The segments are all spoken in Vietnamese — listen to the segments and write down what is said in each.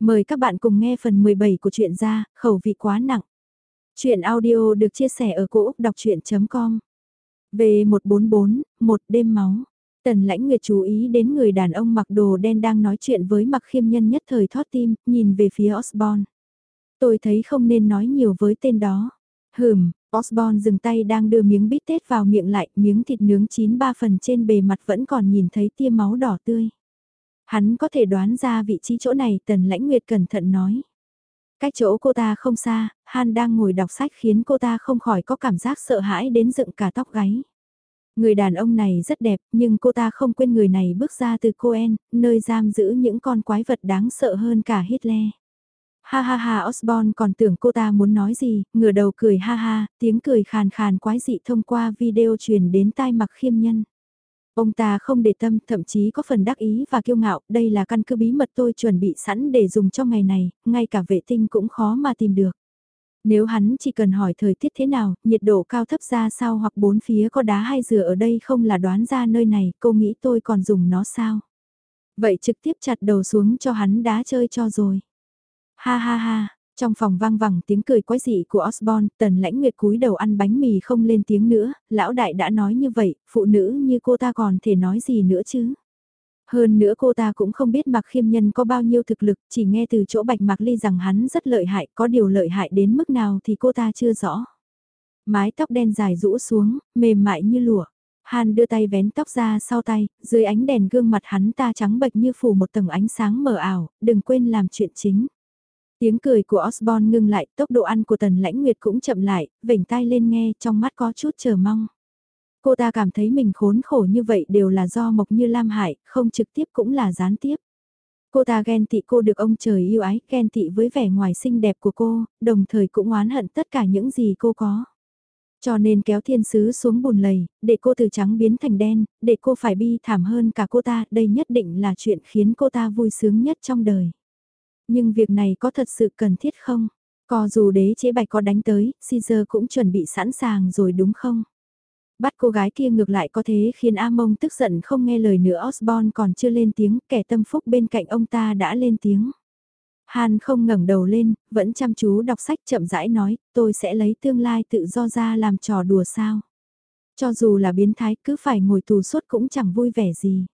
Mời các bạn cùng nghe phần 17 của truyện ra, khẩu vị quá nặng. Chuyện audio được chia sẻ ở cỗ đọc chuyện.com V144, một đêm máu. Tần lãnh nguyệt chú ý đến người đàn ông mặc đồ đen đang nói chuyện với mặc khiêm nhân nhất thời thoát tim, nhìn về phía Osborne. Tôi thấy không nên nói nhiều với tên đó. Hừm, Osborne dừng tay đang đưa miếng bít tết vào miệng lại, miếng thịt nướng chín ba phần trên bề mặt vẫn còn nhìn thấy tia máu đỏ tươi. Hắn có thể đoán ra vị trí chỗ này, tần lãnh nguyệt cẩn thận nói. Cách chỗ cô ta không xa, Han đang ngồi đọc sách khiến cô ta không khỏi có cảm giác sợ hãi đến dựng cả tóc gáy. Người đàn ông này rất đẹp, nhưng cô ta không quên người này bước ra từ Coen, nơi giam giữ những con quái vật đáng sợ hơn cả Hitler. Ha ha ha Osborne còn tưởng cô ta muốn nói gì, ngửa đầu cười ha ha, tiếng cười khàn khàn quái dị thông qua video truyền đến tai mặc khiêm nhân. Ông ta không để tâm, thậm chí có phần đắc ý và kiêu ngạo, đây là căn cứ bí mật tôi chuẩn bị sẵn để dùng cho ngày này, ngay cả vệ tinh cũng khó mà tìm được. Nếu hắn chỉ cần hỏi thời tiết thế nào, nhiệt độ cao thấp ra sao hoặc bốn phía có đá hay dừa ở đây không là đoán ra nơi này, cô nghĩ tôi còn dùng nó sao? Vậy trực tiếp chặt đầu xuống cho hắn đá chơi cho rồi. Ha ha ha, trong phòng vang vẳng tiếng cười quái dị của Osborne, tần lãnh nguyệt cúi đầu ăn bánh mì không lên tiếng nữa, lão đại đã nói như vậy, phụ nữ như cô ta còn thể nói gì nữa chứ. Hơn nữa cô ta cũng không biết Mạc Khiêm Nhân có bao nhiêu thực lực, chỉ nghe từ chỗ Bạch Mạc Ly rằng hắn rất lợi hại, có điều lợi hại đến mức nào thì cô ta chưa rõ. Mái tóc đen dài rũ xuống, mềm mại như lụa. Han đưa tay vén tóc ra sau tay, dưới ánh đèn gương mặt hắn ta trắng bệch như phủ một tầng ánh sáng mờ ảo, đừng quên làm chuyện chính. Tiếng cười của Osborne ngưng lại, tốc độ ăn của Tần Lãnh Nguyệt cũng chậm lại, vểnh tai lên nghe, trong mắt có chút chờ mong. Cô ta cảm thấy mình khốn khổ như vậy đều là do Mộc Như Lam hại, không trực tiếp cũng là gián tiếp. Cô ta ghen tị cô được ông trời yêu ái, ghen tị với vẻ ngoài xinh đẹp của cô, đồng thời cũng oán hận tất cả những gì cô có. Cho nên kéo thiên sứ xuống bùn lầy, để cô từ trắng biến thành đen, để cô phải bi thảm hơn cả cô ta, đây nhất định là chuyện khiến cô ta vui sướng nhất trong đời. Nhưng việc này có thật sự cần thiết không? Có dù đế chế bạch có đánh tới, Caesar cũng chuẩn bị sẵn sàng rồi đúng không? Bắt cô gái kia ngược lại có thế khiến A Mông tức giận không nghe lời nữa Osborne còn chưa lên tiếng, kẻ tâm phúc bên cạnh ông ta đã lên tiếng. Han không ngẩng đầu lên, vẫn chăm chú đọc sách chậm rãi nói, tôi sẽ lấy tương lai tự do ra làm trò đùa sao. Cho dù là biến thái cứ phải ngồi tù suốt cũng chẳng vui vẻ gì.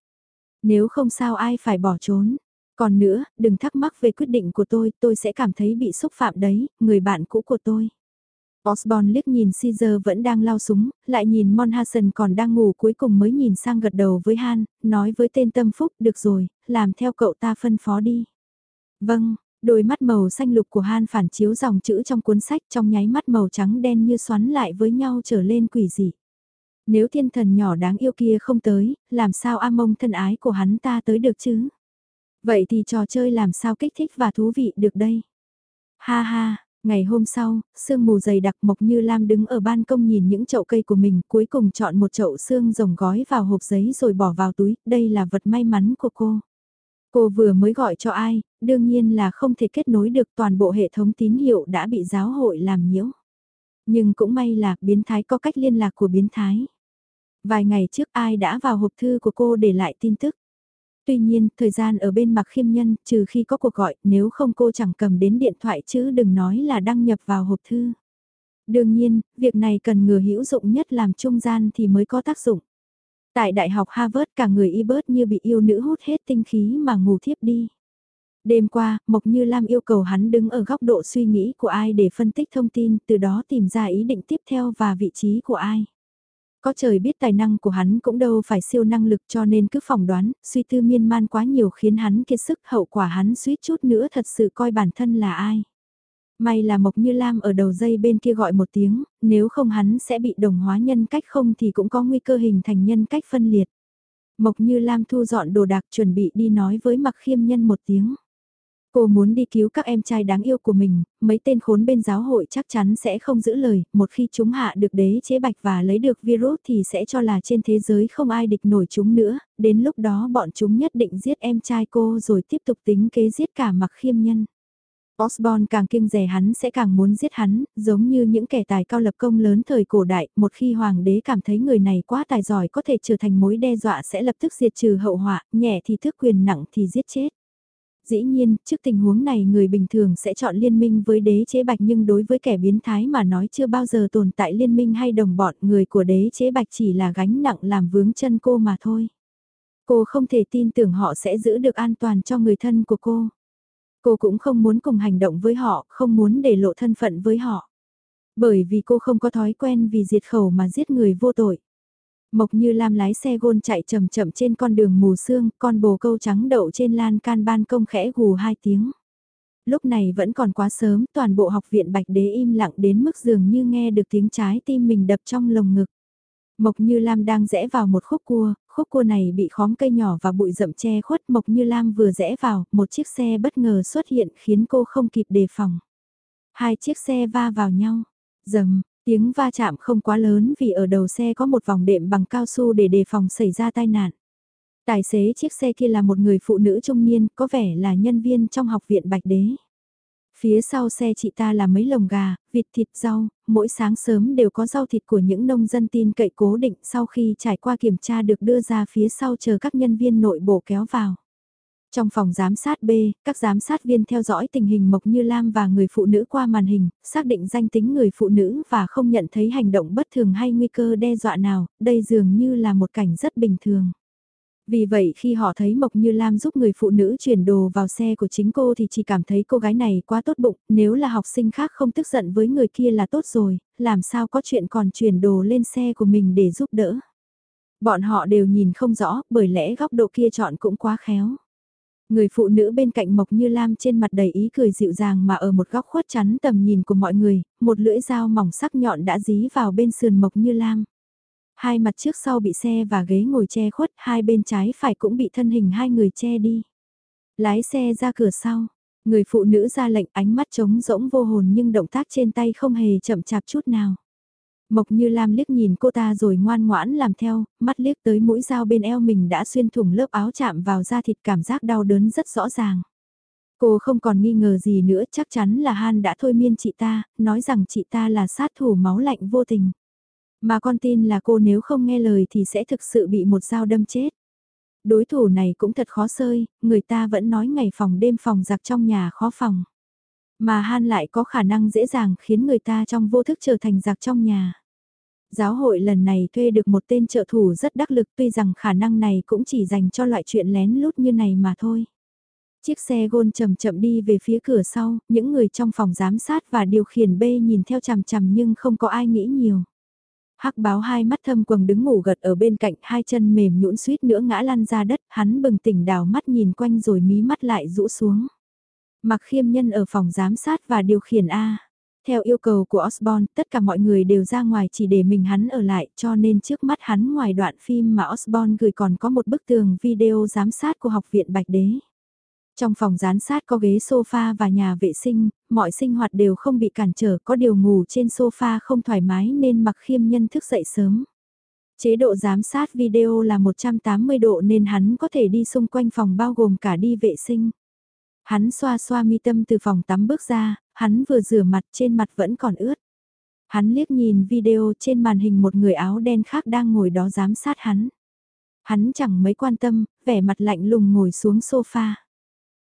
Nếu không sao ai phải bỏ trốn. Còn nữa, đừng thắc mắc về quyết định của tôi, tôi sẽ cảm thấy bị xúc phạm đấy, người bạn cũ của tôi. Osborne liếc nhìn Caesar vẫn đang lao súng, lại nhìn Monhason còn đang ngủ cuối cùng mới nhìn sang gật đầu với Han, nói với tên tâm phúc, được rồi, làm theo cậu ta phân phó đi. Vâng, đôi mắt màu xanh lục của Han phản chiếu dòng chữ trong cuốn sách trong nháy mắt màu trắng đen như xoắn lại với nhau trở lên quỷ dị. Nếu thiên thần nhỏ đáng yêu kia không tới, làm sao A mông thân ái của hắn ta tới được chứ? Vậy thì trò chơi làm sao kích thích và thú vị được đây? Ha ha, ngày hôm sau, sương mù dày đặc mộc như Lam đứng ở ban công nhìn những chậu cây của mình cuối cùng chọn một chậu xương rồng gói vào hộp giấy rồi bỏ vào túi, đây là vật may mắn của cô. Cô vừa mới gọi cho ai, đương nhiên là không thể kết nối được toàn bộ hệ thống tín hiệu đã bị giáo hội làm nhiễu. Nhưng cũng may là biến thái có cách liên lạc của biến thái. Vài ngày trước ai đã vào hộp thư của cô để lại tin tức. Tuy nhiên, thời gian ở bên mặc khiêm nhân, trừ khi có cuộc gọi, nếu không cô chẳng cầm đến điện thoại chứ đừng nói là đăng nhập vào hộp thư. Đương nhiên, việc này cần người hữu dụng nhất làm trung gian thì mới có tác dụng. Tại Đại học Harvard cả người y bớt như bị yêu nữ hút hết tinh khí mà ngủ thiếp đi. Đêm qua, Mộc Như Lam yêu cầu hắn đứng ở góc độ suy nghĩ của ai để phân tích thông tin, từ đó tìm ra ý định tiếp theo và vị trí của ai. Có trời biết tài năng của hắn cũng đâu phải siêu năng lực cho nên cứ phỏng đoán, suy tư miên man quá nhiều khiến hắn kiệt sức hậu quả hắn suýt chút nữa thật sự coi bản thân là ai. May là Mộc Như Lam ở đầu dây bên kia gọi một tiếng, nếu không hắn sẽ bị đồng hóa nhân cách không thì cũng có nguy cơ hình thành nhân cách phân liệt. Mộc Như Lam thu dọn đồ đạc chuẩn bị đi nói với Mặc Khiêm Nhân một tiếng. Cô muốn đi cứu các em trai đáng yêu của mình, mấy tên khốn bên giáo hội chắc chắn sẽ không giữ lời, một khi chúng hạ được đế chế bạch và lấy được virus thì sẽ cho là trên thế giới không ai địch nổi chúng nữa, đến lúc đó bọn chúng nhất định giết em trai cô rồi tiếp tục tính kế giết cả mặc khiêm nhân. Osborne càng kiêng rẻ hắn sẽ càng muốn giết hắn, giống như những kẻ tài cao lập công lớn thời cổ đại, một khi hoàng đế cảm thấy người này quá tài giỏi có thể trở thành mối đe dọa sẽ lập tức diệt trừ hậu họa, nhẹ thì thức quyền nặng thì giết chết. Dĩ nhiên, trước tình huống này người bình thường sẽ chọn liên minh với đế chế bạch nhưng đối với kẻ biến thái mà nói chưa bao giờ tồn tại liên minh hay đồng bọn người của đế chế bạch chỉ là gánh nặng làm vướng chân cô mà thôi. Cô không thể tin tưởng họ sẽ giữ được an toàn cho người thân của cô. Cô cũng không muốn cùng hành động với họ, không muốn để lộ thân phận với họ. Bởi vì cô không có thói quen vì diệt khẩu mà giết người vô tội. Mộc Như Lam lái xe gôn chạy chậm chậm trên con đường mù sương, con bồ câu trắng đậu trên lan can ban công khẽ gù hai tiếng. Lúc này vẫn còn quá sớm, toàn bộ học viện Bạch Đế im lặng đến mức dường như nghe được tiếng trái tim mình đập trong lồng ngực. Mộc Như Lam đang rẽ vào một khúc cua, khúc cua này bị khóm cây nhỏ và bụi rậm che khuất Mộc Như Lam vừa rẽ vào, một chiếc xe bất ngờ xuất hiện khiến cô không kịp đề phòng. Hai chiếc xe va vào nhau, dầm, tiếng va chạm không quá lớn vì ở đầu xe có một vòng đệm bằng cao su để đề phòng xảy ra tai nạn. Tài xế chiếc xe kia là một người phụ nữ trung niên, có vẻ là nhân viên trong học viện Bạch Đế. Phía sau xe chị ta là mấy lồng gà, vịt thịt rau, mỗi sáng sớm đều có rau thịt của những nông dân tin cậy cố định sau khi trải qua kiểm tra được đưa ra phía sau chờ các nhân viên nội bộ kéo vào. Trong phòng giám sát B, các giám sát viên theo dõi tình hình Mộc Như Lam và người phụ nữ qua màn hình, xác định danh tính người phụ nữ và không nhận thấy hành động bất thường hay nguy cơ đe dọa nào, đây dường như là một cảnh rất bình thường. Vì vậy khi họ thấy Mộc Như Lam giúp người phụ nữ chuyển đồ vào xe của chính cô thì chỉ cảm thấy cô gái này quá tốt bụng, nếu là học sinh khác không tức giận với người kia là tốt rồi, làm sao có chuyện còn chuyển đồ lên xe của mình để giúp đỡ. Bọn họ đều nhìn không rõ, bởi lẽ góc độ kia chọn cũng quá khéo. Người phụ nữ bên cạnh Mộc Như Lam trên mặt đầy ý cười dịu dàng mà ở một góc khuất chắn tầm nhìn của mọi người, một lưỡi dao mỏng sắc nhọn đã dí vào bên sườn Mộc Như Lam. Hai mặt trước sau bị xe và ghế ngồi che khuất, hai bên trái phải cũng bị thân hình hai người che đi. Lái xe ra cửa sau, người phụ nữ ra lệnh ánh mắt trống rỗng vô hồn nhưng động tác trên tay không hề chậm chạp chút nào. Mộc như Lam liếc nhìn cô ta rồi ngoan ngoãn làm theo, mắt liếc tới mũi dao bên eo mình đã xuyên thủng lớp áo chạm vào da thịt cảm giác đau đớn rất rõ ràng. Cô không còn nghi ngờ gì nữa chắc chắn là Han đã thôi miên chị ta, nói rằng chị ta là sát thủ máu lạnh vô tình. Mà con tin là cô nếu không nghe lời thì sẽ thực sự bị một dao đâm chết. Đối thủ này cũng thật khó sơi, người ta vẫn nói ngày phòng đêm phòng giặc trong nhà khó phòng. Mà Han lại có khả năng dễ dàng khiến người ta trong vô thức trở thành giặc trong nhà. Giáo hội lần này thuê được một tên trợ thủ rất đắc lực tuy rằng khả năng này cũng chỉ dành cho loại chuyện lén lút như này mà thôi. Chiếc xe gôn chậm chậm đi về phía cửa sau, những người trong phòng giám sát và điều khiển B nhìn theo chằm chằm nhưng không có ai nghĩ nhiều. Hắc báo hai mắt thâm quầng đứng ngủ gật ở bên cạnh hai chân mềm nhũn suýt nữa ngã lăn ra đất, hắn bừng tỉnh đào mắt nhìn quanh rồi mí mắt lại rũ xuống. Mặc khiêm nhân ở phòng giám sát và điều khiển A. Theo yêu cầu của Osborne, tất cả mọi người đều ra ngoài chỉ để mình hắn ở lại cho nên trước mắt hắn ngoài đoạn phim mà Osborne gửi còn có một bức tường video giám sát của Học viện Bạch Đế. Trong phòng giám sát có ghế sofa và nhà vệ sinh, mọi sinh hoạt đều không bị cản trở, có điều ngủ trên sofa không thoải mái nên mặc khiêm nhân thức dậy sớm. Chế độ giám sát video là 180 độ nên hắn có thể đi xung quanh phòng bao gồm cả đi vệ sinh. Hắn xoa xoa mi tâm từ phòng tắm bước ra, hắn vừa rửa mặt trên mặt vẫn còn ướt. Hắn liếc nhìn video trên màn hình một người áo đen khác đang ngồi đó giám sát hắn. Hắn chẳng mấy quan tâm, vẻ mặt lạnh lùng ngồi xuống sofa.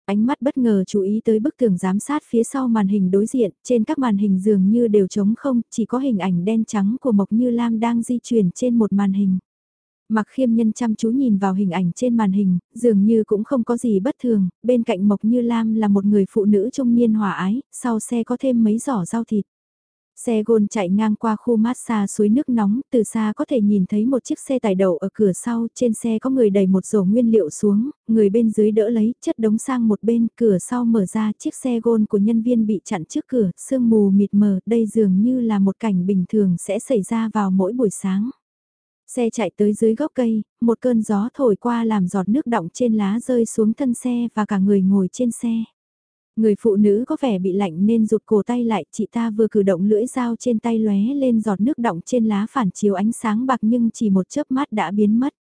Ánh mắt bất ngờ chú ý tới bức tường giám sát phía sau màn hình đối diện, trên các màn hình dường như đều trống không, chỉ có hình ảnh đen trắng của Mộc Như Lam đang di chuyển trên một màn hình. Mặc khiêm nhân chăm chú nhìn vào hình ảnh trên màn hình, dường như cũng không có gì bất thường, bên cạnh Mộc Như Lam là một người phụ nữ trung niên hòa ái, sau xe có thêm mấy giỏ rau thịt. Xe gôn chạy ngang qua khu massage suối nước nóng, từ xa có thể nhìn thấy một chiếc xe tải đậu ở cửa sau, trên xe có người đầy một rổ nguyên liệu xuống, người bên dưới đỡ lấy, chất đống sang một bên, cửa sau mở ra, chiếc xe gôn của nhân viên bị chặn trước cửa, sương mù mịt mờ, đây dường như là một cảnh bình thường sẽ xảy ra vào mỗi buổi sáng. Xe chạy tới dưới gốc cây, một cơn gió thổi qua làm giọt nước đọng trên lá rơi xuống thân xe và cả người ngồi trên xe. Người phụ nữ có vẻ bị lạnh nên rụt cổ tay lại, chị ta vừa cử động lưỡi dao trên tay lóe lên giọt nước đọng trên lá phản chiếu ánh sáng bạc nhưng chỉ một chớp mắt đã biến mất.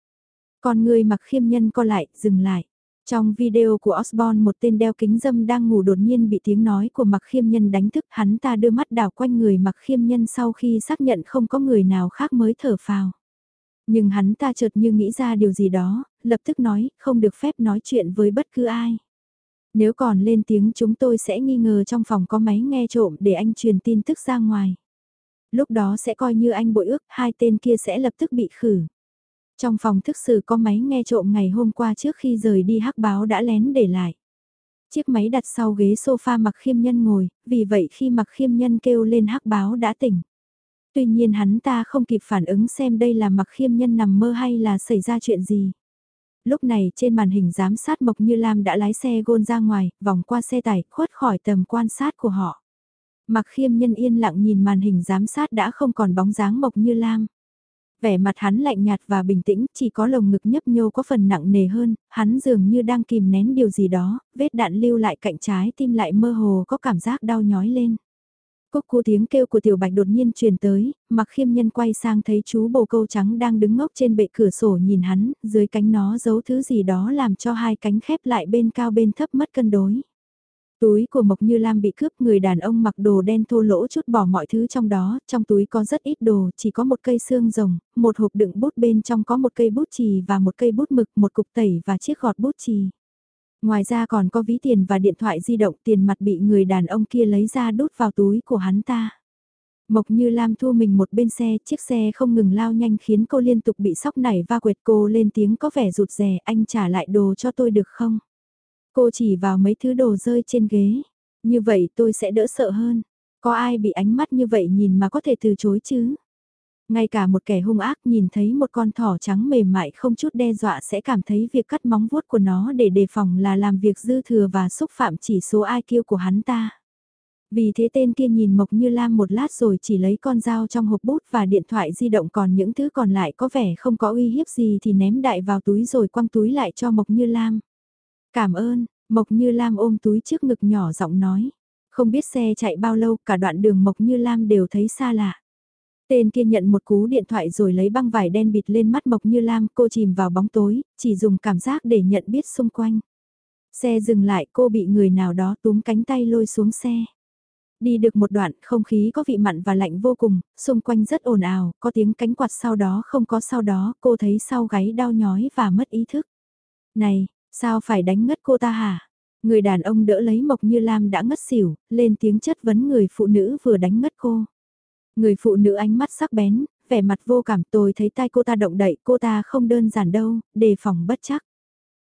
Còn người mặc khiêm nhân co lại, dừng lại. Trong video của Osborne một tên đeo kính dâm đang ngủ đột nhiên bị tiếng nói của mặc khiêm nhân đánh thức hắn ta đưa mắt đảo quanh người mặc khiêm nhân sau khi xác nhận không có người nào khác mới thở phào. Nhưng hắn ta chợt như nghĩ ra điều gì đó, lập tức nói không được phép nói chuyện với bất cứ ai. Nếu còn lên tiếng chúng tôi sẽ nghi ngờ trong phòng có máy nghe trộm để anh truyền tin tức ra ngoài. Lúc đó sẽ coi như anh bội ước, hai tên kia sẽ lập tức bị khử. Trong phòng thức sự có máy nghe trộm ngày hôm qua trước khi rời đi hắc báo đã lén để lại. Chiếc máy đặt sau ghế sofa mặc khiêm nhân ngồi, vì vậy khi mặc khiêm nhân kêu lên hắc báo đã tỉnh. Tuy nhiên hắn ta không kịp phản ứng xem đây là mặc khiêm nhân nằm mơ hay là xảy ra chuyện gì. Lúc này trên màn hình giám sát Mộc Như Lam đã lái xe gôn ra ngoài, vòng qua xe tải, khuất khỏi tầm quan sát của họ. Mặc khiêm nhân yên lặng nhìn màn hình giám sát đã không còn bóng dáng Mộc Như Lam. Vẻ mặt hắn lạnh nhạt và bình tĩnh, chỉ có lồng ngực nhấp nhô có phần nặng nề hơn, hắn dường như đang kìm nén điều gì đó, vết đạn lưu lại cạnh trái tim lại mơ hồ có cảm giác đau nhói lên. Cúc cú tiếng kêu của tiểu bạch đột nhiên truyền tới, mặc khiêm nhân quay sang thấy chú bồ câu trắng đang đứng ngốc trên bệ cửa sổ nhìn hắn, dưới cánh nó giấu thứ gì đó làm cho hai cánh khép lại bên cao bên thấp mất cân đối. Túi của Mộc Như Lam bị cướp người đàn ông mặc đồ đen thô lỗ chút bỏ mọi thứ trong đó, trong túi có rất ít đồ, chỉ có một cây xương rồng, một hộp đựng bút bên trong có một cây bút chì và một cây bút mực, một cục tẩy và chiếc gọt bút chì. Ngoài ra còn có ví tiền và điện thoại di động tiền mặt bị người đàn ông kia lấy ra đút vào túi của hắn ta. Mộc như Lam thu mình một bên xe, chiếc xe không ngừng lao nhanh khiến cô liên tục bị sóc nảy va quệt cô lên tiếng có vẻ rụt rè, anh trả lại đồ cho tôi được không? Cô chỉ vào mấy thứ đồ rơi trên ghế, như vậy tôi sẽ đỡ sợ hơn. Có ai bị ánh mắt như vậy nhìn mà có thể từ chối chứ? Ngay cả một kẻ hung ác nhìn thấy một con thỏ trắng mềm mại không chút đe dọa sẽ cảm thấy việc cắt móng vuốt của nó để đề phòng là làm việc dư thừa và xúc phạm chỉ số IQ của hắn ta. Vì thế tên kia nhìn Mộc Như Lam một lát rồi chỉ lấy con dao trong hộp bút và điện thoại di động còn những thứ còn lại có vẻ không có uy hiếp gì thì ném đại vào túi rồi quăng túi lại cho Mộc Như Lam. Cảm ơn, Mộc Như Lam ôm túi trước ngực nhỏ giọng nói. Không biết xe chạy bao lâu cả đoạn đường Mộc Như Lam đều thấy xa lạ. Tên kia nhận một cú điện thoại rồi lấy băng vải đen bịt lên mắt Mộc Như Lam, cô chìm vào bóng tối, chỉ dùng cảm giác để nhận biết xung quanh. Xe dừng lại, cô bị người nào đó túm cánh tay lôi xuống xe. Đi được một đoạn, không khí có vị mặn và lạnh vô cùng, xung quanh rất ồn ào, có tiếng cánh quạt sau đó không có sau đó, cô thấy sau gáy đau nhói và mất ý thức. Này, sao phải đánh ngất cô ta hả? Người đàn ông đỡ lấy Mộc Như Lam đã ngất xỉu, lên tiếng chất vấn người phụ nữ vừa đánh ngất cô. Người phụ nữ ánh mắt sắc bén, vẻ mặt vô cảm tôi thấy tay cô ta động đậy cô ta không đơn giản đâu, đề phòng bất chắc.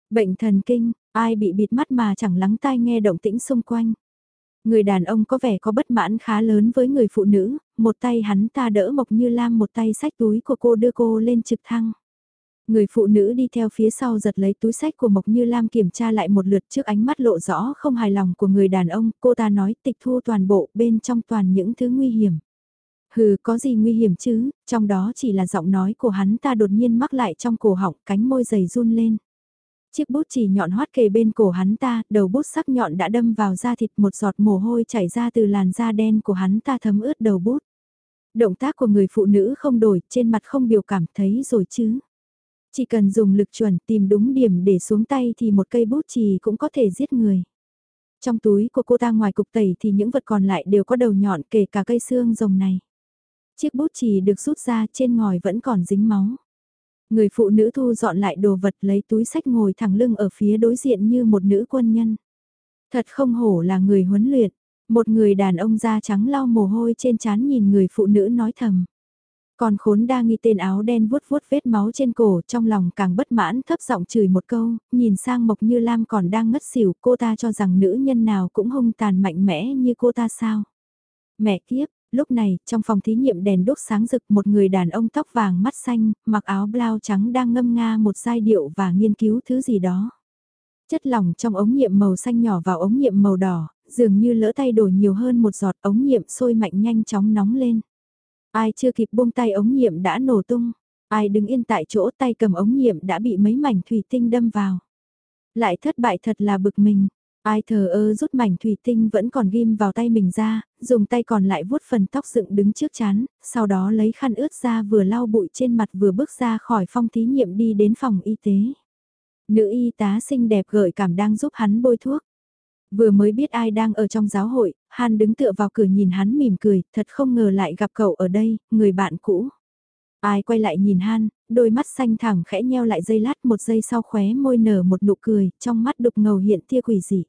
Bệnh thần kinh, ai bị bịt mắt mà chẳng lắng tai nghe động tĩnh xung quanh. Người đàn ông có vẻ có bất mãn khá lớn với người phụ nữ, một tay hắn ta đỡ Mộc Như Lam một tay sách túi của cô đưa cô lên trực thăng. Người phụ nữ đi theo phía sau giật lấy túi sách của Mộc Như Lam kiểm tra lại một lượt trước ánh mắt lộ rõ không hài lòng của người đàn ông, cô ta nói tịch thu toàn bộ bên trong toàn những thứ nguy hiểm. Hừ, có gì nguy hiểm chứ, trong đó chỉ là giọng nói của hắn ta đột nhiên mắc lại trong cổ họng, cánh môi dày run lên. Chiếc bút chỉ nhọn hoắt kề bên cổ hắn ta, đầu bút sắc nhọn đã đâm vào da thịt một giọt mồ hôi chảy ra từ làn da đen của hắn ta thấm ướt đầu bút. Động tác của người phụ nữ không đổi, trên mặt không biểu cảm thấy rồi chứ. Chỉ cần dùng lực chuẩn tìm đúng điểm để xuống tay thì một cây bút chì cũng có thể giết người. Trong túi của cô ta ngoài cục tẩy thì những vật còn lại đều có đầu nhọn kể cả cây xương rồng này. Chiếc bút chì được rút ra trên ngòi vẫn còn dính máu. Người phụ nữ thu dọn lại đồ vật lấy túi sách ngồi thẳng lưng ở phía đối diện như một nữ quân nhân. Thật không hổ là người huấn luyện. Một người đàn ông da trắng lau mồ hôi trên trán nhìn người phụ nữ nói thầm. Còn khốn đa nghi tên áo đen vuốt vuốt vết máu trên cổ trong lòng càng bất mãn thấp giọng chửi một câu, nhìn sang Mộc Như Lam còn đang ngất xỉu cô ta cho rằng nữ nhân nào cũng hung tàn mạnh mẽ như cô ta sao. Mẹ kiếp, Lúc này, trong phòng thí nghiệm đèn đốt sáng rực một người đàn ông tóc vàng mắt xanh, mặc áo blau trắng đang ngâm nga một giai điệu và nghiên cứu thứ gì đó. Chất lỏng trong ống nghiệm màu xanh nhỏ vào ống nghiệm màu đỏ, dường như lỡ tay đổ nhiều hơn một giọt ống nghiệm sôi mạnh nhanh chóng nóng lên. Ai chưa kịp buông tay ống nghiệm đã nổ tung, ai đứng yên tại chỗ tay cầm ống nghiệm đã bị mấy mảnh thủy tinh đâm vào. Lại thất bại thật là bực mình, Ai thờ ơ rút mảnh thủy tinh vẫn còn ghim vào tay mình ra, dùng tay còn lại vuốt phần tóc dựng đứng trước chán, sau đó lấy khăn ướt ra vừa lau bụi trên mặt vừa bước ra khỏi phòng thí nghiệm đi đến phòng y tế. Nữ y tá xinh đẹp gợi cảm đang giúp hắn bôi thuốc. Vừa mới biết ai đang ở trong giáo hội, Han đứng tựa vào cửa nhìn hắn mỉm cười, thật không ngờ lại gặp cậu ở đây, người bạn cũ. Ai quay lại nhìn Han, đôi mắt xanh thẳng khẽ nheo lại dây lát một giây sau khóe môi nở một nụ cười, trong mắt đục ngầu hiện tia quỷ dị.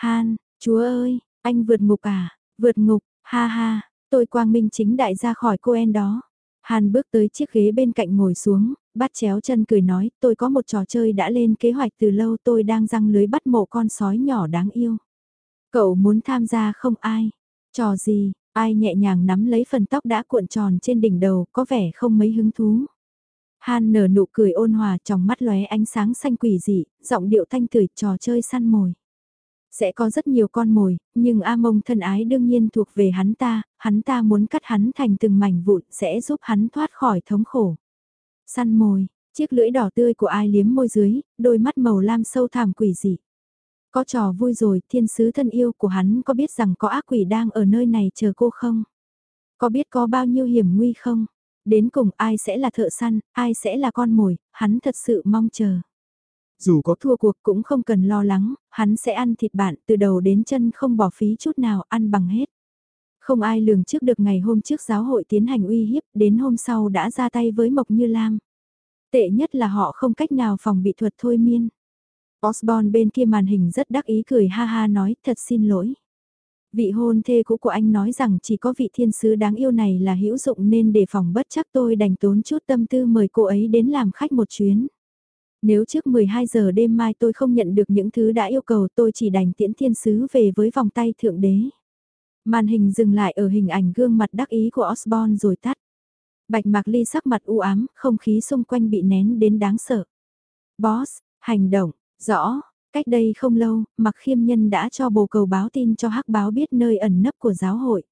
Han, chúa ơi, anh vượt ngục à, vượt ngục, ha ha, tôi quang minh chính đại ra khỏi cô en đó. Han bước tới chiếc ghế bên cạnh ngồi xuống, bắt chéo chân cười nói, tôi có một trò chơi đã lên kế hoạch từ lâu tôi đang răng lưới bắt mộ con sói nhỏ đáng yêu. Cậu muốn tham gia không ai? Trò gì? Ai nhẹ nhàng nắm lấy phần tóc đã cuộn tròn trên đỉnh đầu, có vẻ không mấy hứng thú. Han nở nụ cười ôn hòa trong mắt lóe ánh sáng xanh quỷ dị, giọng điệu thanh tươi trò chơi săn mồi. Sẽ có rất nhiều con mồi, nhưng A Mông thân ái đương nhiên thuộc về hắn ta, hắn ta muốn cắt hắn thành từng mảnh vụn sẽ giúp hắn thoát khỏi thống khổ. Săn mồi, chiếc lưỡi đỏ tươi của ai liếm môi dưới, đôi mắt màu lam sâu thẳm quỷ dị. Có trò vui rồi, thiên sứ thân yêu của hắn có biết rằng có ác quỷ đang ở nơi này chờ cô không? Có biết có bao nhiêu hiểm nguy không? Đến cùng ai sẽ là thợ săn, ai sẽ là con mồi, hắn thật sự mong chờ. Dù có thua cuộc cũng không cần lo lắng, hắn sẽ ăn thịt bạn từ đầu đến chân không bỏ phí chút nào ăn bằng hết. Không ai lường trước được ngày hôm trước giáo hội tiến hành uy hiếp, đến hôm sau đã ra tay với Mộc Như Lam. Tệ nhất là họ không cách nào phòng bị thuật thôi miên. Osborne bên kia màn hình rất đắc ý cười ha ha nói thật xin lỗi. Vị hôn thê cũ của anh nói rằng chỉ có vị thiên sứ đáng yêu này là hữu dụng nên để phòng bất chắc tôi đành tốn chút tâm tư mời cô ấy đến làm khách một chuyến. Nếu trước 12 giờ đêm mai tôi không nhận được những thứ đã yêu cầu tôi chỉ đành tiễn thiên sứ về với vòng tay thượng đế. Màn hình dừng lại ở hình ảnh gương mặt đắc ý của Osborne rồi tắt. Bạch Mạc Ly sắc mặt u ám, không khí xung quanh bị nén đến đáng sợ. Boss, hành động, rõ, cách đây không lâu, Mạc Khiêm Nhân đã cho bồ cầu báo tin cho hắc báo biết nơi ẩn nấp của giáo hội.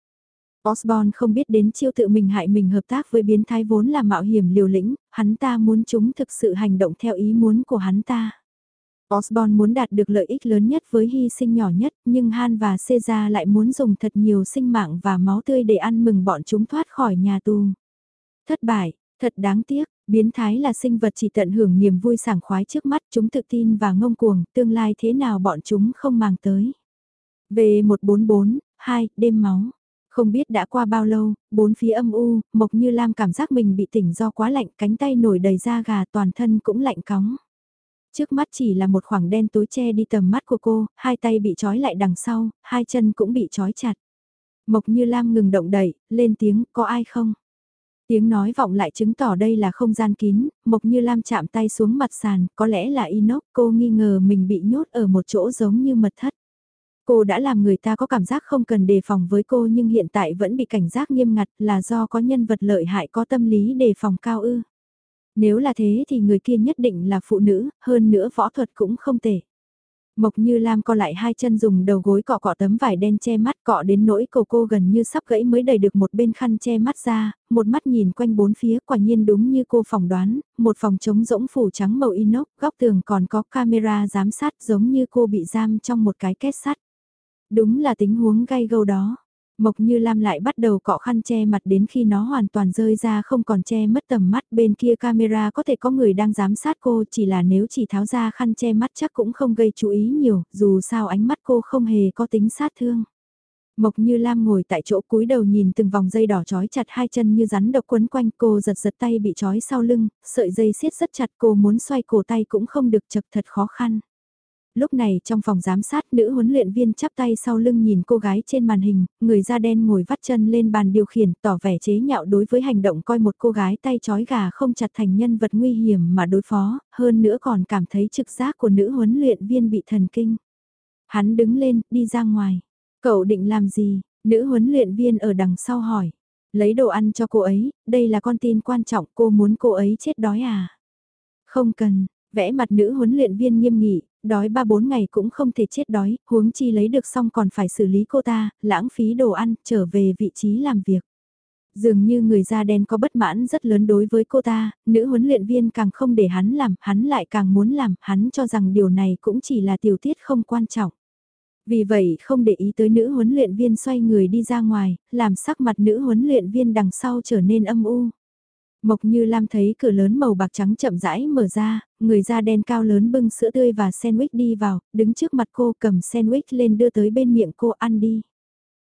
Osborne không biết đến chiêu tự mình hại mình hợp tác với biến thái vốn là mạo hiểm liều lĩnh, hắn ta muốn chúng thực sự hành động theo ý muốn của hắn ta. Osborne muốn đạt được lợi ích lớn nhất với hy sinh nhỏ nhất, nhưng Han và Caesar lại muốn dùng thật nhiều sinh mạng và máu tươi để ăn mừng bọn chúng thoát khỏi nhà tù. Thất bại, thật đáng tiếc, biến thái là sinh vật chỉ tận hưởng niềm vui sảng khoái trước mắt, chúng tự tin và ngông cuồng, tương lai thế nào bọn chúng không mang tới. Về 144, 2, đêm máu. Không biết đã qua bao lâu, bốn phía âm u, Mộc Như Lam cảm giác mình bị tỉnh do quá lạnh, cánh tay nổi đầy da gà toàn thân cũng lạnh cóng. Trước mắt chỉ là một khoảng đen tối che đi tầm mắt của cô, hai tay bị trói lại đằng sau, hai chân cũng bị trói chặt. Mộc Như Lam ngừng động đẩy, lên tiếng, có ai không? Tiếng nói vọng lại chứng tỏ đây là không gian kín, Mộc Như Lam chạm tay xuống mặt sàn, có lẽ là inox, cô nghi ngờ mình bị nhốt ở một chỗ giống như mật thất. Cô đã làm người ta có cảm giác không cần đề phòng với cô nhưng hiện tại vẫn bị cảnh giác nghiêm ngặt là do có nhân vật lợi hại có tâm lý đề phòng cao ư. Nếu là thế thì người kia nhất định là phụ nữ, hơn nữa võ thuật cũng không tệ. Mộc Như Lam co lại hai chân dùng đầu gối cọ cọ tấm vải đen che mắt cọ đến nỗi cầu cô gần như sắp gãy mới đầy được một bên khăn che mắt ra, một mắt nhìn quanh bốn phía quả nhiên đúng như cô phỏng đoán, một phòng trống rỗng phủ trắng màu inox, góc tường còn có camera giám sát giống như cô bị giam trong một cái kết sắt. Đúng là tính huống gay gâu đó. Mộc Như Lam lại bắt đầu cọ khăn che mặt đến khi nó hoàn toàn rơi ra không còn che mất tầm mắt bên kia camera có thể có người đang giám sát cô chỉ là nếu chỉ tháo ra khăn che mắt chắc cũng không gây chú ý nhiều dù sao ánh mắt cô không hề có tính sát thương. Mộc Như Lam ngồi tại chỗ cúi đầu nhìn từng vòng dây đỏ trói chặt hai chân như rắn độc quấn quanh cô giật giật tay bị trói sau lưng, sợi dây siết rất chặt cô muốn xoay cổ tay cũng không được chật thật khó khăn. Lúc này trong phòng giám sát nữ huấn luyện viên chắp tay sau lưng nhìn cô gái trên màn hình, người da đen ngồi vắt chân lên bàn điều khiển tỏ vẻ chế nhạo đối với hành động coi một cô gái tay chói gà không chặt thành nhân vật nguy hiểm mà đối phó, hơn nữa còn cảm thấy trực giác của nữ huấn luyện viên bị thần kinh. Hắn đứng lên, đi ra ngoài. Cậu định làm gì? Nữ huấn luyện viên ở đằng sau hỏi. Lấy đồ ăn cho cô ấy, đây là con tin quan trọng cô muốn cô ấy chết đói à? Không cần, vẽ mặt nữ huấn luyện viên nghiêm nghị, đói ba bốn ngày cũng không thể chết đói, huống chi lấy được xong còn phải xử lý cô ta, lãng phí đồ ăn, trở về vị trí làm việc. Dường như người da đen có bất mãn rất lớn đối với cô ta, nữ huấn luyện viên càng không để hắn làm, hắn lại càng muốn làm, hắn cho rằng điều này cũng chỉ là tiểu tiết không quan trọng. Vì vậy không để ý tới nữ huấn luyện viên xoay người đi ra ngoài, làm sắc mặt nữ huấn luyện viên đằng sau trở nên âm u. Mộc Như Lam thấy cửa lớn màu bạc trắng chậm rãi mở ra, người da đen cao lớn bưng sữa tươi và sandwich đi vào, đứng trước mặt cô cầm sandwich lên đưa tới bên miệng cô ăn đi.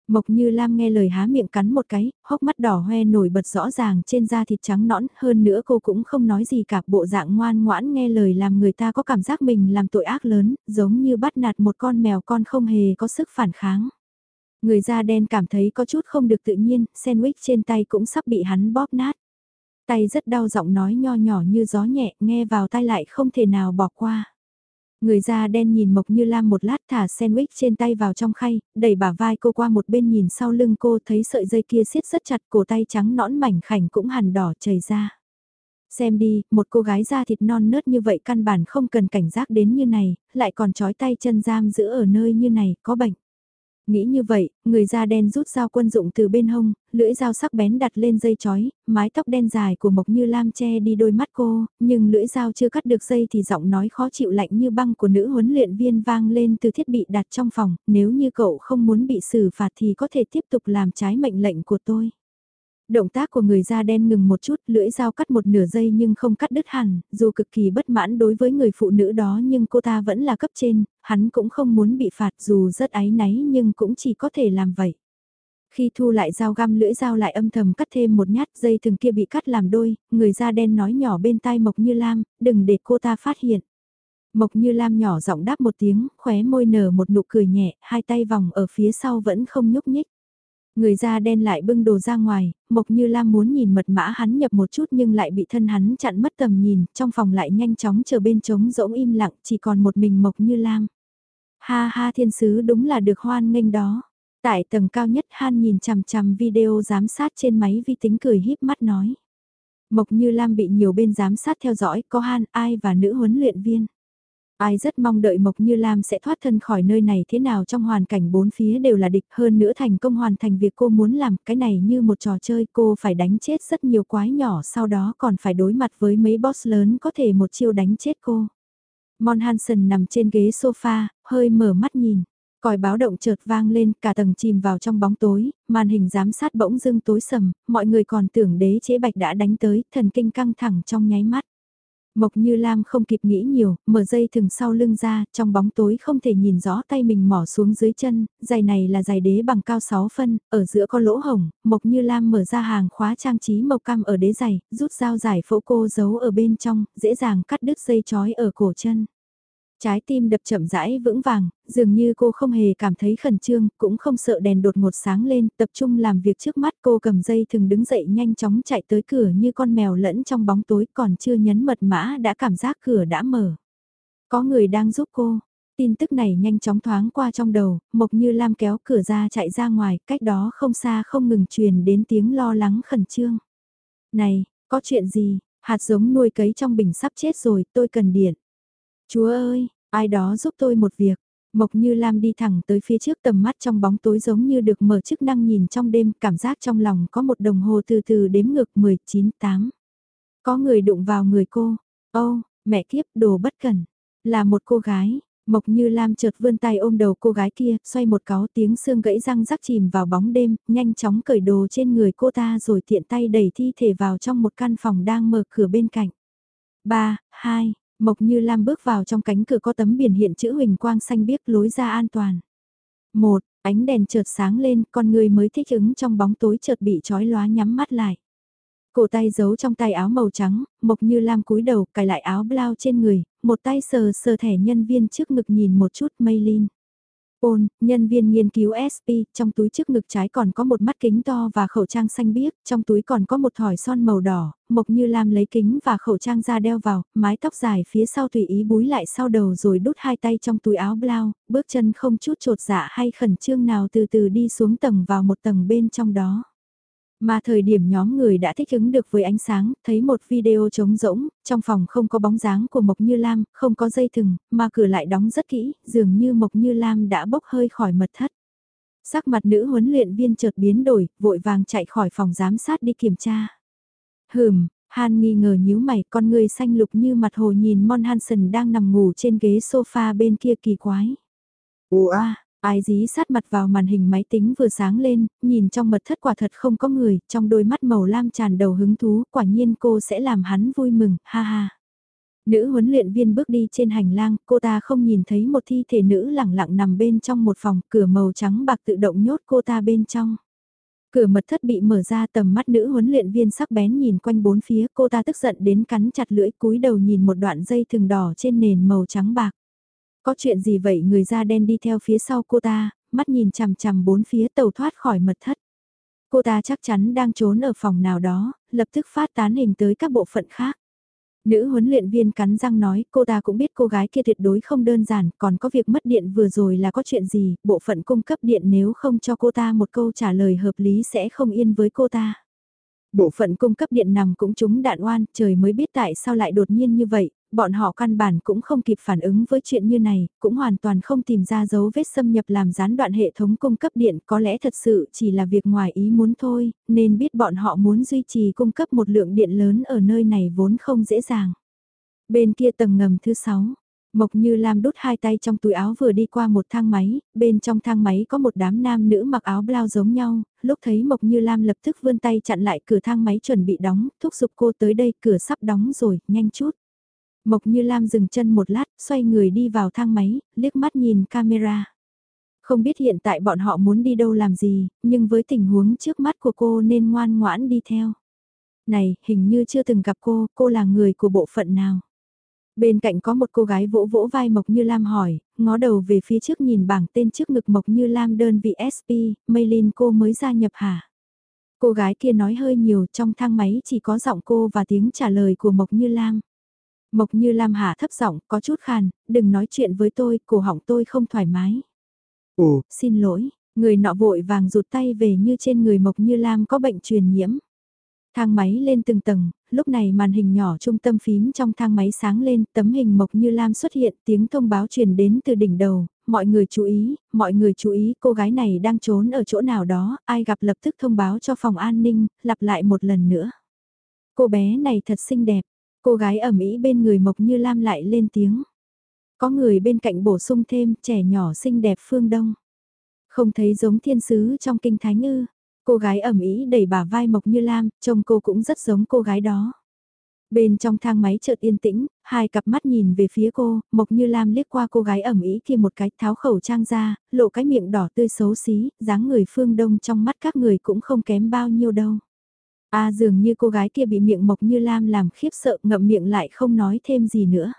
Mộc Như Lam nghe lời há miệng cắn một cái, hốc mắt đỏ hoe nổi bật rõ ràng trên da thịt trắng nõn, hơn nữa cô cũng không nói gì cả, bộ dạng ngoan ngoãn nghe lời làm người ta có cảm giác mình làm tội ác lớn, giống như bắt nạt một con mèo con không hề có sức phản kháng. Người da đen cảm thấy có chút không được tự nhiên, sandwich trên tay cũng sắp bị hắn bóp nát. Tay rất đau giọng nói nho nhỏ như gió nhẹ, nghe vào tai lại không thể nào bỏ qua. Người da đen nhìn Mộc Như Lam một lát thả sandwich trên tay vào trong khay, đẩy bả vai cô qua một bên nhìn sau lưng cô thấy sợi dây kia siết rất chặt cổ tay trắng nõn mảnh khảnh cũng hằn đỏ chảy ra. Xem đi, một cô gái da thịt non nớt như vậy căn bản không cần cảnh giác đến như này, lại còn trói tay chân giam giữ ở nơi như này, có bệnh. Nghĩ như vậy, người da đen rút dao quân dụng từ bên hông, lưỡi dao sắc bén đặt lên dây chói, mái tóc đen dài của Mộc Như Lam che đi đôi mắt cô, nhưng lưỡi dao chưa cắt được dây thì giọng nói khó chịu lạnh như băng của nữ huấn luyện viên vang lên từ thiết bị đặt trong phòng, nếu như cậu không muốn bị xử phạt thì có thể tiếp tục làm trái mệnh lệnh của tôi. Động tác của người da đen ngừng một chút, lưỡi dao cắt một nửa giây nhưng không cắt đứt hẳn, dù cực kỳ bất mãn đối với người phụ nữ đó nhưng cô ta vẫn là cấp trên, hắn cũng không muốn bị phạt dù rất áy náy nhưng cũng chỉ có thể làm vậy. Khi thu lại dao găm lưỡi dao lại âm thầm cắt thêm một nhát dây thừng kia bị cắt làm đôi, người da đen nói nhỏ bên tai Mộc Như Lam, đừng để cô ta phát hiện. Mộc Như Lam nhỏ giọng đáp một tiếng, khóe môi nở một nụ cười nhẹ, hai tay vòng ở phía sau vẫn không nhúc nhích. Người da đen lại bưng đồ ra ngoài, Mộc Như Lam muốn nhìn mật mã hắn nhập một chút nhưng lại bị thân hắn chặn mất tầm nhìn, trong phòng lại nhanh chóng chờ bên trống rỗng im lặng, chỉ còn một mình Mộc Như Lam. Ha ha thiên sứ đúng là được hoan nghênh đó. Tại tầng cao nhất Han nhìn chằm chằm video giám sát trên máy vi tính cười híp mắt nói. Mộc Như Lam bị nhiều bên giám sát theo dõi, có Han, ai và nữ huấn luyện viên. Ai rất mong đợi Mộc Như Lam sẽ thoát thân khỏi nơi này thế nào trong hoàn cảnh bốn phía đều là địch hơn nữa thành công hoàn thành việc cô muốn làm cái này như một trò chơi cô phải đánh chết rất nhiều quái nhỏ sau đó còn phải đối mặt với mấy boss lớn có thể một chiêu đánh chết cô. Mon Hansen nằm trên ghế sofa, hơi mở mắt nhìn. Còi báo động chợt vang lên, cả tầng chìm vào trong bóng tối, màn hình giám sát bỗng dưng tối sầm, mọi người còn tưởng đế chế bạch đã đánh tới, thần kinh căng thẳng trong nháy mắt. Mộc Như Lam không kịp nghĩ nhiều, mở dây thừng sau lưng ra, trong bóng tối không thể nhìn rõ tay mình mỏ xuống dưới chân, giày này là giày đế bằng cao 6 phân, ở giữa có lỗ hồng, Mộc Như Lam mở ra hàng khóa trang trí màu cam ở đế giày, rút dao giải phẫu cô giấu ở bên trong, dễ dàng cắt đứt dây chói ở cổ chân. Trái tim đập chậm rãi vững vàng, dường như cô không hề cảm thấy khẩn trương, cũng không sợ đèn đột ngột sáng lên, tập trung làm việc trước mắt cô cầm dây thường đứng dậy nhanh chóng chạy tới cửa như con mèo lẫn trong bóng tối còn chưa nhấn mật mã đã cảm giác cửa đã mở. Có người đang giúp cô, tin tức này nhanh chóng thoáng qua trong đầu, Mộc Như Lam kéo cửa ra chạy ra ngoài, cách đó không xa không ngừng truyền đến tiếng lo lắng khẩn trương. Này, có chuyện gì, hạt giống nuôi cấy trong bình sắp chết rồi, tôi cần điện. Chúa ơi, ai đó giúp tôi một việc. Mộc Như Lam đi thẳng tới phía trước tầm mắt trong bóng tối giống như được mở chức năng nhìn trong đêm, cảm giác trong lòng có một đồng hồ từ từ đếm ngược 19 8. Có người đụng vào người cô. Ô, oh, mẹ kiếp đồ bất cẩn. Là một cô gái. Mộc Như Lam chợt vươn tay ôm đầu cô gái kia, xoay một cáo tiếng xương gãy răng rắc chìm vào bóng đêm, nhanh chóng cởi đồ trên người cô ta rồi tiện tay đẩy thi thể vào trong một căn phòng đang mở cửa bên cạnh. 3, 2, Mộc Như Lam bước vào trong cánh cửa có tấm biển hiện chữ huỳnh quang xanh biếc lối ra an toàn. Một, ánh đèn chợt sáng lên, con người mới thích ứng trong bóng tối chợt bị trói lóa nhắm mắt lại. Cổ tay giấu trong tay áo màu trắng, Mộc Như Lam cúi đầu cài lại áo blau trên người, một tay sờ sờ thẻ nhân viên trước ngực nhìn một chút mây linh. Ôn, nhân viên nghiên cứu SP, trong túi trước ngực trái còn có một mắt kính to và khẩu trang xanh biếc, trong túi còn có một thỏi son màu đỏ, Mộc Như Lam lấy kính và khẩu trang ra đeo vào, mái tóc dài phía sau tùy ý búi lại sau đầu rồi đút hai tay trong túi áo blau, bước chân không chút trột dạ hay khẩn trương nào từ từ đi xuống tầng vào một tầng bên trong đó. Mà thời điểm nhóm người đã thích ứng được với ánh sáng, thấy một video trống rỗng, trong phòng không có bóng dáng của Mộc Như Lam, không có dây thừng, mà cửa lại đóng rất kỹ, dường như Mộc Như Lam đã bốc hơi khỏi mật thất. Sắc mặt nữ huấn luyện viên chợt biến đổi, vội vàng chạy khỏi phòng giám sát đi kiểm tra. Hừm, Han nghi ngờ nhíu mày, con người xanh lục như mặt hồ nhìn Mon Hansen đang nằm ngủ trên ghế sofa bên kia kỳ quái. Ủa, Ai dí sát mặt vào màn hình máy tính vừa sáng lên, nhìn trong mật thất quả thật không có người, trong đôi mắt màu lam tràn đầu hứng thú, quả nhiên cô sẽ làm hắn vui mừng, ha ha. Nữ huấn luyện viên bước đi trên hành lang, cô ta không nhìn thấy một thi thể nữ lẳng lặng nằm bên trong một phòng, cửa màu trắng bạc tự động nhốt cô ta bên trong. Cửa mật thất bị mở ra tầm mắt nữ huấn luyện viên sắc bén nhìn quanh bốn phía, cô ta tức giận đến cắn chặt lưỡi cúi đầu nhìn một đoạn dây thừng đỏ trên nền màu trắng bạc. Có chuyện gì vậy người da đen đi theo phía sau cô ta, mắt nhìn chằm chằm bốn phía tàu thoát khỏi mật thất. Cô ta chắc chắn đang trốn ở phòng nào đó, lập tức phát tán hình tới các bộ phận khác. Nữ huấn luyện viên cắn răng nói cô ta cũng biết cô gái kia tuyệt đối không đơn giản, còn có việc mất điện vừa rồi là có chuyện gì, bộ phận cung cấp điện nếu không cho cô ta một câu trả lời hợp lý sẽ không yên với cô ta. Bộ phận cung cấp điện nằm cũng trúng đạn oan, trời mới biết tại sao lại đột nhiên như vậy, bọn họ căn bản cũng không kịp phản ứng với chuyện như này, cũng hoàn toàn không tìm ra dấu vết xâm nhập làm gián đoạn hệ thống cung cấp điện có lẽ thật sự chỉ là việc ngoài ý muốn thôi, nên biết bọn họ muốn duy trì cung cấp một lượng điện lớn ở nơi này vốn không dễ dàng. Bên kia tầng ngầm thứ 6, Mộc Như Lam đút hai tay trong túi áo vừa đi qua một thang máy, bên trong thang máy có một đám nam nữ mặc áo blau giống nhau, lúc thấy Mộc Như Lam lập tức vươn tay chặn lại cửa thang máy chuẩn bị đóng, thúc giục cô tới đây cửa sắp đóng rồi, nhanh chút. Mộc Như Lam dừng chân một lát, xoay người đi vào thang máy, liếc mắt nhìn camera. Không biết hiện tại bọn họ muốn đi đâu làm gì, nhưng với tình huống trước mắt của cô nên ngoan ngoãn đi theo. Này, hình như chưa từng gặp cô, cô là người của bộ phận nào? Bên cạnh có một cô gái vỗ vỗ vai Mộc Như Lam hỏi, ngó đầu về phía trước nhìn bảng tên trước ngực Mộc Như Lam đơn vị SP, Maylin cô mới gia nhập hả? Cô gái kia nói hơi nhiều trong thang máy chỉ có giọng cô và tiếng trả lời của Mộc Như Lam. Mộc Như Lam hạ thấp giọng, có chút khàn, đừng nói chuyện với tôi, cổ họng tôi không thoải mái. Ồ, xin lỗi, người nọ vội vàng rụt tay về như trên người Mộc Như Lam có bệnh truyền nhiễm. Thang máy lên từng tầng, lúc này màn hình nhỏ trung tâm phím trong thang máy sáng lên, tấm hình Mộc Như Lam xuất hiện, tiếng thông báo truyền đến từ đỉnh đầu, mọi người chú ý, mọi người chú ý, cô gái này đang trốn ở chỗ nào đó, ai gặp lập tức thông báo cho phòng an ninh, lặp lại một lần nữa. Cô bé này thật xinh đẹp, Cô gái ẩm ý bên người Mộc Như Lam lại lên tiếng. Có người bên cạnh bổ sung thêm trẻ nhỏ xinh đẹp phương đông. Không thấy giống thiên sứ trong kinh thánh ư. Cô gái ẩm ý đẩy bả vai Mộc Như Lam, trông cô cũng rất giống cô gái đó. Bên trong thang máy chợt yên tĩnh, hai cặp mắt nhìn về phía cô, Mộc Như Lam liếc qua cô gái ẩm ý kia một cái tháo khẩu trang ra, lộ cái miệng đỏ tươi xấu xí, dáng người phương đông trong mắt các người cũng không kém bao nhiêu đâu. A à, dường như cô gái kia bị miệng mộc như lam làm khiếp sợ ngậm miệng lại không nói thêm gì nữa.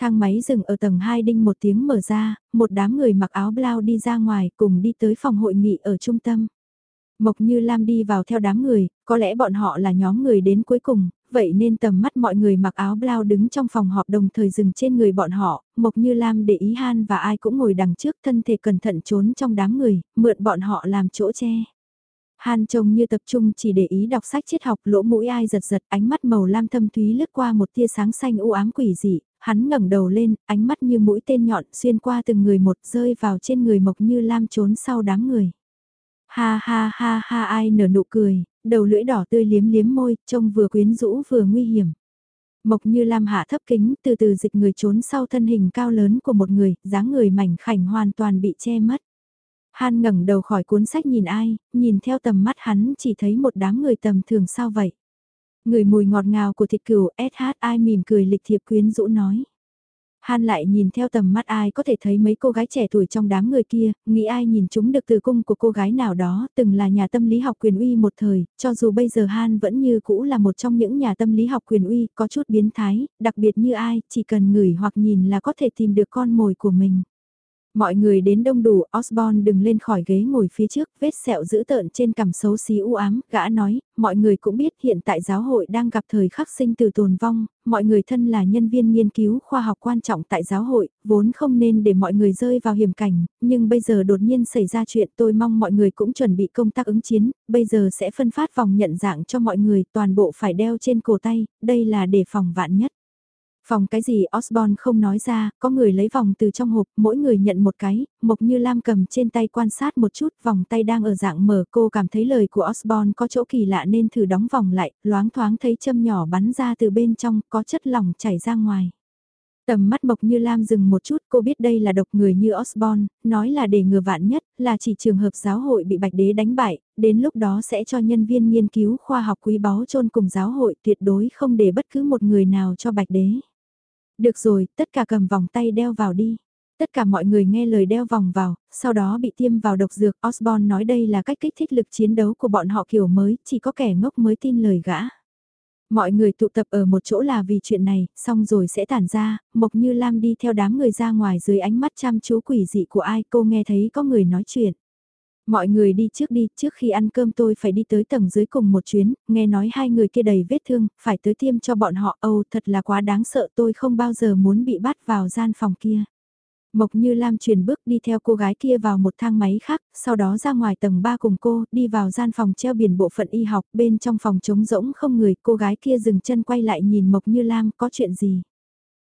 Thang máy dừng ở tầng 2 đinh một tiếng mở ra, một đám người mặc áo blau đi ra ngoài cùng đi tới phòng hội nghị ở trung tâm. Mộc Như Lam đi vào theo đám người, có lẽ bọn họ là nhóm người đến cuối cùng, vậy nên tầm mắt mọi người mặc áo blau đứng trong phòng họp đồng thời dừng trên người bọn họ, Mộc Như Lam để ý Han và ai cũng ngồi đằng trước thân thể cẩn thận trốn trong đám người, mượn bọn họ làm chỗ che. Han trông như tập trung chỉ để ý đọc sách triết học lỗ mũi ai giật giật ánh mắt màu lam thâm thúy lướt qua một tia sáng xanh u ám quỷ dị, hắn ngẩng đầu lên, ánh mắt như mũi tên nhọn xuyên qua từng người một rơi vào trên người mộc như lam trốn sau đám người. Ha ha ha ha ai nở nụ cười, đầu lưỡi đỏ tươi liếm liếm môi, trông vừa quyến rũ vừa nguy hiểm. Mộc như lam hạ thấp kính, từ từ dịch người trốn sau thân hình cao lớn của một người, dáng người mảnh khảnh hoàn toàn bị che mất. Han ngẩng đầu khỏi cuốn sách nhìn ai, nhìn theo tầm mắt hắn chỉ thấy một đám người tầm thường sao vậy. Người mùi ngọt ngào của thịt cừu SHI mỉm cười lịch thiệp quyến rũ nói. Han lại nhìn theo tầm mắt ai có thể thấy mấy cô gái trẻ tuổi trong đám người kia, nghĩ ai nhìn chúng được từ cung của cô gái nào đó, từng là nhà tâm lý học quyền uy một thời, cho dù bây giờ Han vẫn như cũ là một trong những nhà tâm lý học quyền uy, có chút biến thái, đặc biệt như ai, chỉ cần ngửi hoặc nhìn là có thể tìm được con mồi của mình. Mọi người đến đông đủ, Osborne đừng lên khỏi ghế ngồi phía trước, vết sẹo dữ tợn trên cằm xấu xí u ám, gã nói, mọi người cũng biết hiện tại giáo hội đang gặp thời khắc sinh từ tồn vong, mọi người thân là nhân viên nghiên cứu khoa học quan trọng tại giáo hội, vốn không nên để mọi người rơi vào hiểm cảnh, nhưng bây giờ đột nhiên xảy ra chuyện tôi mong mọi người cũng chuẩn bị công tác ứng chiến, bây giờ sẽ phân phát vòng nhận dạng cho mọi người, toàn bộ phải đeo trên cổ tay, đây là để phòng vạn nhất. Phòng cái gì Osborne không nói ra, có người lấy vòng từ trong hộp, mỗi người nhận một cái, Mộc Như Lam cầm trên tay quan sát một chút, vòng tay đang ở dạng mở, cô cảm thấy lời của Osborne có chỗ kỳ lạ nên thử đóng vòng lại, loáng thoáng thấy châm nhỏ bắn ra từ bên trong, có chất lỏng chảy ra ngoài. Tầm mắt Mộc Như Lam dừng một chút, cô biết đây là độc người như Osborne, nói là để ngừa vạn nhất, là chỉ trường hợp giáo hội bị bạch đế đánh bại, đến lúc đó sẽ cho nhân viên nghiên cứu khoa học quý báu chôn cùng giáo hội tuyệt đối không để bất cứ một người nào cho bạch đế. Được rồi, tất cả cầm vòng tay đeo vào đi. Tất cả mọi người nghe lời đeo vòng vào, sau đó bị tiêm vào độc dược. Osborne nói đây là cách kích thích lực chiến đấu của bọn họ kiểu mới, chỉ có kẻ ngốc mới tin lời gã. Mọi người tụ tập ở một chỗ là vì chuyện này, xong rồi sẽ tản ra, Mộc Như Lam đi theo đám người ra ngoài dưới ánh mắt chăm chú quỷ dị của ai cô nghe thấy có người nói chuyện. Mọi người đi trước đi, trước khi ăn cơm tôi phải đi tới tầng dưới cùng một chuyến, nghe nói hai người kia đầy vết thương, phải tới tiêm cho bọn họ, âu thật là quá đáng sợ tôi không bao giờ muốn bị bắt vào gian phòng kia. Mộc Như Lam chuyển bước đi theo cô gái kia vào một thang máy khác, sau đó ra ngoài tầng 3 cùng cô, đi vào gian phòng treo biển bộ phận y học, bên trong phòng trống rỗng không người, cô gái kia dừng chân quay lại nhìn Mộc Như Lam có chuyện gì.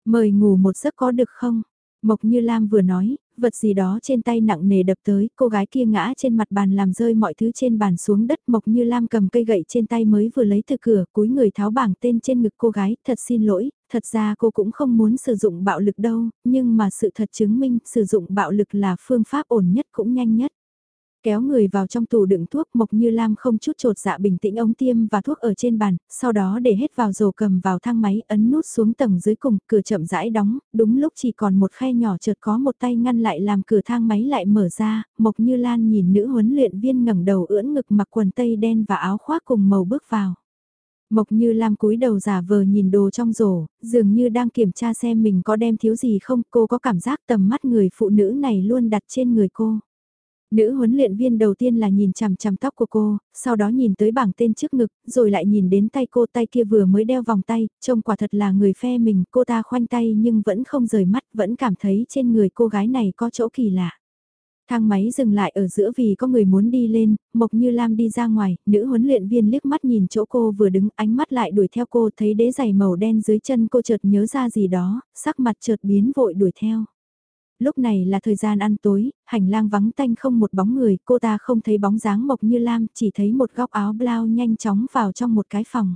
Mời ngủ một giấc có được không? Mộc Như Lam vừa nói, vật gì đó trên tay nặng nề đập tới, cô gái kia ngã trên mặt bàn làm rơi mọi thứ trên bàn xuống đất. Mộc Như Lam cầm cây gậy trên tay mới vừa lấy từ cửa, cúi người tháo bảng tên trên ngực cô gái, thật xin lỗi, thật ra cô cũng không muốn sử dụng bạo lực đâu, nhưng mà sự thật chứng minh sử dụng bạo lực là phương pháp ổn nhất cũng nhanh nhất. Kéo người vào trong tủ đựng thuốc Mộc Như Lam không chút trột dạ bình tĩnh ống tiêm và thuốc ở trên bàn, sau đó để hết vào rổ cầm vào thang máy ấn nút xuống tầng dưới cùng, cửa chậm rãi đóng, đúng lúc chỉ còn một khe nhỏ chợt có một tay ngăn lại làm cửa thang máy lại mở ra, Mộc Như Lan nhìn nữ huấn luyện viên ngẩng đầu ưỡn ngực mặc quần tây đen và áo khoác cùng màu bước vào. Mộc Như Lam cúi đầu giả vờ nhìn đồ trong rổ, dường như đang kiểm tra xem mình có đem thiếu gì không, cô có cảm giác tầm mắt người phụ nữ này luôn đặt trên người cô. Nữ huấn luyện viên đầu tiên là nhìn chằm chằm tóc của cô, sau đó nhìn tới bảng tên trước ngực, rồi lại nhìn đến tay cô tay kia vừa mới đeo vòng tay, trông quả thật là người phe mình, cô ta khoanh tay nhưng vẫn không rời mắt, vẫn cảm thấy trên người cô gái này có chỗ kỳ lạ. Thang máy dừng lại ở giữa vì có người muốn đi lên, Mộc Như Lam đi ra ngoài, nữ huấn luyện viên liếc mắt nhìn chỗ cô vừa đứng, ánh mắt lại đuổi theo cô, thấy đế giày màu đen dưới chân cô chợt nhớ ra gì đó, sắc mặt chợt biến vội đuổi theo. Lúc này là thời gian ăn tối, hành lang vắng tanh không một bóng người, cô ta không thấy bóng dáng Mộc Như Lam, chỉ thấy một góc áo blau nhanh chóng vào trong một cái phòng.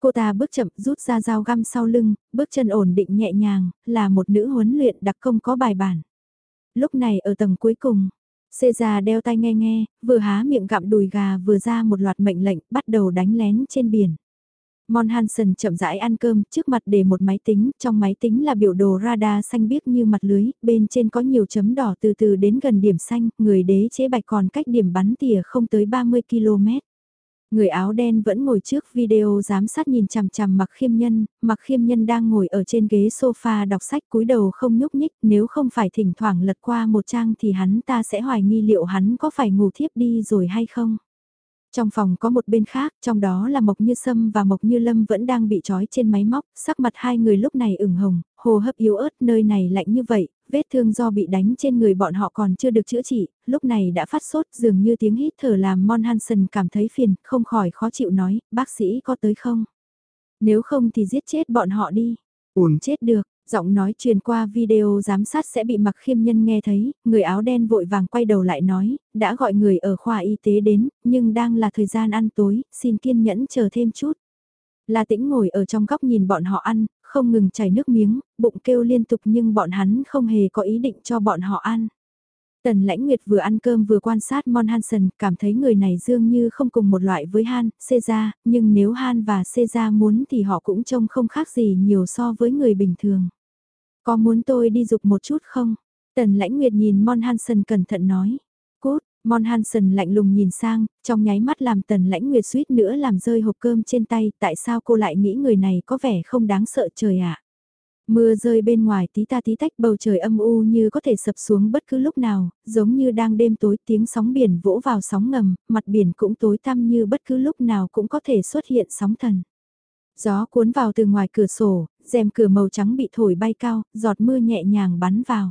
Cô ta bước chậm rút ra dao găm sau lưng, bước chân ổn định nhẹ nhàng, là một nữ huấn luyện đặc công có bài bản. Lúc này ở tầng cuối cùng, Xê già đeo tay nghe nghe, vừa há miệng gặm đùi gà vừa ra một loạt mệnh lệnh bắt đầu đánh lén trên biển. Mon Hansen chậm rãi ăn cơm, trước mặt để một máy tính, trong máy tính là biểu đồ radar xanh biếc như mặt lưới, bên trên có nhiều chấm đỏ từ từ đến gần điểm xanh, người đế chế bạch còn cách điểm bắn tỉa không tới 30 km. Người áo đen vẫn ngồi trước video giám sát nhìn chằm chằm mặc khiêm nhân, mặc khiêm nhân đang ngồi ở trên ghế sofa đọc sách cúi đầu không nhúc nhích, nếu không phải thỉnh thoảng lật qua một trang thì hắn ta sẽ hoài nghi liệu hắn có phải ngủ thiếp đi rồi hay không. Trong phòng có một bên khác, trong đó là Mộc Như Sâm và Mộc Như Lâm vẫn đang bị trói trên máy móc, sắc mặt hai người lúc này ửng hồng, hồ hấp yếu ớt nơi này lạnh như vậy, vết thương do bị đánh trên người bọn họ còn chưa được chữa trị, lúc này đã phát sốt dường như tiếng hít thở làm Mon Hansen cảm thấy phiền, không khỏi khó chịu nói, bác sĩ có tới không? Nếu không thì giết chết bọn họ đi. Ổn chết được, Giọng nói truyền qua video giám sát sẽ bị mặc khiêm nhân nghe thấy, người áo đen vội vàng quay đầu lại nói, đã gọi người ở khoa y tế đến, nhưng đang là thời gian ăn tối, xin kiên nhẫn chờ thêm chút. La tĩnh ngồi ở trong góc nhìn bọn họ ăn, không ngừng chảy nước miếng, bụng kêu liên tục nhưng bọn hắn không hề có ý định cho bọn họ ăn. Tần lãnh nguyệt vừa ăn cơm vừa quan sát Mon Hansen, cảm thấy người này dường như không cùng một loại với Han, Seja, nhưng nếu Han và Seja muốn thì họ cũng trông không khác gì nhiều so với người bình thường. Có muốn tôi đi dục một chút không? Tần lãnh nguyệt nhìn Mon Hansen cẩn thận nói. Cốt, Mon Hansen lạnh lùng nhìn sang, trong nháy mắt làm tần lãnh nguyệt suýt nữa làm rơi hộp cơm trên tay, tại sao cô lại nghĩ người này có vẻ không đáng sợ trời ạ? Mưa rơi bên ngoài tí ta tí tách bầu trời âm u như có thể sập xuống bất cứ lúc nào, giống như đang đêm tối tiếng sóng biển vỗ vào sóng ngầm, mặt biển cũng tối tăm như bất cứ lúc nào cũng có thể xuất hiện sóng thần. Gió cuốn vào từ ngoài cửa sổ, rèm cửa màu trắng bị thổi bay cao, giọt mưa nhẹ nhàng bắn vào.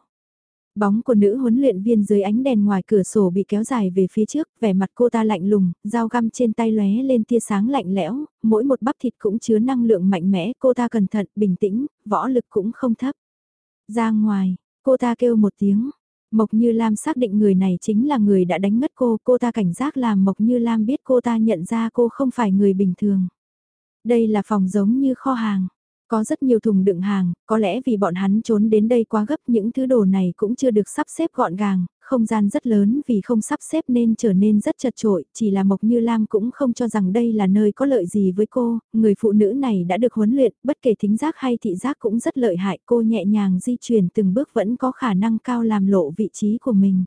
Bóng của nữ huấn luyện viên dưới ánh đèn ngoài cửa sổ bị kéo dài về phía trước, vẻ mặt cô ta lạnh lùng, dao găm trên tay lóe lên tia sáng lạnh lẽo, mỗi một bắp thịt cũng chứa năng lượng mạnh mẽ, cô ta cẩn thận, bình tĩnh, võ lực cũng không thấp. Ra ngoài, cô ta kêu một tiếng. Mộc Như Lam xác định người này chính là người đã đánh ngất cô, cô ta cảnh giác làm Mộc Như Lam biết cô ta nhận ra cô không phải người bình thường. Đây là phòng giống như kho hàng. Có rất nhiều thùng đựng hàng, có lẽ vì bọn hắn trốn đến đây quá gấp những thứ đồ này cũng chưa được sắp xếp gọn gàng, không gian rất lớn vì không sắp xếp nên trở nên rất chật trội, chỉ là Mộc Như Lam cũng không cho rằng đây là nơi có lợi gì với cô, người phụ nữ này đã được huấn luyện, bất kể thính giác hay thị giác cũng rất lợi hại, cô nhẹ nhàng di chuyển từng bước vẫn có khả năng cao làm lộ vị trí của mình.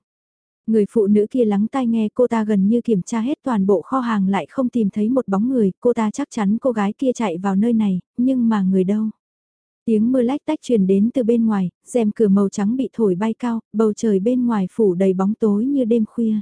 Người phụ nữ kia lắng tai nghe cô ta gần như kiểm tra hết toàn bộ kho hàng lại không tìm thấy một bóng người, cô ta chắc chắn cô gái kia chạy vào nơi này, nhưng mà người đâu? Tiếng mưa lách tách truyền đến từ bên ngoài, rèm cửa màu trắng bị thổi bay cao, bầu trời bên ngoài phủ đầy bóng tối như đêm khuya.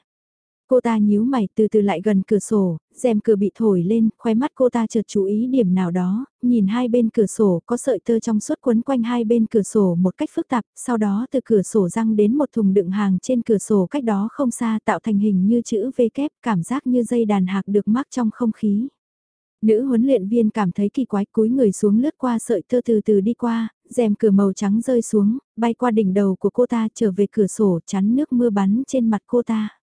Cô ta nhíu mày từ từ lại gần cửa sổ, rèm cửa bị thổi lên, khóe mắt cô ta chợt chú ý điểm nào đó, nhìn hai bên cửa sổ có sợi tơ trong suốt quấn quanh hai bên cửa sổ một cách phức tạp, sau đó từ cửa sổ răng đến một thùng đựng hàng trên cửa sổ cách đó không xa tạo thành hình như chữ V kép, cảm giác như dây đàn hạc được mắc trong không khí. Nữ huấn luyện viên cảm thấy kỳ quái cúi người xuống lướt qua sợi tơ từ từ đi qua, rèm cửa màu trắng rơi xuống, bay qua đỉnh đầu của cô ta trở về cửa sổ chắn nước mưa bắn trên mặt cô ta.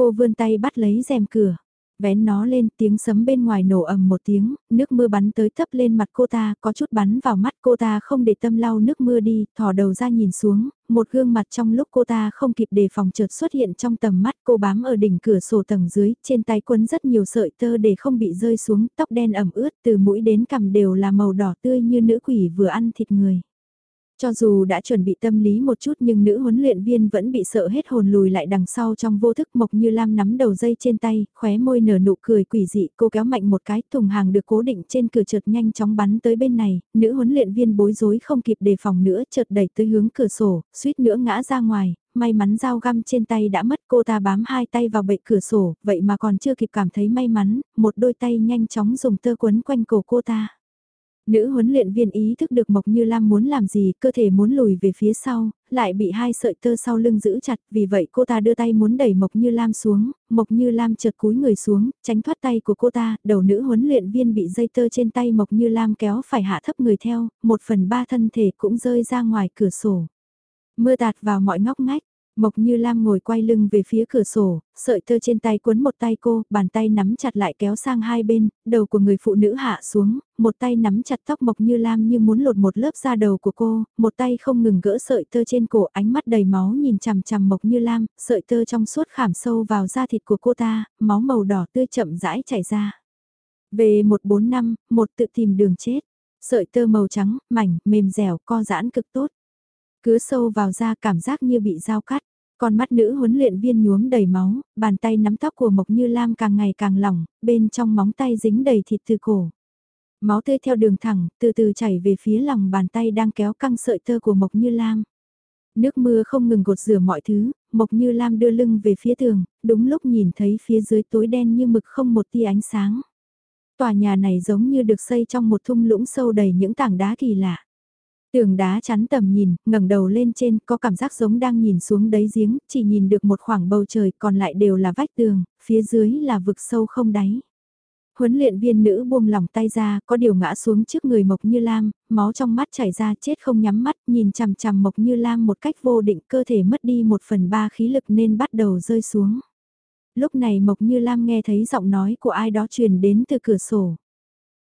Cô vươn tay bắt lấy rèm cửa, vén nó lên tiếng sấm bên ngoài nổ ầm một tiếng, nước mưa bắn tới thấp lên mặt cô ta, có chút bắn vào mắt cô ta không để tâm lau nước mưa đi, thò đầu ra nhìn xuống, một gương mặt trong lúc cô ta không kịp đề phòng chợt xuất hiện trong tầm mắt cô bám ở đỉnh cửa sổ tầng dưới, trên tay quấn rất nhiều sợi tơ để không bị rơi xuống, tóc đen ẩm ướt từ mũi đến cằm đều là màu đỏ tươi như nữ quỷ vừa ăn thịt người. Cho dù đã chuẩn bị tâm lý một chút nhưng nữ huấn luyện viên vẫn bị sợ hết hồn lùi lại đằng sau trong vô thức Mộc Như Lam nắm đầu dây trên tay, khóe môi nở nụ cười quỷ dị, cô kéo mạnh một cái, thùng hàng được cố định trên cửa chợt nhanh chóng bắn tới bên này, nữ huấn luyện viên bối rối không kịp đề phòng nữa, chợt đẩy tới hướng cửa sổ, suýt nữa ngã ra ngoài, may mắn dao găm trên tay đã mất cô ta bám hai tay vào bệ cửa sổ, vậy mà còn chưa kịp cảm thấy may mắn, một đôi tay nhanh chóng dùng tơ quấn quanh cổ cô ta. Nữ huấn luyện viên ý thức được Mộc Như Lam muốn làm gì, cơ thể muốn lùi về phía sau, lại bị hai sợi tơ sau lưng giữ chặt, vì vậy cô ta đưa tay muốn đẩy Mộc Như Lam xuống, Mộc Như Lam chợt cúi người xuống, tránh thoát tay của cô ta, đầu nữ huấn luyện viên bị dây tơ trên tay Mộc Như Lam kéo phải hạ thấp người theo, một phần ba thân thể cũng rơi ra ngoài cửa sổ. Mưa tạt vào mọi ngóc ngách, Mộc Như Lam ngồi quay lưng về phía cửa sổ, sợi tơ trên tay cuốn một tay cô, bàn tay nắm chặt lại kéo sang hai bên, đầu của người phụ nữ hạ xuống, một tay nắm chặt tóc Mộc Như Lam như muốn lột một lớp da đầu của cô, một tay không ngừng gỡ sợi tơ trên cổ, ánh mắt đầy máu nhìn chằm chằm Mộc Như Lam, sợi tơ trong suốt khảm sâu vào da thịt của cô ta, máu màu đỏ tươi chậm rãi chảy ra. Về 145, một tự tìm đường chết. Sợi tơ màu trắng, mảnh, mềm dẻo, co giãn cực tốt. Cứ sâu vào da cảm giác như bị dao cắt. Con mắt nữ huấn luyện viên nhuốm đầy máu, bàn tay nắm tóc của Mộc Như Lam càng ngày càng lỏng, bên trong móng tay dính đầy thịt từ cổ. Máu tươi theo đường thẳng, từ từ chảy về phía lòng bàn tay đang kéo căng sợi tơ của Mộc Như Lam. Nước mưa không ngừng gột rửa mọi thứ, Mộc Như Lam đưa lưng về phía tường, đúng lúc nhìn thấy phía dưới tối đen như mực không một tia ánh sáng. Tòa nhà này giống như được xây trong một thung lũng sâu đầy những tảng đá kỳ lạ. Tường đá chắn tầm nhìn, ngẩng đầu lên trên, có cảm giác giống đang nhìn xuống đáy giếng, chỉ nhìn được một khoảng bầu trời, còn lại đều là vách tường, phía dưới là vực sâu không đáy. Huấn luyện viên nữ buông lỏng tay ra, có điều ngã xuống trước người Mộc Như Lam, máu trong mắt chảy ra chết không nhắm mắt, nhìn chằm chằm Mộc Như Lam một cách vô định cơ thể mất đi một phần ba khí lực nên bắt đầu rơi xuống. Lúc này Mộc Như Lam nghe thấy giọng nói của ai đó truyền đến từ cửa sổ.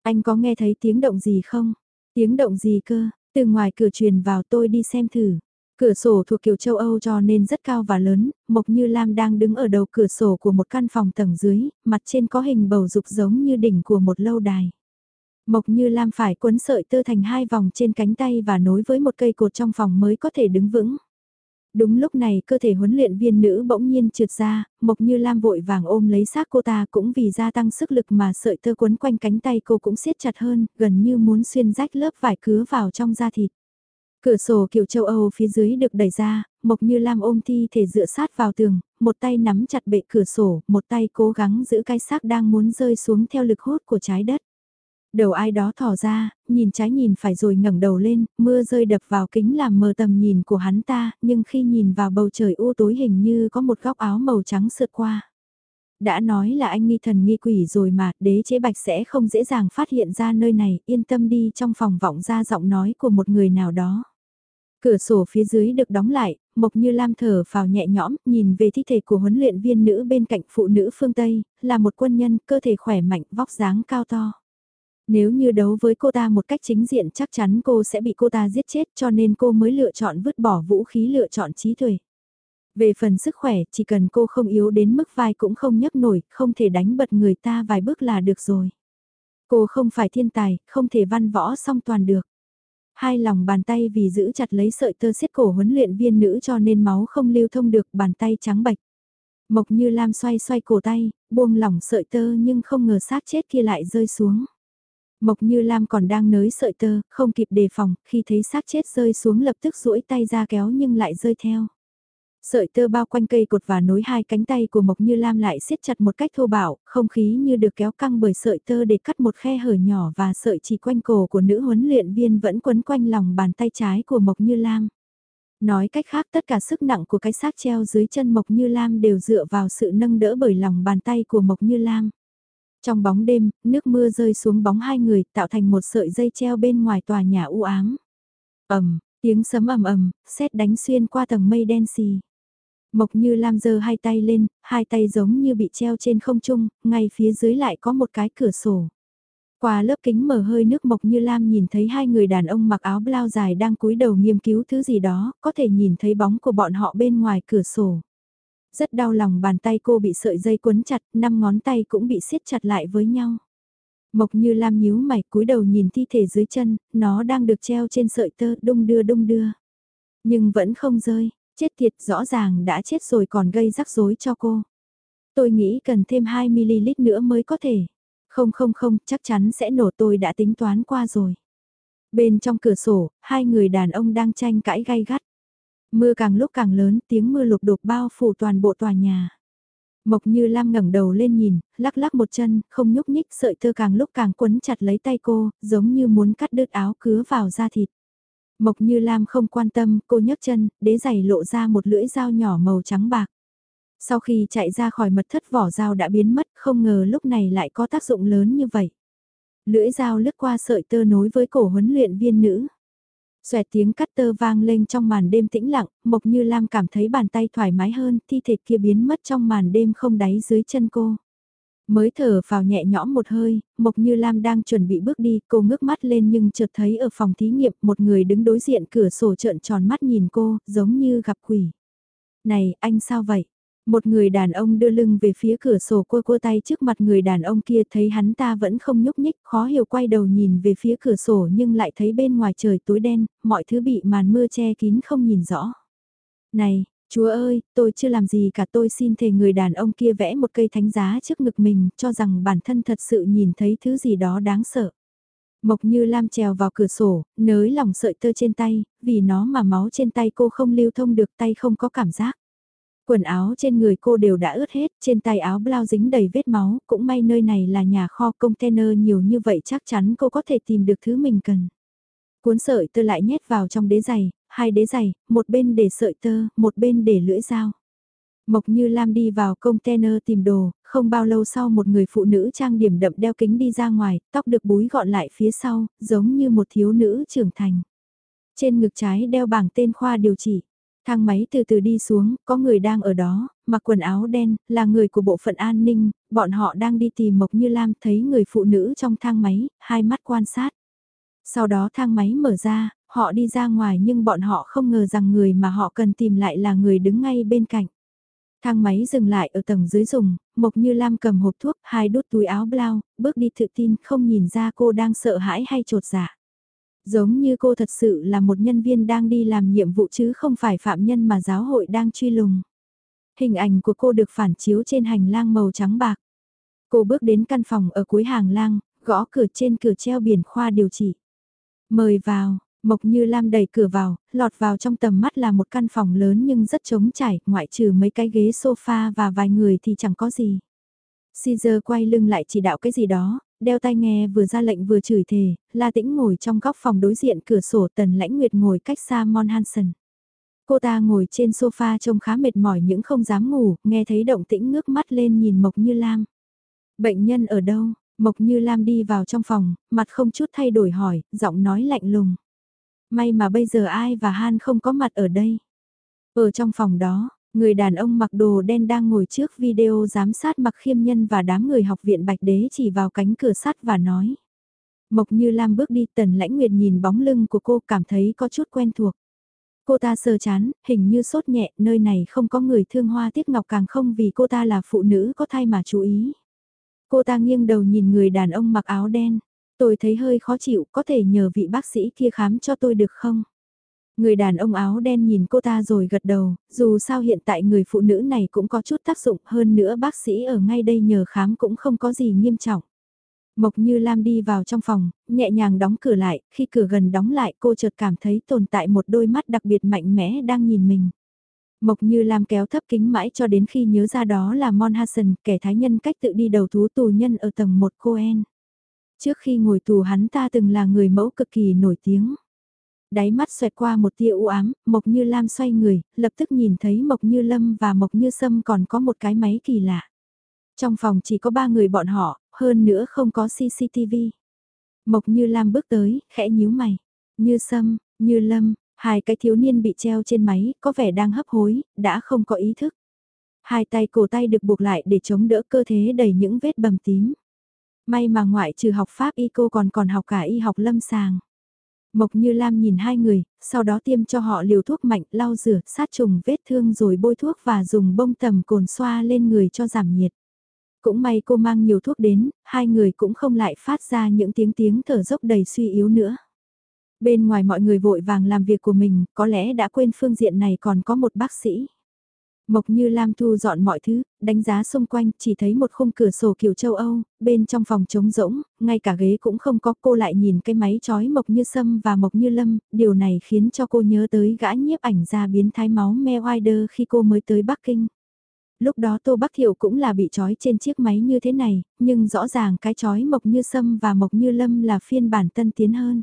Anh có nghe thấy tiếng động gì không? Tiếng động gì cơ? Từ ngoài cửa truyền vào tôi đi xem thử. Cửa sổ thuộc kiểu châu Âu cho nên rất cao và lớn, Mộc Như Lam đang đứng ở đầu cửa sổ của một căn phòng tầng dưới, mặt trên có hình bầu dục giống như đỉnh của một lâu đài. Mộc Như Lam phải quấn sợi tơ thành hai vòng trên cánh tay và nối với một cây cột trong phòng mới có thể đứng vững. Đúng lúc này cơ thể huấn luyện viên nữ bỗng nhiên trượt ra, Mộc Như Lam vội vàng ôm lấy xác cô ta cũng vì gia tăng sức lực mà sợi tơ quấn quanh cánh tay cô cũng siết chặt hơn, gần như muốn xuyên rách lớp vải cứa vào trong da thịt. Cửa sổ kiểu châu Âu phía dưới được đẩy ra, Mộc Như Lam ôm thi thể dựa sát vào tường, một tay nắm chặt bệ cửa sổ, một tay cố gắng giữ cái xác đang muốn rơi xuống theo lực hút của trái đất. Đầu ai đó thỏ ra, nhìn trái nhìn phải rồi ngẩng đầu lên, mưa rơi đập vào kính làm mờ tầm nhìn của hắn ta, nhưng khi nhìn vào bầu trời u tối hình như có một góc áo màu trắng sượt qua. Đã nói là anh nghi thần nghi quỷ rồi mà, đế chế bạch sẽ không dễ dàng phát hiện ra nơi này, yên tâm đi trong phòng vọng ra giọng nói của một người nào đó. Cửa sổ phía dưới được đóng lại, Mộc Như Lam thở vào nhẹ nhõm, nhìn về thi thể của huấn luyện viên nữ bên cạnh phụ nữ phương Tây, là một quân nhân, cơ thể khỏe mạnh, vóc dáng cao to. Nếu như đấu với cô ta một cách chính diện chắc chắn cô sẽ bị cô ta giết chết cho nên cô mới lựa chọn vứt bỏ vũ khí lựa chọn trí tuệ. Về phần sức khỏe, chỉ cần cô không yếu đến mức vai cũng không nhấc nổi, không thể đánh bật người ta vài bước là được rồi. Cô không phải thiên tài, không thể văn võ song toàn được. Hai lòng bàn tay vì giữ chặt lấy sợi tơ xiết cổ huấn luyện viên nữ cho nên máu không lưu thông được, bàn tay trắng bạch. Mộc như Lam xoay xoay cổ tay, buông lỏng sợi tơ nhưng không ngờ sát chết kia lại rơi xuống. Mộc như Lam còn đang nới sợi tơ, không kịp đề phòng, khi thấy xác chết rơi xuống lập tức duỗi tay ra kéo nhưng lại rơi theo. Sợi tơ bao quanh cây cột và nối hai cánh tay của Mộc Như Lam lại siết chặt một cách thô bạo, không khí như được kéo căng bởi sợi tơ để cắt một khe hở nhỏ và sợi chỉ quanh cổ của nữ huấn luyện viên vẫn quấn quanh lòng bàn tay trái của Mộc Như Lam. Nói cách khác tất cả sức nặng của cái xác treo dưới chân Mộc Như Lam đều dựa vào sự nâng đỡ bởi lòng bàn tay của Mộc Như Lam. Trong bóng đêm, nước mưa rơi xuống bóng hai người tạo thành một sợi dây treo bên ngoài tòa nhà u ám. ầm, tiếng sấm ầm ầm, sét đánh xuyên qua tầng mây đen xì. Mộc như Lam giơ hai tay lên, hai tay giống như bị treo trên không trung, ngay phía dưới lại có một cái cửa sổ. Qua lớp kính mở hơi nước Mộc Như Lam nhìn thấy hai người đàn ông mặc áo blau dài đang cúi đầu nghiên cứu thứ gì đó, có thể nhìn thấy bóng của bọn họ bên ngoài cửa sổ. Rất đau lòng bàn tay cô bị sợi dây quấn chặt, năm ngón tay cũng bị siết chặt lại với nhau. Mộc Như Lam nhíu mày cúi đầu nhìn thi thể dưới chân, nó đang được treo trên sợi tơ đung đưa đung đưa. Nhưng vẫn không rơi, Chết tiệt rõ ràng đã chết rồi còn gây rắc rối cho cô. Tôi nghĩ cần thêm 2ml nữa mới có thể. Không không không, chắc chắn sẽ nổ tôi đã tính toán qua rồi. Bên trong cửa sổ, hai người đàn ông đang tranh cãi gay gắt. Mưa càng lúc càng lớn, tiếng mưa lục đục bao phủ toàn bộ tòa nhà. Mộc như Lam ngẩng đầu lên nhìn, lắc lắc một chân, không nhúc nhích sợi tơ càng lúc càng quấn chặt lấy tay cô, giống như muốn cắt đứt áo cứa vào da thịt. Mộc Như Lam không quan tâm, cô nhấc chân, đế giày lộ ra một lưỡi dao nhỏ màu trắng bạc. Sau khi chạy ra khỏi mật thất vỏ dao đã biến mất, không ngờ lúc này lại có tác dụng lớn như vậy. Lưỡi dao lướt qua sợi tơ nối với cổ huấn luyện viên nữ. Xoẹt tiếng cắt tơ vang lên trong màn đêm tĩnh lặng, Mộc Như Lam cảm thấy bàn tay thoải mái hơn, thi thể kia biến mất trong màn đêm không đáy dưới chân cô. Mới thở vào nhẹ nhõm một hơi, Mộc Như Lam đang chuẩn bị bước đi, cô ngước mắt lên nhưng chợt thấy ở phòng thí nghiệm một người đứng đối diện cửa sổ trợn tròn mắt nhìn cô, giống như gặp quỷ. Này, anh sao vậy? Một người đàn ông đưa lưng về phía cửa sổ cua cua tay trước mặt người đàn ông kia thấy hắn ta vẫn không nhúc nhích, khó hiểu quay đầu nhìn về phía cửa sổ nhưng lại thấy bên ngoài trời tối đen, mọi thứ bị màn mưa che kín không nhìn rõ. Này, Chúa ơi, tôi chưa làm gì cả tôi xin thề người đàn ông kia vẽ một cây thánh giá trước ngực mình cho rằng bản thân thật sự nhìn thấy thứ gì đó đáng sợ. Mộc như Lam trèo vào cửa sổ, nới lòng sợi tơ trên tay, vì nó mà máu trên tay cô không lưu thông được tay không có cảm giác. Quần áo trên người cô đều đã ướt hết, trên tay áo blau dính đầy vết máu, cũng may nơi này là nhà kho container nhiều như vậy chắc chắn cô có thể tìm được thứ mình cần. Cuốn sợi tơ lại nhét vào trong đế giày, hai đế giày, một bên để sợi tơ, một bên để lưỡi dao. Mộc Như Lam đi vào container tìm đồ, không bao lâu sau một người phụ nữ trang điểm đậm đeo kính đi ra ngoài, tóc được búi gọn lại phía sau, giống như một thiếu nữ trưởng thành. Trên ngực trái đeo bảng tên khoa điều trị. Thang máy từ từ đi xuống, có người đang ở đó, mặc quần áo đen, là người của bộ phận an ninh, bọn họ đang đi tìm Mộc Như Lam thấy người phụ nữ trong thang máy, hai mắt quan sát. Sau đó thang máy mở ra, họ đi ra ngoài nhưng bọn họ không ngờ rằng người mà họ cần tìm lại là người đứng ngay bên cạnh. Thang máy dừng lại ở tầng dưới dùng, Mộc Như Lam cầm hộp thuốc, hai đút túi áo blau, bước đi tự tin không nhìn ra cô đang sợ hãi hay trột dạ. Giống như cô thật sự là một nhân viên đang đi làm nhiệm vụ chứ không phải phạm nhân mà giáo hội đang truy lùng. Hình ảnh của cô được phản chiếu trên hành lang màu trắng bạc. Cô bước đến căn phòng ở cuối hàng lang, gõ cửa trên cửa treo biển khoa điều trị. Mời vào, Mộc Như Lam đẩy cửa vào, lọt vào trong tầm mắt là một căn phòng lớn nhưng rất trống trải, ngoại trừ mấy cái ghế sofa và vài người thì chẳng có gì. Caesar quay lưng lại chỉ đạo cái gì đó, đeo tai nghe vừa ra lệnh vừa chửi thề, La Tĩnh ngồi trong góc phòng đối diện cửa sổ tần lãnh nguyệt ngồi cách xa Mon Hansen. Cô ta ngồi trên sofa trông khá mệt mỏi những không dám ngủ, nghe thấy động tĩnh ngước mắt lên nhìn Mộc Như Lam. Bệnh nhân ở đâu? Mộc Như Lam đi vào trong phòng, mặt không chút thay đổi hỏi, giọng nói lạnh lùng. May mà bây giờ ai và Han không có mặt ở đây. Ở trong phòng đó, người đàn ông mặc đồ đen đang ngồi trước video giám sát mặc khiêm nhân và đám người học viện Bạch Đế chỉ vào cánh cửa sắt và nói. Mộc Như Lam bước đi Tần Lãnh Nguyệt nhìn bóng lưng của cô cảm thấy có chút quen thuộc. Cô ta sờ chán, hình như sốt nhẹ, nơi này không có người thương hoa tiếc ngọc càng không vì cô ta là phụ nữ có thai mà chú ý. Cô ta nghiêng đầu nhìn người đàn ông mặc áo đen. Tôi thấy hơi khó chịu, có thể nhờ vị bác sĩ kia khám cho tôi được không? Người đàn ông áo đen nhìn cô ta rồi gật đầu, dù sao hiện tại người phụ nữ này cũng có chút tác dụng hơn nữa bác sĩ ở ngay đây nhờ khám cũng không có gì nghiêm trọng. Mộc Như Lam đi vào trong phòng, nhẹ nhàng đóng cửa lại, khi cửa gần đóng lại cô chợt cảm thấy tồn tại một đôi mắt đặc biệt mạnh mẽ đang nhìn mình. Mộc Như Lam kéo thấp kính mãi cho đến khi nhớ ra đó là Mon Hassan, kẻ thái nhân cách tự đi đầu thú tù nhân ở tầng 1 Coen. Trước khi ngồi tù hắn ta từng là người mẫu cực kỳ nổi tiếng. Đáy mắt xoẹt qua một tia u ám, Mộc Như Lam xoay người, lập tức nhìn thấy Mộc Như Lâm và Mộc Như Sâm còn có một cái máy kỳ lạ. Trong phòng chỉ có ba người bọn họ, hơn nữa không có CCTV. Mộc Như Lam bước tới, khẽ nhíu mày. Như Sâm, Như Lâm, hai cái thiếu niên bị treo trên máy, có vẻ đang hấp hối, đã không có ý thức. Hai tay cổ tay được buộc lại để chống đỡ cơ thể đầy những vết bầm tím. May mà ngoại trừ học pháp y cô còn còn học cả y học lâm sàng. Mộc Như Lam nhìn hai người, sau đó tiêm cho họ liều thuốc mạnh lau rửa, sát trùng vết thương rồi bôi thuốc và dùng bông tầm cồn xoa lên người cho giảm nhiệt. Cũng may cô mang nhiều thuốc đến, hai người cũng không lại phát ra những tiếng tiếng thở dốc đầy suy yếu nữa. Bên ngoài mọi người vội vàng làm việc của mình, có lẽ đã quên phương diện này còn có một bác sĩ. Mộc như Lam thu dọn mọi thứ, đánh giá xung quanh, chỉ thấy một khung cửa sổ kiểu châu Âu, bên trong phòng trống rỗng, ngay cả ghế cũng không có cô lại nhìn cái máy chói Mộc như Sâm và Mộc như Lâm, điều này khiến cho cô nhớ tới gã nhiếp ảnh ra biến thái máu Me Wider khi cô mới tới Bắc Kinh. Lúc đó Tô Bắc Thiệu cũng là bị trói trên chiếc máy như thế này, nhưng rõ ràng cái chói Mộc như Sâm và Mộc như Lâm là phiên bản tân tiến hơn.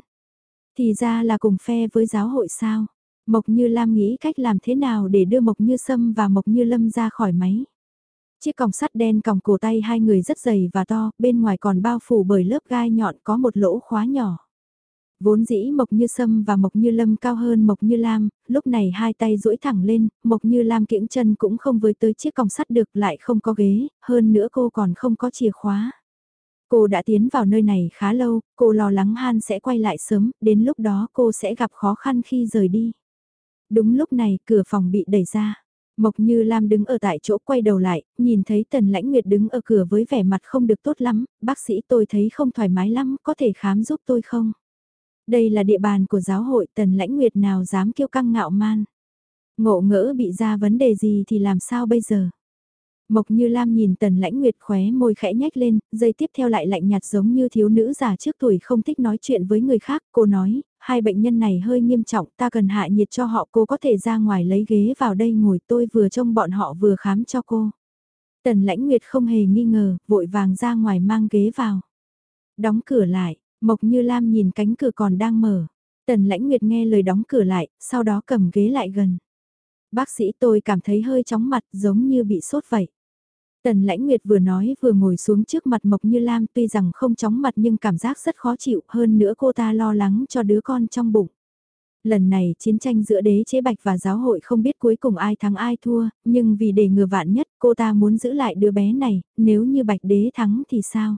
Thì ra là cùng phe với giáo hội sao? Mộc Như Lam nghĩ cách làm thế nào để đưa Mộc Như Sâm và Mộc Như Lâm ra khỏi máy. Chiếc còng sắt đen còng cổ tay hai người rất dày và to, bên ngoài còn bao phủ bởi lớp gai nhọn có một lỗ khóa nhỏ. Vốn dĩ Mộc Như Sâm và Mộc Như Lâm cao hơn Mộc Như Lam, lúc này hai tay duỗi thẳng lên, Mộc Như Lam kiễng chân cũng không với tới chiếc còng sắt được lại không có ghế, hơn nữa cô còn không có chìa khóa. Cô đã tiến vào nơi này khá lâu, cô lo lắng Han sẽ quay lại sớm, đến lúc đó cô sẽ gặp khó khăn khi rời đi. Đúng lúc này cửa phòng bị đẩy ra. Mộc Như Lam đứng ở tại chỗ quay đầu lại, nhìn thấy Tần Lãnh Nguyệt đứng ở cửa với vẻ mặt không được tốt lắm, bác sĩ tôi thấy không thoải mái lắm, có thể khám giúp tôi không? Đây là địa bàn của giáo hội Tần Lãnh Nguyệt nào dám kiêu căng ngạo man. Ngộ ngỡ bị ra vấn đề gì thì làm sao bây giờ? Mộc Như Lam nhìn Tần Lãnh Nguyệt khóe môi khẽ nhách lên, giây tiếp theo lại lạnh nhạt giống như thiếu nữ già trước tuổi không thích nói chuyện với người khác. Cô nói, hai bệnh nhân này hơi nghiêm trọng, ta cần hạ nhiệt cho họ. Cô có thể ra ngoài lấy ghế vào đây ngồi tôi vừa trông bọn họ vừa khám cho cô. Tần Lãnh Nguyệt không hề nghi ngờ, vội vàng ra ngoài mang ghế vào. Đóng cửa lại, Mộc Như Lam nhìn cánh cửa còn đang mở. Tần Lãnh Nguyệt nghe lời đóng cửa lại, sau đó cầm ghế lại gần. Bác sĩ tôi cảm thấy hơi chóng mặt giống như bị sốt vậy. Tần lãnh nguyệt vừa nói vừa ngồi xuống trước mặt Mộc Như Lam tuy rằng không chóng mặt nhưng cảm giác rất khó chịu hơn nữa cô ta lo lắng cho đứa con trong bụng. Lần này chiến tranh giữa đế chế bạch và giáo hội không biết cuối cùng ai thắng ai thua, nhưng vì để ngừa vạn nhất cô ta muốn giữ lại đứa bé này, nếu như bạch đế thắng thì sao?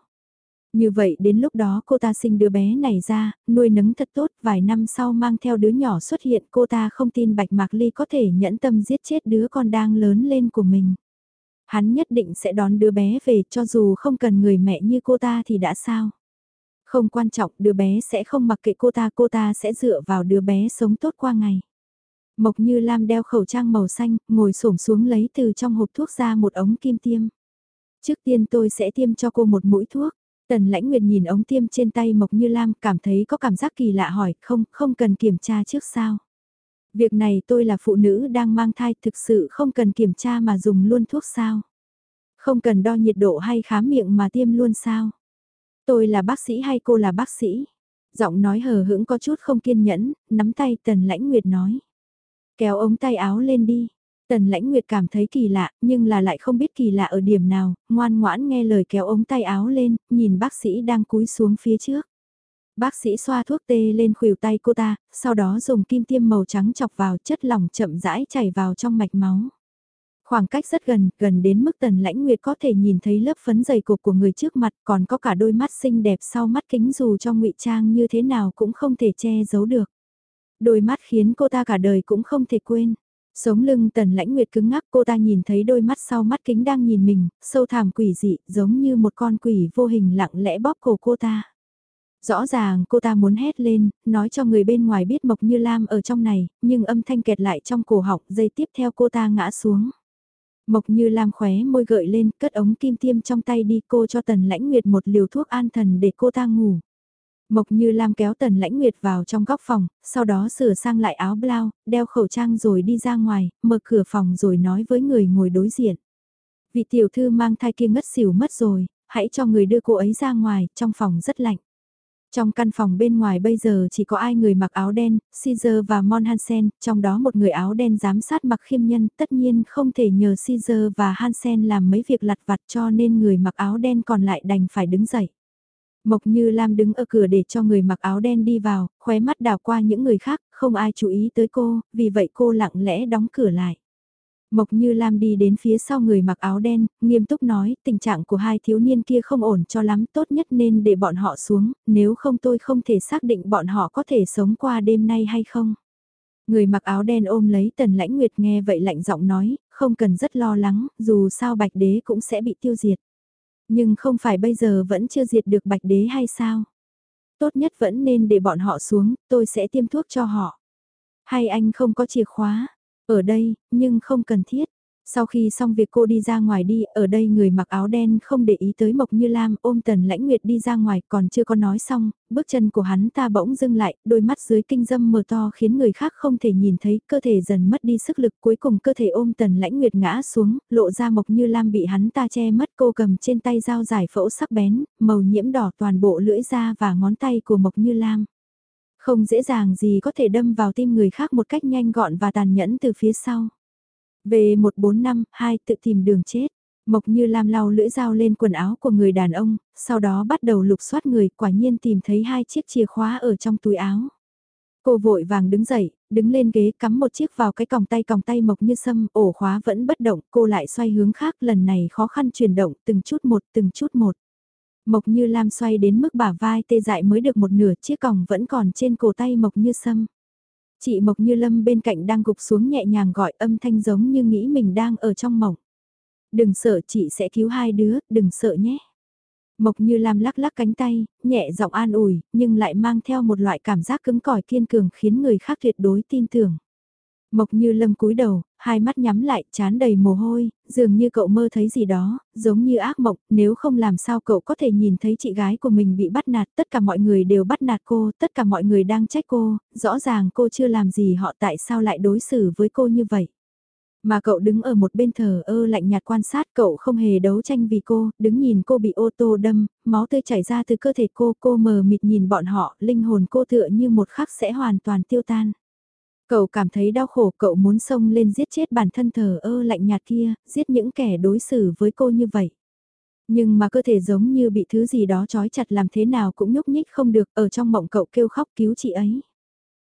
Như vậy đến lúc đó cô ta sinh đứa bé này ra, nuôi nấng thật tốt, vài năm sau mang theo đứa nhỏ xuất hiện cô ta không tin Bạch Mạc Ly có thể nhẫn tâm giết chết đứa con đang lớn lên của mình. Hắn nhất định sẽ đón đứa bé về cho dù không cần người mẹ như cô ta thì đã sao. Không quan trọng đứa bé sẽ không mặc kệ cô ta, cô ta sẽ dựa vào đứa bé sống tốt qua ngày. Mộc Như Lam đeo khẩu trang màu xanh, ngồi xổm xuống lấy từ trong hộp thuốc ra một ống kim tiêm. Trước tiên tôi sẽ tiêm cho cô một mũi thuốc. Tần lãnh nguyệt nhìn ống tiêm trên tay Mộc Như Lam cảm thấy có cảm giác kỳ lạ hỏi không, không cần kiểm tra trước sao. Việc này tôi là phụ nữ đang mang thai thực sự không cần kiểm tra mà dùng luôn thuốc sao. Không cần đo nhiệt độ hay khám miệng mà tiêm luôn sao. Tôi là bác sĩ hay cô là bác sĩ? Giọng nói hờ hững có chút không kiên nhẫn, nắm tay tần lãnh nguyệt nói. Kéo ống tay áo lên đi. Tần lãnh nguyệt cảm thấy kỳ lạ, nhưng là lại không biết kỳ lạ ở điểm nào, ngoan ngoãn nghe lời kéo ống tay áo lên, nhìn bác sĩ đang cúi xuống phía trước. Bác sĩ xoa thuốc tê lên khuỷu tay cô ta, sau đó dùng kim tiêm màu trắng chọc vào chất lỏng chậm rãi chảy vào trong mạch máu. Khoảng cách rất gần, gần đến mức tần lãnh nguyệt có thể nhìn thấy lớp phấn dày cục của người trước mặt còn có cả đôi mắt xinh đẹp sau mắt kính dù cho ngụy trang như thế nào cũng không thể che giấu được. Đôi mắt khiến cô ta cả đời cũng không thể quên. Sống lưng tần lãnh nguyệt cứng ngắc cô ta nhìn thấy đôi mắt sau mắt kính đang nhìn mình, sâu thẳm quỷ dị, giống như một con quỷ vô hình lặng lẽ bóp cổ cô ta. Rõ ràng cô ta muốn hét lên, nói cho người bên ngoài biết Mộc Như Lam ở trong này, nhưng âm thanh kẹt lại trong cổ họng, dây tiếp theo cô ta ngã xuống. Mộc Như Lam khóe môi gợi lên, cất ống kim tiêm trong tay đi cô cho Tần Lãnh Nguyệt một liều thuốc an thần để cô ta ngủ. Mộc Như Lam kéo Tần Lãnh Nguyệt vào trong góc phòng, sau đó sửa sang lại áo blau, đeo khẩu trang rồi đi ra ngoài, mở cửa phòng rồi nói với người ngồi đối diện. Vị tiểu thư mang thai kia ngất xỉu mất rồi, hãy cho người đưa cô ấy ra ngoài, trong phòng rất lạnh. Trong căn phòng bên ngoài bây giờ chỉ có ai người mặc áo đen, Caesar và Mon Hansen, trong đó một người áo đen giám sát mặc khiêm nhân, tất nhiên không thể nhờ Caesar và Hansen làm mấy việc lặt vặt cho nên người mặc áo đen còn lại đành phải đứng dậy. Mộc Như Lam đứng ở cửa để cho người mặc áo đen đi vào, khóe mắt đào qua những người khác, không ai chú ý tới cô, vì vậy cô lặng lẽ đóng cửa lại. Mộc Như Lam đi đến phía sau người mặc áo đen, nghiêm túc nói, tình trạng của hai thiếu niên kia không ổn cho lắm, tốt nhất nên để bọn họ xuống, nếu không tôi không thể xác định bọn họ có thể sống qua đêm nay hay không. Người mặc áo đen ôm lấy Tần Lãnh Nguyệt nghe vậy lạnh giọng nói, không cần rất lo lắng, dù sao Bạch Đế cũng sẽ bị tiêu diệt. Nhưng không phải bây giờ vẫn chưa diệt được Bạch Đế hay sao? Tốt nhất vẫn nên để bọn họ xuống, tôi sẽ tiêm thuốc cho họ. Hay anh không có chìa khóa? Ở đây, nhưng không cần thiết. Sau khi xong việc cô đi ra ngoài đi, ở đây người mặc áo đen không để ý tới Mộc Như Lam ôm Tần Lãnh Nguyệt đi ra ngoài còn chưa có nói xong, bước chân của hắn ta bỗng dưng lại, đôi mắt dưới kinh dâm mờ to khiến người khác không thể nhìn thấy, cơ thể dần mất đi sức lực cuối cùng cơ thể ôm Tần Lãnh Nguyệt ngã xuống, lộ ra Mộc Như Lam bị hắn ta che mất cô cầm trên tay dao giải phẫu sắc bén, màu nhiễm đỏ toàn bộ lưỡi da và ngón tay của Mộc Như Lam. Không dễ dàng gì có thể đâm vào tim người khác một cách nhanh gọn và tàn nhẫn từ phía sau. Về 145, 2 tự tìm đường chết. Mộc như Lam lau lưỡi dao lên quần áo của người đàn ông, sau đó bắt đầu lục soát người, quả nhiên tìm thấy hai chiếc chìa khóa ở trong túi áo. Cô vội vàng đứng dậy, đứng lên ghế cắm một chiếc vào cái còng tay còng tay mộc như sâm, ổ khóa vẫn bất động, cô lại xoay hướng khác lần này khó khăn chuyển động từng chút một từng chút một. Mộc Như Lam xoay đến mức bả vai tê dại mới được một nửa chiếc còng vẫn còn trên cổ tay Mộc Như Sâm. Chị Mộc Như Lâm bên cạnh đang gục xuống nhẹ nhàng gọi âm thanh giống như nghĩ mình đang ở trong mộng. Đừng sợ chị sẽ cứu hai đứa, đừng sợ nhé. Mộc Như Lam lắc lắc cánh tay, nhẹ giọng an ủi, nhưng lại mang theo một loại cảm giác cứng cỏi kiên cường khiến người khác tuyệt đối tin tưởng. Mộc như lâm cúi đầu, hai mắt nhắm lại, chán đầy mồ hôi, dường như cậu mơ thấy gì đó, giống như ác mộng, nếu không làm sao cậu có thể nhìn thấy chị gái của mình bị bắt nạt, tất cả mọi người đều bắt nạt cô, tất cả mọi người đang trách cô, rõ ràng cô chưa làm gì họ tại sao lại đối xử với cô như vậy. Mà cậu đứng ở một bên thờ ơ lạnh nhạt quan sát cậu không hề đấu tranh vì cô, đứng nhìn cô bị ô tô đâm, máu tươi chảy ra từ cơ thể cô, cô mờ mịt nhìn bọn họ, linh hồn cô tựa như một khắc sẽ hoàn toàn tiêu tan. Cậu cảm thấy đau khổ, cậu muốn xông lên giết chết bản thân thờ ơ lạnh nhạt kia, giết những kẻ đối xử với cô như vậy. Nhưng mà cơ thể giống như bị thứ gì đó trói chặt làm thế nào cũng nhúc nhích không được, ở trong mộng cậu kêu khóc cứu chị ấy.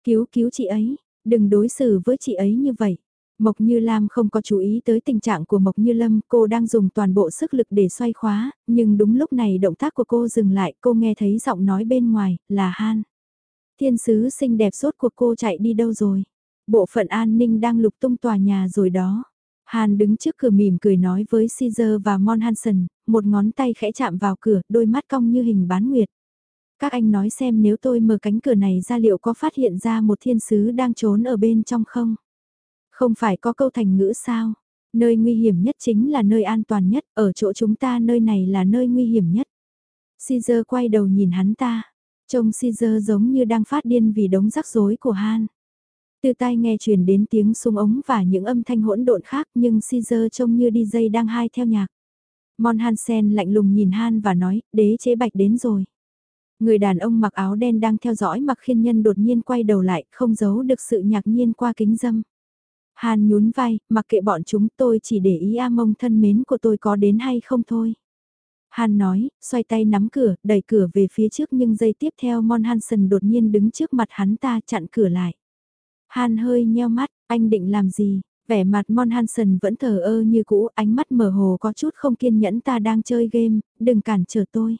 Cứu cứu chị ấy, đừng đối xử với chị ấy như vậy. Mộc Như Lam không có chú ý tới tình trạng của Mộc Như Lâm, cô đang dùng toàn bộ sức lực để xoay khóa, nhưng đúng lúc này động tác của cô dừng lại, cô nghe thấy giọng nói bên ngoài, là Han. Thiên sứ xinh đẹp suốt cuộc cô chạy đi đâu rồi? Bộ phận an ninh đang lục tung tòa nhà rồi đó. Hàn đứng trước cửa mỉm cười nói với Caesar và Mon Hansen, một ngón tay khẽ chạm vào cửa, đôi mắt cong như hình bán nguyệt. Các anh nói xem nếu tôi mở cánh cửa này ra liệu có phát hiện ra một thiên sứ đang trốn ở bên trong không? Không phải có câu thành ngữ sao? Nơi nguy hiểm nhất chính là nơi an toàn nhất, ở chỗ chúng ta nơi này là nơi nguy hiểm nhất. Caesar quay đầu nhìn hắn ta. Trông Caesar giống như đang phát điên vì đống rắc rối của Han. Từ tai nghe truyền đến tiếng súng ống và những âm thanh hỗn độn khác nhưng Caesar trông như DJ đang hai theo nhạc. Mon Hansen lạnh lùng nhìn Han và nói, đế chế bạch đến rồi. Người đàn ông mặc áo đen đang theo dõi mặc khiên nhân đột nhiên quay đầu lại, không giấu được sự ngạc nhiên qua kính dâm. Han nhún vai, mặc kệ bọn chúng tôi chỉ để ý A mông thân mến của tôi có đến hay không thôi. Han nói, xoay tay nắm cửa, đẩy cửa về phía trước nhưng giây tiếp theo Mon Hansen đột nhiên đứng trước mặt hắn ta chặn cửa lại. Han hơi nheo mắt, anh định làm gì? Vẻ mặt Mon Hansen vẫn thờ ơ như cũ, ánh mắt mờ hồ có chút không kiên nhẫn ta đang chơi game, đừng cản trở tôi.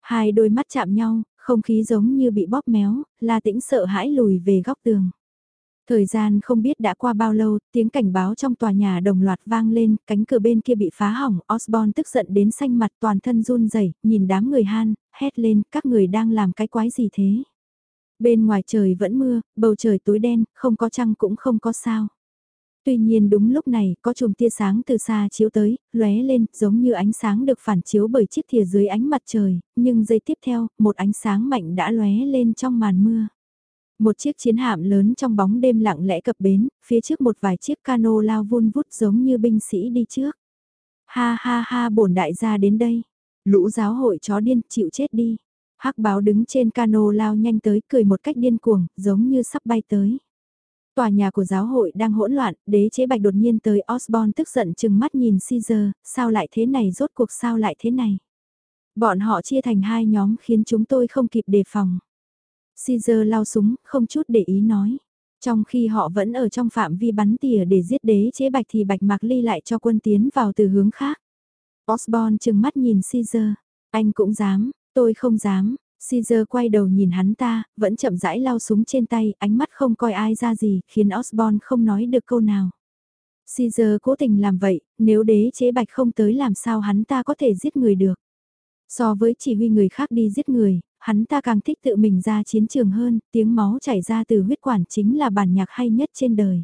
Hai đôi mắt chạm nhau, không khí giống như bị bóp méo, La Tĩnh sợ hãi lùi về góc tường. Thời gian không biết đã qua bao lâu, tiếng cảnh báo trong tòa nhà đồng loạt vang lên, cánh cửa bên kia bị phá hỏng, Osborne tức giận đến xanh mặt toàn thân run rẩy, nhìn đám người Han, hét lên, các người đang làm cái quái gì thế? Bên ngoài trời vẫn mưa, bầu trời tối đen, không có trăng cũng không có sao. Tuy nhiên đúng lúc này, có chùm tia sáng từ xa chiếu tới, lóe lên, giống như ánh sáng được phản chiếu bởi chiếc thìa dưới ánh mặt trời, nhưng giây tiếp theo, một ánh sáng mạnh đã lóe lên trong màn mưa. Một chiếc chiến hạm lớn trong bóng đêm lặng lẽ cập bến, phía trước một vài chiếc cano lao vun vút giống như binh sĩ đi trước. Ha ha ha bổn đại gia đến đây. Lũ giáo hội chó điên chịu chết đi. hắc báo đứng trên cano lao nhanh tới cười một cách điên cuồng, giống như sắp bay tới. Tòa nhà của giáo hội đang hỗn loạn, đế chế bạch đột nhiên tới Osborne tức giận chừng mắt nhìn Caesar, sao lại thế này rốt cuộc sao lại thế này. Bọn họ chia thành hai nhóm khiến chúng tôi không kịp đề phòng. Caesar lao súng, không chút để ý nói. Trong khi họ vẫn ở trong phạm vi bắn tỉa để giết đế chế bạch thì bạch mạc ly lại cho quân tiến vào từ hướng khác. Osborne chừng mắt nhìn Caesar. Anh cũng dám, tôi không dám. Caesar quay đầu nhìn hắn ta, vẫn chậm rãi lao súng trên tay, ánh mắt không coi ai ra gì, khiến Osborne không nói được câu nào. Caesar cố tình làm vậy, nếu đế chế bạch không tới làm sao hắn ta có thể giết người được. So với chỉ huy người khác đi giết người, hắn ta càng thích tự mình ra chiến trường hơn, tiếng máu chảy ra từ huyết quản chính là bản nhạc hay nhất trên đời.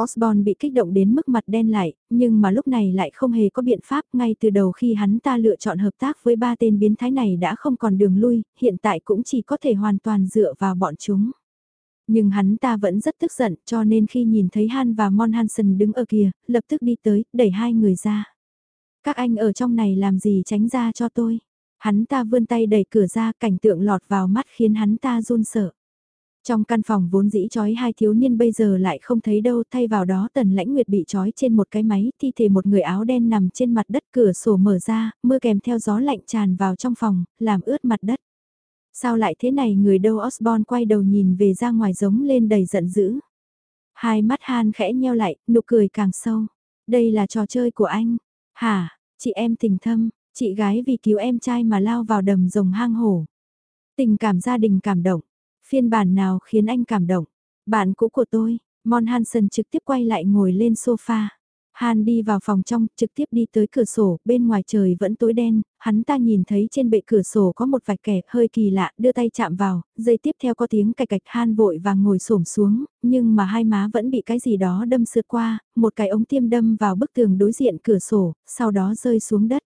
Osborne bị kích động đến mức mặt đen lại, nhưng mà lúc này lại không hề có biện pháp ngay từ đầu khi hắn ta lựa chọn hợp tác với ba tên biến thái này đã không còn đường lui, hiện tại cũng chỉ có thể hoàn toàn dựa vào bọn chúng. Nhưng hắn ta vẫn rất tức giận cho nên khi nhìn thấy Han và Mon Hansen đứng ở kia, lập tức đi tới, đẩy hai người ra. Các anh ở trong này làm gì tránh ra cho tôi. Hắn ta vươn tay đẩy cửa ra cảnh tượng lọt vào mắt khiến hắn ta run sợ. Trong căn phòng vốn dĩ trói hai thiếu niên bây giờ lại không thấy đâu thay vào đó tần lãnh nguyệt bị trói trên một cái máy thi thể một người áo đen nằm trên mặt đất cửa sổ mở ra, mưa kèm theo gió lạnh tràn vào trong phòng, làm ướt mặt đất. Sao lại thế này người đâu Osborne quay đầu nhìn về ra ngoài giống lên đầy giận dữ. Hai mắt Han khẽ nheo lại, nụ cười càng sâu. Đây là trò chơi của anh. Hả, chị em tình thâm, chị gái vì cứu em trai mà lao vào đầm rồng hang hổ. Tình cảm gia đình cảm động. Phiên bản nào khiến anh cảm động? Bạn cũ của tôi, Mon Hansen trực tiếp quay lại ngồi lên sofa. Han đi vào phòng trong, trực tiếp đi tới cửa sổ, bên ngoài trời vẫn tối đen, hắn ta nhìn thấy trên bệ cửa sổ có một vạch kẻ hơi kỳ lạ, đưa tay chạm vào, giây tiếp theo có tiếng cạch cạch Han vội và ngồi xổm xuống, nhưng mà hai má vẫn bị cái gì đó đâm sượt qua, một cái ống tiêm đâm vào bức tường đối diện cửa sổ, sau đó rơi xuống đất.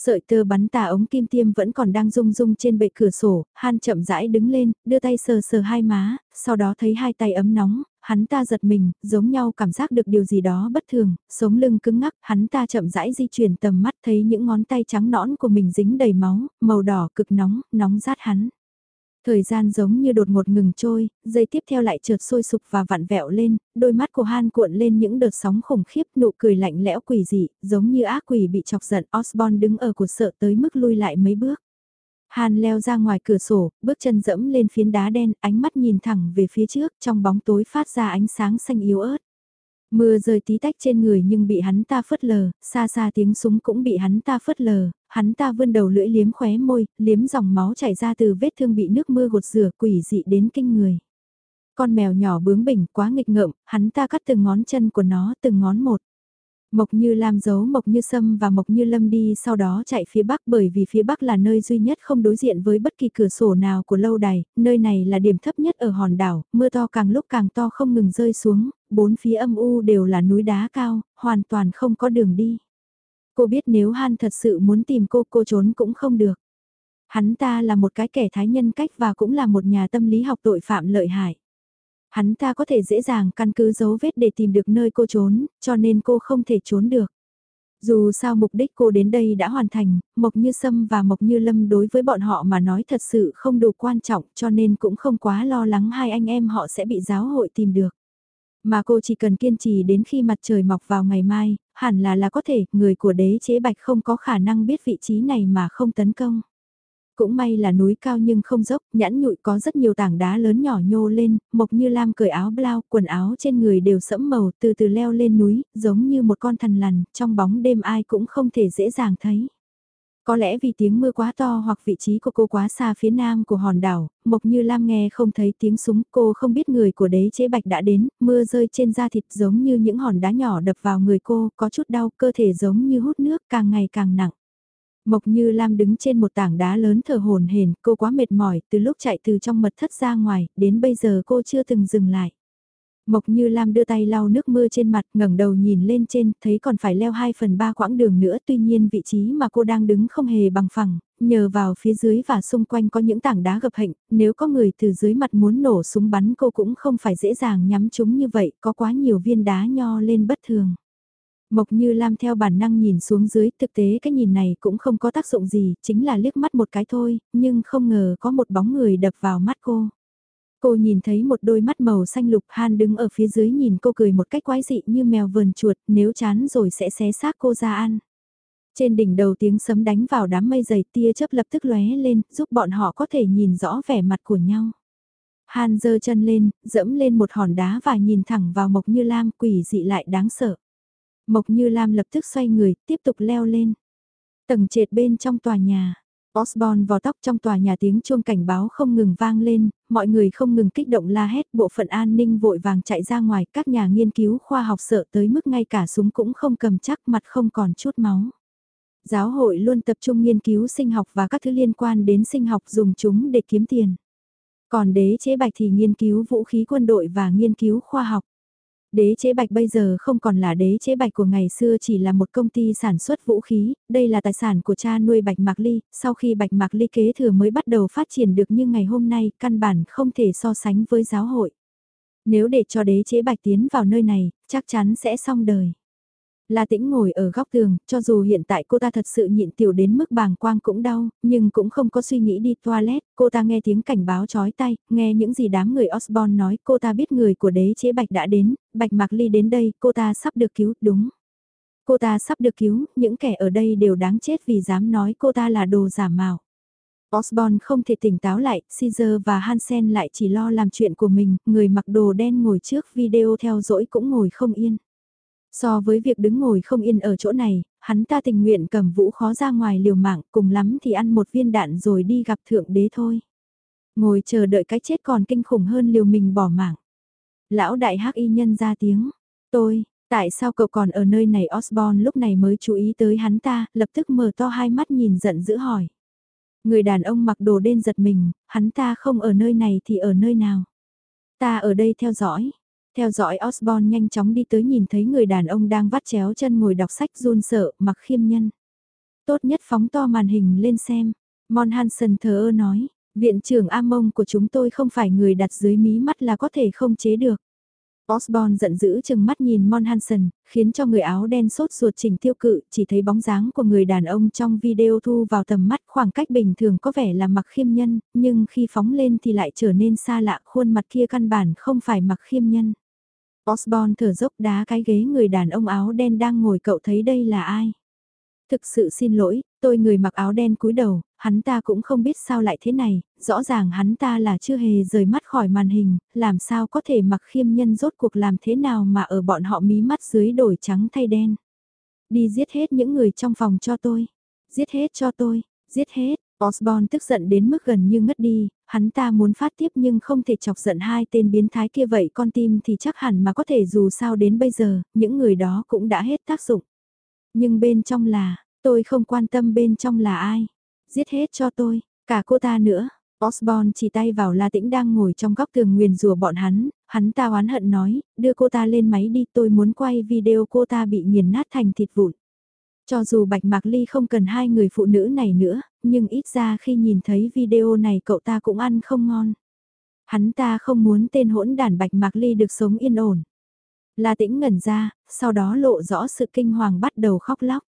Sợi tơ bắn tà ống kim tiêm vẫn còn đang rung rung trên bệ cửa sổ, Han chậm rãi đứng lên, đưa tay sờ sờ hai má, sau đó thấy hai tay ấm nóng, hắn ta giật mình, giống nhau cảm giác được điều gì đó bất thường, sống lưng cứng ngắc, hắn ta chậm rãi di chuyển tầm mắt thấy những ngón tay trắng nõn của mình dính đầy máu, màu đỏ cực nóng, nóng rát hắn. Thời gian giống như đột ngột ngừng trôi, giây tiếp theo lại chợt sôi sục và vặn vẹo lên, đôi mắt của Han cuộn lên những đợt sóng khủng khiếp, nụ cười lạnh lẽo quỷ dị, giống như ác quỷ bị chọc giận, Osborne đứng ở cột sợ tới mức lui lại mấy bước. Han leo ra ngoài cửa sổ, bước chân dẫm lên phiến đá đen, ánh mắt nhìn thẳng về phía trước, trong bóng tối phát ra ánh sáng xanh yếu ớt. Mưa rơi tí tách trên người nhưng bị hắn ta phớt lờ, xa xa tiếng súng cũng bị hắn ta phớt lờ, hắn ta vươn đầu lưỡi liếm khóe môi, liếm dòng máu chảy ra từ vết thương bị nước mưa gột rửa quỷ dị đến kinh người. Con mèo nhỏ bướng bỉnh quá nghịch ngợm, hắn ta cắt từng ngón chân của nó từng ngón một. Mộc Như Lam giấu Mộc Như Sâm và Mộc Như Lâm đi sau đó chạy phía Bắc bởi vì phía Bắc là nơi duy nhất không đối diện với bất kỳ cửa sổ nào của lâu đài, nơi này là điểm thấp nhất ở hòn đảo, mưa to càng lúc càng to không ngừng rơi xuống, bốn phía âm u đều là núi đá cao, hoàn toàn không có đường đi. Cô biết nếu Han thật sự muốn tìm cô, cô trốn cũng không được. Hắn ta là một cái kẻ thái nhân cách và cũng là một nhà tâm lý học tội phạm lợi hại. Hắn ta có thể dễ dàng căn cứ dấu vết để tìm được nơi cô trốn, cho nên cô không thể trốn được. Dù sao mục đích cô đến đây đã hoàn thành, Mộc Như Sâm và Mộc Như Lâm đối với bọn họ mà nói thật sự không đủ quan trọng cho nên cũng không quá lo lắng hai anh em họ sẽ bị giáo hội tìm được. Mà cô chỉ cần kiên trì đến khi mặt trời mọc vào ngày mai, hẳn là là có thể, người của đế chế bạch không có khả năng biết vị trí này mà không tấn công. Cũng may là núi cao nhưng không dốc, nhãn nhụi có rất nhiều tảng đá lớn nhỏ nhô lên, Mộc Như Lam cởi áo blau, quần áo trên người đều sẫm màu từ từ leo lên núi, giống như một con thần lằn, trong bóng đêm ai cũng không thể dễ dàng thấy. Có lẽ vì tiếng mưa quá to hoặc vị trí của cô quá xa phía nam của hòn đảo, Mộc Như Lam nghe không thấy tiếng súng, cô không biết người của đế chế bạch đã đến, mưa rơi trên da thịt giống như những hòn đá nhỏ đập vào người cô, có chút đau, cơ thể giống như hút nước càng ngày càng nặng. Mộc Như Lam đứng trên một tảng đá lớn thở hồn hển, cô quá mệt mỏi, từ lúc chạy từ trong mật thất ra ngoài, đến bây giờ cô chưa từng dừng lại. Mộc Như Lam đưa tay lau nước mưa trên mặt, ngẩng đầu nhìn lên trên, thấy còn phải leo 2 phần 3 quãng đường nữa, tuy nhiên vị trí mà cô đang đứng không hề bằng phẳng, nhờ vào phía dưới và xung quanh có những tảng đá gập hạnh, nếu có người từ dưới mặt muốn nổ súng bắn cô cũng không phải dễ dàng nhắm chúng như vậy, có quá nhiều viên đá nho lên bất thường. Mộc Như Lam theo bản năng nhìn xuống dưới, thực tế cái nhìn này cũng không có tác dụng gì, chính là liếc mắt một cái thôi, nhưng không ngờ có một bóng người đập vào mắt cô. Cô nhìn thấy một đôi mắt màu xanh lục Han đứng ở phía dưới nhìn cô cười một cách quái dị như mèo vờn chuột, nếu chán rồi sẽ xé xác cô ra ăn. Trên đỉnh đầu tiếng sấm đánh vào đám mây dày tia chớp lập tức lóe lên, giúp bọn họ có thể nhìn rõ vẻ mặt của nhau. Han giơ chân lên, dẫm lên một hòn đá và nhìn thẳng vào Mộc Như Lam quỷ dị lại đáng sợ. Mộc Như Lam lập tức xoay người, tiếp tục leo lên. Tầng trệt bên trong tòa nhà, Osborne vò tóc trong tòa nhà tiếng chuông cảnh báo không ngừng vang lên, mọi người không ngừng kích động la hét, bộ phận an ninh vội vàng chạy ra ngoài, các nhà nghiên cứu khoa học sợ tới mức ngay cả súng cũng không cầm chắc mặt không còn chút máu. Giáo hội luôn tập trung nghiên cứu sinh học và các thứ liên quan đến sinh học dùng chúng để kiếm tiền. Còn đế chế bạch thì nghiên cứu vũ khí quân đội và nghiên cứu khoa học. Đế chế bạch bây giờ không còn là đế chế bạch của ngày xưa chỉ là một công ty sản xuất vũ khí, đây là tài sản của cha nuôi bạch mạc ly, sau khi bạch mạc ly kế thừa mới bắt đầu phát triển được như ngày hôm nay, căn bản không thể so sánh với giáo hội. Nếu để cho đế chế bạch tiến vào nơi này, chắc chắn sẽ xong đời. La Tĩnh ngồi ở góc tường, cho dù hiện tại cô ta thật sự nhịn tiểu đến mức bàng quang cũng đau, nhưng cũng không có suy nghĩ đi toilet, cô ta nghe tiếng cảnh báo chói tay, nghe những gì đám người Osborne nói, cô ta biết người của đế chế Bạch đã đến, Bạch Mạc Ly đến đây, cô ta sắp được cứu, đúng. Cô ta sắp được cứu, những kẻ ở đây đều đáng chết vì dám nói cô ta là đồ giả mạo. Osborne không thể tỉnh táo lại, Caesar và Hansen lại chỉ lo làm chuyện của mình, người mặc đồ đen ngồi trước video theo dõi cũng ngồi không yên. So với việc đứng ngồi không yên ở chỗ này, hắn ta tình nguyện cầm vũ khó ra ngoài liều mạng cùng lắm thì ăn một viên đạn rồi đi gặp thượng đế thôi. Ngồi chờ đợi cái chết còn kinh khủng hơn liều mình bỏ mạng. Lão đại hắc y nhân ra tiếng. Tôi, tại sao cậu còn ở nơi này Osborne lúc này mới chú ý tới hắn ta, lập tức mở to hai mắt nhìn giận dữ hỏi. Người đàn ông mặc đồ đen giật mình, hắn ta không ở nơi này thì ở nơi nào. Ta ở đây theo dõi, theo dõi Osborne nhanh chóng đi tới nhìn thấy người đàn ông đang vắt chéo chân ngồi đọc sách run sợ, mặc khiêm nhân. Tốt nhất phóng to màn hình lên xem. Mon Hansen thờ ơ nói, viện trưởng Amon của chúng tôi không phải người đặt dưới mí mắt là có thể không chế được. Osborne giận dữ chừng mắt nhìn Mon Hansen, khiến cho người áo đen sốt ruột chỉnh tiêu cự, chỉ thấy bóng dáng của người đàn ông trong video thu vào tầm mắt khoảng cách bình thường có vẻ là mặc khiêm nhân, nhưng khi phóng lên thì lại trở nên xa lạ khuôn mặt kia căn bản không phải mặc khiêm nhân. Osborne thở dốc đá cái ghế người đàn ông áo đen đang ngồi cậu thấy đây là ai? Thực sự xin lỗi, tôi người mặc áo đen cúi đầu, hắn ta cũng không biết sao lại thế này, rõ ràng hắn ta là chưa hề rời mắt khỏi màn hình, làm sao có thể mặc khiêm nhân rốt cuộc làm thế nào mà ở bọn họ mí mắt dưới đổi trắng thay đen. Đi giết hết những người trong phòng cho tôi. Giết hết cho tôi, giết hết, Osborne tức giận đến mức gần như ngất đi, hắn ta muốn phát tiếp nhưng không thể chọc giận hai tên biến thái kia vậy con tim thì chắc hẳn mà có thể dù sao đến bây giờ, những người đó cũng đã hết tác dụng. Nhưng bên trong là, tôi không quan tâm bên trong là ai. Giết hết cho tôi, cả cô ta nữa. Osborne chỉ tay vào La Tĩnh đang ngồi trong góc tường nguyền rùa bọn hắn, hắn ta oán hận nói, đưa cô ta lên máy đi tôi muốn quay video cô ta bị nghiền nát thành thịt vụn. Cho dù Bạch Mạc Ly không cần hai người phụ nữ này nữa, nhưng ít ra khi nhìn thấy video này cậu ta cũng ăn không ngon. Hắn ta không muốn tên hỗn đàn Bạch Mạc Ly được sống yên ổn. La tĩnh ngẩn ra, sau đó lộ rõ sự kinh hoàng bắt đầu khóc lóc.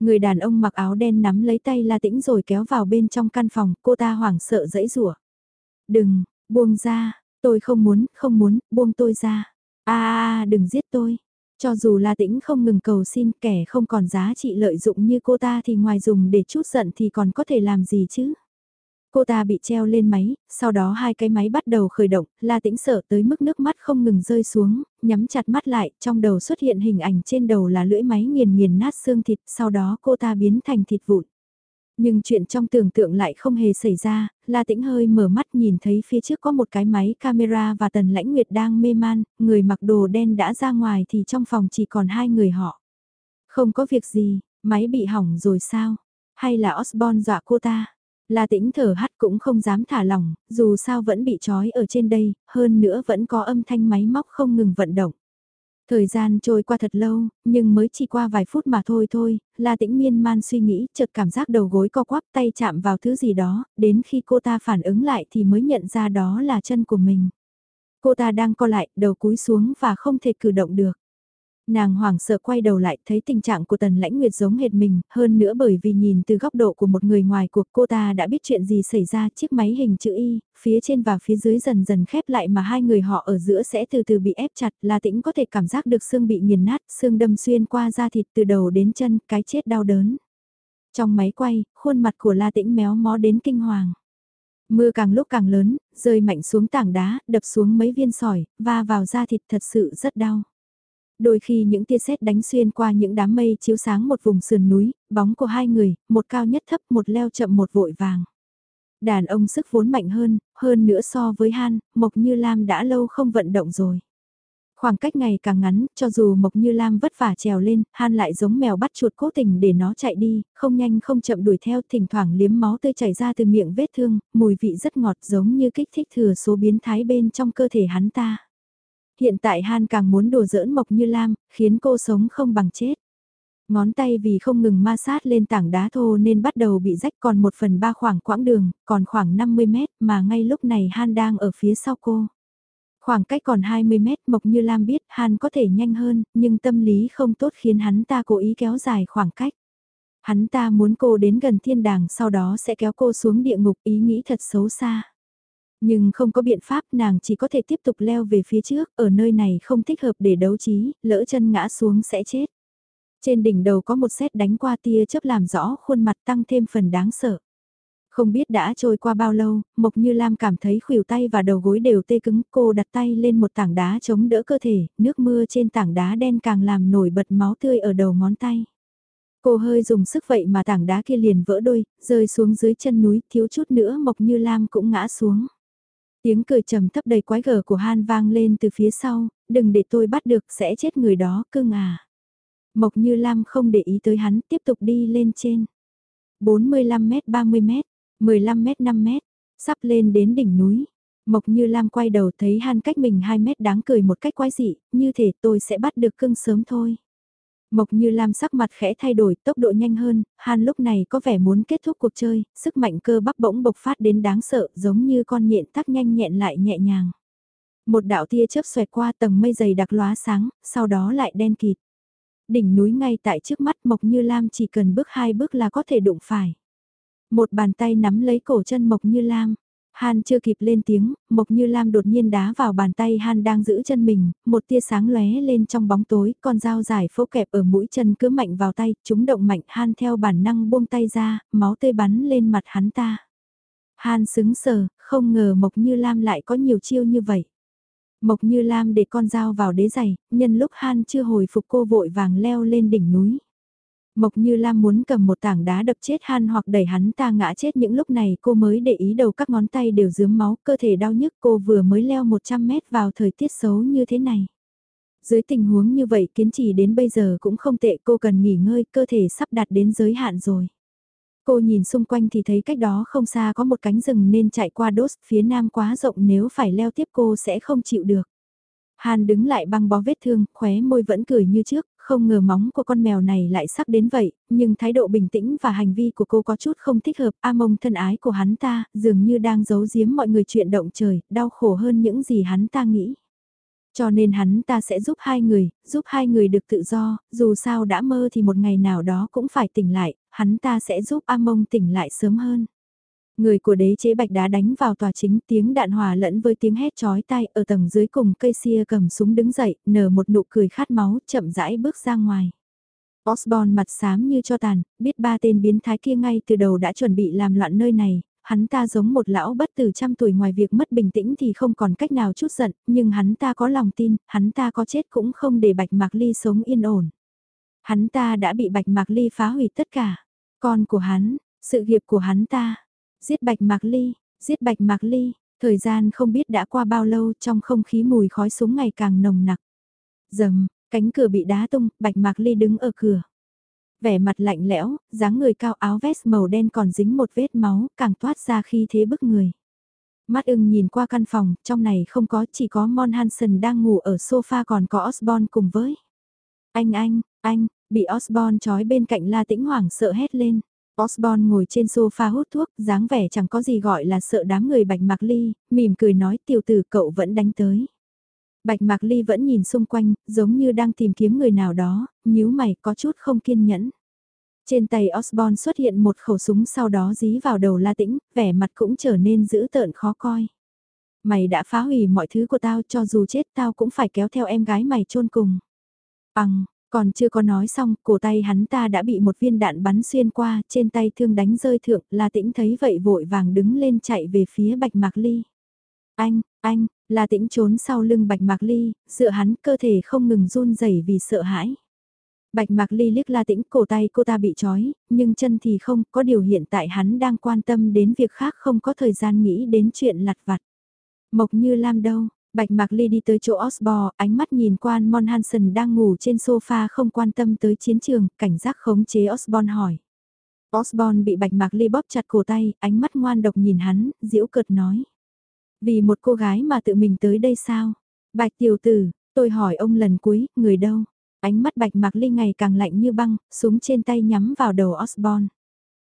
Người đàn ông mặc áo đen nắm lấy tay La Tĩnh rồi kéo vào bên trong căn phòng, cô ta hoảng sợ dẫy rủa. Đừng, buông ra, tôi không muốn, không muốn, buông tôi ra. a đừng giết tôi. Cho dù La Tĩnh không ngừng cầu xin kẻ không còn giá trị lợi dụng như cô ta thì ngoài dùng để chút giận thì còn có thể làm gì chứ? Cô ta bị treo lên máy, sau đó hai cái máy bắt đầu khởi động, La Tĩnh sợ tới mức nước mắt không ngừng rơi xuống, nhắm chặt mắt lại, trong đầu xuất hiện hình ảnh trên đầu là lưỡi máy nghiền nghiền nát xương thịt, sau đó cô ta biến thành thịt vụn. Nhưng chuyện trong tưởng tượng lại không hề xảy ra, La Tĩnh hơi mở mắt nhìn thấy phía trước có một cái máy camera và Tần Lãnh Nguyệt đang mê man, người mặc đồ đen đã ra ngoài thì trong phòng chỉ còn hai người họ. Không có việc gì, máy bị hỏng rồi sao? Hay là Osborne dọa cô ta? La tĩnh thở hắt cũng không dám thả lỏng, dù sao vẫn bị trói ở trên đây, hơn nữa vẫn có âm thanh máy móc không ngừng vận động. Thời gian trôi qua thật lâu, nhưng mới chỉ qua vài phút mà thôi thôi, La Tĩnh miên man suy nghĩ, chợt cảm giác đầu gối co quắp tay chạm vào thứ gì đó, đến khi cô ta phản ứng lại thì mới nhận ra đó là chân của mình. Cô ta đang co lại, đầu cúi xuống và không thể cử động được. Nàng hoảng sợ quay đầu lại thấy tình trạng của tần lãnh nguyệt giống hệt mình, hơn nữa bởi vì nhìn từ góc độ của một người ngoài cuộc cô ta đã biết chuyện gì xảy ra chiếc máy hình chữ Y, phía trên và phía dưới dần dần khép lại mà hai người họ ở giữa sẽ từ từ bị ép chặt là tĩnh có thể cảm giác được xương bị nghiền nát, xương đâm xuyên qua da thịt từ đầu đến chân, cái chết đau đớn. Trong máy quay, khuôn mặt của La Tĩnh méo mó đến kinh hoàng. Mưa càng lúc càng lớn, rơi mạnh xuống tảng đá, đập xuống mấy viên sỏi, và vào da thịt thật sự rất đau. Đôi khi những tia sét đánh xuyên qua những đám mây chiếu sáng một vùng sườn núi, bóng của hai người, một cao nhất thấp một leo chậm một vội vàng. Đàn ông sức vốn mạnh hơn, hơn nữa so với Han, Mộc Như Lam đã lâu không vận động rồi. Khoảng cách ngày càng ngắn, cho dù Mộc Như Lam vất vả trèo lên, Han lại giống mèo bắt chuột cố tình để nó chạy đi, không nhanh không chậm đuổi theo, thỉnh thoảng liếm máu tươi chảy ra từ miệng vết thương, mùi vị rất ngọt giống như kích thích thừa số biến thái bên trong cơ thể hắn ta hiện tại Han càng muốn đùa giỡn Mộc Như Lam, khiến cô sống không bằng chết. Ngón tay vì không ngừng ma sát lên tảng đá thô nên bắt đầu bị rách còn một phần ba khoảng quãng đường, còn khoảng 50 mét mà ngay lúc này Han đang ở phía sau cô. Khoảng cách còn 20 mét Mộc Như Lam biết Han có thể nhanh hơn, nhưng tâm lý không tốt khiến hắn ta cố ý kéo dài khoảng cách. Hắn ta muốn cô đến gần thiên đàng sau đó sẽ kéo cô xuống địa ngục ý nghĩ thật xấu xa. Nhưng không có biện pháp nàng chỉ có thể tiếp tục leo về phía trước, ở nơi này không thích hợp để đấu trí, lỡ chân ngã xuống sẽ chết. Trên đỉnh đầu có một xét đánh qua tia chớp làm rõ khuôn mặt tăng thêm phần đáng sợ. Không biết đã trôi qua bao lâu, Mộc Như Lam cảm thấy khuỷu tay và đầu gối đều tê cứng, cô đặt tay lên một tảng đá chống đỡ cơ thể, nước mưa trên tảng đá đen càng làm nổi bật máu tươi ở đầu ngón tay. Cô hơi dùng sức vậy mà tảng đá kia liền vỡ đôi, rơi xuống dưới chân núi, thiếu chút nữa Mộc Như Lam cũng ngã xuống. Tiếng cười trầm thấp đầy quái gở của Han vang lên từ phía sau, đừng để tôi bắt được sẽ chết người đó, cưng à. Mộc Như Lam không để ý tới hắn, tiếp tục đi lên trên. 45m 30m, 15m 5m, sắp lên đến đỉnh núi. Mộc Như Lam quay đầu thấy Han cách mình 2 mét đáng cười một cách quái dị, như thể tôi sẽ bắt được cưng sớm thôi. Mộc Như Lam sắc mặt khẽ thay đổi, tốc độ nhanh hơn, Han lúc này có vẻ muốn kết thúc cuộc chơi, sức mạnh cơ bắp bỗng bộc phát đến đáng sợ, giống như con nhện tắc nhanh nhẹn lại nhẹ nhàng. Một đạo tia chớp xoẹt qua tầng mây dày đặc lóa sáng, sau đó lại đen kịt. Đỉnh núi ngay tại trước mắt Mộc Như Lam chỉ cần bước hai bước là có thể đụng phải. Một bàn tay nắm lấy cổ chân Mộc Như Lam. Han chưa kịp lên tiếng, Mộc Như Lam đột nhiên đá vào bàn tay Han đang giữ chân mình, một tia sáng lóe lên trong bóng tối, con dao dài phố kẹp ở mũi chân cứ mạnh vào tay, chúng động mạnh Han theo bản năng buông tay ra, máu tươi bắn lên mặt hắn ta. Han sững sờ, không ngờ Mộc Như Lam lại có nhiều chiêu như vậy. Mộc Như Lam để con dao vào đế giày, nhân lúc Han chưa hồi phục cô vội vàng leo lên đỉnh núi. Mộc Như Lam muốn cầm một tảng đá đập chết Han hoặc đẩy hắn ta ngã chết những lúc này cô mới để ý đầu các ngón tay đều dướm máu, cơ thể đau nhức cô vừa mới leo 100 mét vào thời tiết xấu như thế này. Dưới tình huống như vậy kiến trì đến bây giờ cũng không tệ cô cần nghỉ ngơi, cơ thể sắp đạt đến giới hạn rồi. Cô nhìn xung quanh thì thấy cách đó không xa có một cánh rừng nên chạy qua đốt, phía nam quá rộng nếu phải leo tiếp cô sẽ không chịu được. Hàn đứng lại băng bó vết thương, khóe môi vẫn cười như trước, không ngờ móng của con mèo này lại sắc đến vậy, nhưng thái độ bình tĩnh và hành vi của cô có chút không thích hợp. A mông thân ái của hắn ta, dường như đang giấu giếm mọi người chuyện động trời, đau khổ hơn những gì hắn ta nghĩ. Cho nên hắn ta sẽ giúp hai người, giúp hai người được tự do, dù sao đã mơ thì một ngày nào đó cũng phải tỉnh lại, hắn ta sẽ giúp A mông tỉnh lại sớm hơn. Người của đế chế bạch đá đánh vào tòa chính tiếng đạn hòa lẫn với tiếng hét chói tai ở tầng dưới cùng cây xia cầm súng đứng dậy, nở một nụ cười khát máu, chậm rãi bước ra ngoài. Osborne mặt xám như cho tàn, biết ba tên biến thái kia ngay từ đầu đã chuẩn bị làm loạn nơi này, hắn ta giống một lão bất tử trăm tuổi ngoài việc mất bình tĩnh thì không còn cách nào chút giận, nhưng hắn ta có lòng tin, hắn ta có chết cũng không để Bạch Mạc Ly sống yên ổn. Hắn ta đã bị Bạch Mạc Ly phá hủy tất cả. Con của hắn, sự nghiệp của hắn ta. Giết Bạch Mạc Ly, giết Bạch Mạc Ly, thời gian không biết đã qua bao lâu trong không khí mùi khói súng ngày càng nồng nặc. Dầm, cánh cửa bị đá tung, Bạch Mạc Ly đứng ở cửa. Vẻ mặt lạnh lẽo, dáng người cao áo vest màu đen còn dính một vết máu, càng toát ra khi thế bức người. Mắt ưng nhìn qua căn phòng, trong này không có, chỉ có Mon Hansen đang ngủ ở sofa còn có Osborne cùng với. Anh anh, anh, bị Osborne trói bên cạnh La Tĩnh hoảng sợ hét lên. Osborne ngồi trên sofa hút thuốc, dáng vẻ chẳng có gì gọi là sợ đám người bạch mạc ly, mỉm cười nói tiểu tử cậu vẫn đánh tới. Bạch Mạc Ly vẫn nhìn xung quanh, giống như đang tìm kiếm người nào đó, nhíu mày có chút không kiên nhẫn. Trên tay Osborne xuất hiện một khẩu súng sau đó dí vào đầu La Tĩnh, vẻ mặt cũng trở nên dữ tợn khó coi. Mày đã phá hủy mọi thứ của tao cho dù chết tao cũng phải kéo theo em gái mày chôn cùng. Bằng, còn chưa có nói xong, cổ tay hắn ta đã bị một viên đạn bắn xuyên qua, trên tay thương đánh rơi thượng, La Tĩnh thấy vậy vội vàng đứng lên chạy về phía Bạch Mạc Ly. Anh, anh, La Tĩnh trốn sau lưng Bạch Mạc Ly, dựa hắn cơ thể không ngừng run rẩy vì sợ hãi. Bạch Mạc Ly liếc La Tĩnh cổ tay cô ta bị trói, nhưng chân thì không, có điều hiện tại hắn đang quan tâm đến việc khác không có thời gian nghĩ đến chuyện lặt vặt. Mộc như Lam đâu, Bạch Mạc Ly đi tới chỗ Osborne, ánh mắt nhìn quan Mon Hansen đang ngủ trên sofa không quan tâm tới chiến trường, cảnh giác khống chế Osborne hỏi. Osborne bị Bạch Mạc Ly bóp chặt cổ tay, ánh mắt ngoan độc nhìn hắn, diễu cợt nói. Vì một cô gái mà tự mình tới đây sao? Bạch tiểu tử, tôi hỏi ông lần cuối, người đâu? Ánh mắt bạch mạc ly ngày càng lạnh như băng, súng trên tay nhắm vào đầu Osborne.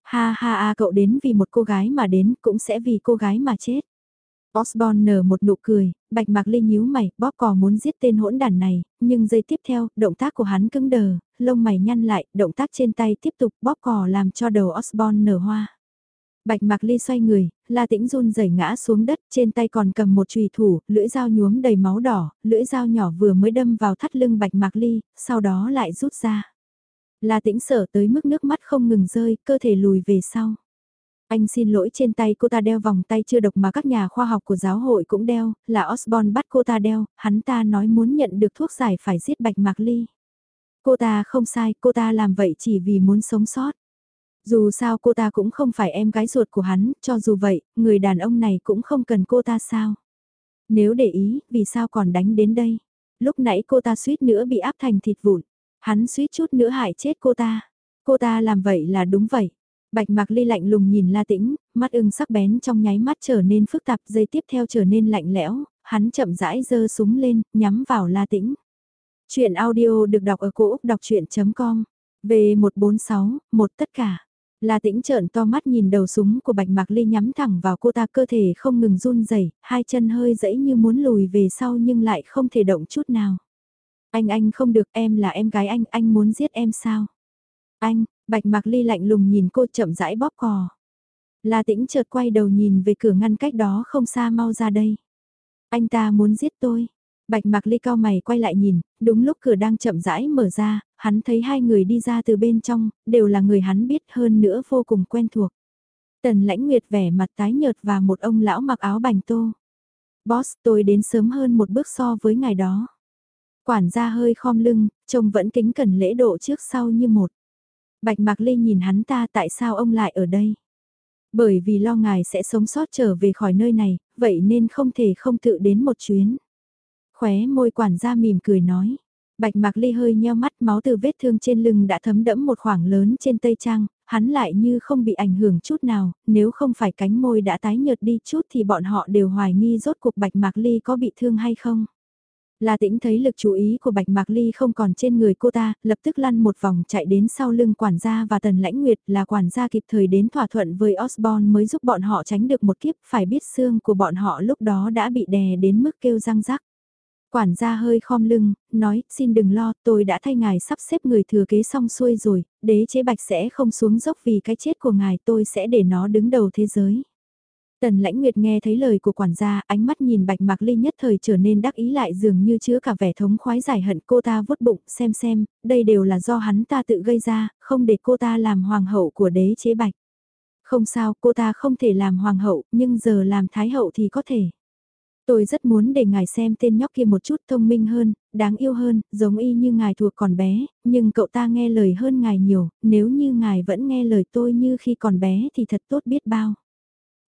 Ha ha a cậu đến vì một cô gái mà đến, cũng sẽ vì cô gái mà chết. Osborne nở một nụ cười, bạch mạc ly nhíu mày, bóp cò muốn giết tên hỗn đàn này, nhưng giây tiếp theo, động tác của hắn cứng đờ, lông mày nhăn lại, động tác trên tay tiếp tục bóp cò làm cho đầu Osborne nở hoa. Bạch Mạc Ly xoay người, La Tĩnh run rẩy ngã xuống đất, trên tay còn cầm một chùy thủ, lưỡi dao nhuốm đầy máu đỏ, lưỡi dao nhỏ vừa mới đâm vào thắt lưng Bạch Mạc Ly, sau đó lại rút ra. La Tĩnh sợ tới mức nước mắt không ngừng rơi, cơ thể lùi về sau. Anh xin lỗi trên tay cô ta đeo vòng tay chưa độc mà các nhà khoa học của giáo hội cũng đeo, là Osborne bắt cô ta đeo, hắn ta nói muốn nhận được thuốc giải phải giết Bạch Mạc Ly. Cô ta không sai, cô ta làm vậy chỉ vì muốn sống sót. Dù sao cô ta cũng không phải em gái ruột của hắn, cho dù vậy, người đàn ông này cũng không cần cô ta sao. Nếu để ý, vì sao còn đánh đến đây? Lúc nãy cô ta suýt nữa bị áp thành thịt vụn. Hắn suýt chút nữa hại chết cô ta. Cô ta làm vậy là đúng vậy. Bạch Mạc Ly lạnh lùng nhìn La Tĩnh, mắt ưng sắc bén trong nháy mắt trở nên phức tạp, giây tiếp theo trở nên lạnh lẽo, hắn chậm rãi giơ súng lên, nhắm vào La Tĩnh. Chuyện audio được đọc ở cổ Úc đọc chuyện.com, V146, một tất cả. La tĩnh trợn to mắt nhìn đầu súng của bạch mạc ly nhắm thẳng vào cô ta cơ thể không ngừng run rẩy hai chân hơi dẫy như muốn lùi về sau nhưng lại không thể động chút nào. Anh anh không được em là em gái anh, anh muốn giết em sao? Anh, bạch mạc ly lạnh lùng nhìn cô chậm rãi bóp cò. La tĩnh chợt quay đầu nhìn về cửa ngăn cách đó không xa mau ra đây. Anh ta muốn giết tôi. Bạch Mạc Ly cao mày quay lại nhìn, đúng lúc cửa đang chậm rãi mở ra, hắn thấy hai người đi ra từ bên trong, đều là người hắn biết hơn nữa vô cùng quen thuộc. Tần lãnh nguyệt vẻ mặt tái nhợt và một ông lão mặc áo bành tô. Boss tôi đến sớm hơn một bước so với ngày đó. Quản gia hơi khom lưng, trông vẫn kính cẩn lễ độ trước sau như một. Bạch Mạc Ly nhìn hắn ta tại sao ông lại ở đây. Bởi vì lo ngài sẽ sống sót trở về khỏi nơi này, vậy nên không thể không tự đến một chuyến. Khóe môi quản gia mỉm cười nói. Bạch Mạc Ly hơi nheo mắt máu từ vết thương trên lưng đã thấm đẫm một khoảng lớn trên tây trang, hắn lại như không bị ảnh hưởng chút nào, nếu không phải cánh môi đã tái nhợt đi chút thì bọn họ đều hoài nghi rốt cuộc Bạch Mạc Ly có bị thương hay không. La Tĩnh thấy lực chú ý của Bạch Mạc Ly không còn trên người cô ta, lập tức lăn một vòng chạy đến sau lưng quản gia và Tần Lãnh Nguyệt là quản gia kịp thời đến thỏa thuận với Osborne mới giúp bọn họ tránh được một kiếp, phải biết xương của bọn họ lúc đó đã bị đè đến mức kêu răng rắc. Quản gia hơi khom lưng, nói, xin đừng lo, tôi đã thay ngài sắp xếp người thừa kế xong xuôi rồi, đế chế bạch sẽ không xuống dốc vì cái chết của ngài tôi sẽ để nó đứng đầu thế giới. Tần lãnh nguyệt nghe thấy lời của quản gia, ánh mắt nhìn bạch mạc ly nhất thời trở nên đắc ý lại dường như chứa cả vẻ thống khoái giải hận cô ta vuốt bụng, xem xem, đây đều là do hắn ta tự gây ra, không để cô ta làm hoàng hậu của đế chế bạch. Không sao, cô ta không thể làm hoàng hậu, nhưng giờ làm thái hậu thì có thể. Tôi rất muốn để ngài xem tên nhóc kia một chút thông minh hơn, đáng yêu hơn, giống y như ngài thuộc còn bé, nhưng cậu ta nghe lời hơn ngài nhiều, nếu như ngài vẫn nghe lời tôi như khi còn bé thì thật tốt biết bao.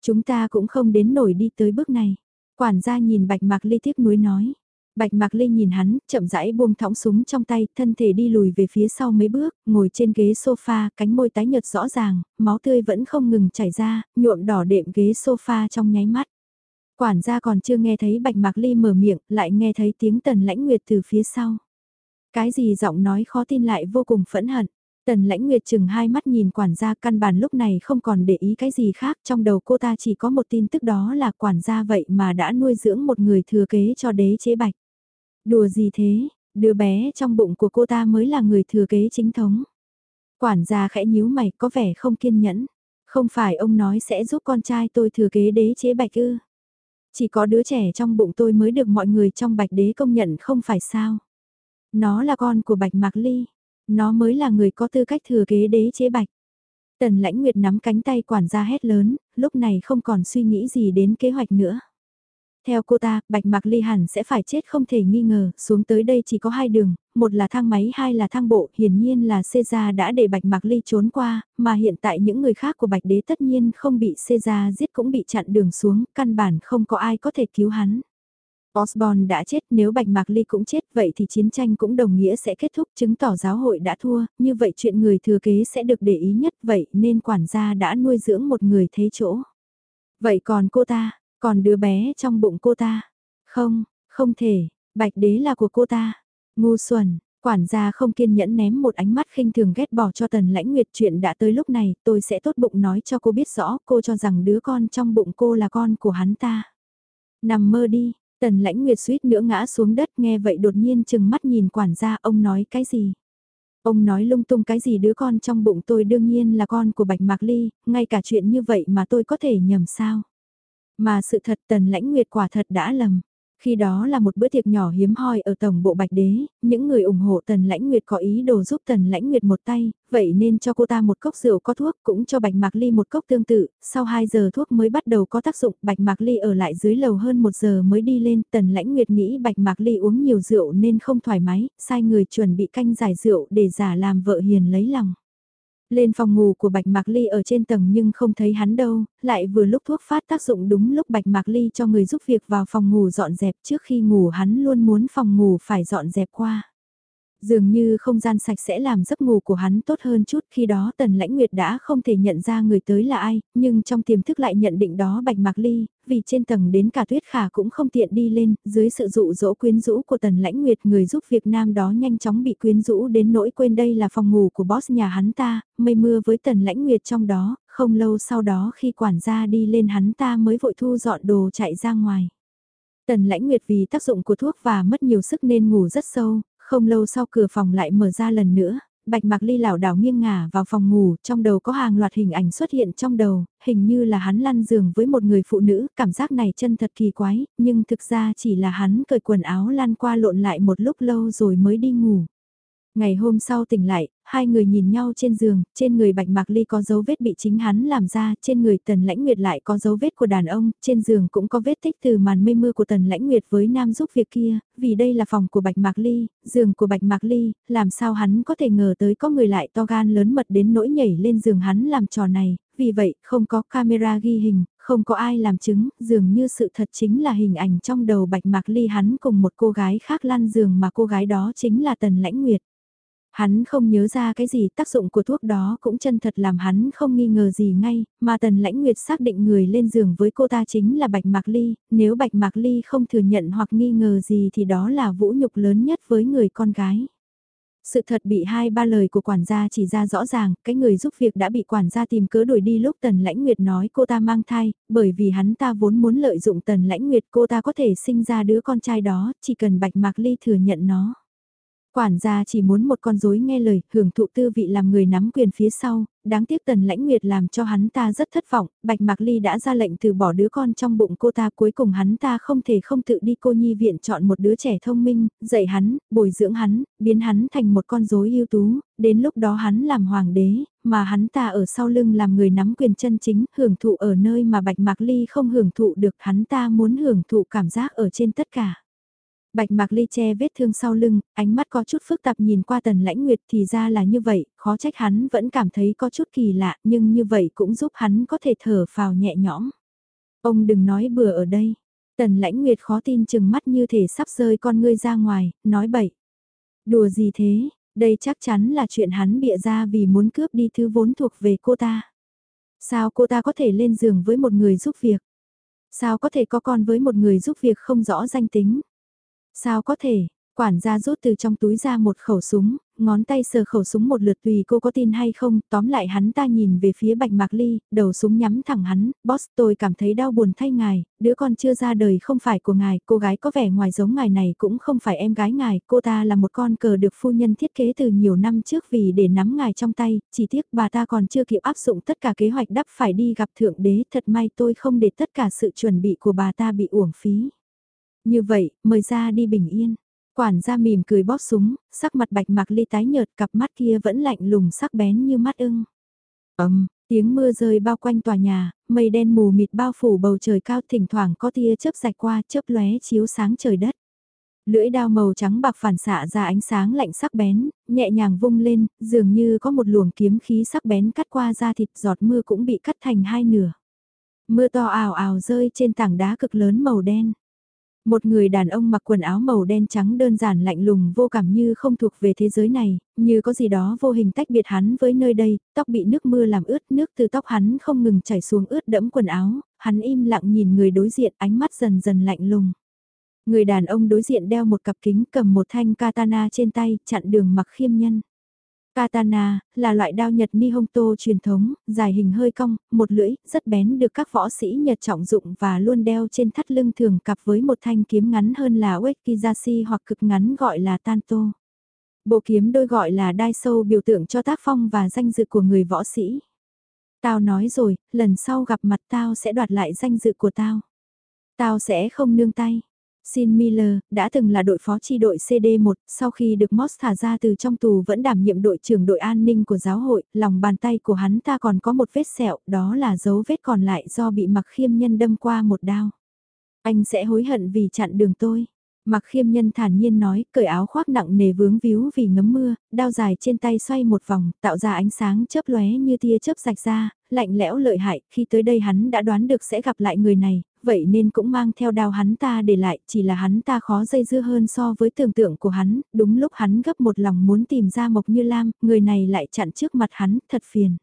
Chúng ta cũng không đến nổi đi tới bước này. Quản gia nhìn bạch mạc ly tiếc nuối nói. Bạch Mạc Ly nhìn hắn, chậm rãi buông thõng súng trong tay, thân thể đi lùi về phía sau mấy bước, ngồi trên ghế sofa, cánh môi tái nhợt rõ ràng, máu tươi vẫn không ngừng chảy ra, nhuộm đỏ đệm ghế sofa trong nháy mắt. Quản gia còn chưa nghe thấy Bạch Mạc Ly mở miệng, lại nghe thấy tiếng Tần Lãnh Nguyệt từ phía sau. Cái gì giọng nói khó tin lại vô cùng phẫn hận. Tần Lãnh Nguyệt chừng hai mắt nhìn quản gia căn bản lúc này không còn để ý cái gì khác, trong đầu cô ta chỉ có một tin tức đó là quản gia vậy mà đã nuôi dưỡng một người thừa kế cho đế chế Bạch. Đùa gì thế, đứa bé trong bụng của cô ta mới là người thừa kế chính thống. Quản gia khẽ nhíu mày có vẻ không kiên nhẫn. Không phải ông nói sẽ giúp con trai tôi thừa kế đế chế bạch ư. Chỉ có đứa trẻ trong bụng tôi mới được mọi người trong bạch đế công nhận không phải sao. Nó là con của bạch mạc ly. Nó mới là người có tư cách thừa kế đế chế bạch. Tần lãnh nguyệt nắm cánh tay quản gia hét lớn, lúc này không còn suy nghĩ gì đến kế hoạch nữa. Theo cô ta, Bạch Mạc Ly hẳn sẽ phải chết không thể nghi ngờ, xuống tới đây chỉ có hai đường, một là thang máy hai là thang bộ, hiển nhiên là Caesar đã để Bạch Mạc Ly trốn qua, mà hiện tại những người khác của Bạch Đế tất nhiên không bị Caesar giết cũng bị chặn đường xuống, căn bản không có ai có thể cứu hắn. Osborne đã chết, nếu Bạch Mạc Ly cũng chết, vậy thì chiến tranh cũng đồng nghĩa sẽ kết thúc, chứng tỏ giáo hội đã thua, như vậy chuyện người thừa kế sẽ được để ý nhất, vậy nên quản gia đã nuôi dưỡng một người thế chỗ. Vậy còn cô ta, còn đứa bé trong bụng cô ta? Không, không thể, bạch đế là của cô ta. Ngu xuẩn, quản gia không kiên nhẫn ném một ánh mắt khinh thường ghét bỏ cho tần lãnh nguyệt chuyện đã tới lúc này, tôi sẽ tốt bụng nói cho cô biết rõ, cô cho rằng đứa con trong bụng cô là con của hắn ta. Nằm mơ đi, tần lãnh nguyệt suýt nữa ngã xuống đất nghe vậy đột nhiên chừng mắt nhìn quản gia ông nói cái gì. Ông nói lung tung cái gì đứa con trong bụng tôi đương nhiên là con của Bạch Mạc Ly, ngay cả chuyện như vậy mà tôi có thể nhầm sao. Mà sự thật tần lãnh nguyệt quả thật đã lầm. Khi đó là một bữa tiệc nhỏ hiếm hoi ở tổng bộ Bạch Đế, những người ủng hộ Tần Lãnh Nguyệt có ý đồ giúp Tần Lãnh Nguyệt một tay, vậy nên cho cô ta một cốc rượu có thuốc cũng cho Bạch Mạc Ly một cốc tương tự, sau 2 giờ thuốc mới bắt đầu có tác dụng, Bạch Mạc Ly ở lại dưới lầu hơn 1 giờ mới đi lên, Tần Lãnh Nguyệt nghĩ Bạch Mạc Ly uống nhiều rượu nên không thoải mái, sai người chuẩn bị canh giải rượu để giả làm vợ hiền lấy lòng. Lên phòng ngủ của Bạch Mạc Ly ở trên tầng nhưng không thấy hắn đâu, lại vừa lúc thuốc phát tác dụng đúng lúc Bạch Mạc Ly cho người giúp việc vào phòng ngủ dọn dẹp trước khi ngủ hắn luôn muốn phòng ngủ phải dọn dẹp qua. Dường như không gian sạch sẽ làm giấc ngủ của hắn tốt hơn chút khi đó Tần Lãnh Nguyệt đã không thể nhận ra người tới là ai, nhưng trong tiềm thức lại nhận định đó Bạch Mạc Ly, vì trên tầng đến cả Tuyết Khả cũng không tiện đi lên, dưới sự dụ dỗ quyến rũ của Tần Lãnh Nguyệt người giúp việc nam đó nhanh chóng bị quyến rũ đến nỗi quên đây là phòng ngủ của boss nhà hắn ta, mây mưa với Tần Lãnh Nguyệt trong đó, không lâu sau đó khi quản gia đi lên hắn ta mới vội thu dọn đồ chạy ra ngoài. Tần lãnh nguyệt vì tác dụng của thuốc và mất nhiều sức nên ngủ rất sâu, không lâu sau cửa phòng lại mở ra lần nữa, Bạch Mạc Ly lảo đảo nghiêng ngả vào phòng ngủ, trong đầu có hàng loạt hình ảnh xuất hiện trong đầu, hình như là hắn lăn giường với một người phụ nữ, cảm giác này chân thật kỳ quái, nhưng thực ra chỉ là hắn cởi quần áo lăn qua lộn lại một lúc lâu rồi mới đi ngủ. Ngày hôm sau tỉnh lại, hai người nhìn nhau trên giường, trên người Bạch Mạc Ly có dấu vết bị chính hắn làm ra, trên người Tần Lãnh Nguyệt lại có dấu vết của đàn ông, trên giường cũng có vết tích từ màn mây mưa của Tần Lãnh Nguyệt với nam giúp việc kia, vì đây là phòng của Bạch Mạc Ly, giường của Bạch Mạc Ly, làm sao hắn có thể ngờ tới có người lại to gan lớn mật đến nỗi nhảy lên giường hắn làm trò này, vì vậy không có camera ghi hình, không có ai làm chứng, dường như sự thật chính là hình ảnh trong đầu Bạch Mạc Ly hắn cùng một cô gái khác lăn giường mà cô gái đó chính là Tần Lãnh Nguyệt. Hắn không nhớ ra cái gì tác dụng của thuốc đó cũng chân thật làm hắn không nghi ngờ gì ngay, mà Tần Lãnh Nguyệt xác định người lên giường với cô ta chính là Bạch Mạc Ly, nếu Bạch Mạc Ly không thừa nhận hoặc nghi ngờ gì thì đó là vũ nhục lớn nhất với người con gái. Sự thật bị hai ba lời của quản gia chỉ ra rõ ràng, cái người giúp việc đã bị quản gia tìm cớ đuổi đi lúc Tần Lãnh Nguyệt nói cô ta mang thai, bởi vì hắn ta vốn muốn lợi dụng Tần Lãnh Nguyệt cô ta có thể sinh ra đứa con trai đó, chỉ cần Bạch Mạc Ly thừa nhận nó. Quản gia chỉ muốn một con rối nghe lời, hưởng thụ tư vị làm người nắm quyền phía sau, đáng tiếc tần lãnh nguyệt làm cho hắn ta rất thất vọng, Bạch Mạc Ly đã ra lệnh từ bỏ đứa con trong bụng cô ta cuối cùng hắn ta không thể không tự đi cô nhi viện chọn một đứa trẻ thông minh, dạy hắn, bồi dưỡng hắn, biến hắn thành một con rối ưu tú, đến lúc đó hắn làm hoàng đế, mà hắn ta ở sau lưng làm người nắm quyền chân chính, hưởng thụ ở nơi mà Bạch Mạc Ly không hưởng thụ được hắn ta muốn hưởng thụ cảm giác ở trên tất cả. Bạch Mạc Ly che vết thương sau lưng, ánh mắt có chút phức tạp nhìn qua tần lãnh nguyệt thì ra là như vậy, khó trách hắn vẫn cảm thấy có chút kỳ lạ nhưng như vậy cũng giúp hắn có thể thở phào nhẹ nhõm. Ông đừng nói bừa ở đây. Tần lãnh nguyệt khó tin chừng mắt như thể sắp rơi con ngươi ra ngoài, nói bậy. Đùa gì thế, đây chắc chắn là chuyện hắn bịa ra vì muốn cướp đi thứ vốn thuộc về cô ta. Sao cô ta có thể lên giường với một người giúp việc? Sao có thể có con với một người giúp việc không rõ danh tính? Sao có thể, quản gia rút từ trong túi ra một khẩu súng, ngón tay sờ khẩu súng một lượt tùy cô có tin hay không, tóm lại hắn ta nhìn về phía bạch mạc ly, đầu súng nhắm thẳng hắn, boss tôi cảm thấy đau buồn thay ngài, đứa con chưa ra đời không phải của ngài, cô gái có vẻ ngoài giống ngài này cũng không phải em gái ngài, cô ta là một con cờ được phu nhân thiết kế từ nhiều năm trước vì để nắm ngài trong tay, chỉ tiếc bà ta còn chưa kịp áp dụng tất cả kế hoạch đắp phải đi gặp thượng đế, thật may tôi không để tất cả sự chuẩn bị của bà ta bị uổng phí. Như vậy, mời ra đi bình yên. Quản gia mỉm cười bóp súng, sắc mặt bạch mạc ly tái nhợt cặp mắt kia vẫn lạnh lùng sắc bén như mắt ưng. Ấm, tiếng mưa rơi bao quanh tòa nhà, mây đen mù mịt bao phủ bầu trời cao thỉnh thoảng có tia chớp rạch qua chớp lóe chiếu sáng trời đất. Lưỡi đao màu trắng bạc phản xạ ra ánh sáng lạnh sắc bén, nhẹ nhàng vung lên, dường như có một luồng kiếm khí sắc bén cắt qua da thịt giọt mưa cũng bị cắt thành hai nửa. Mưa to ào ào rơi trên tảng đá cực lớn màu đen. Một người đàn ông mặc quần áo màu đen trắng đơn giản lạnh lùng vô cảm như không thuộc về thế giới này, như có gì đó vô hình tách biệt hắn với nơi đây, tóc bị nước mưa làm ướt, nước từ tóc hắn không ngừng chảy xuống ướt đẫm quần áo, hắn im lặng nhìn người đối diện ánh mắt dần dần lạnh lùng. Người đàn ông đối diện đeo một cặp kính cầm một thanh katana trên tay, chặn đường mặc khiêm nhân. Katana, là loại đao Nhật Nihonto truyền thống, dài hình hơi cong, một lưỡi, rất bén được các võ sĩ Nhật trọng dụng và luôn đeo trên thắt lưng thường cặp với một thanh kiếm ngắn hơn là Wekizashi hoặc cực ngắn gọi là Tanto. Bộ kiếm đôi gọi là đai sâu biểu tượng cho tác phong và danh dự của người võ sĩ. Tao nói rồi, lần sau gặp mặt tao sẽ đoạt lại danh dự của tao. Tao sẽ không nương tay. Sin Miller, đã từng là đội phó chi đội CD1, sau khi được Moss thả ra từ trong tù vẫn đảm nhiệm đội trưởng đội an ninh của giáo hội, lòng bàn tay của hắn ta còn có một vết sẹo, đó là dấu vết còn lại do bị mặc khiêm nhân đâm qua một đao. Anh sẽ hối hận vì chặn đường tôi. Mặc khiêm nhân thản nhiên nói, cởi áo khoác nặng nề vướng víu vì ngấm mưa, đao dài trên tay xoay một vòng, tạo ra ánh sáng chớp lóe như tia chớp rạch ra, lạnh lẽo lợi hại, khi tới đây hắn đã đoán được sẽ gặp lại người này, vậy nên cũng mang theo đao hắn ta để lại, chỉ là hắn ta khó dây dưa hơn so với tưởng tượng của hắn, đúng lúc hắn gấp một lòng muốn tìm ra Mộc Như Lam, người này lại chặn trước mặt hắn, thật phiền.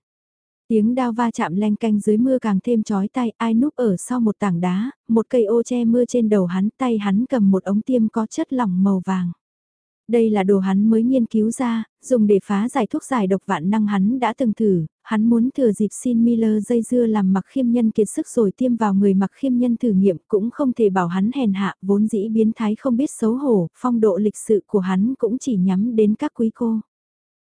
Tiếng đao va chạm len canh dưới mưa càng thêm chói tay, ai núp ở sau một tảng đá, một cây ô che mưa trên đầu hắn, tay hắn cầm một ống tiêm có chất lỏng màu vàng. Đây là đồ hắn mới nghiên cứu ra, dùng để phá giải thuốc giải độc vạn năng hắn đã từng thử, hắn muốn thừa dịp xin Miller dây dưa làm mặc khiêm nhân kiệt sức rồi tiêm vào người mặc khiêm nhân thử nghiệm cũng không thể bảo hắn hèn hạ, vốn dĩ biến thái không biết xấu hổ, phong độ lịch sự của hắn cũng chỉ nhắm đến các quý cô.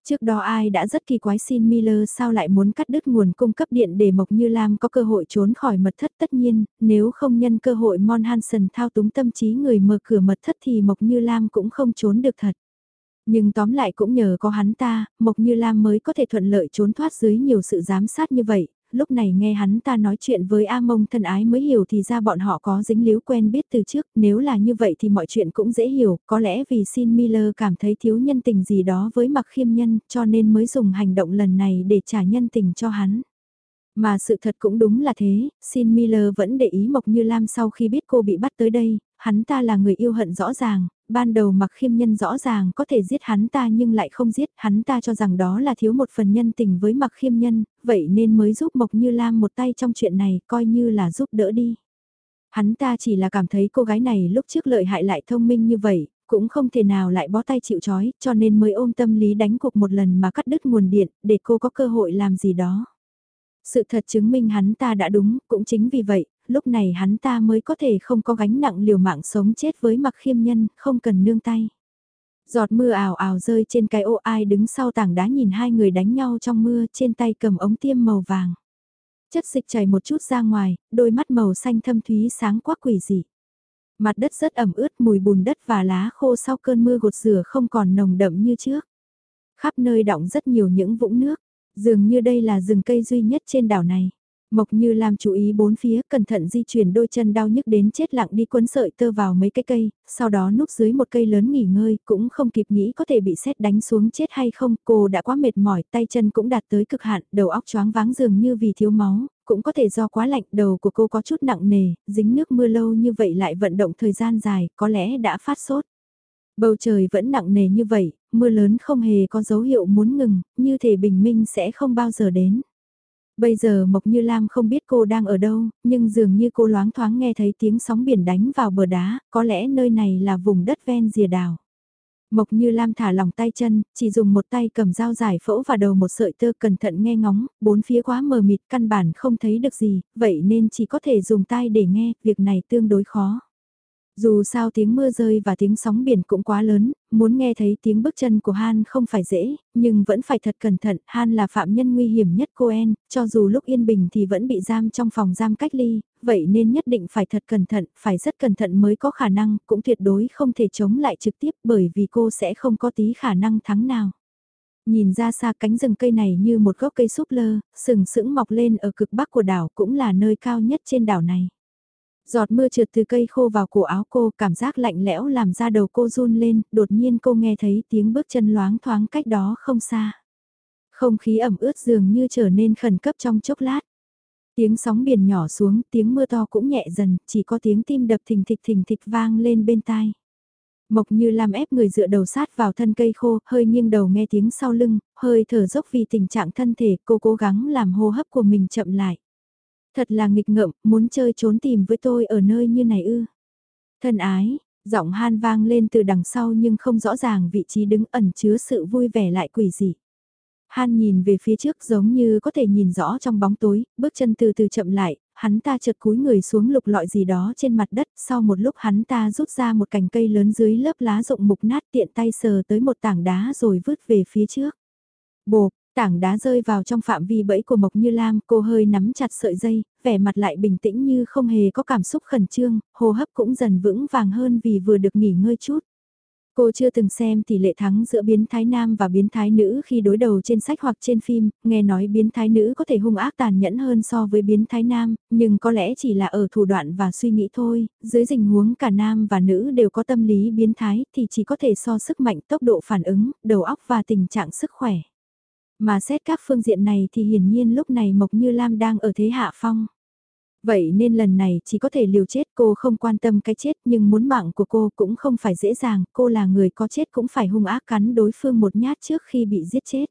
Trước đó ai đã rất kỳ quái xin Miller sao lại muốn cắt đứt nguồn cung cấp điện để Mộc Như Lam có cơ hội trốn khỏi mật thất tất nhiên, nếu không nhân cơ hội Mon Hansen thao túng tâm trí người mở cửa mật thất thì Mộc Như Lam cũng không trốn được thật. Nhưng tóm lại cũng nhờ có hắn ta, Mộc Như Lam mới có thể thuận lợi trốn thoát dưới nhiều sự giám sát như vậy, lúc này nghe hắn ta nói chuyện với A Mông thân ái mới hiểu thì ra bọn họ có dính líu quen biết từ trước, nếu là như vậy thì mọi chuyện cũng dễ hiểu, có lẽ vì Sin Miller cảm thấy thiếu nhân tình gì đó với mặc khiêm nhân, cho nên mới dùng hành động lần này để trả nhân tình cho hắn. Mà sự thật cũng đúng là thế, Sin Miller vẫn để ý Mộc Như Lam sau khi biết cô bị bắt tới đây, hắn ta là người yêu hận rõ ràng, ban đầu mặc khiêm nhân rõ ràng có thể giết hắn ta nhưng lại không giết, hắn ta cho rằng đó là thiếu một phần nhân tình với mặc khiêm nhân, vậy nên mới giúp Mộc Như Lam một tay trong chuyện này, coi như là giúp đỡ đi. Hắn ta chỉ là cảm thấy cô gái này lúc trước lợi hại lại thông minh như vậy, cũng không thể nào lại bó tay chịu chói, cho nên mới ôm tâm lý đánh cuộc một lần mà cắt đứt nguồn điện, để cô có cơ hội làm gì đó. Sự thật chứng minh hắn ta đã đúng, cũng chính vì vậy, lúc này hắn ta mới có thể không có gánh nặng liều mạng sống chết với mặc khiêm nhân, không cần nương tay. Giọt mưa ảo ảo rơi trên cái ô ai đứng sau tảng đá nhìn hai người đánh nhau trong mưa trên tay cầm ống tiêm màu vàng. Chất dịch chảy một chút ra ngoài, đôi mắt màu xanh thâm thúy sáng quá quỷ dị. Mặt đất rất ẩm ướt mùi bùn đất và lá khô sau cơn mưa gột rửa không còn nồng đậm như trước. Khắp nơi đọng rất nhiều những vũng nước, dường như đây là rừng cây duy nhất trên đảo này. Mộc như làm chú ý bốn phía, cẩn thận di chuyển đôi chân đau nhức đến chết lặng đi quấn sợi tơ vào mấy cái cây, sau đó núp dưới một cây lớn nghỉ ngơi, cũng không kịp nghĩ có thể bị xét đánh xuống chết hay không, cô đã quá mệt mỏi, tay chân cũng đạt tới cực hạn, đầu óc choáng váng dường như vì thiếu máu, cũng có thể do quá lạnh, đầu của cô có chút nặng nề, dính nước mưa lâu như vậy lại vận động thời gian dài, có lẽ đã phát sốt. Bầu trời vẫn nặng nề như vậy, mưa lớn không hề có dấu hiệu muốn ngừng, như thể bình minh sẽ không bao giờ đến. Bây giờ Mộc Như Lam không biết cô đang ở đâu, nhưng dường như cô loáng thoáng nghe thấy tiếng sóng biển đánh vào bờ đá, có lẽ nơi này là vùng đất ven rìa đảo. Mộc Như Lam thả lỏng tay chân, chỉ dùng một tay cầm dao giải phẫu và đầu một sợi tơ cẩn thận nghe ngóng, bốn phía quá mờ mịt căn bản không thấy được gì, vậy nên chỉ có thể dùng tai để nghe, việc này tương đối khó. Dù sao tiếng mưa rơi và tiếng sóng biển cũng quá lớn, muốn nghe thấy tiếng bước chân của Han không phải dễ, nhưng vẫn phải thật cẩn thận, Han là phạm nhân nguy hiểm nhất cô En, cho dù lúc yên bình thì vẫn bị giam trong phòng giam cách ly, vậy nên nhất định phải thật cẩn thận, phải rất cẩn thận mới có khả năng, cũng tuyệt đối không thể chống lại trực tiếp bởi vì cô sẽ không có tí khả năng thắng nào. Nhìn ra xa cánh rừng cây này như một gốc cây súp lơ, sừng sững mọc lên ở cực bắc của đảo cũng là nơi cao nhất trên đảo này. Giọt mưa trượt từ cây khô vào cổ áo cô, cảm giác lạnh lẽo làm ra đầu cô run lên, đột nhiên cô nghe thấy tiếng bước chân loáng thoáng cách đó không xa. Không khí ẩm ướt dường như trở nên khẩn cấp trong chốc lát. Tiếng sóng biển nhỏ xuống, tiếng mưa to cũng nhẹ dần, chỉ có tiếng tim đập thình thịch thình thịch vang lên bên tai. Mộc như làm ép người dựa đầu sát vào thân cây khô, hơi nghiêng đầu nghe tiếng sau lưng, hơi thở dốc vì tình trạng thân thể, cô cố gắng làm hô hấp của mình chậm lại. Thật là nghịch ngợm, muốn chơi trốn tìm với tôi ở nơi như này ư. Thân ái, giọng han vang lên từ đằng sau nhưng không rõ ràng vị trí đứng ẩn chứa sự vui vẻ lại quỷ dị. Han nhìn về phía trước giống như có thể nhìn rõ trong bóng tối, bước chân từ từ chậm lại, hắn ta chợt cúi người xuống lục lọi gì đó trên mặt đất, sau một lúc hắn ta rút ra một cành cây lớn dưới lớp lá rộng mục nát tiện tay sờ tới một tảng đá rồi vứt về phía trước. Bộp, Tảng đá rơi vào trong phạm vi bẫy của Mộc Như Lam, cô hơi nắm chặt sợi dây, vẻ mặt lại bình tĩnh như không hề có cảm xúc khẩn trương, hô hấp cũng dần vững vàng hơn vì vừa được nghỉ ngơi chút. Cô chưa từng xem tỷ lệ thắng giữa biến thái nam và biến thái nữ khi đối đầu trên sách hoặc trên phim, nghe nói biến thái nữ có thể hung ác tàn nhẫn hơn so với biến thái nam, nhưng có lẽ chỉ là ở thủ đoạn và suy nghĩ thôi, dưới tình huống cả nam và nữ đều có tâm lý biến thái thì chỉ có thể so sức mạnh tốc độ phản ứng, đầu óc và tình trạng sức khỏe. Mà xét các phương diện này thì hiển nhiên lúc này Mộc Như Lam đang ở thế hạ phong. Vậy nên lần này chỉ có thể liều chết cô không quan tâm cái chết nhưng muốn mạng của cô cũng không phải dễ dàng, cô là người có chết cũng phải hung ác cắn đối phương một nhát trước khi bị giết chết.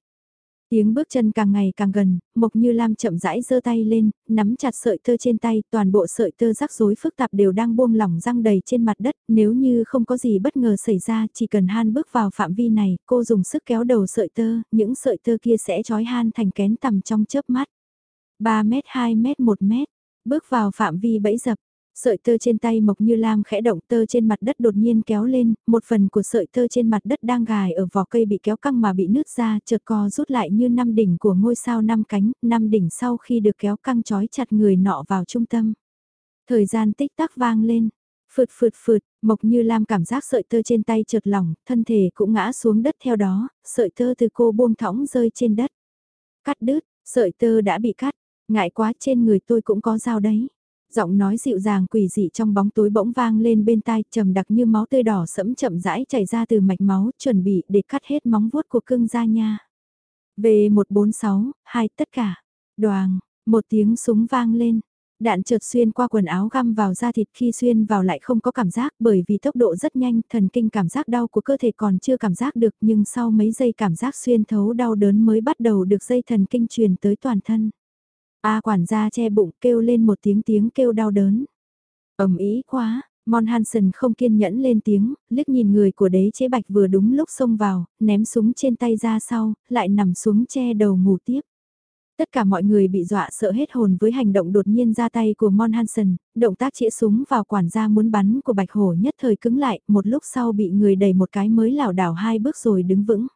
Tiếng bước chân càng ngày càng gần, Mộc Như Lam chậm rãi giơ tay lên, nắm chặt sợi tơ trên tay, toàn bộ sợi tơ rắc rối phức tạp đều đang buông lỏng răng đầy trên mặt đất, nếu như không có gì bất ngờ xảy ra, chỉ cần Han bước vào phạm vi này, cô dùng sức kéo đầu sợi tơ, những sợi tơ kia sẽ trói Han thành kén tầm trong chớp mắt. 3 mét 2 mét 1 mét, bước vào phạm vi bẫy dập, Sợi tơ trên tay Mộc Như Lam khẽ động tơ trên mặt đất đột nhiên kéo lên, một phần của sợi tơ trên mặt đất đang gài ở vỏ cây bị kéo căng mà bị nứt ra, chợt co rút lại như năm đỉnh của ngôi sao năm cánh, năm đỉnh sau khi được kéo căng trói chặt người nọ vào trung tâm. Thời gian tích tắc vang lên, phượt phượt phượt, Mộc Như Lam cảm giác sợi tơ trên tay trượt lỏng, thân thể cũng ngã xuống đất theo đó, sợi tơ từ cô buông thõng rơi trên đất. Cắt đứt, sợi tơ đã bị cắt, ngại quá trên người tôi cũng có dao đấy. Giọng nói dịu dàng quỷ dị trong bóng tối bỗng vang lên bên tai trầm đặc như máu tươi đỏ sẫm chậm rãi chảy ra từ mạch máu chuẩn bị để cắt hết móng vuốt của cưng ra nha. V146, hai tất cả. Đoàn, một tiếng súng vang lên. Đạn trượt xuyên qua quần áo găm vào da thịt khi xuyên vào lại không có cảm giác bởi vì tốc độ rất nhanh, thần kinh cảm giác đau của cơ thể còn chưa cảm giác được nhưng sau mấy giây cảm giác xuyên thấu đau đớn mới bắt đầu được dây thần kinh truyền tới toàn thân. A quản gia che bụng kêu lên một tiếng tiếng kêu đau đớn. ầm ý quá, Mon Hansen không kiên nhẫn lên tiếng, liếc nhìn người của đế chế bạch vừa đúng lúc xông vào, ném súng trên tay ra sau, lại nằm xuống che đầu ngủ tiếp. Tất cả mọi người bị dọa sợ hết hồn với hành động đột nhiên ra tay của Mon Hansen, động tác chĩa súng vào quản gia muốn bắn của Bạch Hổ nhất thời cứng lại, một lúc sau bị người đẩy một cái mới lảo đảo hai bước rồi đứng vững.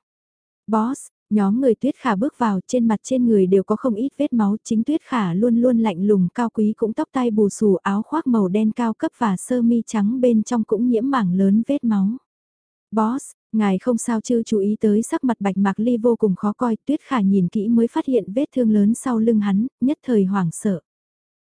Boss, nhóm người Tuyết Khả bước vào trên mặt trên người đều có không ít vết máu, chính Tuyết Khả luôn luôn lạnh lùng cao quý cũng tóc tai bù xù áo khoác màu đen cao cấp và sơ mi trắng bên trong cũng nhiễm mảng lớn vết máu. Boss, ngài không sao chứ chú ý tới sắc mặt bạch mạc ly vô cùng khó coi, tuyết khả nhìn kỹ mới phát hiện vết thương lớn sau lưng hắn, nhất thời hoảng sợ.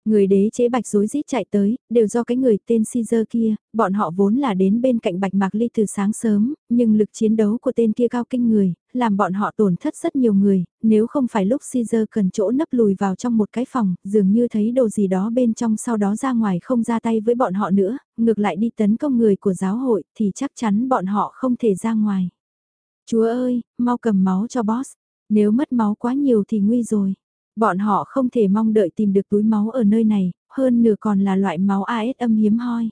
Người đế chế bạch rối rít chạy tới, đều do cái người tên Caesar kia, bọn họ vốn là đến bên cạnh bạch mạc ly từ sáng sớm, nhưng lực chiến đấu của tên kia cao kinh người, làm bọn họ tổn thất rất nhiều người, nếu không phải lúc Caesar cần chỗ nấp lùi vào trong một cái phòng, dường như thấy đồ gì đó bên trong sau đó ra ngoài không ra tay với bọn họ nữa, ngược lại đi tấn công người của giáo hội, thì chắc chắn bọn họ không thể ra ngoài. Chúa ơi, mau cầm máu cho boss, nếu mất máu quá nhiều thì nguy rồi. Bọn họ không thể mong đợi tìm được túi máu ở nơi này, hơn nửa còn là loại máu AS âm hiếm hoi.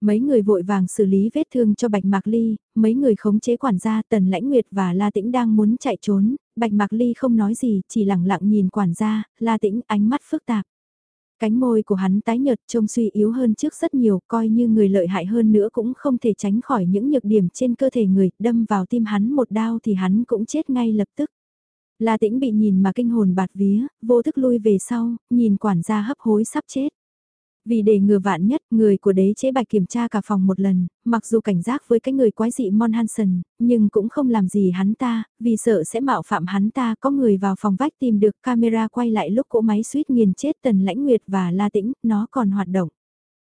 Mấy người vội vàng xử lý vết thương cho Bạch Mạc Ly, mấy người khống chế quản gia Tần Lãnh Nguyệt và La Tĩnh đang muốn chạy trốn, Bạch Mạc Ly không nói gì, chỉ lặng lặng nhìn quản gia, La Tĩnh ánh mắt phức tạp. Cánh môi của hắn tái nhợt trông suy yếu hơn trước rất nhiều, coi như người lợi hại hơn nữa cũng không thể tránh khỏi những nhược điểm trên cơ thể người, đâm vào tim hắn một đao thì hắn cũng chết ngay lập tức. La tĩnh bị nhìn mà kinh hồn bạt vía, vô thức lui về sau, nhìn quản gia hấp hối sắp chết. Vì để ngừa vạn nhất, người của đế chế bạch kiểm tra cả phòng một lần, mặc dù cảnh giác với cái người quái dị Mon Hansen, nhưng cũng không làm gì hắn ta, vì sợ sẽ mạo phạm hắn ta có người vào phòng vách tìm được camera quay lại lúc cỗ máy suýt nghiền chết tần lãnh nguyệt và la tĩnh, nó còn hoạt động.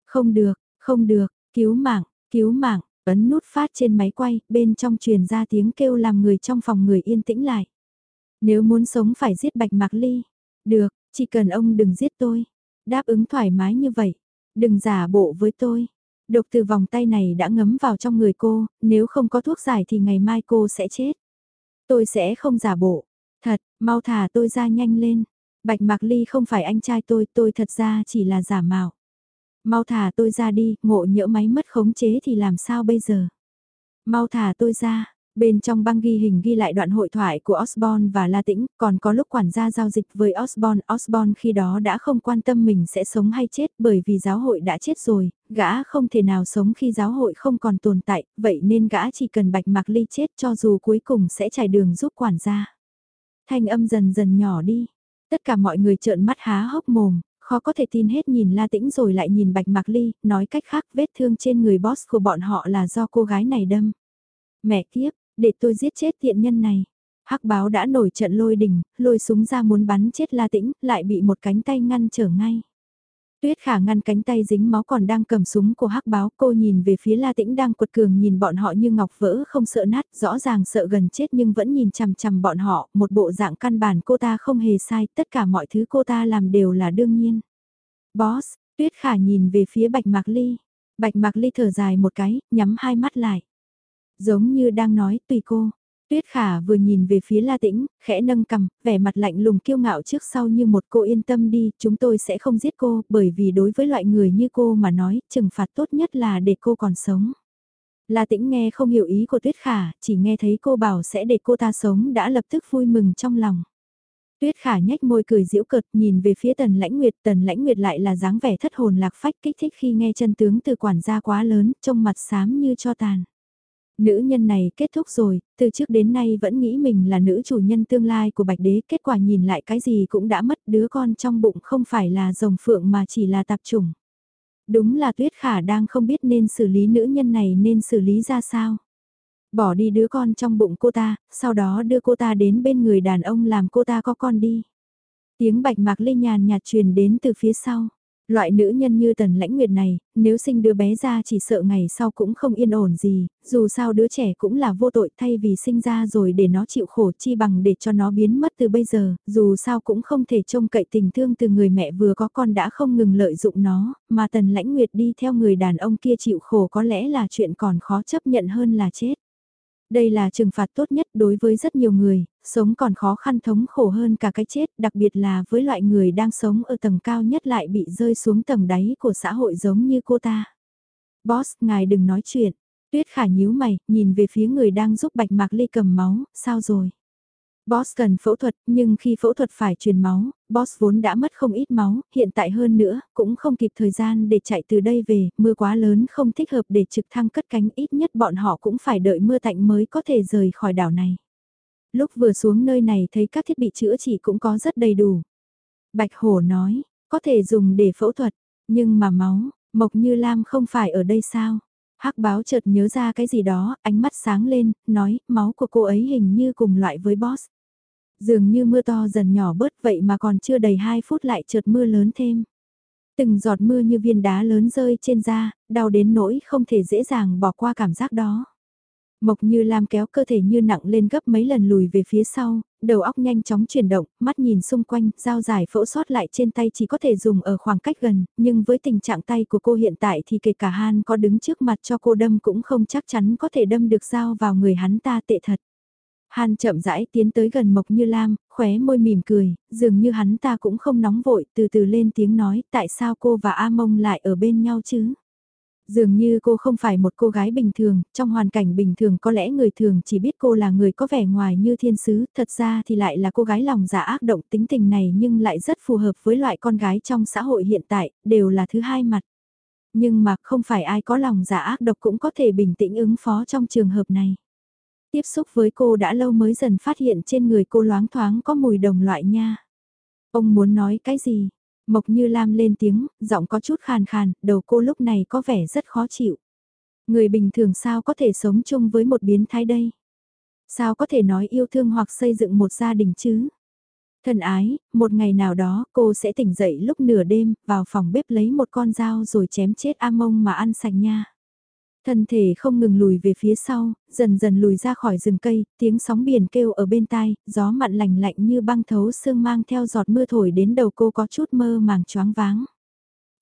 Không được, không được, cứu mạng, cứu mạng, ấn nút phát trên máy quay, bên trong truyền ra tiếng kêu làm người trong phòng người yên tĩnh lại. Nếu muốn sống phải giết Bạch Mạc Ly. Được, chỉ cần ông đừng giết tôi. Đáp ứng thoải mái như vậy. Đừng giả bộ với tôi. Độc từ vòng tay này đã ngấm vào trong người cô, nếu không có thuốc giải thì ngày mai cô sẽ chết. Tôi sẽ không giả bộ. Thật, mau thả tôi ra nhanh lên. Bạch Mạc Ly không phải anh trai tôi, tôi thật ra chỉ là giả mạo. Mau thả tôi ra đi, ngộ nhỡ máy mất khống chế thì làm sao bây giờ? Mau thả tôi ra, Bên trong băng ghi hình ghi lại đoạn hội thoại của Osborne và La Tĩnh, còn có lúc quản gia giao dịch với Osborne, Osborne khi đó đã không quan tâm mình sẽ sống hay chết bởi vì giáo hội đã chết rồi, gã không thể nào sống khi giáo hội không còn tồn tại, vậy nên gã chỉ cần bạch mạc ly chết cho dù cuối cùng sẽ trải đường giúp quản gia. Thanh âm dần dần nhỏ đi, tất cả mọi người trợn mắt há hốc mồm, khó có thể tin hết nhìn La Tĩnh rồi lại nhìn Bạch Mạc Ly, nói cách khác vết thương trên người boss của bọn họ là do cô gái này đâm. Mẹ kiếp, để tôi giết chết tiện nhân này. Hắc báo đã nổi trận lôi đình, lôi súng ra muốn bắn chết La Tĩnh, lại bị một cánh tay ngăn trở ngay. Tuyết khả ngăn cánh tay dính máu còn đang cầm súng của hắc báo, cô nhìn về phía La Tĩnh đang quật cường nhìn bọn họ như ngọc vỡ không sợ nát, rõ ràng sợ gần chết nhưng vẫn nhìn chằm chằm bọn họ, một bộ dạng căn bản cô ta không hề sai, tất cả mọi thứ cô ta làm đều là đương nhiên. Boss, Tuyết khả nhìn về phía Bạch Mạc Ly. Bạch Mạc Ly thở dài một cái, nhắm hai mắt lại. Giống như đang nói tùy cô. Tuyết Khả vừa nhìn về phía La Tĩnh, khẽ nâng cầm, vẻ mặt lạnh lùng kiêu ngạo trước sau như một cô yên tâm đi, chúng tôi sẽ không giết cô, bởi vì đối với loại người như cô mà nói, trừng phạt tốt nhất là để cô còn sống. La Tĩnh nghe không hiểu ý của Tuyết Khả, chỉ nghe thấy cô bảo sẽ để cô ta sống đã lập tức vui mừng trong lòng. Tuyết Khả nhếch môi cười giễu cợt nhìn về phía Tần Lãnh Nguyệt, Tần Lãnh Nguyệt lại là dáng vẻ thất hồn lạc phách kích thích khi nghe chân tướng từ quản gia quá lớn, trông mặt xám như cho tàn. Nữ nhân này kết thúc rồi, từ trước đến nay vẫn nghĩ mình là nữ chủ nhân tương lai của bạch đế, kết quả nhìn lại cái gì cũng đã mất đứa con trong bụng không phải là rồng phượng mà chỉ là tạp chủng. Đúng là tuyết khả đang không biết nên xử lý nữ nhân này nên xử lý ra sao. Bỏ đi đứa con trong bụng cô ta, sau đó đưa cô ta đến bên người đàn ông làm cô ta có con đi. Tiếng bạch mạc lê nhàn nhạt truyền đến từ phía sau. Loại nữ nhân như tần lãnh nguyệt này, nếu sinh đứa bé ra chỉ sợ ngày sau cũng không yên ổn gì, dù sao đứa trẻ cũng là vô tội thay vì sinh ra rồi để nó chịu khổ chi bằng để cho nó biến mất từ bây giờ, dù sao cũng không thể trông cậy tình thương từ người mẹ vừa có con đã không ngừng lợi dụng nó, mà tần lãnh nguyệt đi theo người đàn ông kia chịu khổ có lẽ là chuyện còn khó chấp nhận hơn là chết. Đây là trừng phạt tốt nhất đối với rất nhiều người, sống còn khó khăn thống khổ hơn cả cái chết, đặc biệt là với loại người đang sống ở tầng cao nhất lại bị rơi xuống tầng đáy của xã hội giống như cô ta. Boss, ngài đừng nói chuyện. Tuyết khả nhíu mày, nhìn về phía người đang giúp bạch mạc ly cầm máu, sao rồi? Boss cần phẫu thuật, nhưng khi phẫu thuật phải truyền máu, Boss vốn đã mất không ít máu, hiện tại hơn nữa, cũng không kịp thời gian để chạy từ đây về, mưa quá lớn không thích hợp để trực thăng cất cánh ít nhất bọn họ cũng phải đợi mưa tạnh mới có thể rời khỏi đảo này. Lúc vừa xuống nơi này thấy các thiết bị chữa trị cũng có rất đầy đủ. Bạch Hổ nói, có thể dùng để phẫu thuật, nhưng mà máu, Mộc Như Lam không phải ở đây sao? Hắc báo chợt nhớ ra cái gì đó, ánh mắt sáng lên, nói, máu của cô ấy hình như cùng loại với boss. Dường như mưa to dần nhỏ bớt vậy mà còn chưa đầy 2 phút lại chợt mưa lớn thêm. Từng giọt mưa như viên đá lớn rơi trên da, đau đến nỗi không thể dễ dàng bỏ qua cảm giác đó. Mộc như Lam kéo cơ thể như nặng lên gấp mấy lần lùi về phía sau, đầu óc nhanh chóng chuyển động, mắt nhìn xung quanh, dao giải phẫu sót lại trên tay chỉ có thể dùng ở khoảng cách gần, nhưng với tình trạng tay của cô hiện tại thì kể cả Han có đứng trước mặt cho cô đâm cũng không chắc chắn có thể đâm được dao vào người hắn ta tệ thật. Han chậm rãi tiến tới gần Mộc Như Lam, khóe môi mỉm cười, dường như hắn ta cũng không nóng vội, từ từ lên tiếng nói tại sao cô và A Mông lại ở bên nhau chứ? Dường như cô không phải một cô gái bình thường, trong hoàn cảnh bình thường có lẽ người thường chỉ biết cô là người có vẻ ngoài như thiên sứ, thật ra thì lại là cô gái lòng dạ ác động tính tình này nhưng lại rất phù hợp với loại con gái trong xã hội hiện tại, đều là thứ hai mặt. Nhưng mà không phải ai có lòng dạ ác độc cũng có thể bình tĩnh ứng phó trong trường hợp này. Tiếp xúc với cô đã lâu mới dần phát hiện trên người cô loáng thoáng có mùi đồng loại nha. Ông muốn nói cái gì? Mộc như Lam lên tiếng, giọng có chút khàn khàn, đầu cô lúc này có vẻ rất khó chịu. Người bình thường sao có thể sống chung với một biến thái đây? Sao có thể nói yêu thương hoặc xây dựng một gia đình chứ? Thân ái, một ngày nào đó cô sẽ tỉnh dậy lúc nửa đêm, vào phòng bếp lấy một con dao rồi chém chết A Mông mà ăn sạch nha. Thân thể không ngừng lùi về phía sau, dần dần lùi ra khỏi rừng cây, tiếng sóng biển kêu ở bên tai, gió mặn lạnh lạnh như băng thấu sương mang theo giọt mưa thổi đến đầu cô có chút mơ màng choáng váng.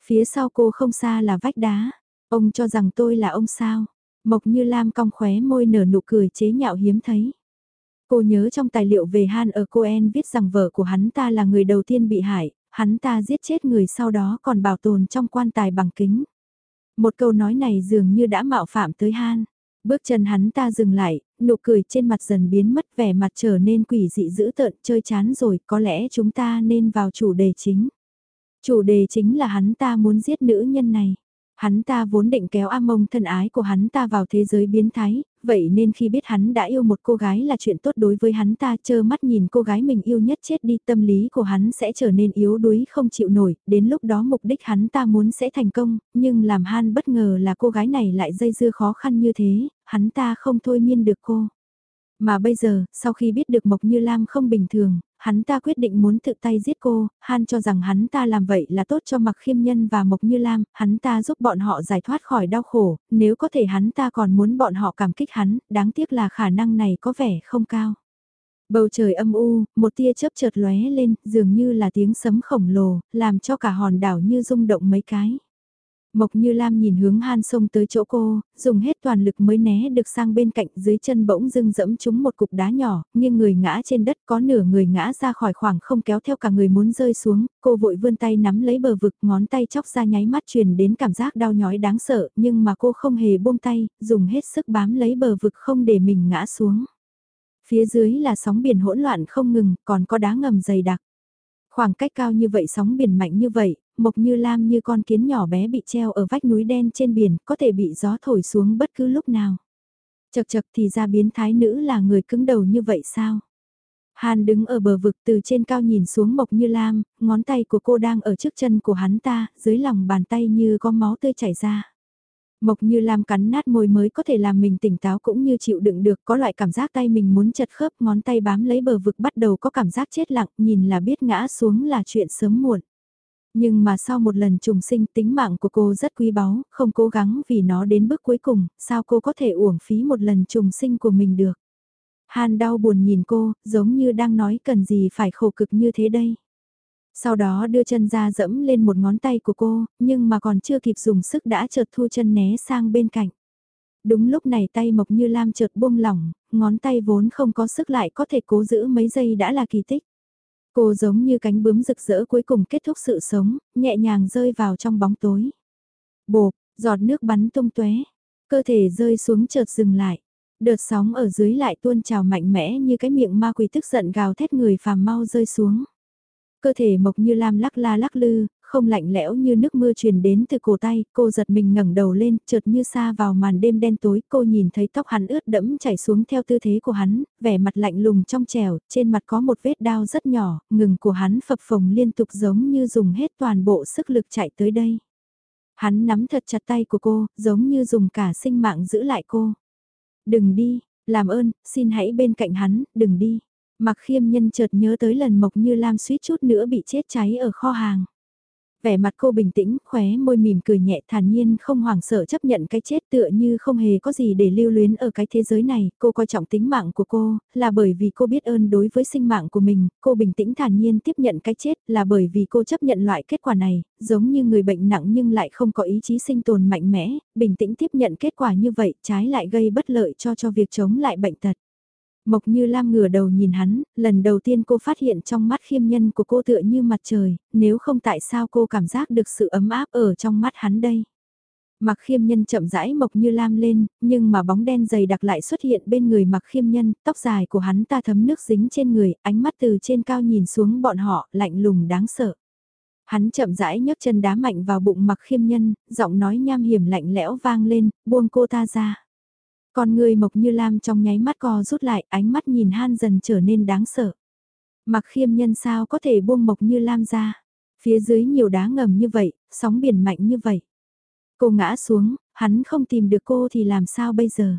Phía sau cô không xa là vách đá, ông cho rằng tôi là ông sao. Mộc như Lam cong khóe môi nở nụ cười chế nhạo hiếm thấy. Cô nhớ trong tài liệu về Han ở Coen viết rằng vợ của hắn ta là người đầu tiên bị hại, hắn ta giết chết người sau đó còn bảo tồn trong quan tài bằng kính. Một câu nói này dường như đã mạo phạm tới Han. Bước chân hắn ta dừng lại, nụ cười trên mặt dần biến mất vẻ mặt trở nên quỷ dị dữ tợn chơi chán rồi có lẽ chúng ta nên vào chủ đề chính. Chủ đề chính là hắn ta muốn giết nữ nhân này. Hắn ta vốn định kéo A Mông thân ái của hắn ta vào thế giới biến thái, vậy nên khi biết hắn đã yêu một cô gái là chuyện tốt đối với hắn ta chơ mắt nhìn cô gái mình yêu nhất chết đi tâm lý của hắn sẽ trở nên yếu đuối không chịu nổi, đến lúc đó mục đích hắn ta muốn sẽ thành công, nhưng làm Han bất ngờ là cô gái này lại dây dưa khó khăn như thế, hắn ta không thôi miên được cô. Mà bây giờ, sau khi biết được Mộc Như Lam không bình thường, hắn ta quyết định muốn tự tay giết cô, Han cho rằng hắn ta làm vậy là tốt cho Mặc Khiêm Nhân và Mộc Như Lam, hắn ta giúp bọn họ giải thoát khỏi đau khổ, nếu có thể hắn ta còn muốn bọn họ cảm kích hắn, đáng tiếc là khả năng này có vẻ không cao. Bầu trời âm u, một tia chớp chợt lóe lên, dường như là tiếng sấm khổng lồ, làm cho cả hòn đảo như rung động mấy cái. Mộc Như Lam nhìn hướng Han sông tới chỗ cô, dùng hết toàn lực mới né được sang bên cạnh dưới chân bỗng dưng dẫm trúng một cục đá nhỏ, nghiêng người ngã trên đất có nửa người ngã ra khỏi khoảng không kéo theo cả người muốn rơi xuống, cô vội vươn tay nắm lấy bờ vực ngón tay chóc ra nháy mắt truyền đến cảm giác đau nhói đáng sợ nhưng mà cô không hề buông tay, dùng hết sức bám lấy bờ vực không để mình ngã xuống. Phía dưới là sóng biển hỗn loạn không ngừng, còn có đá ngầm dày đặc. Khoảng cách cao như vậy sóng biển mạnh như vậy, Mộc Như Lam như con kiến nhỏ bé bị treo ở vách núi đen trên biển, có thể bị gió thổi xuống bất cứ lúc nào. Chật chật thì ra biến thái nữ là người cứng đầu như vậy sao? Hàn đứng ở bờ vực từ trên cao nhìn xuống Mộc Như Lam, ngón tay của cô đang ở trước chân của hắn ta, dưới lòng bàn tay như có máu tươi chảy ra. Mộc Như Lam cắn nát môi mới có thể làm mình tỉnh táo cũng như chịu đựng được có loại cảm giác tay mình muốn chật khớp ngón tay bám lấy bờ vực bắt đầu có cảm giác chết lặng nhìn là biết ngã xuống là chuyện sớm muộn. Nhưng mà sau một lần trùng sinh tính mạng của cô rất quý báu, không cố gắng vì nó đến bước cuối cùng, sao cô có thể uổng phí một lần trùng sinh của mình được. Han đau buồn nhìn cô, giống như đang nói cần gì phải khổ cực như thế đây. Sau đó đưa chân ra dẫm lên một ngón tay của cô, nhưng mà còn chưa kịp dùng sức đã chợt thu chân né sang bên cạnh. Đúng lúc này tay Mộc Như Lam chợt buông lỏng, ngón tay vốn không có sức lại có thể cố giữ mấy giây đã là kỳ tích. Cô giống như cánh bướm rực rỡ cuối cùng kết thúc sự sống, nhẹ nhàng rơi vào trong bóng tối. Bộp, giọt nước bắn tung tóe, cơ thể rơi xuống chợt dừng lại. Đợt sóng ở dưới lại tuôn trào mạnh mẽ như cái miệng ma quỷ tức giận gào thét người phàm mau rơi xuống. Cơ thể mộc như lam lắc la lắc lư, không lạnh lẽo như nước mưa truyền đến từ cổ tay, cô giật mình ngẩng đầu lên, chợt như xa vào màn đêm đen tối, cô nhìn thấy tóc hắn ướt đẫm chảy xuống theo tư thế của hắn, vẻ mặt lạnh lùng trong trẻo, trên mặt có một vết đao rất nhỏ, ngừng của hắn phập phồng liên tục giống như dùng hết toàn bộ sức lực chạy tới đây. Hắn nắm thật chặt tay của cô, giống như dùng cả sinh mạng giữ lại cô. Đừng đi, làm ơn, xin hãy bên cạnh hắn, đừng đi. Mặc khiêm nhân chợt nhớ tới lần Mộc Như Lam suýt chút nữa bị chết cháy ở kho hàng vẻ mặt cô bình tĩnh, khóe môi mỉm cười nhẹ thản nhiên không hoảng sợ chấp nhận cái chết tựa như không hề có gì để lưu luyến ở cái thế giới này, cô coi trọng tính mạng của cô, là bởi vì cô biết ơn đối với sinh mạng của mình, cô bình tĩnh thản nhiên tiếp nhận cái chết là bởi vì cô chấp nhận loại kết quả này, giống như người bệnh nặng nhưng lại không có ý chí sinh tồn mạnh mẽ, bình tĩnh tiếp nhận kết quả như vậy trái lại gây bất lợi cho cho việc chống lại bệnh tật. Mộc như Lam ngửa đầu nhìn hắn, lần đầu tiên cô phát hiện trong mắt khiêm nhân của cô tựa như mặt trời, nếu không tại sao cô cảm giác được sự ấm áp ở trong mắt hắn đây. Mặc khiêm nhân chậm rãi Mộc như Lam lên, nhưng mà bóng đen dày đặc lại xuất hiện bên người mặc khiêm nhân, tóc dài của hắn ta thấm nước dính trên người, ánh mắt từ trên cao nhìn xuống bọn họ, lạnh lùng đáng sợ. Hắn chậm rãi nhấc chân đá mạnh vào bụng mặc khiêm nhân, giọng nói nham hiểm lạnh lẽo vang lên, buông cô ta ra. Con người mộc như lam trong nháy mắt co rút lại, ánh mắt nhìn han dần trở nên đáng sợ. Mặc khiêm nhân sao có thể buông mộc như lam ra. Phía dưới nhiều đá ngầm như vậy, sóng biển mạnh như vậy. Cô ngã xuống, hắn không tìm được cô thì làm sao bây giờ?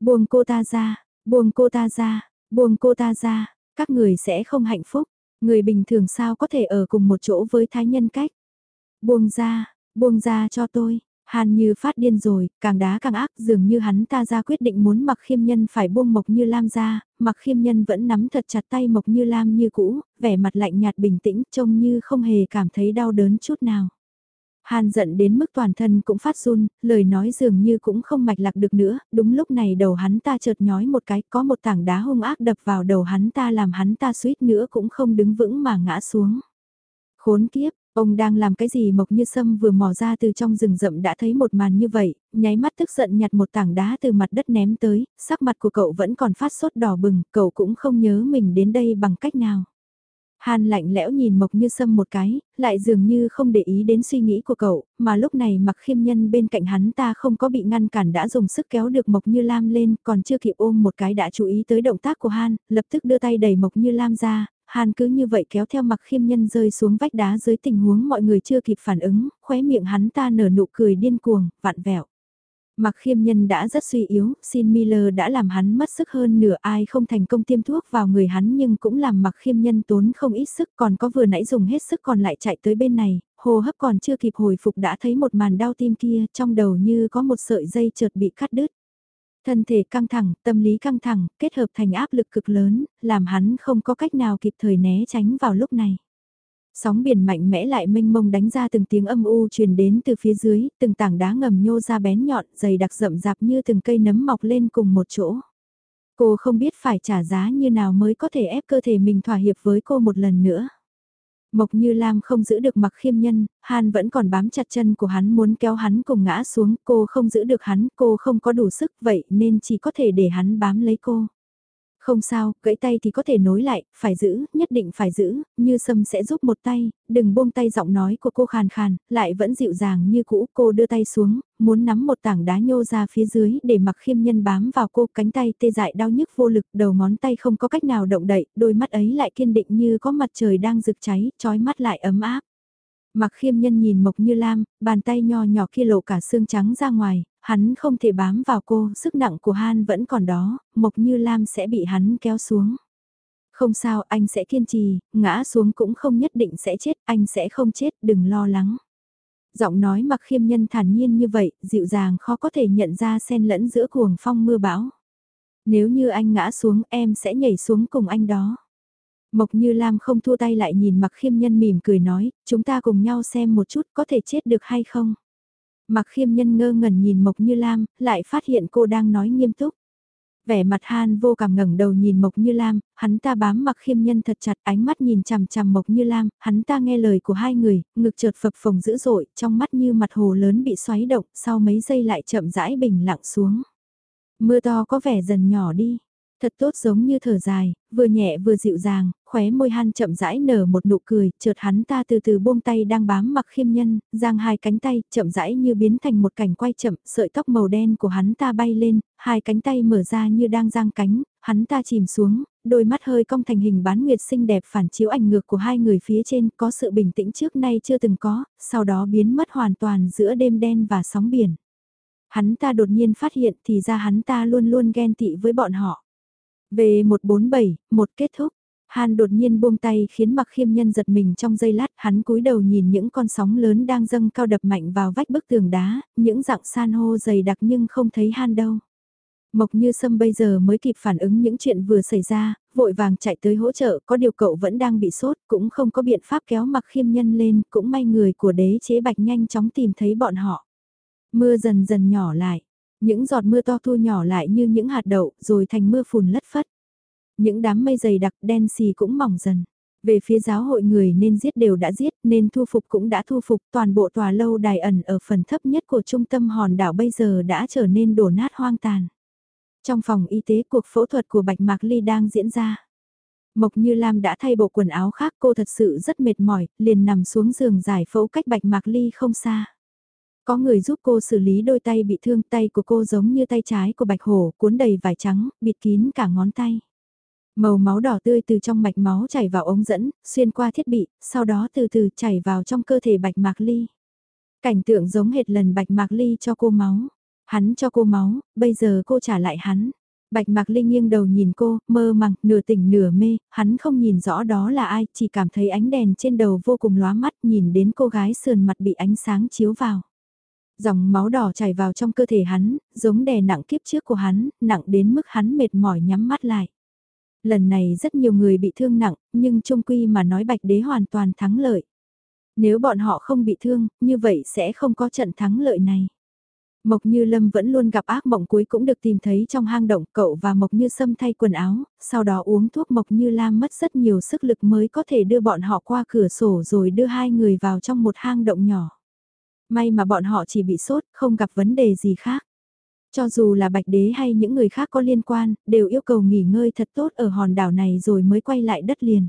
Buông cô ta ra, buông cô ta ra, buông cô ta ra, các người sẽ không hạnh phúc. Người bình thường sao có thể ở cùng một chỗ với thái nhân cách? Buông ra, buông ra cho tôi, Hàn như phát điên rồi, càng đá càng ác, dường như hắn ta ra quyết định muốn mặc khiêm nhân phải buông Mộc Như Lam ra, mặc khiêm nhân vẫn nắm thật chặt tay Mộc Như Lam như cũ, vẻ mặt lạnh nhạt bình tĩnh, trông như không hề cảm thấy đau đớn chút nào. Hàn giận đến mức toàn thân cũng phát run, lời nói dường như cũng không mạch lạc được nữa, đúng lúc này đầu hắn ta chợt nhói một cái, có một tảng đá hung ác đập vào đầu hắn ta làm hắn ta suýt nữa cũng không đứng vững mà ngã xuống. Khốn kiếp, Ông đang làm cái gì Mộc Như Sâm vừa mò ra từ trong rừng rậm đã thấy một màn như vậy, nháy mắt tức giận nhặt một tảng đá từ mặt đất ném tới, sắc mặt của cậu vẫn còn phát sốt đỏ bừng, cậu cũng không nhớ mình đến đây bằng cách nào. Hàn lạnh lẽo nhìn Mộc Như Sâm một cái, lại dường như không để ý đến suy nghĩ của cậu, mà lúc này mặc khiêm nhân bên cạnh hắn ta không có bị ngăn cản đã dùng sức kéo được Mộc Như Lam lên, còn chưa kịp ôm một cái đã chú ý tới động tác của Han, lập tức đưa tay đẩy Mộc Như Lam ra, Hàn cứ như vậy kéo theo mặc khiêm nhân rơi xuống vách đá dưới tình huống mọi người chưa kịp phản ứng, khóe miệng hắn ta nở nụ cười điên cuồng, vạn vẹo. Mặc khiêm nhân đã rất suy yếu, xin Miller đã làm hắn mất sức hơn nửa ai không thành công tiêm thuốc vào người hắn nhưng cũng làm mặc khiêm nhân tốn không ít sức còn có vừa nãy dùng hết sức còn lại chạy tới bên này, hô hấp còn chưa kịp hồi phục đã thấy một màn đau tim kia trong đầu như có một sợi dây chợt bị cắt đứt. Thân thể căng thẳng, tâm lý căng thẳng, kết hợp thành áp lực cực lớn, làm hắn không có cách nào kịp thời né tránh vào lúc này. Sóng biển mạnh mẽ lại mênh mông đánh ra từng tiếng âm u truyền đến từ phía dưới, từng tảng đá ngầm nhô ra bén nhọn, dày đặc rậm rạp như từng cây nấm mọc lên cùng một chỗ. Cô không biết phải trả giá như nào mới có thể ép cơ thể mình thỏa hiệp với cô một lần nữa. Mộc Như Lam không giữ được mặc khiêm nhân, Han vẫn còn bám chặt chân của hắn muốn kéo hắn cùng ngã xuống, cô không giữ được hắn, cô không có đủ sức vậy nên chỉ có thể để hắn bám lấy cô. Không sao, gãy tay thì có thể nối lại, phải giữ, nhất định phải giữ, như sâm sẽ giúp một tay, đừng buông tay giọng nói của cô khàn khàn, lại vẫn dịu dàng như cũ, cô đưa tay xuống, muốn nắm một tảng đá nhô ra phía dưới để mặc khiêm nhân bám vào cô, cánh tay tê dại đau nhức vô lực, đầu ngón tay không có cách nào động đậy, đôi mắt ấy lại kiên định như có mặt trời đang rực cháy, trói mắt lại ấm áp. Mặc khiêm nhân nhìn Mộc Như Lam, bàn tay nho nhỏ kia lộ cả xương trắng ra ngoài, hắn không thể bám vào cô, sức nặng của Han vẫn còn đó, Mộc Như Lam sẽ bị hắn kéo xuống. Không sao, anh sẽ kiên trì, ngã xuống cũng không nhất định sẽ chết, anh sẽ không chết, đừng lo lắng. Giọng nói mặc khiêm nhân thản nhiên như vậy, dịu dàng khó có thể nhận ra xen lẫn giữa cuồng phong mưa bão. Nếu như anh ngã xuống em sẽ nhảy xuống cùng anh đó. Mộc Như Lam không thua tay lại nhìn mặc khiêm nhân mỉm cười nói, chúng ta cùng nhau xem một chút có thể chết được hay không. Mặc khiêm nhân ngơ ngẩn nhìn Mộc Như Lam, lại phát hiện cô đang nói nghiêm túc. Vẻ mặt Han vô cảm ngẩng đầu nhìn Mộc Như Lam, hắn ta bám mặc khiêm nhân thật chặt ánh mắt nhìn chằm chằm Mộc Như Lam, hắn ta nghe lời của hai người, ngực chợt phập phồng dữ dội, trong mắt như mặt hồ lớn bị xoáy động, sau mấy giây lại chậm rãi bình lặng xuống. Mưa to có vẻ dần nhỏ đi. Thật tốt giống như thở dài, vừa nhẹ vừa dịu dàng, khóe môi han chậm rãi nở một nụ cười, chợt hắn ta từ từ buông tay đang bám mặc khiêm nhân, giang hai cánh tay, chậm rãi như biến thành một cảnh quay chậm, sợi tóc màu đen của hắn ta bay lên, hai cánh tay mở ra như đang giang cánh, hắn ta chìm xuống, đôi mắt hơi cong thành hình bán nguyệt xinh đẹp phản chiếu ảnh ngược của hai người phía trên, có sự bình tĩnh trước nay chưa từng có, sau đó biến mất hoàn toàn giữa đêm đen và sóng biển. Hắn ta đột nhiên phát hiện thì ra hắn ta luôn luôn ghen tị với bọn họ. Về 147, một kết thúc. Han đột nhiên buông tay khiến mặc khiêm nhân giật mình trong giây lát, hắn cúi đầu nhìn những con sóng lớn đang dâng cao đập mạnh vào vách bức tường đá, những dạng san hô dày đặc nhưng không thấy Han đâu. Mộc như sâm bây giờ mới kịp phản ứng những chuyện vừa xảy ra, vội vàng chạy tới hỗ trợ, có điều cậu vẫn đang bị sốt, cũng không có biện pháp kéo mặc khiêm nhân lên, cũng may người của đế chế bạch nhanh chóng tìm thấy bọn họ. Mưa dần dần nhỏ lại, những giọt mưa to thu nhỏ lại như những hạt đậu, rồi thành mưa phùn lất phất. Những đám mây dày đặc đen xì cũng mỏng dần. Về phía giáo hội người nên giết đều đã giết, nên thu phục cũng đã thu phục, toàn bộ tòa lâu đài ẩn ở phần thấp nhất của trung tâm hòn đảo bây giờ đã trở nên đổ nát hoang tàn. Trong phòng y tế cuộc phẫu thuật của Bạch Mạc Ly đang diễn ra. Mộc Như Lam đã thay bộ quần áo khác cô thật sự rất mệt mỏi, liền nằm xuống giường giải phẫu cách Bạch Mạc Ly không xa. Có người giúp cô xử lý đôi tay bị thương tay của cô giống như tay trái của bạch hổ cuốn đầy vải trắng, bịt kín cả ngón tay. Màu máu đỏ tươi từ trong mạch máu chảy vào ống dẫn, xuyên qua thiết bị, sau đó từ từ chảy vào trong cơ thể bạch mạc ly. Cảnh tượng giống hệt lần bạch mạc ly cho cô máu. Hắn cho cô máu, bây giờ cô trả lại hắn. Bạch Mạc ly nghiêng đầu nhìn cô, mơ màng, nửa tỉnh nửa mê, hắn không nhìn rõ đó là ai, chỉ cảm thấy ánh đèn trên đầu vô cùng lóa mắt, nhìn đến cô gái sườn mặt bị ánh sáng chiếu vào. Dòng máu đỏ chảy vào trong cơ thể hắn, giống đè nặng kiếp trước của hắn, nặng đến mức hắn mệt mỏi nhắm mắt lại. Lần này rất nhiều người bị thương nặng, nhưng trung quy mà nói bạch đế hoàn toàn thắng lợi. Nếu bọn họ không bị thương, như vậy sẽ không có trận thắng lợi này. Mộc Như Lâm vẫn luôn gặp ác mộng cuối cũng được tìm thấy trong hang động cậu và Mộc Như Sâm thay quần áo, sau đó uống thuốc Mộc Như Lam mất rất nhiều sức lực mới có thể đưa bọn họ qua cửa sổ rồi đưa hai người vào trong một hang động nhỏ. May mà bọn họ chỉ bị sốt, không gặp vấn đề gì khác. Cho dù là bạch đế hay những người khác có liên quan, đều yêu cầu nghỉ ngơi thật tốt ở hòn đảo này rồi mới quay lại đất liền.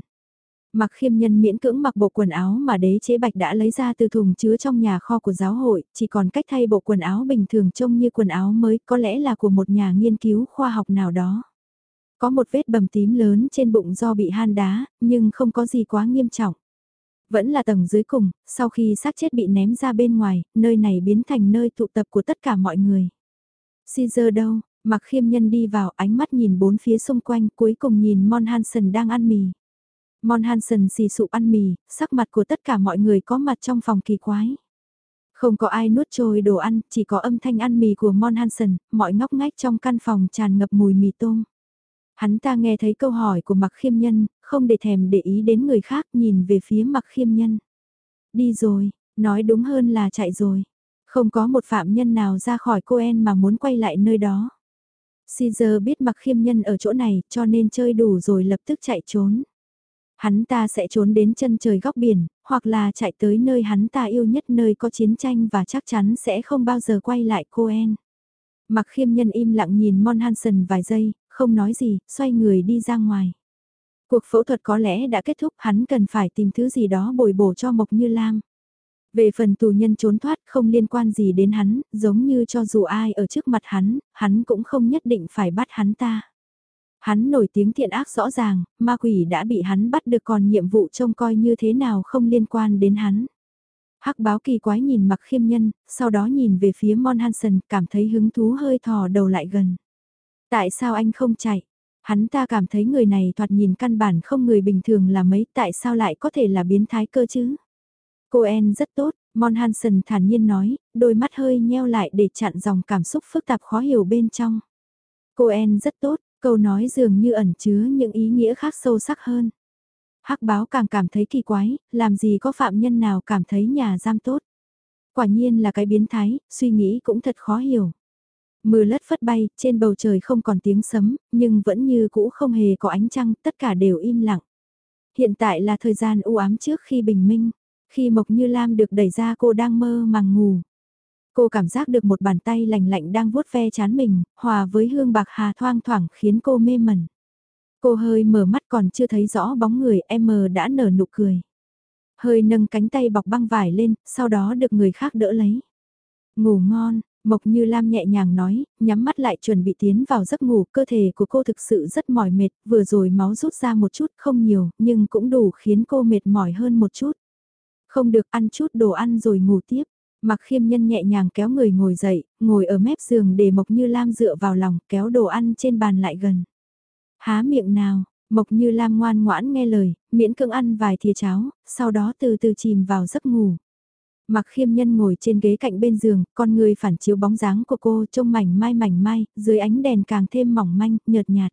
Mặc khiêm nhân miễn cưỡng mặc bộ quần áo mà đế chế bạch đã lấy ra từ thùng chứa trong nhà kho của giáo hội, chỉ còn cách thay bộ quần áo bình thường trông như quần áo mới có lẽ là của một nhà nghiên cứu khoa học nào đó. Có một vết bầm tím lớn trên bụng do bị han đá, nhưng không có gì quá nghiêm trọng. Vẫn là tầng dưới cùng, sau khi xác chết bị ném ra bên ngoài, nơi này biến thành nơi tụ tập của tất cả mọi người. Caesar đâu, mặc khiêm nhân đi vào ánh mắt nhìn bốn phía xung quanh cuối cùng nhìn Mon Hansen đang ăn mì. Mon Hansen xì sụp ăn mì, sắc mặt của tất cả mọi người có mặt trong phòng kỳ quái. Không có ai nuốt trôi đồ ăn, chỉ có âm thanh ăn mì của Mon Hansen, mọi ngóc ngách trong căn phòng tràn ngập mùi mì tôm. Hắn ta nghe thấy câu hỏi của mặc khiêm nhân, không để thèm để ý đến người khác nhìn về phía mặc khiêm nhân. Đi rồi, nói đúng hơn là chạy rồi. Không có một phạm nhân nào ra khỏi cô En mà muốn quay lại nơi đó. Caesar biết mặc khiêm nhân ở chỗ này cho nên chơi đủ rồi lập tức chạy trốn. Hắn ta sẽ trốn đến chân trời góc biển, hoặc là chạy tới nơi hắn ta yêu nhất nơi có chiến tranh và chắc chắn sẽ không bao giờ quay lại cô En. Mặc khiêm nhân im lặng nhìn Mon Hansen vài giây, không nói gì, xoay người đi ra ngoài. Cuộc phẫu thuật có lẽ đã kết thúc, hắn cần phải tìm thứ gì đó bồi bổ cho Mộc Như Lam. Về phần tù nhân trốn thoát không liên quan gì đến hắn, giống như cho dù ai ở trước mặt hắn, hắn cũng không nhất định phải bắt hắn ta. Hắn nổi tiếng thiện ác rõ ràng, ma quỷ đã bị hắn bắt được còn nhiệm vụ trông coi như thế nào không liên quan đến hắn. Hắc báo kỳ quái nhìn mặc khiêm nhân, sau đó nhìn về phía Mon Hansen, cảm thấy hứng thú hơi thò đầu lại gần. Tại sao anh không chạy? Hắn ta cảm thấy người này thoạt nhìn căn bản không người bình thường là mấy, tại sao lại có thể là biến thái cơ chứ? Cô En rất tốt, Mon Hansen thản nhiên nói, đôi mắt hơi nheo lại để chặn dòng cảm xúc phức tạp khó hiểu bên trong. Cô En rất tốt, câu nói dường như ẩn chứa những ý nghĩa khác sâu sắc hơn. Hắc báo càng cảm thấy kỳ quái, làm gì có phạm nhân nào cảm thấy nhà giam tốt. Quả nhiên là cái biến thái, suy nghĩ cũng thật khó hiểu. Mưa lất phất bay, trên bầu trời không còn tiếng sấm, nhưng vẫn như cũ không hề có ánh trăng, tất cả đều im lặng. Hiện tại là thời gian u ám trước khi bình minh, khi Mộc Như Lam được đẩy ra cô đang mơ màng ngủ. Cô cảm giác được một bàn tay lành lạnh đang vuốt ve chán mình, hòa với hương bạc hà thoang thoảng khiến cô mê mẩn. Cô hơi mở mắt còn chưa thấy rõ bóng người em đã nở nụ cười. Hơi nâng cánh tay bọc băng vải lên, sau đó được người khác đỡ lấy. Ngủ ngon, Mộc Như Lam nhẹ nhàng nói, nhắm mắt lại chuẩn bị tiến vào giấc ngủ, cơ thể của cô thực sự rất mỏi mệt, vừa rồi máu rút ra một chút không nhiều, nhưng cũng đủ khiến cô mệt mỏi hơn một chút. Không được ăn chút đồ ăn rồi ngủ tiếp. Mặc khiêm nhân nhẹ nhàng kéo người ngồi dậy, ngồi ở mép giường để Mộc Như Lam dựa vào lòng, kéo đồ ăn trên bàn lại gần. Há miệng nào, Mộc Như Lam ngoan ngoãn nghe lời, miễn cưỡng ăn vài thìa cháo, sau đó từ từ chìm vào giấc ngủ. Mặc khiêm nhân ngồi trên ghế cạnh bên giường, con người phản chiếu bóng dáng của cô trông mảnh mai mảnh mai, dưới ánh đèn càng thêm mỏng manh, nhợt nhạt.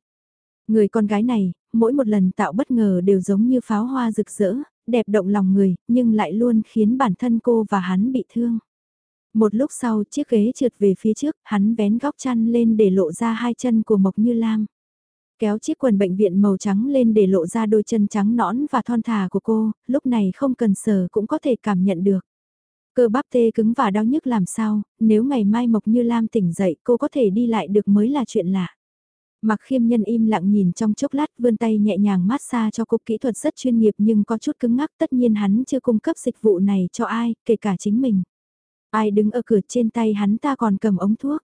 Người con gái này, mỗi một lần tạo bất ngờ đều giống như pháo hoa rực rỡ, đẹp động lòng người, nhưng lại luôn khiến bản thân cô và hắn bị thương. Một lúc sau chiếc ghế trượt về phía trước, hắn vén góc chăn lên để lộ ra hai chân của Mộc Như Lam. Kéo chiếc quần bệnh viện màu trắng lên để lộ ra đôi chân trắng nõn và thon thả của cô, lúc này không cần sờ cũng có thể cảm nhận được. Cơ bắp tê cứng và đau nhức làm sao, nếu ngày mai Mộc Như Lam tỉnh dậy cô có thể đi lại được mới là chuyện lạ. Mặc khiêm nhân im lặng nhìn trong chốc lát vươn tay nhẹ nhàng massage cho cô kỹ thuật rất chuyên nghiệp nhưng có chút cứng ngắc tất nhiên hắn chưa cung cấp dịch vụ này cho ai, kể cả chính mình. Ai đứng ở cửa trên tay hắn ta còn cầm ống thuốc.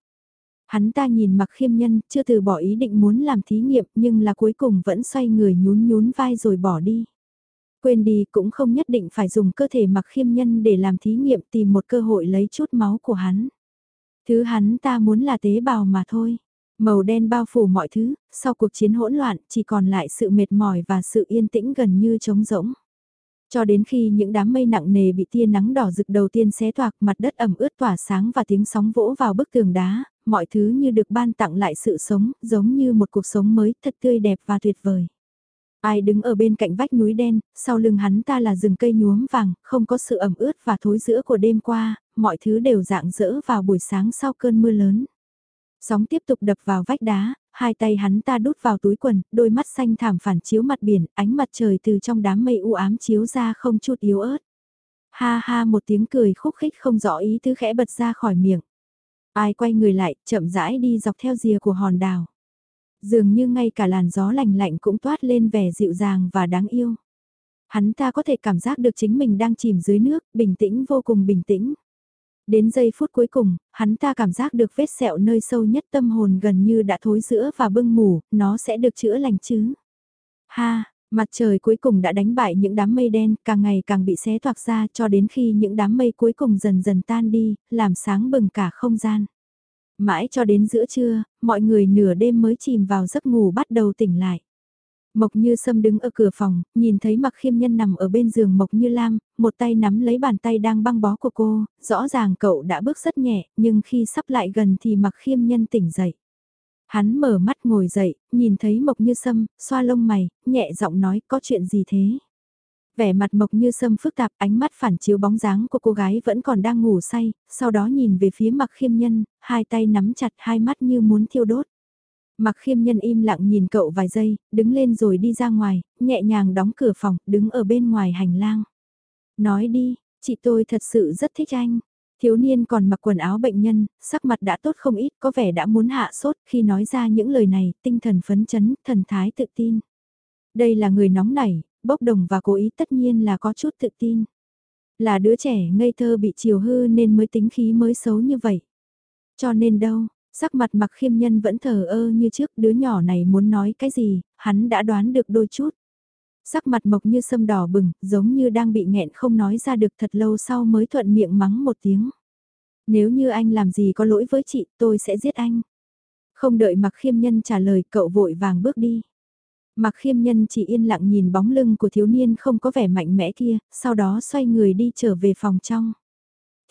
Hắn ta nhìn mặc khiêm nhân, chưa từ bỏ ý định muốn làm thí nghiệm nhưng là cuối cùng vẫn xoay người nhún nhún vai rồi bỏ đi. Quên đi cũng không nhất định phải dùng cơ thể mặc khiêm nhân để làm thí nghiệm tìm một cơ hội lấy chút máu của hắn. Thứ hắn ta muốn là tế bào mà thôi. Màu đen bao phủ mọi thứ, sau cuộc chiến hỗn loạn chỉ còn lại sự mệt mỏi và sự yên tĩnh gần như trống rỗng. Cho đến khi những đám mây nặng nề bị tia nắng đỏ rực đầu tiên xé toạc mặt đất ẩm ướt tỏa sáng và tiếng sóng vỗ vào bức tường đá, mọi thứ như được ban tặng lại sự sống, giống như một cuộc sống mới thật tươi đẹp và tuyệt vời. Ai đứng ở bên cạnh vách núi đen, sau lưng hắn ta là rừng cây nhuốm vàng, không có sự ẩm ướt và thối giữa của đêm qua, mọi thứ đều dạng dỡ vào buổi sáng sau cơn mưa lớn. Sóng tiếp tục đập vào vách đá, hai tay hắn ta đút vào túi quần, đôi mắt xanh thảm phản chiếu mặt biển, ánh mặt trời từ trong đám mây u ám chiếu ra không chút yếu ớt. Ha ha một tiếng cười khúc khích không rõ ý tứ khẽ bật ra khỏi miệng. Ai quay người lại, chậm rãi đi dọc theo rìa của hòn đảo. Dường như ngay cả làn gió lành lạnh cũng toát lên vẻ dịu dàng và đáng yêu. Hắn ta có thể cảm giác được chính mình đang chìm dưới nước, bình tĩnh vô cùng bình tĩnh. Đến giây phút cuối cùng, hắn ta cảm giác được vết sẹo nơi sâu nhất tâm hồn gần như đã thối giữa và bưng mù, nó sẽ được chữa lành chứ. Ha, mặt trời cuối cùng đã đánh bại những đám mây đen, càng ngày càng bị xé toạc ra cho đến khi những đám mây cuối cùng dần dần tan đi, làm sáng bừng cả không gian. Mãi cho đến giữa trưa, mọi người nửa đêm mới chìm vào giấc ngủ bắt đầu tỉnh lại. Mộc Như Sâm đứng ở cửa phòng, nhìn thấy Mặc Khiêm Nhân nằm ở bên giường Mộc Như Lam, một tay nắm lấy bàn tay đang băng bó của cô, rõ ràng cậu đã bước rất nhẹ, nhưng khi sắp lại gần thì Mặc Khiêm Nhân tỉnh dậy. Hắn mở mắt ngồi dậy, nhìn thấy Mộc Như Sâm, xoa lông mày, nhẹ giọng nói có chuyện gì thế? Vẻ mặt Mộc Như Sâm phức tạp, ánh mắt phản chiếu bóng dáng của cô gái vẫn còn đang ngủ say, sau đó nhìn về phía Mặc Khiêm Nhân, hai tay nắm chặt hai mắt như muốn thiêu đốt. Mặc khiêm nhân im lặng nhìn cậu vài giây, đứng lên rồi đi ra ngoài, nhẹ nhàng đóng cửa phòng, đứng ở bên ngoài hành lang. Nói đi, chị tôi thật sự rất thích anh. Thiếu niên còn mặc quần áo bệnh nhân, sắc mặt đã tốt không ít, có vẻ đã muốn hạ sốt khi nói ra những lời này, tinh thần phấn chấn, thần thái tự tin. Đây là người nóng nảy, bốc đồng và cố ý tất nhiên là có chút tự tin. Là đứa trẻ ngây thơ bị chiều hư nên mới tính khí mới xấu như vậy. Cho nên đâu, Sắc mặt mặc khiêm nhân vẫn thờ ơ như trước đứa nhỏ này muốn nói cái gì, hắn đã đoán được đôi chút. Sắc mặt mộc như sâm đỏ bừng, giống như đang bị nghẹn không nói ra được thật lâu sau mới thuận miệng mắng một tiếng. Nếu như anh làm gì có lỗi với chị, tôi sẽ giết anh. Không đợi mặc khiêm nhân trả lời, cậu vội vàng bước đi. Mặc khiêm nhân chỉ yên lặng nhìn bóng lưng của thiếu niên không có vẻ mạnh mẽ kia, sau đó xoay người đi trở về phòng trong.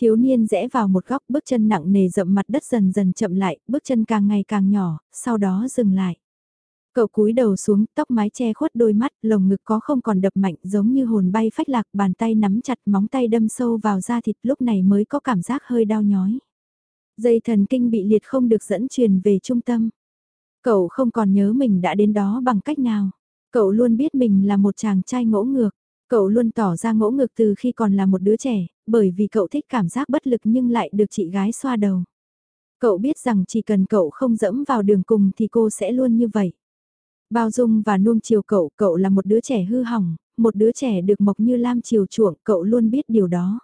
Thiếu niên rẽ vào một góc bước chân nặng nề rậm mặt đất dần dần chậm lại, bước chân càng ngày càng nhỏ, sau đó dừng lại. Cậu cúi đầu xuống, tóc mái che khuất đôi mắt, lồng ngực có không còn đập mạnh giống như hồn bay phách lạc, bàn tay nắm chặt móng tay đâm sâu vào da thịt lúc này mới có cảm giác hơi đau nhói. Dây thần kinh bị liệt không được dẫn truyền về trung tâm. Cậu không còn nhớ mình đã đến đó bằng cách nào. Cậu luôn biết mình là một chàng trai ngỗ ngược. Cậu luôn tỏ ra ngỗ ngược từ khi còn là một đứa trẻ, bởi vì cậu thích cảm giác bất lực nhưng lại được chị gái xoa đầu. Cậu biết rằng chỉ cần cậu không dẫm vào đường cùng thì cô sẽ luôn như vậy. Bao dung và nuông chiều cậu, cậu là một đứa trẻ hư hỏng, một đứa trẻ được Mộc Như Lam chiều chuộng, cậu luôn biết điều đó.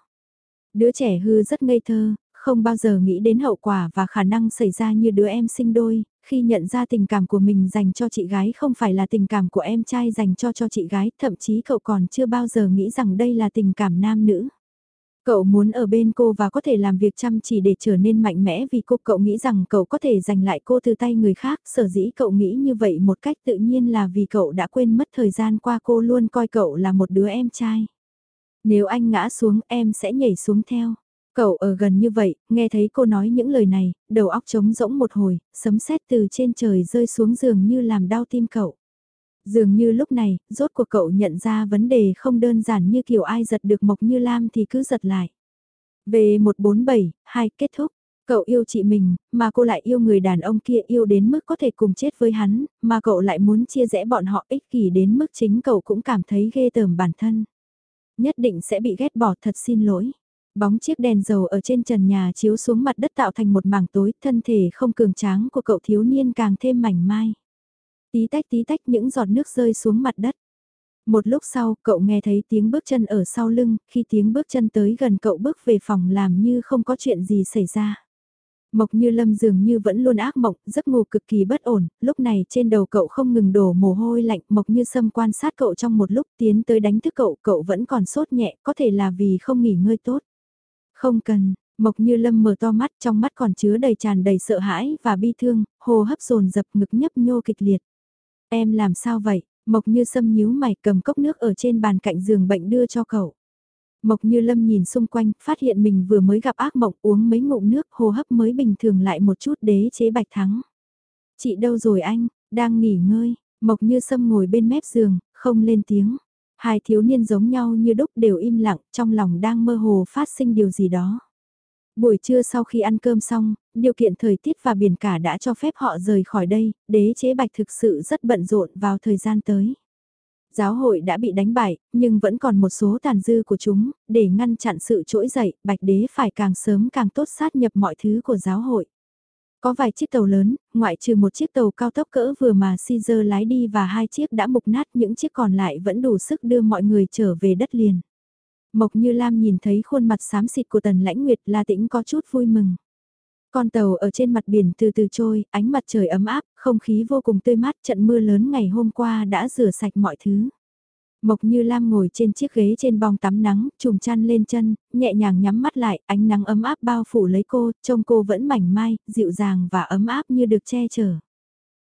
Đứa trẻ hư rất ngây thơ, không bao giờ nghĩ đến hậu quả và khả năng xảy ra như đứa em sinh đôi, khi nhận ra tình cảm của mình dành cho chị gái không phải là tình cảm của em trai dành cho cho chị gái, thậm chí cậu còn chưa bao giờ nghĩ rằng đây là tình cảm nam nữ. Cậu muốn ở bên cô và có thể làm việc chăm chỉ để trở nên mạnh mẽ vì cô cậu nghĩ rằng cậu có thể giành lại cô từ tay người khác, sở dĩ cậu nghĩ như vậy một cách tự nhiên là vì cậu đã quên mất thời gian qua cô luôn coi cậu là một đứa em trai. Nếu anh ngã xuống em sẽ nhảy xuống theo. Cậu ở gần như vậy, nghe thấy cô nói những lời này, đầu óc trống rỗng một hồi, sấm sét từ trên trời rơi xuống giường như làm đau tim cậu. Dường như lúc này, rốt cuộc cậu nhận ra vấn đề không đơn giản như kiểu ai giật được Mộc Như Lam thì cứ giật lại. Về 147, 2 kết thúc. Cậu yêu chị mình, mà cô lại yêu người đàn ông kia yêu đến mức có thể cùng chết với hắn, mà cậu lại muốn chia rẽ bọn họ ích kỷ đến mức chính cậu cũng cảm thấy ghê tởm bản thân. Nhất định sẽ bị ghét bỏ thật xin lỗi. Bóng chiếc đèn dầu ở trên trần nhà chiếu xuống mặt đất tạo thành một mảng tối, thân thể không cường tráng của cậu thiếu niên càng thêm mảnh mai. Tí tách tí tách những giọt nước rơi xuống mặt đất. Một lúc sau, cậu nghe thấy tiếng bước chân ở sau lưng, khi tiếng bước chân tới gần cậu bước về phòng làm như không có chuyện gì xảy ra. Mộc như lâm dường như vẫn luôn ác mộng, giấc ngủ cực kỳ bất ổn, lúc này trên đầu cậu không ngừng đổ mồ hôi lạnh, mộc như sâm quan sát cậu trong một lúc tiến tới đánh thức cậu, cậu vẫn còn sốt nhẹ, có thể là vì không nghỉ ngơi tốt. Không cần, Mộc Như Lâm mở to mắt trong mắt còn chứa đầy tràn đầy sợ hãi và bi thương, hồ hấp dồn dập ngực nhấp nhô kịch liệt. Em làm sao vậy? Mộc Như Sâm nhíu mày cầm cốc nước ở trên bàn cạnh giường bệnh đưa cho cậu. Mộc Như Lâm nhìn xung quanh, phát hiện mình vừa mới gặp ác mộng uống mấy ngụm nước hô hấp mới bình thường lại một chút đế chế bạch thắng. Chị đâu rồi anh, đang nghỉ ngơi, Mộc Như Sâm ngồi bên mép giường, không lên tiếng. Hai thiếu niên giống nhau như đúc đều im lặng, trong lòng đang mơ hồ phát sinh điều gì đó. Buổi trưa sau khi ăn cơm xong, điều kiện thời tiết và biển cả đã cho phép họ rời khỏi đây, đế chế bạch thực sự rất bận rộn vào thời gian tới. Giáo hội đã bị đánh bại, nhưng vẫn còn một số tàn dư của chúng, để ngăn chặn sự trỗi dậy, bạch đế phải càng sớm càng tốt sát nhập mọi thứ của giáo hội. Có vài chiếc tàu lớn, ngoại trừ một chiếc tàu cao tốc cỡ vừa mà Caesar lái đi và hai chiếc đã mục nát những chiếc còn lại vẫn đủ sức đưa mọi người trở về đất liền. Mộc Như Lam nhìn thấy khuôn mặt xám xịt của Tần Lãnh Nguyệt La Tĩnh có chút vui mừng. Con tàu ở trên mặt biển từ từ trôi, ánh mặt trời ấm áp, không khí vô cùng tươi mát, trận mưa lớn ngày hôm qua đã rửa sạch mọi thứ. Mộc Như Lam ngồi trên chiếc ghế trên bong tắm nắng, chùm chăn lên chân, nhẹ nhàng nhắm mắt lại, ánh nắng ấm áp bao phủ lấy cô, trông cô vẫn mảnh mai, dịu dàng và ấm áp như được che chở.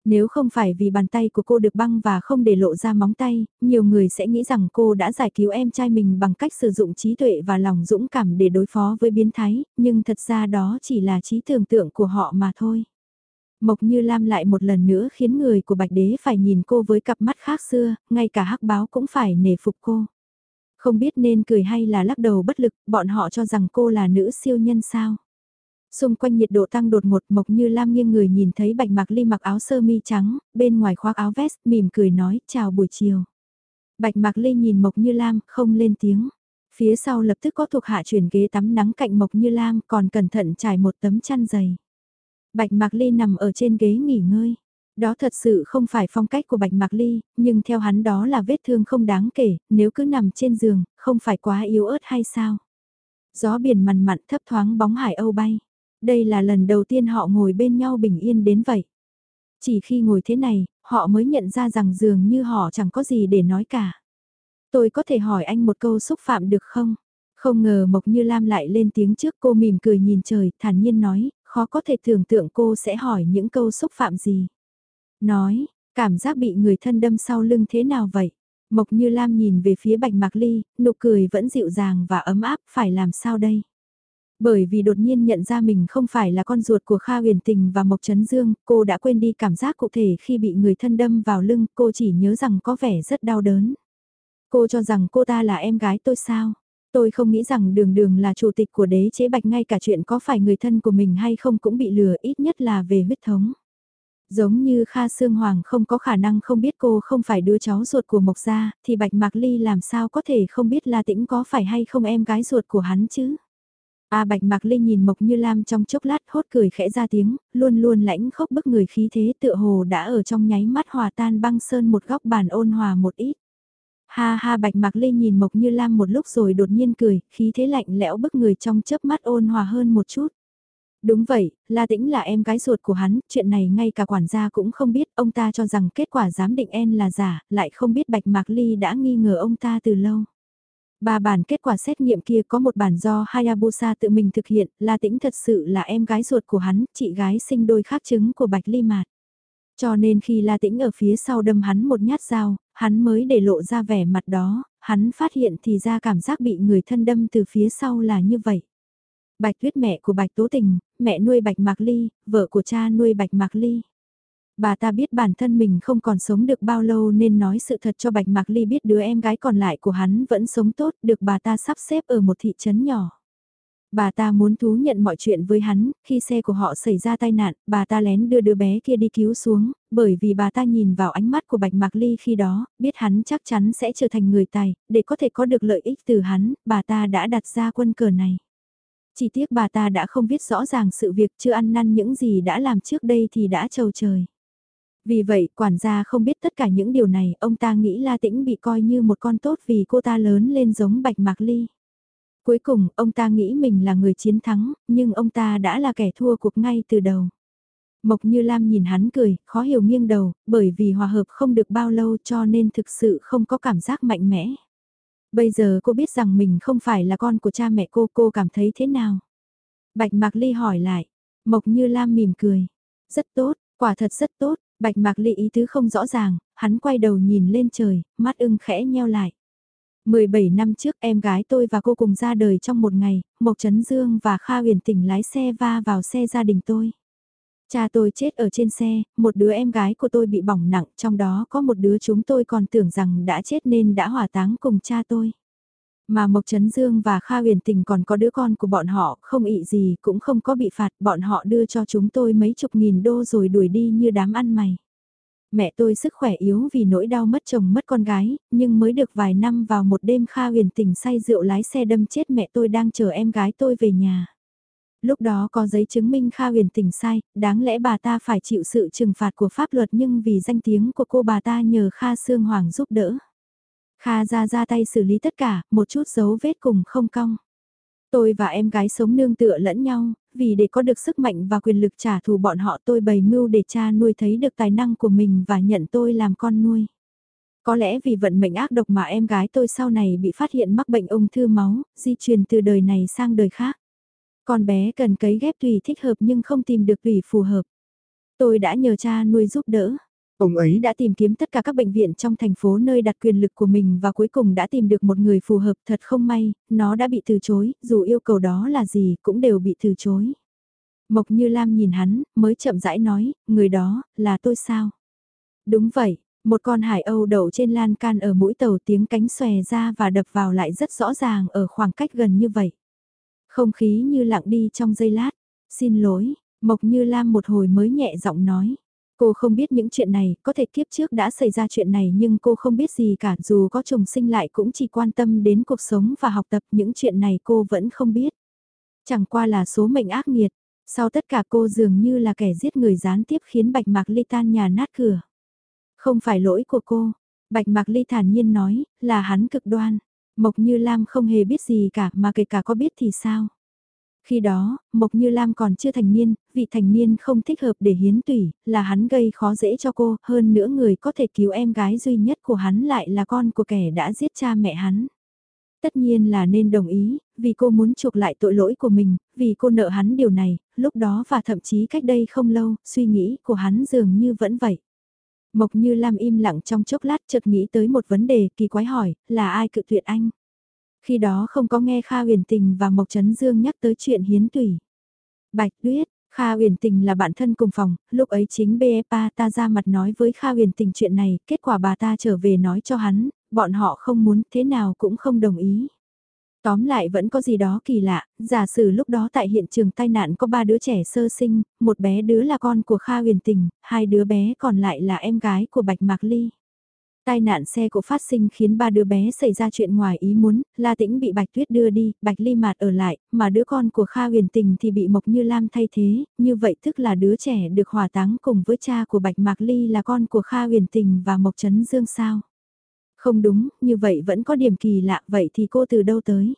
Nếu không phải vì bàn tay của cô được băng và không để lộ ra móng tay, nhiều người sẽ nghĩ rằng cô đã giải cứu em trai mình bằng cách sử dụng trí tuệ và lòng dũng cảm để đối phó với biến thái, nhưng thật ra đó chỉ là trí tưởng tượng của họ mà thôi. Mộc Như Lam lại một lần nữa khiến người của Bạch Đế phải nhìn cô với cặp mắt khác xưa, ngay cả hắc báo cũng phải nể phục cô. Không biết nên cười hay là lắc đầu bất lực, bọn họ cho rằng cô là nữ siêu nhân sao. Xung quanh nhiệt độ tăng đột ngột Mộc Như Lam nghiêng người nhìn thấy Bạch Mạc Ly mặc áo sơ mi trắng, bên ngoài khoác áo vest, mỉm cười nói, chào buổi chiều. Bạch Mạc Ly nhìn Mộc Như Lam, không lên tiếng. Phía sau lập tức có thuộc hạ chuyển ghế tắm nắng cạnh Mộc Như Lam, còn cẩn thận trải một tấm chăn dày. Bạch Mạc Ly nằm ở trên ghế nghỉ ngơi. Đó thật sự không phải phong cách của Bạch Mạc Ly, nhưng theo hắn đó là vết thương không đáng kể, nếu cứ nằm trên giường, không phải quá yếu ớt hay sao? Gió biển mằn mặn thấp thoáng bóng hải âu bay. Đây là lần đầu tiên họ ngồi bên nhau bình yên đến vậy. Chỉ khi ngồi thế này, họ mới nhận ra rằng dường như họ chẳng có gì để nói cả. Tôi có thể hỏi anh một câu xúc phạm được không? Không ngờ Mộc Như Lam lại lên tiếng trước cô mỉm cười nhìn trời, thản nhiên nói, khó có thể tưởng tượng cô sẽ hỏi những câu xúc phạm gì. Nói, cảm giác bị người thân đâm sau lưng thế nào vậy? Mộc Như Lam nhìn về phía Bạch Mạc Ly, nụ cười vẫn dịu dàng và ấm áp, phải làm sao đây? Bởi vì đột nhiên nhận ra mình không phải là con ruột của Kha huyền tình và Mộc Trấn Dương, cô đã quên đi cảm giác cụ thể khi bị người thân đâm vào lưng, cô chỉ nhớ rằng có vẻ rất đau đớn. Cô cho rằng cô ta là em gái tôi sao? Tôi không nghĩ rằng đường đường là chủ tịch của đế chế bạch ngay cả chuyện có phải người thân của mình hay không cũng bị lừa ít nhất là về huyết thống. Giống như Kha Sương Hoàng không có khả năng không biết cô không phải đứa cháu ruột của Mộc Gia, thì Bạch Mạc Ly làm sao có thể không biết La Tĩnh có phải hay không em gái ruột của hắn chứ? A Bạch Mạc Ly nhìn Mộc Như Lam trong chốc lát hốt cười khẽ ra tiếng, luôn luôn lãnh khốc bức người khí thế tựa hồ đã ở trong nháy mắt hòa tan băng sơn một góc bàn ôn hòa một ít. Ha ha Bạch Mạc Ly nhìn Mộc Như Lam một lúc rồi đột nhiên cười, khí thế lạnh lẽo bức người trong chớp mắt ôn hòa hơn một chút. Đúng vậy, La Tĩnh là em gái ruột của hắn, chuyện này ngay cả quản gia cũng không biết, ông ta cho rằng kết quả giám định en là giả, lại không biết Bạch Mạc Ly đã nghi ngờ ông ta từ lâu. Ba bản kết quả xét nghiệm kia có một bản do Hayabusa tự mình thực hiện, La Tĩnh thật sự là em gái ruột của hắn, chị gái sinh đôi khác trứng của Bạch Ly Mạt. Cho nên khi La Tĩnh ở phía sau đâm hắn một nhát dao, hắn mới để lộ ra vẻ mặt đó, hắn phát hiện thì ra cảm giác bị người thân đâm từ phía sau là như vậy. Bạch Tuyết mẹ của Bạch Tố Tình, mẹ nuôi Bạch Mạc Ly, vợ của cha nuôi Bạch Mạc Ly. Bà ta biết bản thân mình không còn sống được bao lâu nên nói sự thật cho Bạch Mạc Ly biết đứa em gái còn lại của hắn vẫn sống tốt được bà ta sắp xếp ở một thị trấn nhỏ. Bà ta muốn thú nhận mọi chuyện với hắn, khi xe của họ xảy ra tai nạn, bà ta lén đưa đứa bé kia đi cứu xuống, bởi vì bà ta nhìn vào ánh mắt của Bạch Mạc Ly khi đó, biết hắn chắc chắn sẽ trở thành người tài, để có thể có được lợi ích từ hắn, bà ta đã đặt ra quân cờ này. Chỉ tiếc bà ta đã không viết rõ ràng sự việc chưa ăn năn những gì đã làm trước đây thì đã trầu trời. Vì vậy, quản gia không biết tất cả những điều này, ông ta nghĩ La Tĩnh bị coi như một con tốt vì cô ta lớn lên giống Bạch Mạc Ly. Cuối cùng, ông ta nghĩ mình là người chiến thắng, nhưng ông ta đã là kẻ thua cuộc ngay từ đầu. Mộc Như Lam nhìn hắn cười, khó hiểu nghiêng đầu, bởi vì hòa hợp không được bao lâu cho nên thực sự không có cảm giác mạnh mẽ. Bây giờ cô biết rằng mình không phải là con của cha mẹ cô, cô cảm thấy thế nào? Bạch Mạc Ly hỏi lại, Mộc Như Lam mỉm cười. Rất tốt, quả thật rất tốt, Bạch Mạc Ly ý tứ không rõ ràng, hắn quay đầu nhìn lên trời, mắt ưng khẽ nheo lại. 17 năm trước em gái tôi và cô cùng ra đời trong một ngày, Mộc Trấn Dương và Kha huyền tỉnh lái xe va vào xe gia đình tôi. Cha tôi chết ở trên xe, một đứa em gái của tôi bị bỏng nặng, trong đó có một đứa chúng tôi còn tưởng rằng đã chết nên đã hỏa táng cùng cha tôi. Mà Mộc Trấn Dương và Kha huyền tình còn có đứa con của bọn họ, không ị gì cũng không có bị phạt, bọn họ đưa cho chúng tôi mấy chục nghìn đô rồi đuổi đi như đám ăn mày. Mẹ tôi sức khỏe yếu vì nỗi đau mất chồng mất con gái, nhưng mới được vài năm vào một đêm Kha huyền tình say rượu lái xe đâm chết mẹ tôi đang chờ em gái tôi về nhà. Lúc đó có giấy chứng minh Kha huyền tình sai, đáng lẽ bà ta phải chịu sự trừng phạt của pháp luật nhưng vì danh tiếng của cô bà ta nhờ Kha Sương Hoàng giúp đỡ. Kha ra ra tay xử lý tất cả, một chút dấu vết cùng không cong. Tôi và em gái sống nương tựa lẫn nhau, vì để có được sức mạnh và quyền lực trả thù bọn họ tôi bày mưu để cha nuôi thấy được tài năng của mình và nhận tôi làm con nuôi. Có lẽ vì vận mệnh ác độc mà em gái tôi sau này bị phát hiện mắc bệnh ung thư máu, di truyền từ đời này sang đời khác. Con bé cần cấy ghép tùy thích hợp nhưng không tìm được tùy phù hợp. Tôi đã nhờ cha nuôi giúp đỡ. Ông ấy đã tìm kiếm tất cả các bệnh viện trong thành phố nơi đặt quyền lực của mình và cuối cùng đã tìm được một người phù hợp thật không may, nó đã bị từ chối, dù yêu cầu đó là gì cũng đều bị từ chối. Mộc Như Lam nhìn hắn, mới chậm rãi nói, người đó, là tôi sao? Đúng vậy, một con hải âu đậu trên lan can ở mũi tàu tiếng cánh xòe ra và đập vào lại rất rõ ràng ở khoảng cách gần như vậy. Không khí như lặng đi trong giây lát. Xin lỗi, Mộc Như Lam một hồi mới nhẹ giọng nói. Cô không biết những chuyện này, có thể kiếp trước đã xảy ra chuyện này nhưng cô không biết gì cả dù có chồng sinh lại cũng chỉ quan tâm đến cuộc sống và học tập những chuyện này cô vẫn không biết. Chẳng qua là số mệnh ác nghiệt, sau tất cả cô dường như là kẻ giết người gián tiếp khiến Bạch Mạc Ly tan nhà nát cửa. Không phải lỗi của cô, Bạch Mạc Ly thản nhiên nói, là hắn cực đoan. Mộc Như Lam không hề biết gì cả mà kể cả có biết thì sao. Khi đó, Mộc Như Lam còn chưa thành niên, vị thành niên không thích hợp để hiến tủy, là hắn gây khó dễ cho cô, hơn nữa người có thể cứu em gái duy nhất của hắn lại là con của kẻ đã giết cha mẹ hắn. Tất nhiên là nên đồng ý, vì cô muốn chuộc lại tội lỗi của mình, vì cô nợ hắn điều này, lúc đó và thậm chí cách đây không lâu, suy nghĩ của hắn dường như vẫn vậy. Mộc Như Lam im lặng trong chốc lát chợt nghĩ tới một vấn đề kỳ quái hỏi, là ai cự tuyệt anh? Khi đó không có nghe Kha huyền tình và Mộc Trấn Dương nhắc tới chuyện hiến tủy. Bạch tuyết, Kha huyền tình là bạn thân cùng phòng, lúc ấy chính BEPA ta ra mặt nói với Kha huyền tình chuyện này, kết quả bà ta trở về nói cho hắn, bọn họ không muốn thế nào cũng không đồng ý. Tóm lại vẫn có gì đó kỳ lạ, giả sử lúc đó tại hiện trường tai nạn có ba đứa trẻ sơ sinh, một bé đứa là con của Kha huyền tình, hai đứa bé còn lại là em gái của Bạch Mạc Ly. Tai nạn xe cộ phát sinh khiến ba đứa bé xảy ra chuyện ngoài ý muốn, La Tĩnh bị Bạch Tuyết đưa đi, Bạch Ly Mạt ở lại, mà đứa con của Kha huyền tình thì bị Mộc Như Lam thay thế, như vậy tức là đứa trẻ được hòa táng cùng với cha của Bạch Mạc Ly là con của Kha huyền tình và Mộc Trấn Dương sao. Không đúng, như vậy vẫn có điểm kỳ lạ, vậy thì cô từ đâu tới?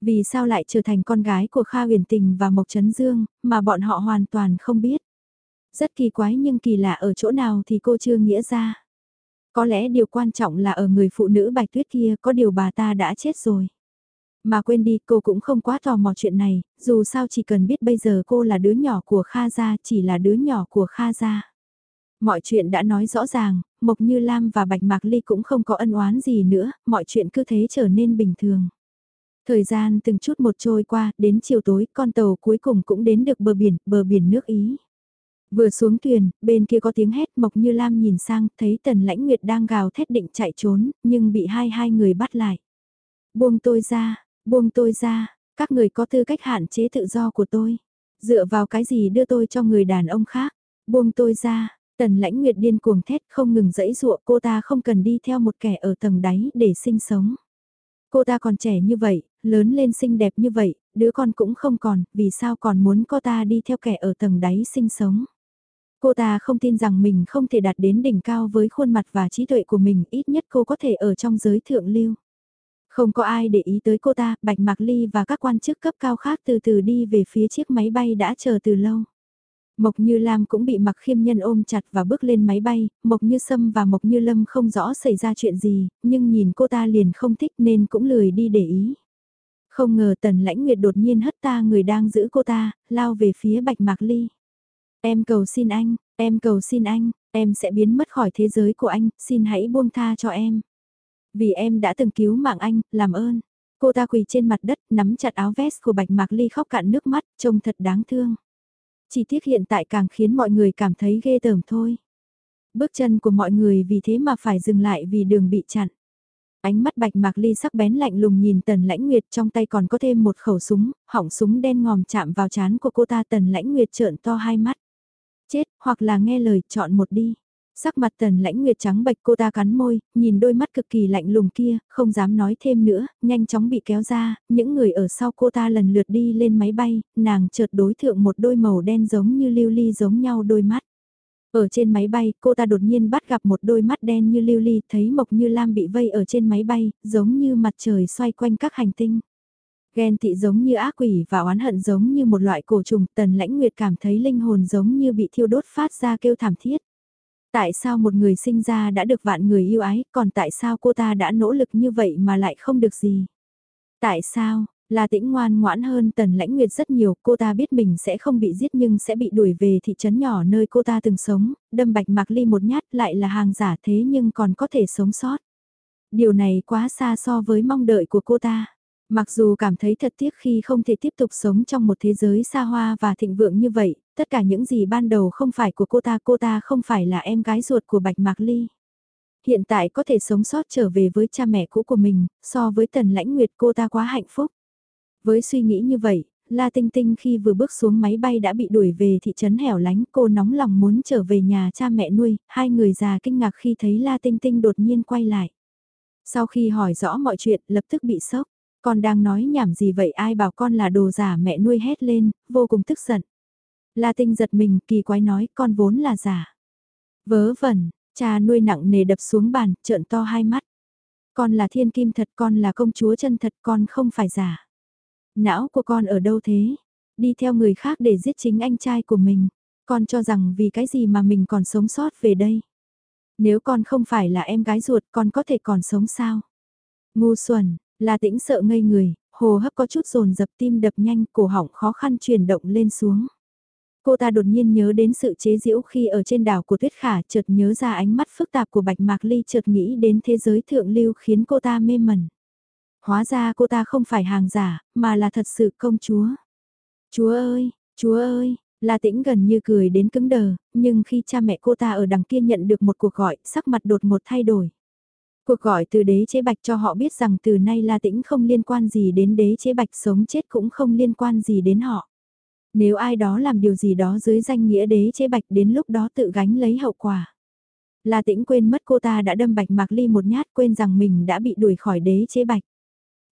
Vì sao lại trở thành con gái của Kha huyền tình và Mộc Trấn Dương, mà bọn họ hoàn toàn không biết? Rất kỳ quái nhưng kỳ lạ ở chỗ nào thì cô chưa nghĩa ra. Có lẽ điều quan trọng là ở người phụ nữ bạch tuyết kia có điều bà ta đã chết rồi. Mà quên đi cô cũng không quá tò mò chuyện này, dù sao chỉ cần biết bây giờ cô là đứa nhỏ của Kha Gia chỉ là đứa nhỏ của Kha Gia. Mọi chuyện đã nói rõ ràng, Mộc Như Lam và Bạch Mạc Ly cũng không có ân oán gì nữa, mọi chuyện cứ thế trở nên bình thường. Thời gian từng chút một trôi qua, đến chiều tối, con tàu cuối cùng cũng đến được bờ biển, bờ biển nước Ý. Vừa xuống thuyền, bên kia có tiếng hét Mộc Như Lam nhìn sang, thấy Tần Lãnh Nguyệt đang gào thét định chạy trốn, nhưng bị hai hai người bắt lại. Buông tôi ra, buông tôi ra, các người có tư cách hạn chế tự do của tôi. Dựa vào cái gì đưa tôi cho người đàn ông khác, buông tôi ra, Tần lãnh nguyệt điên cuồng thét không ngừng dẫy dụa cô ta không cần đi theo một kẻ ở tầng đáy để sinh sống. Cô ta còn trẻ như vậy, lớn lên xinh đẹp như vậy, đứa con cũng không còn, vì sao còn muốn cô ta đi theo kẻ ở tầng đáy sinh sống. Cô ta không tin rằng mình không thể đạt đến đỉnh cao với khuôn mặt và trí tuệ của mình, ít nhất cô có thể ở trong giới thượng lưu. Không có ai để ý tới cô ta, Bạch Mạc Ly và các quan chức cấp cao khác từ từ đi về phía chiếc máy bay đã chờ từ lâu. Mộc Như Lam cũng bị mặc khiêm nhân ôm chặt và bước lên máy bay, Mộc Như Sâm và Mộc Như Lâm không rõ xảy ra chuyện gì, nhưng nhìn cô ta liền không thích nên cũng lười đi để ý. Không ngờ Tần Lãnh Nguyệt đột nhiên hất ta người đang giữ cô ta, lao về phía Bạch Mạc Ly. Em cầu xin anh, em cầu xin anh, em sẽ biến mất khỏi thế giới của anh, xin hãy buông tha cho em. Vì em đã từng cứu mạng anh, làm ơn. Cô ta quỳ trên mặt đất, nắm chặt áo vest của Bạch Mạc Ly khóc cạn nước mắt, trông thật đáng thương. Chỉ tiếc hiện tại càng khiến mọi người cảm thấy ghê tởm thôi. Bước chân của mọi người vì thế mà phải dừng lại vì đường bị chặn. Ánh mắt bạch mạc ly sắc bén lạnh lùng nhìn tần lãnh nguyệt trong tay còn có thêm một khẩu súng, hỏng súng đen ngòm chạm vào chán của cô ta tần lãnh nguyệt trợn to hai mắt. Chết, hoặc là nghe lời, chọn một đi. Sắc mặt tần lãnh nguyệt trắng bạch cô ta cắn môi, nhìn đôi mắt cực kỳ lạnh lùng kia, không dám nói thêm nữa, nhanh chóng bị kéo ra, những người ở sau cô ta lần lượt đi lên máy bay, nàng chợt đối thượng một đôi màu đen giống như lưu ly giống nhau đôi mắt. Ở trên máy bay, cô ta đột nhiên bắt gặp một đôi mắt đen như lưu ly, thấy Mộc Như Lam bị vây ở trên máy bay, giống như mặt trời xoay quanh các hành tinh. Ghen tị giống như ác quỷ và oán hận giống như một loại cổ trùng, tần lãnh nguyệt cảm thấy linh hồn giống như bị thiêu đốt phát ra kêu thảm thiết. Tại sao một người sinh ra đã được vạn người yêu ái, còn tại sao cô ta đã nỗ lực như vậy mà lại không được gì? Tại sao, là tĩnh ngoan ngoãn hơn tần lãnh nguyệt rất nhiều, cô ta biết mình sẽ không bị giết nhưng sẽ bị đuổi về thị trấn nhỏ nơi cô ta từng sống, đâm bạch mạc ly một nhát lại là hàng giả thế nhưng còn có thể sống sót. Điều này quá xa so với mong đợi của cô ta. Mặc dù cảm thấy thật tiếc khi không thể tiếp tục sống trong một thế giới xa hoa và thịnh vượng như vậy, tất cả những gì ban đầu không phải của cô ta, cô ta không phải là em gái ruột của Bạch Mạc Ly. Hiện tại có thể sống sót trở về với cha mẹ cũ của mình, so với tần lãnh nguyệt cô ta quá hạnh phúc. Với suy nghĩ như vậy, La Tinh Tinh khi vừa bước xuống máy bay đã bị đuổi về thị trấn hẻo lánh cô nóng lòng muốn trở về nhà cha mẹ nuôi, hai người già kinh ngạc khi thấy La Tinh Tinh đột nhiên quay lại. Sau khi hỏi rõ mọi chuyện lập tức bị sốc, con đang nói nhảm gì vậy ai bảo con là đồ giả mẹ nuôi hét lên, vô cùng tức giận. La Tinh giật mình kỳ quái nói con vốn là giả. Vớ vẩn, cha nuôi nặng nề đập xuống bàn, trợn to hai mắt. Con là thiên kim thật, con là công chúa chân thật, con không phải giả. Não của con ở đâu thế? Đi theo người khác để giết chính anh trai của mình. Con cho rằng vì cái gì mà mình còn sống sót về đây? Nếu con không phải là em gái ruột con có thể còn sống sao? Ngu xuẩn, La tĩnh sợ ngây người, hồ hấp có chút rồn dập tim đập nhanh, cổ họng khó khăn chuyển động lên xuống. Cô ta đột nhiên nhớ đến sự chế giễu khi ở trên đảo của Tuyết Khả chợt nhớ ra ánh mắt phức tạp của Bạch Mạc Ly chợt nghĩ đến thế giới thượng lưu khiến cô ta mê mẩn. Hóa ra cô ta không phải hàng giả, mà là thật sự công chúa. Chúa ơi, chúa ơi, La Tĩnh gần như cười đến cứng đờ, nhưng khi cha mẹ cô ta ở đằng kia nhận được một cuộc gọi, sắc mặt đột một thay đổi. Cuộc gọi từ đế chế bạch cho họ biết rằng từ nay La Tĩnh không liên quan gì đến đế chế bạch, sống chết cũng không liên quan gì đến họ. Nếu ai đó làm điều gì đó dưới danh nghĩa đế chế bạch, đến lúc đó tự gánh lấy hậu quả. La Tĩnh quên mất cô ta đã đâm bạch Mạc Ly một nhát, quên rằng mình đã bị đuổi khỏi đế chế bạch.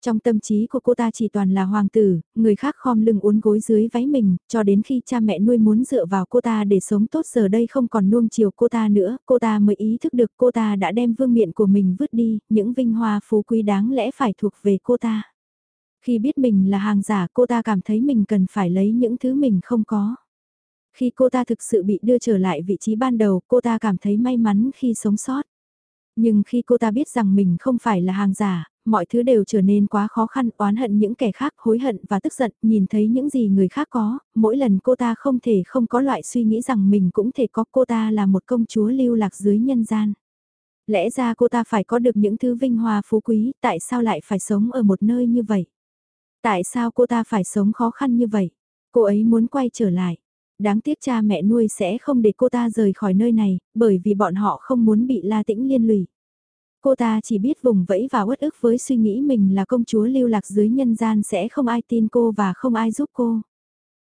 Trong tâm trí của cô ta chỉ toàn là hoàng tử, người khác khom lưng uốn gối dưới váy mình, cho đến khi cha mẹ nuôi muốn dựa vào cô ta để sống tốt giờ đây không còn nuông chiều cô ta nữa, cô ta mới ý thức được cô ta đã đem vương miện của mình vứt đi, những vinh hoa phú quý đáng lẽ phải thuộc về cô ta. Khi biết mình là hàng giả cô ta cảm thấy mình cần phải lấy những thứ mình không có. Khi cô ta thực sự bị đưa trở lại vị trí ban đầu cô ta cảm thấy may mắn khi sống sót. Nhưng khi cô ta biết rằng mình không phải là hàng giả, mọi thứ đều trở nên quá khó khăn, oán hận những kẻ khác, hối hận và tức giận, nhìn thấy những gì người khác có, mỗi lần cô ta không thể không có loại suy nghĩ rằng mình cũng thể có cô ta là một công chúa lưu lạc dưới nhân gian. Lẽ ra cô ta phải có được những thứ vinh hoa phú quý, tại sao lại phải sống ở một nơi như vậy? Tại sao cô ta phải sống khó khăn như vậy? Cô ấy muốn quay trở lại. Đáng tiếc cha mẹ nuôi sẽ không để cô ta rời khỏi nơi này, bởi vì bọn họ không muốn bị La Tĩnh liên lụy. Cô ta chỉ biết vùng vẫy và uất ức với suy nghĩ mình là công chúa lưu lạc dưới nhân gian sẽ không ai tin cô và không ai giúp cô.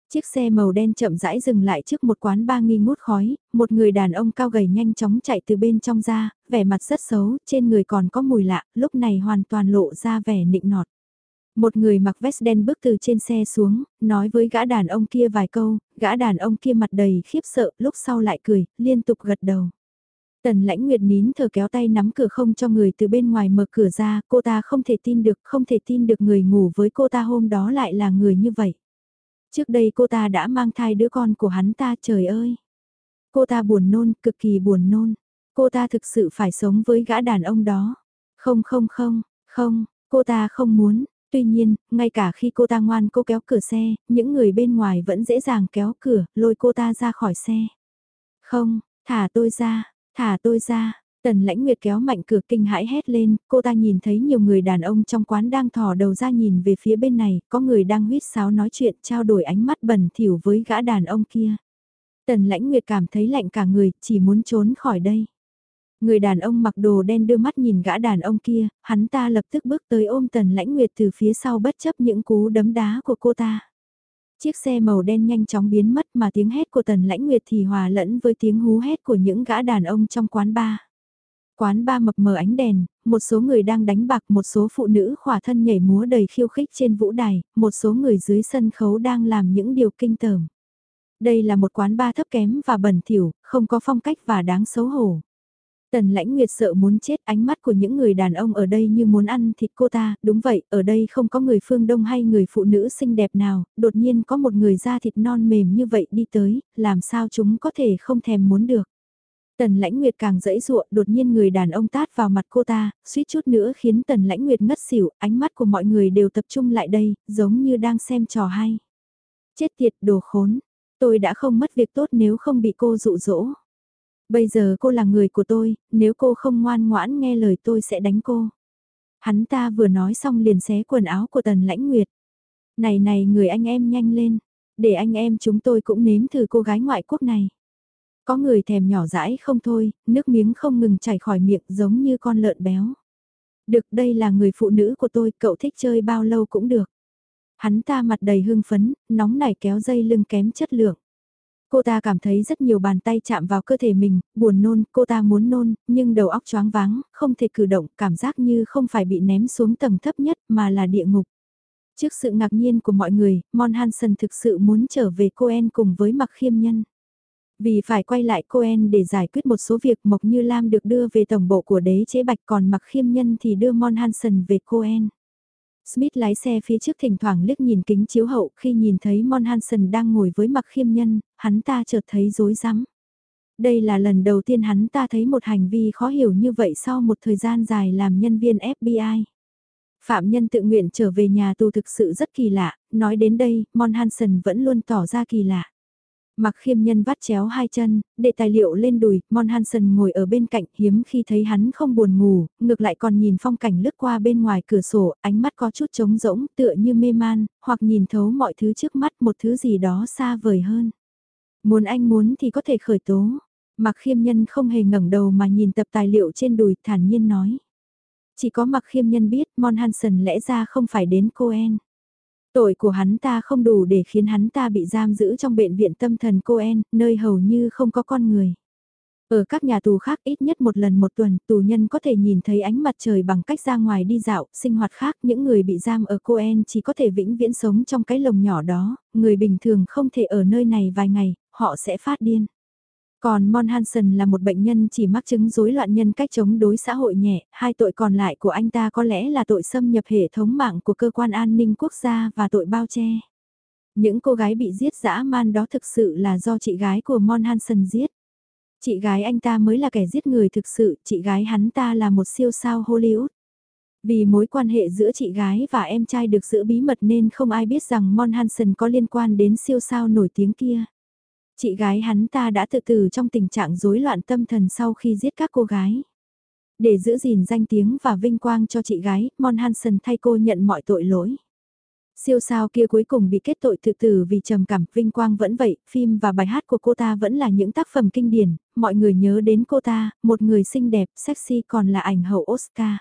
Chiếc xe màu đen chậm rãi dừng lại trước một quán ba nghi ngút khói, một người đàn ông cao gầy nhanh chóng chạy từ bên trong ra, vẻ mặt rất xấu, trên người còn có mùi lạ, lúc này hoàn toàn lộ ra vẻ nịnh nọt. Một người mặc vest đen bước từ trên xe xuống, nói với gã đàn ông kia vài câu, gã đàn ông kia mặt đầy khiếp sợ, lúc sau lại cười, liên tục gật đầu. Tần lãnh nguyệt nín thở kéo tay nắm cửa không cho người từ bên ngoài mở cửa ra, cô ta không thể tin được, không thể tin được người ngủ với cô ta hôm đó lại là người như vậy. Trước đây cô ta đã mang thai đứa con của hắn ta trời ơi. Cô ta buồn nôn, cực kỳ buồn nôn. Cô ta thực sự phải sống với gã đàn ông đó. Không không không, không, cô ta không muốn. Tuy nhiên, ngay cả khi cô ta ngoan cô kéo cửa xe, những người bên ngoài vẫn dễ dàng kéo cửa, lôi cô ta ra khỏi xe. Không, thả tôi ra, Thả tôi ra, Tần lãnh nguyệt kéo mạnh cửa kinh hãi hét lên, cô ta nhìn thấy nhiều người đàn ông trong quán đang thò đầu ra nhìn về phía bên này, có người đang huyết sáo nói chuyện trao đổi ánh mắt bẩn thỉu với gã đàn ông kia. Tần lãnh nguyệt cảm thấy lạnh cả người, chỉ muốn trốn khỏi đây. Người đàn ông mặc đồ đen đưa mắt nhìn gã đàn ông kia, hắn ta lập tức bước tới ôm tần lãnh nguyệt từ phía sau bất chấp những cú đấm đá của cô ta. Chiếc xe màu đen nhanh chóng biến mất mà tiếng hét của Tần Lãnh Nguyệt thì hòa lẫn với tiếng hú hét của những gã đàn ông trong quán bar. Quán ba mập mờ ánh đèn, một số người đang đánh bạc, một số phụ nữ khỏa thân nhảy múa đầy khiêu khích trên vũ đài, một số người dưới sân khấu đang làm những điều kinh tởm. Đây là một quán ba thấp kém và bẩn thỉu, không có phong cách và đáng xấu hổ. Tần lãnh nguyệt sợ muốn chết ánh mắt của những người đàn ông ở đây như muốn ăn thịt cô ta, đúng vậy, ở đây không có người phương đông hay người phụ nữ xinh đẹp nào, đột nhiên có một người da thịt non mềm như vậy đi tới, làm sao chúng có thể không thèm muốn được. Tần lãnh nguyệt càng dẫy dụa, đột nhiên người đàn ông tát vào mặt cô ta, suýt chút nữa khiến tần lãnh nguyệt ngất xỉu, ánh mắt của mọi người đều tập trung lại đây, giống như đang xem trò hay. Chết tiệt đồ khốn, tôi đã không mất việc tốt nếu không bị cô dụ dỗ. Bây giờ cô là người của tôi, nếu cô không ngoan ngoãn nghe lời tôi sẽ đánh cô. Hắn ta vừa nói xong liền xé quần áo của tần lãnh nguyệt. Này này người anh em nhanh lên, để anh em chúng tôi cũng nếm thử cô gái ngoại quốc này. Có người thèm nhỏ dãi không thôi, nước miếng không ngừng chảy khỏi miệng giống như con lợn béo. Được đây là người phụ nữ của tôi, cậu thích chơi bao lâu cũng được. Hắn ta mặt đầy hưng phấn, nóng nảy kéo dây lưng kém chất lượng. Cô ta cảm thấy rất nhiều bàn tay chạm vào cơ thể mình, buồn nôn, cô ta muốn nôn, nhưng đầu óc choáng váng, không thể cử động, cảm giác như không phải bị ném xuống tầng thấp nhất mà là địa ngục. Trước sự ngạc nhiên của mọi người, Mon Hansen thực sự muốn trở về Coen cùng với mặc khiêm nhân. Vì phải quay lại Coen để giải quyết một số việc Mộc Như Lam được đưa về tổng bộ của đế chế bạch còn mặc khiêm nhân thì đưa Mon Hansen về Coen. Smith lái xe phía trước thỉnh thoảng liếc nhìn kính chiếu hậu khi nhìn thấy Mon Hansen đang ngồi với mặc khiêm nhân, hắn ta chợt thấy rối rắm. Đây là lần đầu tiên hắn ta thấy một hành vi khó hiểu như vậy sau một thời gian dài làm nhân viên FBI. Phạm nhân tự nguyện trở về nhà tù thực sự rất kỳ lạ, nói đến đây, Mon Hansen vẫn luôn tỏ ra kỳ lạ. Mặc khiêm nhân vắt chéo hai chân, để tài liệu lên đùi, Mon Hansen ngồi ở bên cạnh hiếm khi thấy hắn không buồn ngủ, ngược lại còn nhìn phong cảnh lướt qua bên ngoài cửa sổ, ánh mắt có chút trống rỗng tựa như mê man, hoặc nhìn thấu mọi thứ trước mắt một thứ gì đó xa vời hơn. Muốn anh muốn thì có thể khởi tố. Mặc khiêm nhân không hề ngẩng đầu mà nhìn tập tài liệu trên đùi thản nhiên nói. Chỉ có mặc khiêm nhân biết Mon Hansen lẽ ra không phải đến Coen. Tội của hắn ta không đủ để khiến hắn ta bị giam giữ trong bệnh viện tâm thần Coen, nơi hầu như không có con người. Ở các nhà tù khác ít nhất một lần một tuần, tù nhân có thể nhìn thấy ánh mặt trời bằng cách ra ngoài đi dạo, sinh hoạt khác. Những người bị giam ở Coen chỉ có thể vĩnh viễn sống trong cái lồng nhỏ đó, người bình thường không thể ở nơi này vài ngày, họ sẽ phát điên. Còn Mon Hansen là một bệnh nhân chỉ mắc chứng rối loạn nhân cách chống đối xã hội nhẹ, hai tội còn lại của anh ta có lẽ là tội xâm nhập hệ thống mạng của cơ quan an ninh quốc gia và tội bao che. Những cô gái bị giết dã man đó thực sự là do chị gái của Mon Hansen giết. Chị gái anh ta mới là kẻ giết người thực sự, chị gái hắn ta là một siêu sao Hollywood. Vì mối quan hệ giữa chị gái và em trai được giữ bí mật nên không ai biết rằng Mon Hansen có liên quan đến siêu sao nổi tiếng kia. Chị gái hắn ta đã tự tử trong tình trạng rối loạn tâm thần sau khi giết các cô gái. Để giữ gìn danh tiếng và vinh quang cho chị gái, Mon Hansen thay cô nhận mọi tội lỗi. Siêu sao kia cuối cùng bị kết tội tự tử vì trầm cảm, vinh quang vẫn vậy, phim và bài hát của cô ta vẫn là những tác phẩm kinh điển, mọi người nhớ đến cô ta, một người xinh đẹp, sexy còn là ảnh hậu Oscar.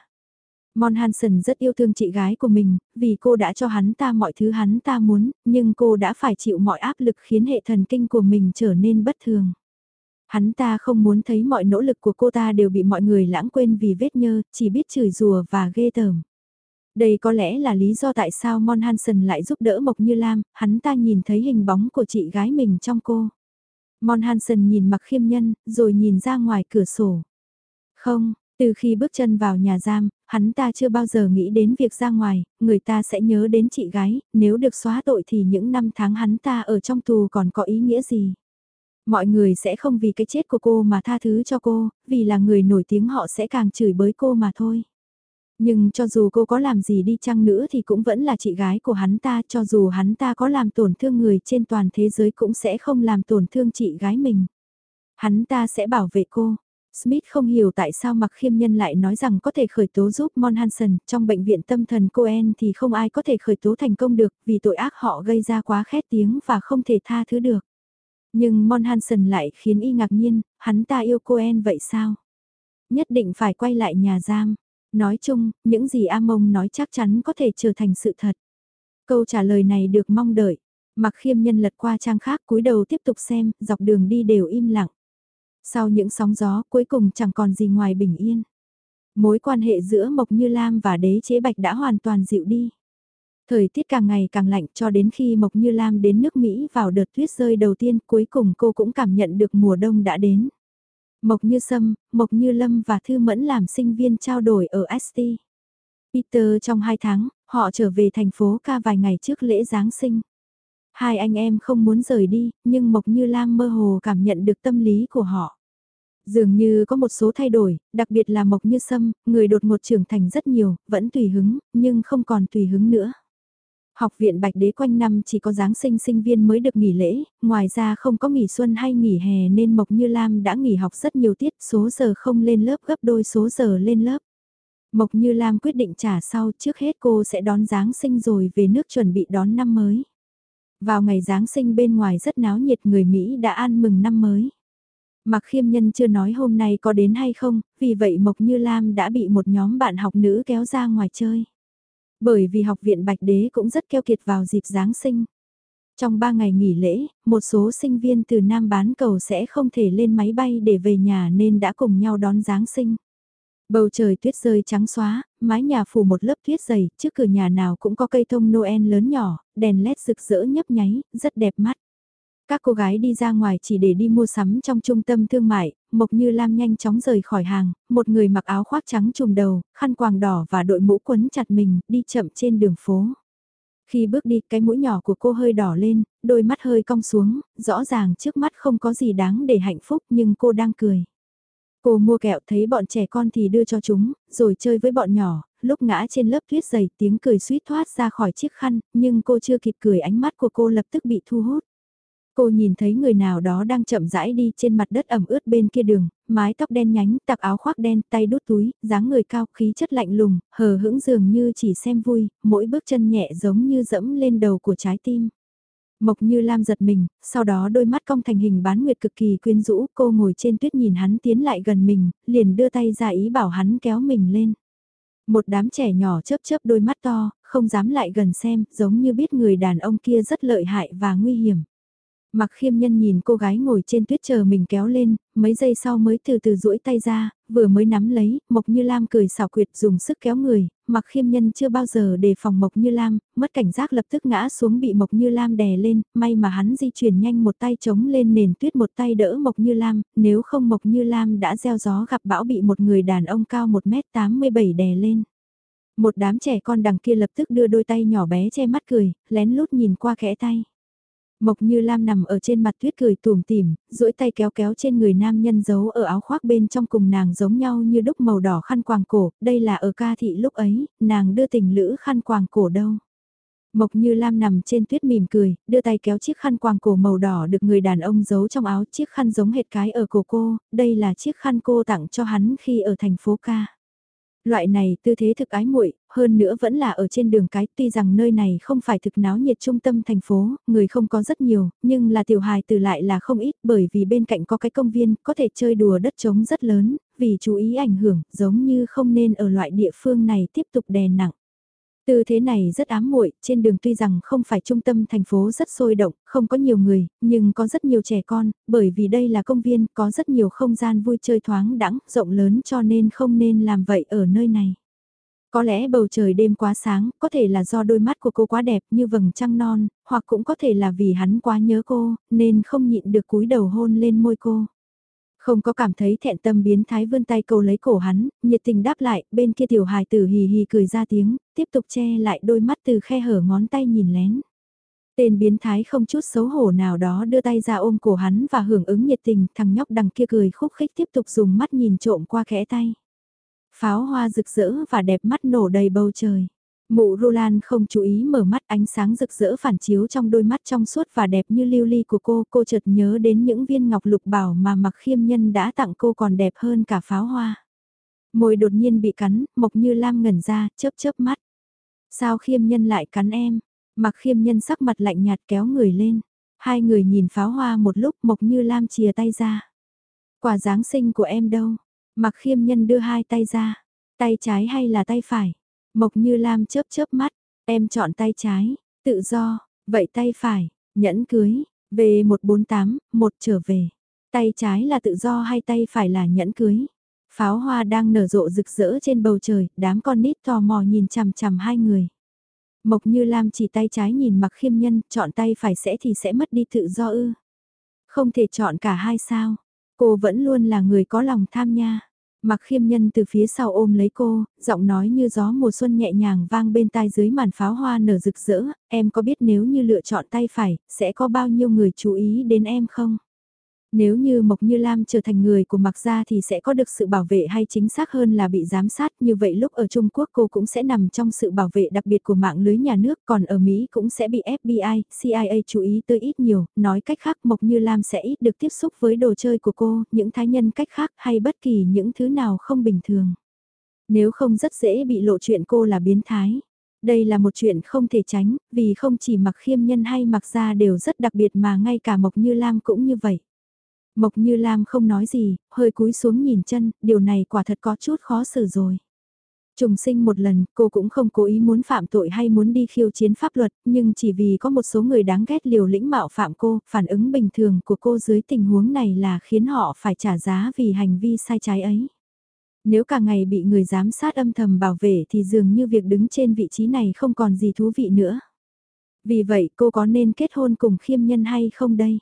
Mon Hansen rất yêu thương chị gái của mình, vì cô đã cho hắn ta mọi thứ hắn ta muốn, nhưng cô đã phải chịu mọi áp lực khiến hệ thần kinh của mình trở nên bất thường. Hắn ta không muốn thấy mọi nỗ lực của cô ta đều bị mọi người lãng quên vì vết nhơ, chỉ biết chửi rùa và ghê tởm. Đây có lẽ là lý do tại sao Mon Hansen lại giúp đỡ Mộc Như Lam, hắn ta nhìn thấy hình bóng của chị gái mình trong cô. Mon Hansen nhìn mặc khiêm nhân, rồi nhìn ra ngoài cửa sổ. Không, từ khi bước chân vào nhà giam, hắn ta chưa bao giờ nghĩ đến việc ra ngoài, người ta sẽ nhớ đến chị gái, nếu được xóa tội thì những năm tháng hắn ta ở trong tù còn có ý nghĩa gì. Mọi người sẽ không vì cái chết của cô mà tha thứ cho cô, vì là người nổi tiếng họ sẽ càng chửi bới cô mà thôi. Nhưng cho dù cô có làm gì đi chăng nữa thì cũng vẫn là chị gái của hắn ta, cho dù hắn ta có làm tổn thương người trên toàn thế giới cũng sẽ không làm tổn thương chị gái mình. Hắn ta sẽ bảo vệ cô. Smith không hiểu tại sao mặc khiêm nhân lại nói rằng có thể khởi tố giúp Mon Hansen trong bệnh viện tâm thần Cohen thì không ai có thể khởi tố thành công được vì tội ác họ gây ra quá khét tiếng và không thể tha thứ được. Nhưng Mon Hansen lại khiến y ngạc nhiên, hắn ta yêu Cohen vậy sao? Nhất định phải quay lại nhà giam. Nói chung, những gì Amon nói chắc chắn có thể trở thành sự thật. Câu trả lời này được mong đợi. Mặc khiêm nhân lật qua trang khác cúi đầu tiếp tục xem, dọc đường đi đều im lặng. Sau những sóng gió cuối cùng chẳng còn gì ngoài bình yên. Mối quan hệ giữa Mộc Như Lam và đế chế bạch đã hoàn toàn dịu đi. Thời tiết càng ngày càng lạnh cho đến khi Mộc Như Lam đến nước Mỹ vào đợt tuyết rơi đầu tiên cuối cùng cô cũng cảm nhận được mùa đông đã đến. Mộc Như Sâm, Mộc Như Lâm và Thư Mẫn làm sinh viên trao đổi ở ST. Peter trong hai tháng, họ trở về thành phố ca vài ngày trước lễ Giáng sinh. Hai anh em không muốn rời đi, nhưng Mộc Như Lam mơ hồ cảm nhận được tâm lý của họ. Dường như có một số thay đổi, đặc biệt là Mộc Như Sâm, người đột ngột trưởng thành rất nhiều, vẫn tùy hứng, nhưng không còn tùy hứng nữa. Học viện Bạch Đế quanh năm chỉ có Giáng sinh sinh viên mới được nghỉ lễ, ngoài ra không có nghỉ xuân hay nghỉ hè nên Mộc Như Lam đã nghỉ học rất nhiều tiết, số giờ không lên lớp gấp đôi số giờ lên lớp. Mộc Như Lam quyết định trả sau trước hết cô sẽ đón Giáng sinh rồi về nước chuẩn bị đón năm mới. Vào ngày Giáng sinh bên ngoài rất náo nhiệt người Mỹ đã ăn mừng năm mới. Mặc khiêm nhân chưa nói hôm nay có đến hay không, vì vậy Mộc Như Lam đã bị một nhóm bạn học nữ kéo ra ngoài chơi. Bởi vì học viện Bạch Đế cũng rất keo kiệt vào dịp Giáng sinh. Trong 3 ngày nghỉ lễ, một số sinh viên từ Nam bán cầu sẽ không thể lên máy bay để về nhà nên đã cùng nhau đón Giáng sinh. Bầu trời tuyết rơi trắng xóa, mái nhà phủ một lớp tuyết dày, trước cửa nhà nào cũng có cây thông Noel lớn nhỏ, đèn led rực rỡ nhấp nháy, rất đẹp mắt. Các cô gái đi ra ngoài chỉ để đi mua sắm trong trung tâm thương mại, Mộc Như Lam nhanh chóng rời khỏi hàng, một người mặc áo khoác trắng trùm đầu, khăn quàng đỏ và đội mũ quấn chặt mình, đi chậm trên đường phố. Khi bước đi, cái mũi nhỏ của cô hơi đỏ lên, đôi mắt hơi cong xuống, rõ ràng trước mắt không có gì đáng để hạnh phúc nhưng cô đang cười. Cô mua kẹo thấy bọn trẻ con thì đưa cho chúng, rồi chơi với bọn nhỏ, lúc ngã trên lớp tuyết dày tiếng cười suýt thoát ra khỏi chiếc khăn, nhưng cô chưa kịp cười ánh mắt của cô lập tức bị thu hút. Cô nhìn thấy người nào đó đang chậm rãi đi trên mặt đất ẩm ướt bên kia đường, mái tóc đen nhánh, tặc áo khoác đen, tay đút túi, dáng người cao, khí chất lạnh lùng, hờ hững dường như chỉ xem vui, mỗi bước chân nhẹ giống như dẫm lên đầu của trái tim. Mộc như Lam giật mình, sau đó đôi mắt cong thành hình bán nguyệt cực kỳ quyến rũ, cô ngồi trên tuyết nhìn hắn tiến lại gần mình, liền đưa tay ra ý bảo hắn kéo mình lên. Một đám trẻ nhỏ chớp chớp đôi mắt to, không dám lại gần xem, giống như biết người đàn ông kia rất lợi hại và nguy hiểm. Mặc khiêm nhân nhìn cô gái ngồi trên tuyết chờ mình kéo lên, mấy giây sau mới từ từ duỗi tay ra, vừa mới nắm lấy, Mộc Như Lam cười xảo quyệt dùng sức kéo người, mặc khiêm nhân chưa bao giờ đề phòng Mộc Như Lam, mất cảnh giác lập tức ngã xuống bị Mộc Như Lam đè lên, may mà hắn di chuyển nhanh một tay chống lên nền tuyết một tay đỡ Mộc Như Lam, nếu không Mộc Như Lam đã gieo gió gặp bão bị một người đàn ông cao 1m87 đè lên. Một đám trẻ con đằng kia lập tức đưa đôi tay nhỏ bé che mắt cười, lén lút nhìn qua khẽ tay. Mộc Như Lam nằm ở trên mặt tuyết cười tùm tỉm, duỗi tay kéo kéo trên người nam nhân giấu ở áo khoác bên trong cùng nàng giống nhau như đúc màu đỏ khăn quàng cổ, đây là ở ca thị lúc ấy, nàng đưa tình lữ khăn quàng cổ đâu. Mộc Như Lam nằm trên tuyết mỉm cười, đưa tay kéo chiếc khăn quàng cổ màu đỏ được người đàn ông giấu trong áo chiếc khăn giống hệt cái ở cổ cô, đây là chiếc khăn cô tặng cho hắn khi ở thành phố ca. Loại này tư thế thực ái muội, hơn nữa vẫn là ở trên đường cái, tuy rằng nơi này không phải thực náo nhiệt trung tâm thành phố, người không có rất nhiều, nhưng là tiểu hài từ lại là không ít bởi vì bên cạnh có cái công viên, có thể chơi đùa đất trống rất lớn, vì chú ý ảnh hưởng, giống như không nên ở loại địa phương này tiếp tục đè nặng. Tư thế này rất ám muội, trên đường tuy rằng không phải trung tâm thành phố rất sôi động, không có nhiều người, nhưng có rất nhiều trẻ con, bởi vì đây là công viên, có rất nhiều không gian vui chơi thoáng đẳng, rộng lớn cho nên không nên làm vậy ở nơi này. Có lẽ bầu trời đêm quá sáng, có thể là do đôi mắt của cô quá đẹp như vầng trăng non, hoặc cũng có thể là vì hắn quá nhớ cô, nên không nhịn được cúi đầu hôn lên môi cô. Không có cảm thấy thẹn tâm biến thái vươn tay câu lấy cổ hắn, nhiệt tình đáp lại, bên kia tiểu hài tử hì hì cười ra tiếng, tiếp tục che lại đôi mắt từ khe hở ngón tay nhìn lén. Tên biến thái không chút xấu hổ nào đó đưa tay ra ôm cổ hắn và hưởng ứng nhiệt tình, thằng nhóc đằng kia cười khúc khích tiếp tục dùng mắt nhìn trộm qua khẽ tay. Pháo hoa rực rỡ và đẹp mắt nổ đầy bầu trời. Mụ Roland không chú ý mở mắt ánh sáng rực rỡ phản chiếu trong đôi mắt trong suốt và đẹp như lưu ly của cô. Cô chợt nhớ đến những viên ngọc lục bảo mà mặc khiêm nhân đã tặng cô còn đẹp hơn cả pháo hoa. Môi đột nhiên bị cắn, mộc như lam ngẩn ra, chớp chớp mắt. Sao khiêm nhân lại cắn em? Mặc khiêm nhân sắc mặt lạnh nhạt kéo người lên. Hai người nhìn pháo hoa một lúc mộc như lam chìa tay ra. Quả Giáng sinh của em đâu? Mặc khiêm nhân đưa hai tay ra. Tay trái hay là tay phải? Mộc Như Lam chớp chớp mắt, em chọn tay trái, tự do, vậy tay phải, nhẫn cưới, về 148, một trở về. Tay trái là tự do hay tay phải là nhẫn cưới? Pháo hoa đang nở rộ rực rỡ trên bầu trời, đám con nít tò mò nhìn chằm chằm hai người. Mộc Như Lam chỉ tay trái nhìn mặc khiêm nhân, chọn tay phải sẽ thì sẽ mất đi tự do ư. Không thể chọn cả hai sao. Cô vẫn luôn là người có lòng tham nha. Mặc khiêm nhân từ phía sau ôm lấy cô, giọng nói như gió mùa xuân nhẹ nhàng vang bên tai dưới màn pháo hoa nở rực rỡ, em có biết nếu như lựa chọn tay phải, sẽ có bao nhiêu người chú ý đến em không? Nếu như Mộc Như Lam trở thành người của Mạc Gia thì sẽ có được sự bảo vệ hay chính xác hơn là bị giám sát như vậy lúc ở Trung Quốc cô cũng sẽ nằm trong sự bảo vệ đặc biệt của mạng lưới nhà nước còn ở Mỹ cũng sẽ bị FBI, CIA chú ý tới ít nhiều, nói cách khác Mộc Như Lam sẽ ít được tiếp xúc với đồ chơi của cô, những thái nhân cách khác hay bất kỳ những thứ nào không bình thường. Nếu không rất dễ bị lộ chuyện cô là biến thái. Đây là một chuyện không thể tránh, vì không chỉ mặc khiêm nhân hay mặc gia đều rất đặc biệt mà ngay cả Mộc Như Lam cũng như vậy. Mộc Như Lam không nói gì, hơi cúi xuống nhìn chân, điều này quả thật có chút khó xử rồi. Trùng sinh một lần, cô cũng không cố ý muốn phạm tội hay muốn đi khiêu chiến pháp luật, nhưng chỉ vì có một số người đáng ghét liều lĩnh mạo phạm cô, phản ứng bình thường của cô dưới tình huống này là khiến họ phải trả giá vì hành vi sai trái ấy. Nếu cả ngày bị người giám sát âm thầm bảo vệ thì dường như việc đứng trên vị trí này không còn gì thú vị nữa. Vì vậy cô có nên kết hôn cùng khiêm nhân hay không đây?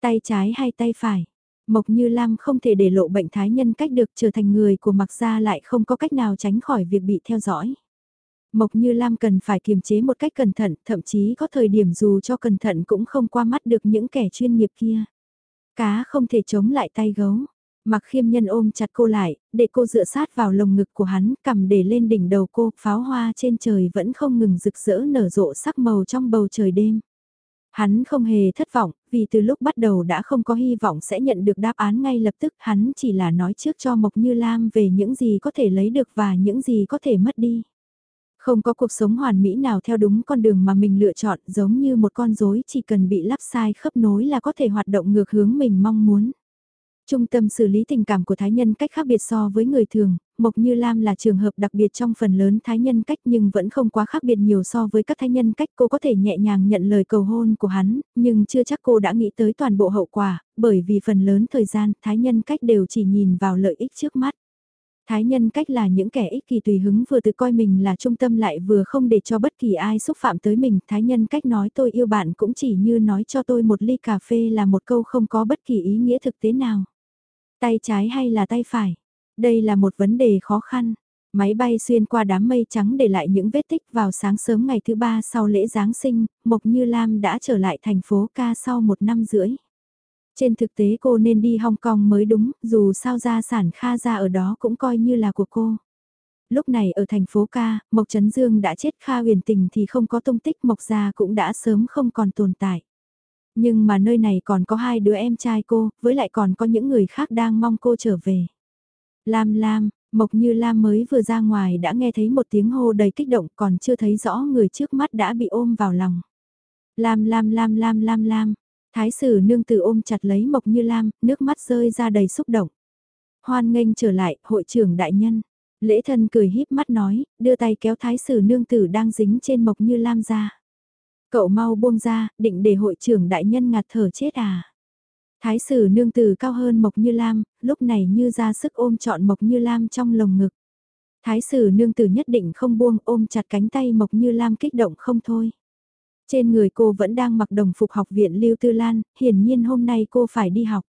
Tay trái hay tay phải? Mộc Như Lam không thể để lộ bệnh thái nhân cách được trở thành người của mặc gia lại không có cách nào tránh khỏi việc bị theo dõi. Mộc Như Lam cần phải kiềm chế một cách cẩn thận, thậm chí có thời điểm dù cho cẩn thận cũng không qua mắt được những kẻ chuyên nghiệp kia. Cá không thể chống lại tay gấu. Mặc khiêm nhân ôm chặt cô lại, để cô dựa sát vào lồng ngực của hắn, cầm để lên đỉnh đầu cô, pháo hoa trên trời vẫn không ngừng rực rỡ nở rộ sắc màu trong bầu trời đêm. Hắn không hề thất vọng, vì từ lúc bắt đầu đã không có hy vọng sẽ nhận được đáp án ngay lập tức, hắn chỉ là nói trước cho Mộc Như Lam về những gì có thể lấy được và những gì có thể mất đi. Không có cuộc sống hoàn mỹ nào theo đúng con đường mà mình lựa chọn giống như một con rối chỉ cần bị lắp sai khớp nối là có thể hoạt động ngược hướng mình mong muốn. Trung tâm xử lý tình cảm của thái nhân cách khác biệt so với người thường, Mộc Như Lam là trường hợp đặc biệt trong phần lớn thái nhân cách nhưng vẫn không quá khác biệt nhiều so với các thái nhân cách cô có thể nhẹ nhàng nhận lời cầu hôn của hắn, nhưng chưa chắc cô đã nghĩ tới toàn bộ hậu quả, bởi vì phần lớn thời gian thái nhân cách đều chỉ nhìn vào lợi ích trước mắt. Thái nhân cách là những kẻ ích kỳ tùy hứng vừa tự coi mình là trung tâm lại vừa không để cho bất kỳ ai xúc phạm tới mình. Thái nhân cách nói tôi yêu bạn cũng chỉ như nói cho tôi một ly cà phê là một câu không có bất kỳ ý nghĩa thực tế nào. Tay trái hay là tay phải? Đây là một vấn đề khó khăn. Máy bay xuyên qua đám mây trắng để lại những vết tích vào sáng sớm ngày thứ ba sau lễ Giáng sinh, Mộc Như Lam đã trở lại thành phố ca sau một năm rưỡi. Trên thực tế cô nên đi Hong Kong mới đúng, dù sao gia sản Kha ra ở đó cũng coi như là của cô. Lúc này ở thành phố ca, Mộc Trấn Dương đã chết Kha huyền tình thì không có tung tích Mộc Gia cũng đã sớm không còn tồn tại. Nhưng mà nơi này còn có hai đứa em trai cô, với lại còn có những người khác đang mong cô trở về. Lam Lam, Mộc Như Lam mới vừa ra ngoài đã nghe thấy một tiếng hô đầy kích động còn chưa thấy rõ người trước mắt đã bị ôm vào lòng. Lam Lam Lam Lam Lam Lam, Thái sử nương tử ôm chặt lấy Mộc Như Lam, nước mắt rơi ra đầy xúc động. Hoan nghênh trở lại, hội trưởng đại nhân. Lễ thân cười híp mắt nói, đưa tay kéo thái sử nương tử đang dính trên Mộc Như Lam ra. Cậu mau buông ra, định để hội trưởng đại nhân ngạt thở chết à. Thái sử nương tử cao hơn Mộc Như Lam, lúc này như ra sức ôm trọn Mộc Như Lam trong lồng ngực. Thái sử nương tử nhất định không buông ôm chặt cánh tay Mộc Như Lam kích động không thôi. Trên người cô vẫn đang mặc đồng phục học viện Lưu Tư Lan, hiển nhiên hôm nay cô phải đi học.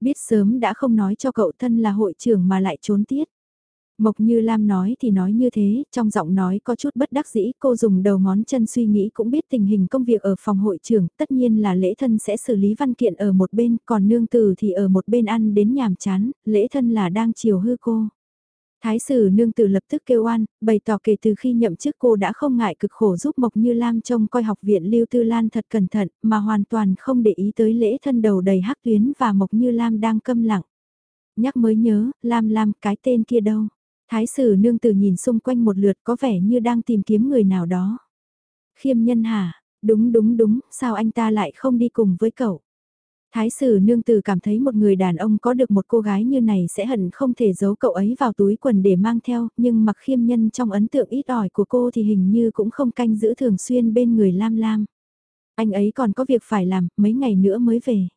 Biết sớm đã không nói cho cậu thân là hội trưởng mà lại trốn tiết. Mộc Như Lam nói thì nói như thế, trong giọng nói có chút bất đắc dĩ, cô dùng đầu ngón chân suy nghĩ cũng biết tình hình công việc ở phòng hội trưởng, tất nhiên là lễ thân sẽ xử lý văn kiện ở một bên, còn nương tử thì ở một bên ăn đến nhàm chán, lễ thân là đang chiều hư cô. Thái sử nương tử lập tức kêu oan, bày tỏ kể từ khi nhậm chức cô đã không ngại cực khổ giúp Mộc Như Lam trông coi học viện Lưu Tư Lan thật cẩn thận, mà hoàn toàn không để ý tới lễ thân đầu đầy hắc tuyến và Mộc Như Lam đang câm lặng. Nhắc mới nhớ, Lam Lam cái tên kia đâu? Thái sử nương tử nhìn xung quanh một lượt có vẻ như đang tìm kiếm người nào đó. Khiêm nhân hả? Đúng đúng đúng, sao anh ta lại không đi cùng với cậu? Thái sử nương tử cảm thấy một người đàn ông có được một cô gái như này sẽ hận không thể giấu cậu ấy vào túi quần để mang theo, nhưng mặc khiêm nhân trong ấn tượng ít ỏi của cô thì hình như cũng không canh giữ thường xuyên bên người Lam Lam. Anh ấy còn có việc phải làm, mấy ngày nữa mới về.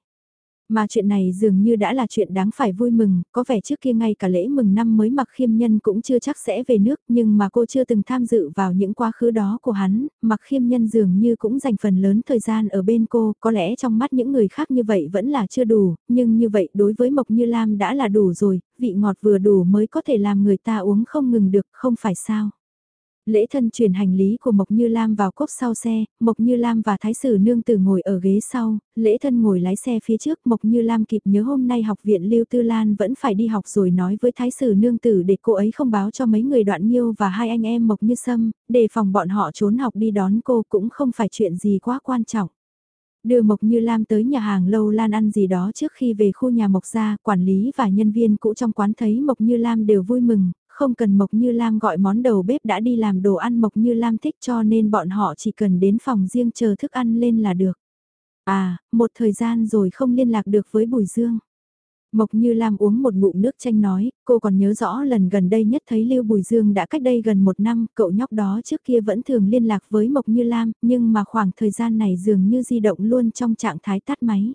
Mà chuyện này dường như đã là chuyện đáng phải vui mừng, có vẻ trước kia ngay cả lễ mừng năm mới mặc khiêm nhân cũng chưa chắc sẽ về nước, nhưng mà cô chưa từng tham dự vào những quá khứ đó của hắn, mặc khiêm nhân dường như cũng dành phần lớn thời gian ở bên cô, có lẽ trong mắt những người khác như vậy vẫn là chưa đủ, nhưng như vậy đối với Mộc Như Lam đã là đủ rồi, vị ngọt vừa đủ mới có thể làm người ta uống không ngừng được, không phải sao. Lễ thân chuyển hành lý của Mộc Như Lam vào cốp sau xe, Mộc Như Lam và Thái sử Nương Tử ngồi ở ghế sau, lễ thân ngồi lái xe phía trước, Mộc Như Lam kịp nhớ hôm nay học viện Lưu Tư Lan vẫn phải đi học rồi nói với Thái sử Nương Tử để cô ấy không báo cho mấy người đoạn nhiêu và hai anh em Mộc Như Sâm, để phòng bọn họ trốn học đi đón cô cũng không phải chuyện gì quá quan trọng. Đưa Mộc Như Lam tới nhà hàng lâu lan ăn gì đó trước khi về khu nhà Mộc gia, quản lý và nhân viên cũ trong quán thấy Mộc Như Lam đều vui mừng, không cần Mộc Như Lam gọi món đầu bếp đã đi làm đồ ăn Mộc Như Lam thích cho nên bọn họ chỉ cần đến phòng riêng chờ thức ăn lên là được. À, một thời gian rồi không liên lạc được với Bùi Dương. Mộc Như Lam uống một ngụm nước chanh nói, cô còn nhớ rõ lần gần đây nhất thấy Lưu Bùi Dương đã cách đây gần một năm, cậu nhóc đó trước kia vẫn thường liên lạc với Mộc Như Lam, nhưng mà khoảng thời gian này dường như di động luôn trong trạng thái tắt máy.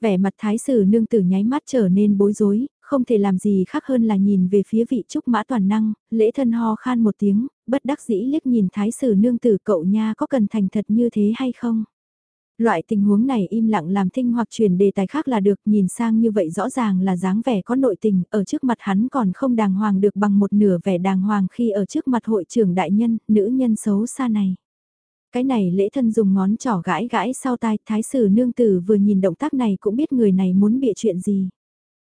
Vẻ mặt thái sử nương tử nháy mắt trở nên bối rối, không thể làm gì khác hơn là nhìn về phía vị trúc mã toàn năng, lễ thân ho khan một tiếng, bất đắc dĩ liếc nhìn thái sử nương tử cậu nha có cần thành thật như thế hay không? Loại tình huống này im lặng làm thinh hoặc chuyển đề tài khác là được nhìn sang như vậy rõ ràng là dáng vẻ có nội tình, ở trước mặt hắn còn không đàng hoàng được bằng một nửa vẻ đàng hoàng khi ở trước mặt hội trưởng đại nhân, nữ nhân xấu xa này. Cái này lễ thân dùng ngón trỏ gãi gãi sau tai, thái sử nương tử vừa nhìn động tác này cũng biết người này muốn bịa chuyện gì.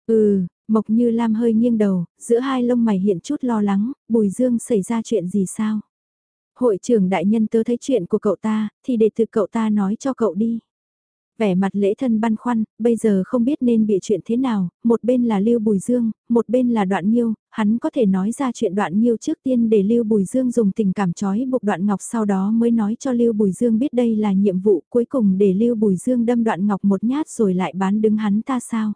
Ừ, Mộc Như Lam hơi nghiêng đầu, giữa hai lông mày hiện chút lo lắng, Bùi Dương xảy ra chuyện gì sao? Hội trưởng đại nhân tớ thấy chuyện của cậu ta, thì để từ cậu ta nói cho cậu đi. Vẻ mặt lễ thân băn khoăn, bây giờ không biết nên bị chuyện thế nào, một bên là Lưu Bùi Dương, một bên là Đoạn Nhiêu, hắn có thể nói ra chuyện Đoạn Nhiêu trước tiên để Lưu Bùi Dương dùng tình cảm trói buộc Đoạn Ngọc sau đó mới nói cho Lưu Bùi Dương biết đây là nhiệm vụ cuối cùng để Lưu Bùi Dương đâm Đoạn Ngọc một nhát rồi lại bán đứng hắn ta sao.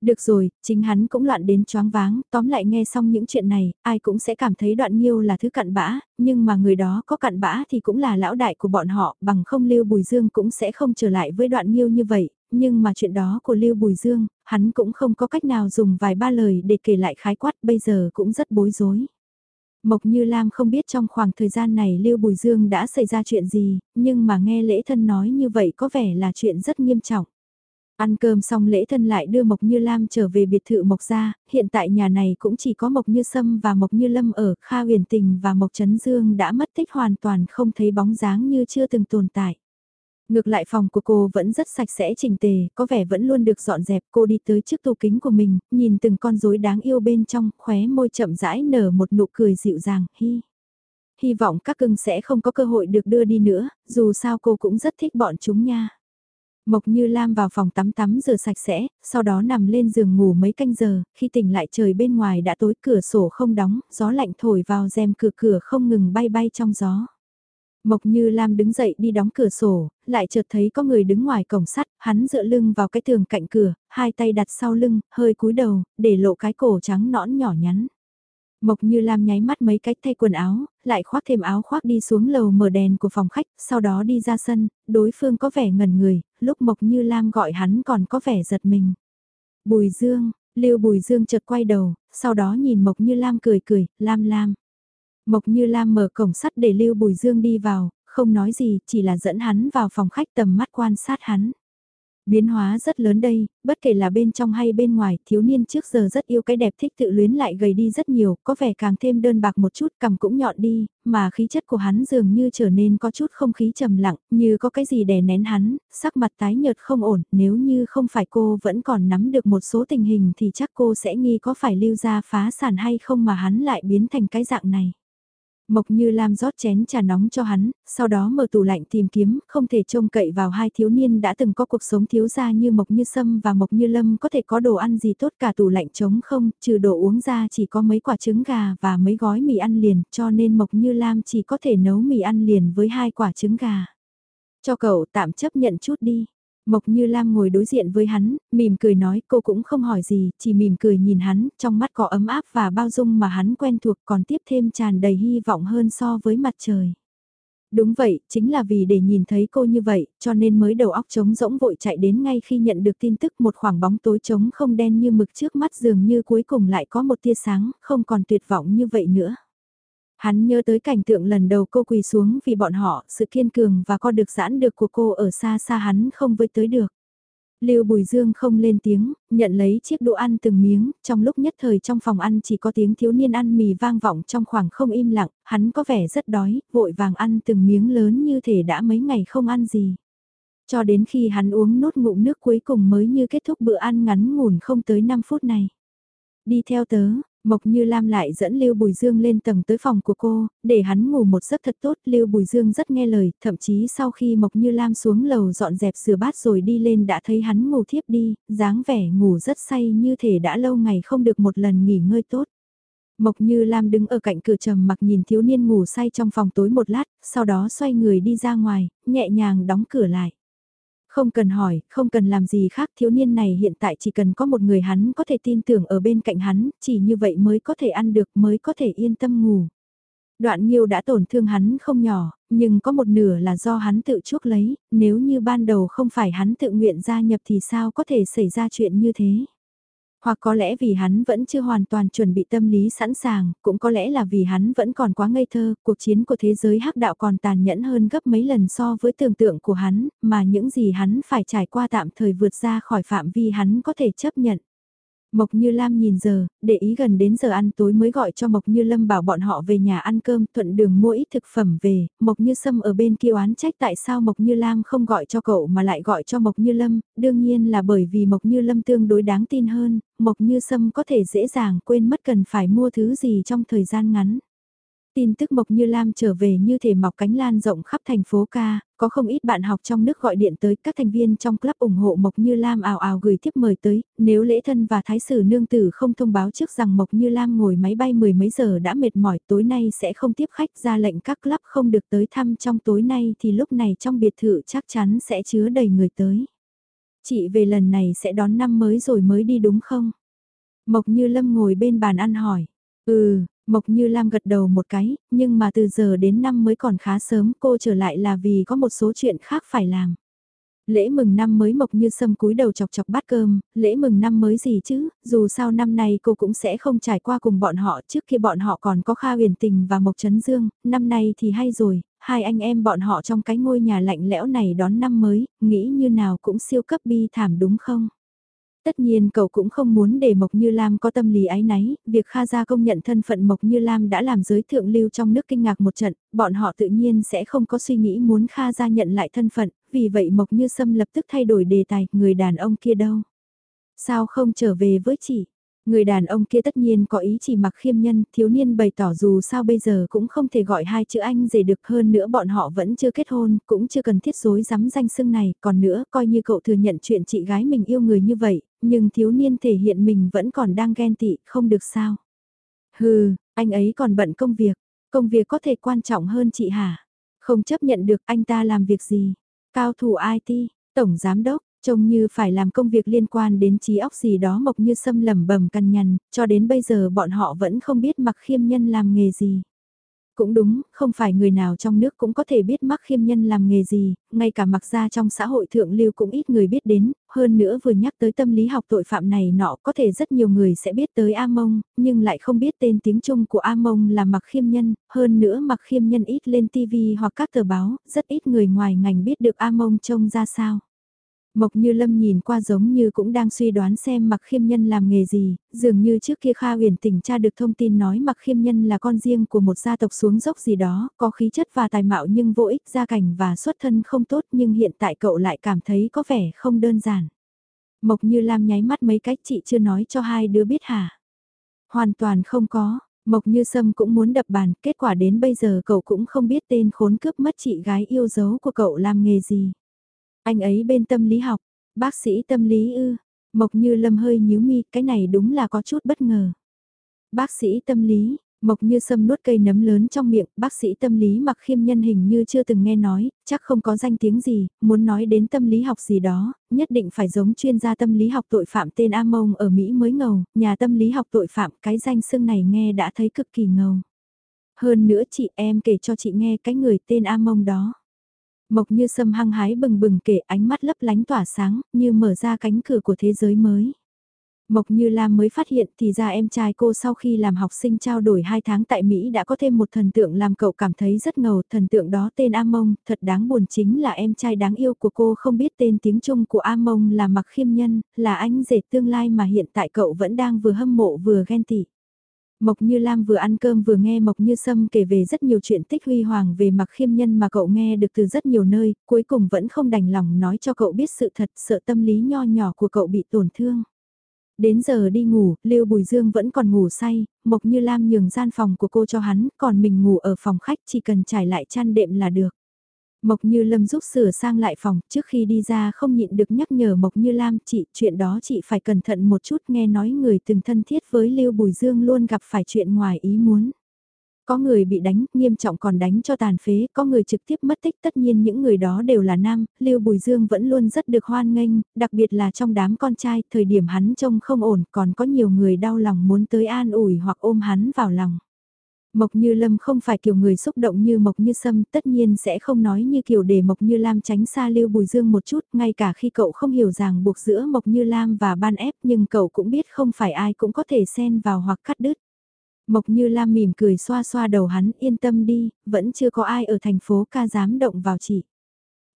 Được rồi, chính hắn cũng loạn đến choáng váng, tóm lại nghe xong những chuyện này, ai cũng sẽ cảm thấy đoạn nghiêu là thứ cặn bã, nhưng mà người đó có cặn bã thì cũng là lão đại của bọn họ, bằng không Lưu Bùi Dương cũng sẽ không trở lại với đoạn nghiêu như vậy, nhưng mà chuyện đó của Lưu Bùi Dương, hắn cũng không có cách nào dùng vài ba lời để kể lại khái quát bây giờ cũng rất bối rối. Mộc Như Lam không biết trong khoảng thời gian này Lưu Bùi Dương đã xảy ra chuyện gì, nhưng mà nghe lễ thân nói như vậy có vẻ là chuyện rất nghiêm trọng. Ăn cơm xong lễ thân lại đưa Mộc Như Lam trở về biệt thự Mộc gia, hiện tại nhà này cũng chỉ có Mộc Như Sâm và Mộc Như Lâm ở, Kha huyền tình và Mộc Trấn Dương đã mất tích hoàn toàn không thấy bóng dáng như chưa từng tồn tại. Ngược lại phòng của cô vẫn rất sạch sẽ chỉnh tề, có vẻ vẫn luôn được dọn dẹp. Cô đi tới trước tủ kính của mình, nhìn từng con rối đáng yêu bên trong, khóe môi chậm rãi nở một nụ cười dịu dàng, hi. Hy vọng các cưng sẽ không có cơ hội được đưa đi nữa, dù sao cô cũng rất thích bọn chúng nha. Mộc Như Lam vào phòng tắm tắm rửa sạch sẽ, sau đó nằm lên giường ngủ mấy canh giờ, khi tỉnh lại trời bên ngoài đã tối cửa sổ không đóng, gió lạnh thổi vào rèm cửa cửa không ngừng bay bay trong gió. Mộc Như Lam đứng dậy đi đóng cửa sổ, lại chợt thấy có người đứng ngoài cổng sắt, hắn dựa lưng vào cái tường cạnh cửa, hai tay đặt sau lưng, hơi cúi đầu, để lộ cái cổ trắng nõn nhỏ nhắn. Mộc Như Lam nháy mắt mấy cách thay quần áo, lại khoác thêm áo khoác đi xuống lầu mở đèn của phòng khách, sau đó đi ra sân, đối phương có vẻ ngẩn người, lúc Mộc Như Lam gọi hắn còn có vẻ giật mình. Bùi Dương, Lưu Bùi Dương chợt quay đầu, sau đó nhìn Mộc Như Lam cười cười, Lam Lam. Mộc Như Lam mở cổng sắt để Lưu Bùi Dương đi vào, không nói gì, chỉ là dẫn hắn vào phòng khách tầm mắt quan sát hắn. Biến hóa rất lớn đây, bất kể là bên trong hay bên ngoài, thiếu niên trước giờ rất yêu cái đẹp thích tự luyến lại gầy đi rất nhiều, có vẻ càng thêm đơn bạc một chút, cầm cũng nhọn đi, mà khí chất của hắn dường như trở nên có chút không khí trầm lặng, như có cái gì đè nén hắn, sắc mặt tái nhợt không ổn, nếu như không phải cô vẫn còn nắm được một số tình hình thì chắc cô sẽ nghi có phải lưu ra phá sản hay không mà hắn lại biến thành cái dạng này. Mộc Như Lam rót chén trà nóng cho hắn, sau đó mở tủ lạnh tìm kiếm, không thể trông cậy vào hai thiếu niên đã từng có cuộc sống thiếu gia như Mộc Như Sâm và Mộc Như Lâm có thể có đồ ăn gì tốt cả tủ lạnh trống không, trừ đồ uống ra chỉ có mấy quả trứng gà và mấy gói mì ăn liền, cho nên Mộc Như Lam chỉ có thể nấu mì ăn liền với hai quả trứng gà. Cho cậu tạm chấp nhận chút đi. Mộc Như Lam ngồi đối diện với hắn, mỉm cười nói cô cũng không hỏi gì, chỉ mỉm cười nhìn hắn, trong mắt có ấm áp và bao dung mà hắn quen thuộc còn tiếp thêm tràn đầy hy vọng hơn so với mặt trời. Đúng vậy, chính là vì để nhìn thấy cô như vậy, cho nên mới đầu óc trống rỗng vội chạy đến ngay khi nhận được tin tức một khoảng bóng tối trống không đen như mực trước mắt dường như cuối cùng lại có một tia sáng, không còn tuyệt vọng như vậy nữa. Hắn nhớ tới cảnh tượng lần đầu cô quỳ xuống vì bọn họ, sự kiên cường và co được giãn được của cô ở xa xa hắn không với tới được. Lưu Bùi Dương không lên tiếng, nhận lấy chiếc đũa ăn từng miếng, trong lúc nhất thời trong phòng ăn chỉ có tiếng thiếu niên ăn mì vang vọng trong khoảng không im lặng, hắn có vẻ rất đói, vội vàng ăn từng miếng lớn như thể đã mấy ngày không ăn gì. Cho đến khi hắn uống nốt ngụm nước cuối cùng mới như kết thúc bữa ăn ngắn ngủn không tới 5 phút này. Đi theo tớ, Mộc Như Lam lại dẫn Lưu Bùi Dương lên tầng tới phòng của cô, để hắn ngủ một giấc thật tốt. Lưu Bùi Dương rất nghe lời, thậm chí sau khi Mộc Như Lam xuống lầu dọn dẹp rửa bát rồi đi lên đã thấy hắn ngủ thiếp đi, dáng vẻ ngủ rất say như thể đã lâu ngày không được một lần nghỉ ngơi tốt. Mộc Như Lam đứng ở cạnh cửa trầm mặc nhìn thiếu niên ngủ say trong phòng tối một lát, sau đó xoay người đi ra ngoài, nhẹ nhàng đóng cửa lại. Không cần hỏi, không cần làm gì khác thiếu niên này hiện tại chỉ cần có một người hắn có thể tin tưởng ở bên cạnh hắn, chỉ như vậy mới có thể ăn được mới có thể yên tâm ngủ. Đoạn Nhiêu đã tổn thương hắn không nhỏ, nhưng có một nửa là do hắn tự chuốc lấy, nếu như ban đầu không phải hắn tự nguyện gia nhập thì sao có thể xảy ra chuyện như thế. Hoặc có lẽ vì hắn vẫn chưa hoàn toàn chuẩn bị tâm lý sẵn sàng, cũng có lẽ là vì hắn vẫn còn quá ngây thơ, cuộc chiến của thế giới hắc đạo còn tàn nhẫn hơn gấp mấy lần so với tưởng tượng của hắn, mà những gì hắn phải trải qua tạm thời vượt ra khỏi phạm vi hắn có thể chấp nhận. Mộc Như Lam nhìn giờ, để ý gần đến giờ ăn tối mới gọi cho Mộc Như Lâm bảo bọn họ về nhà ăn cơm, thuận đường mua ít thực phẩm về, Mộc Như Sâm ở bên kia oán trách tại sao Mộc Như Lam không gọi cho cậu mà lại gọi cho Mộc Như Lâm, đương nhiên là bởi vì Mộc Như Lâm tương đối đáng tin hơn, Mộc Như Sâm có thể dễ dàng quên mất cần phải mua thứ gì trong thời gian ngắn. Tin tức Mộc Như Lam trở về như thể mọc cánh lan rộng khắp thành phố ca, có không ít bạn học trong nước gọi điện tới các thành viên trong club ủng hộ Mộc Như Lam ào ào gửi tiếp mời tới, nếu lễ thân và thái sử nương tử không thông báo trước rằng Mộc Như Lam ngồi máy bay mười mấy giờ đã mệt mỏi tối nay sẽ không tiếp khách ra lệnh các club không được tới thăm trong tối nay thì lúc này trong biệt thự chắc chắn sẽ chứa đầy người tới. Chị về lần này sẽ đón năm mới rồi mới đi đúng không? Mộc Như Lâm ngồi bên bàn ăn hỏi. Ừ, Mộc Như Lam gật đầu một cái, nhưng mà từ giờ đến năm mới còn khá sớm cô trở lại là vì có một số chuyện khác phải làm. Lễ mừng năm mới Mộc Như Sâm cúi đầu chọc chọc bát cơm, lễ mừng năm mới gì chứ, dù sao năm nay cô cũng sẽ không trải qua cùng bọn họ trước khi bọn họ còn có Kha huyền tình và Mộc Trấn Dương, năm nay thì hay rồi, hai anh em bọn họ trong cái ngôi nhà lạnh lẽo này đón năm mới, nghĩ như nào cũng siêu cấp bi thảm đúng không? Tất nhiên cậu cũng không muốn để Mộc Như Lam có tâm lý ái náy, việc Kha Gia công nhận thân phận Mộc Như Lam đã làm giới thượng lưu trong nước kinh ngạc một trận, bọn họ tự nhiên sẽ không có suy nghĩ muốn Kha Gia nhận lại thân phận, vì vậy Mộc Như Sâm lập tức thay đổi đề tài, người đàn ông kia đâu? Sao không trở về với chị? Người đàn ông kia tất nhiên có ý chỉ mặc khiêm nhân, thiếu niên bày tỏ dù sao bây giờ cũng không thể gọi hai chữ anh rể được hơn nữa bọn họ vẫn chưa kết hôn, cũng chưa cần thiết dối dám danh xưng này, còn nữa coi như cậu thừa nhận chuyện chị gái mình yêu người như vậy, nhưng thiếu niên thể hiện mình vẫn còn đang ghen tị, không được sao. Hừ, anh ấy còn bận công việc, công việc có thể quan trọng hơn chị hả? Không chấp nhận được anh ta làm việc gì? Cao thủ IT, tổng giám đốc, trông như phải làm công việc liên quan đến trí óc gì đó mộc như xâm lầm bầm cằn nhằn, cho đến bây giờ bọn họ vẫn không biết mặc khiêm nhân làm nghề gì. Cũng đúng, không phải người nào trong nước cũng có thể biết mắc khiêm nhân làm nghề gì, ngay cả mặc ra trong xã hội thượng lưu cũng ít người biết đến, hơn nữa vừa nhắc tới tâm lý học tội phạm này nọ có thể rất nhiều người sẽ biết tới A Mông, nhưng lại không biết tên tiếng Trung của A Mông là mặc khiêm nhân, hơn nữa mặc khiêm nhân ít lên TV hoặc các tờ báo, rất ít người ngoài ngành biết được A Mông trông ra sao. Mộc Như Lâm nhìn qua giống như cũng đang suy đoán xem Mặc Khiêm Nhân làm nghề gì, dường như trước kia Kha huyền tỉnh tra được thông tin nói Mặc Khiêm Nhân là con riêng của một gia tộc xuống dốc gì đó, có khí chất và tài mạo nhưng vô ích gia cảnh và xuất thân không tốt nhưng hiện tại cậu lại cảm thấy có vẻ không đơn giản. Mộc Như Lam nháy mắt mấy cách chị chưa nói cho hai đứa biết hả? Hoàn toàn không có, Mộc Như Sâm cũng muốn đập bàn, kết quả đến bây giờ cậu cũng không biết tên khốn cướp mất chị gái yêu dấu của cậu làm nghề gì. Anh ấy bên tâm lý học, bác sĩ tâm lý ư, Mộc Như Lâm hơi nhíu mi, cái này đúng là có chút bất ngờ. Bác sĩ tâm lý, Mộc Như Sâm nuốt cây nấm lớn trong miệng, bác sĩ tâm lý mặc khiêm nhân hình như chưa từng nghe nói, chắc không có danh tiếng gì, muốn nói đến tâm lý học gì đó, nhất định phải giống chuyên gia tâm lý học tội phạm tên A Mông ở Mỹ mới ngầu, nhà tâm lý học tội phạm, cái danh xưng này nghe đã thấy cực kỳ ngầu. Hơn nữa chị em kể cho chị nghe cái người tên A Mông đó. Mộc như sâm hăng hái bừng bừng kể ánh mắt lấp lánh tỏa sáng, như mở ra cánh cửa của thế giới mới. Mộc Như Lam mới phát hiện thì ra em trai cô sau khi làm học sinh trao đổi 2 tháng tại Mỹ đã có thêm một thần tượng làm cậu cảm thấy rất ngầu. Thần tượng đó tên A Mông, thật đáng buồn chính là em trai đáng yêu của cô không biết tên tiếng Trung của A Mông là Mặc Khiêm Nhân, là anh rể tương lai mà hiện tại cậu vẫn đang vừa hâm mộ vừa ghen tị. Mộc Như Lam vừa ăn cơm vừa nghe Mộc Như Sâm kể về rất nhiều chuyện tích huy hoàng về mặc khiêm nhân mà cậu nghe được từ rất nhiều nơi, cuối cùng vẫn không đành lòng nói cho cậu biết sự thật, sợ tâm lý nho nhỏ của cậu bị tổn thương. Đến giờ đi ngủ, Lưu Bùi Dương vẫn còn ngủ say, Mộc Như Lam nhường gian phòng của cô cho hắn, còn mình ngủ ở phòng khách chỉ cần trải lại chăn đệm là được. Mộc Như Lâm giúp sửa sang lại phòng, trước khi đi ra không nhịn được nhắc nhở Mộc Như Lam chị, chuyện đó chị phải cẩn thận một chút nghe nói người từng thân thiết với Lưu Bùi Dương luôn gặp phải chuyện ngoài ý muốn. Có người bị đánh, nghiêm trọng còn đánh cho tàn phế, có người trực tiếp mất tích tất nhiên những người đó đều là nam, Lưu Bùi Dương vẫn luôn rất được hoan nghênh, đặc biệt là trong đám con trai, thời điểm hắn trông không ổn, còn có nhiều người đau lòng muốn tới an ủi hoặc ôm hắn vào lòng. Mộc Như Lâm không phải kiểu người xúc động như Mộc Như Sâm, tất nhiên sẽ không nói như kiểu để Mộc Như Lam tránh xa Lưu Bùi Dương một chút, ngay cả khi cậu không hiểu ràng buộc giữa Mộc Như Lam và ban ép nhưng cậu cũng biết không phải ai cũng có thể xen vào hoặc cắt đứt. Mộc Như Lam mỉm cười xoa xoa đầu hắn yên tâm đi, vẫn chưa có ai ở thành phố ca dám động vào chị.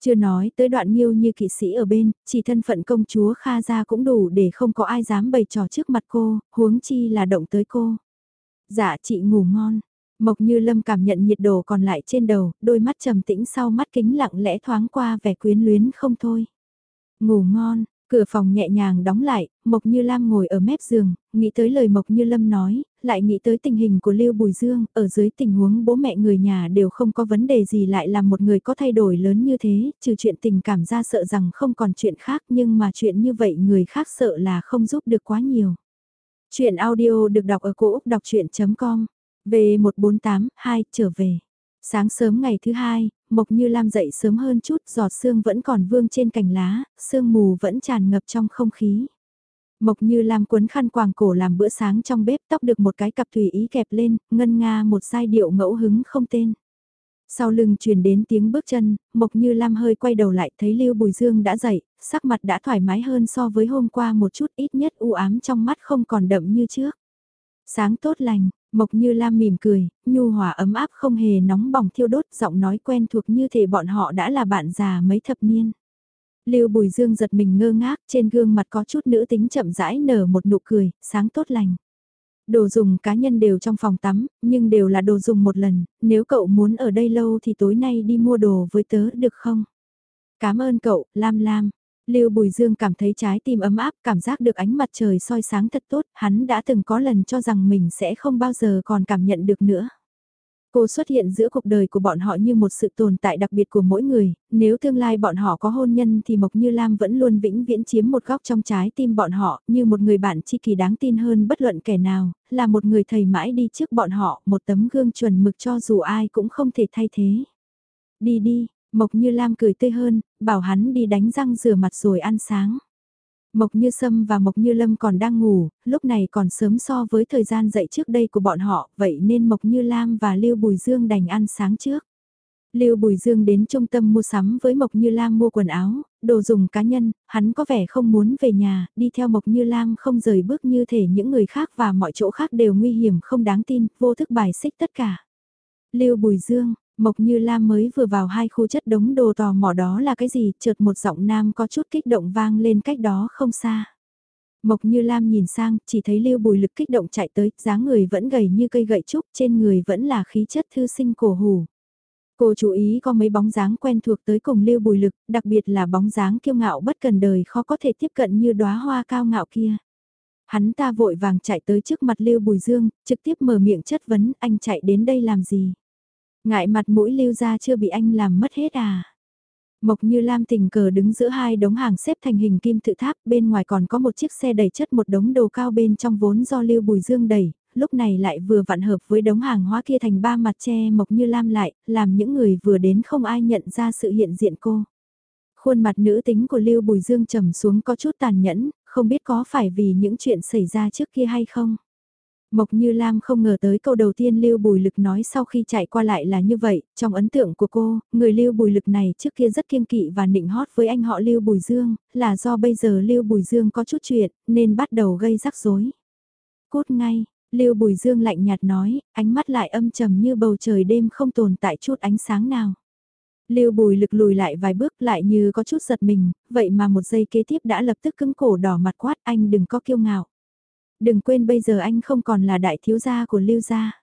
Chưa nói tới đoạn nghiêu như kỵ sĩ ở bên, chỉ thân phận công chúa Kha ra cũng đủ để không có ai dám bày trò trước mặt cô, huống chi là động tới cô. Dạ chị ngủ ngon, Mộc Như Lâm cảm nhận nhiệt độ còn lại trên đầu, đôi mắt trầm tĩnh sau mắt kính lặng lẽ thoáng qua vẻ quyến luyến không thôi. Ngủ ngon, cửa phòng nhẹ nhàng đóng lại, Mộc Như Lam ngồi ở mép giường, nghĩ tới lời Mộc Như Lâm nói, lại nghĩ tới tình hình của Lưu Bùi Dương, ở dưới tình huống bố mẹ người nhà đều không có vấn đề gì lại là một người có thay đổi lớn như thế, trừ chuyện tình cảm ra sợ rằng không còn chuyện khác nhưng mà chuyện như vậy người khác sợ là không giúp được quá nhiều. Chuyện audio được đọc ở cổ Úc đọc chuyện.com V148, 2, trở về. Sáng sớm ngày thứ hai, Mộc Như Lam dậy sớm hơn chút, giọt sương vẫn còn vương trên cành lá, sương mù vẫn tràn ngập trong không khí. Mộc Như Lam quấn khăn quàng cổ làm bữa sáng trong bếp tóc được một cái cặp tùy ý kẹp lên, ngân nga một giai điệu ngẫu hứng không tên. Sau lưng truyền đến tiếng bước chân, Mộc Như Lam hơi quay đầu lại thấy Lưu Bùi Dương đã dậy, sắc mặt đã thoải mái hơn so với hôm qua một chút ít nhất u ám trong mắt không còn đậm như trước. Sáng tốt lành, Mộc Như Lam mỉm cười, nhu hòa ấm áp không hề nóng bỏng thiêu đốt, giọng nói quen thuộc như thể bọn họ đã là bạn già mấy thập niên. Lưu Bùi Dương giật mình ngơ ngác, trên gương mặt có chút nữ tính chậm rãi nở một nụ cười, sáng tốt lành. Đồ dùng cá nhân đều trong phòng tắm, nhưng đều là đồ dùng một lần, nếu cậu muốn ở đây lâu thì tối nay đi mua đồ với tớ được không? Cảm ơn cậu, Lam Lam. Lưu Bùi Dương cảm thấy trái tim ấm áp, cảm giác được ánh mặt trời soi sáng thật tốt, hắn đã từng có lần cho rằng mình sẽ không bao giờ còn cảm nhận được nữa. Cô xuất hiện giữa cuộc đời của bọn họ như một sự tồn tại đặc biệt của mỗi người, nếu tương lai bọn họ có hôn nhân thì Mộc Như Lam vẫn luôn vĩnh viễn chiếm một góc trong trái tim bọn họ, như một người bạn chi kỳ đáng tin hơn bất luận kẻ nào, là một người thầy mãi đi trước bọn họ, một tấm gương chuẩn mực cho dù ai cũng không thể thay thế. Đi đi, Mộc Như Lam cười tươi hơn, bảo hắn đi đánh răng rửa mặt rồi ăn sáng. Mộc Như Sâm và Mộc Như Lâm còn đang ngủ, lúc này còn sớm so với thời gian dậy trước đây của bọn họ, vậy nên Mộc Như Lam và Lưu Bùi Dương đành ăn sáng trước. Lưu Bùi Dương đến trung tâm mua sắm với Mộc Như Lam mua quần áo, đồ dùng cá nhân, hắn có vẻ không muốn về nhà, đi theo Mộc Như Lam không rời bước như thể những người khác và mọi chỗ khác đều nguy hiểm không đáng tin, vô thức bài xích tất cả. Lưu Bùi Dương, Mộc Như Lam mới vừa vào hai khu chất đống đồ tò mò đó là cái gì, chợt một giọng nam có chút kích động vang lên cách đó không xa. Mộc Như Lam nhìn sang, chỉ thấy Lưu Bùi Lực kích động chạy tới, dáng người vẫn gầy như cây gậy trúc, trên người vẫn là khí chất thư sinh cổ hủ. Cô chú ý có mấy bóng dáng quen thuộc tới cùng Lưu Bùi Lực, đặc biệt là bóng dáng kiêu ngạo bất cần đời khó có thể tiếp cận như đóa hoa cao ngạo kia. Hắn ta vội vàng chạy tới trước mặt Lưu Bùi Dương, trực tiếp mở miệng chất vấn, anh chạy đến đây làm gì? Ngại mặt mũi lưu ra chưa bị anh làm mất hết à? Mộc như Lam tình cờ đứng giữa hai đống hàng xếp thành hình kim tự tháp, bên ngoài còn có một chiếc xe đầy chất một đống đồ cao bên trong vốn do Lưu Bùi Dương đẩy, lúc này lại vừa vặn hợp với đống hàng hóa kia thành ba mặt che Mộc như Lam lại, làm những người vừa đến không ai nhận ra sự hiện diện cô. Khuôn mặt nữ tính của Lưu Bùi Dương trầm xuống có chút tàn nhẫn, không biết có phải vì những chuyện xảy ra trước kia hay không. Mộc Như Lam không ngờ tới câu đầu tiên Lưu Bùi Lực nói sau khi chạy qua lại là như vậy, trong ấn tượng của cô, người Lưu Bùi Lực này trước kia rất kiêng kỵ và nịnh hót với anh họ Lưu Bùi Dương, là do bây giờ Lưu Bùi Dương có chút chuyện, nên bắt đầu gây rắc rối. Cốt ngay, Lưu Bùi Dương lạnh nhạt nói, ánh mắt lại âm trầm như bầu trời đêm không tồn tại chút ánh sáng nào. Lưu Bùi Lực lùi lại vài bước lại như có chút giật mình, vậy mà một giây kế tiếp đã lập tức cứng cổ đỏ mặt quát anh đừng có kiêu ngạo đừng quên bây giờ anh không còn là đại thiếu gia của lưu gia.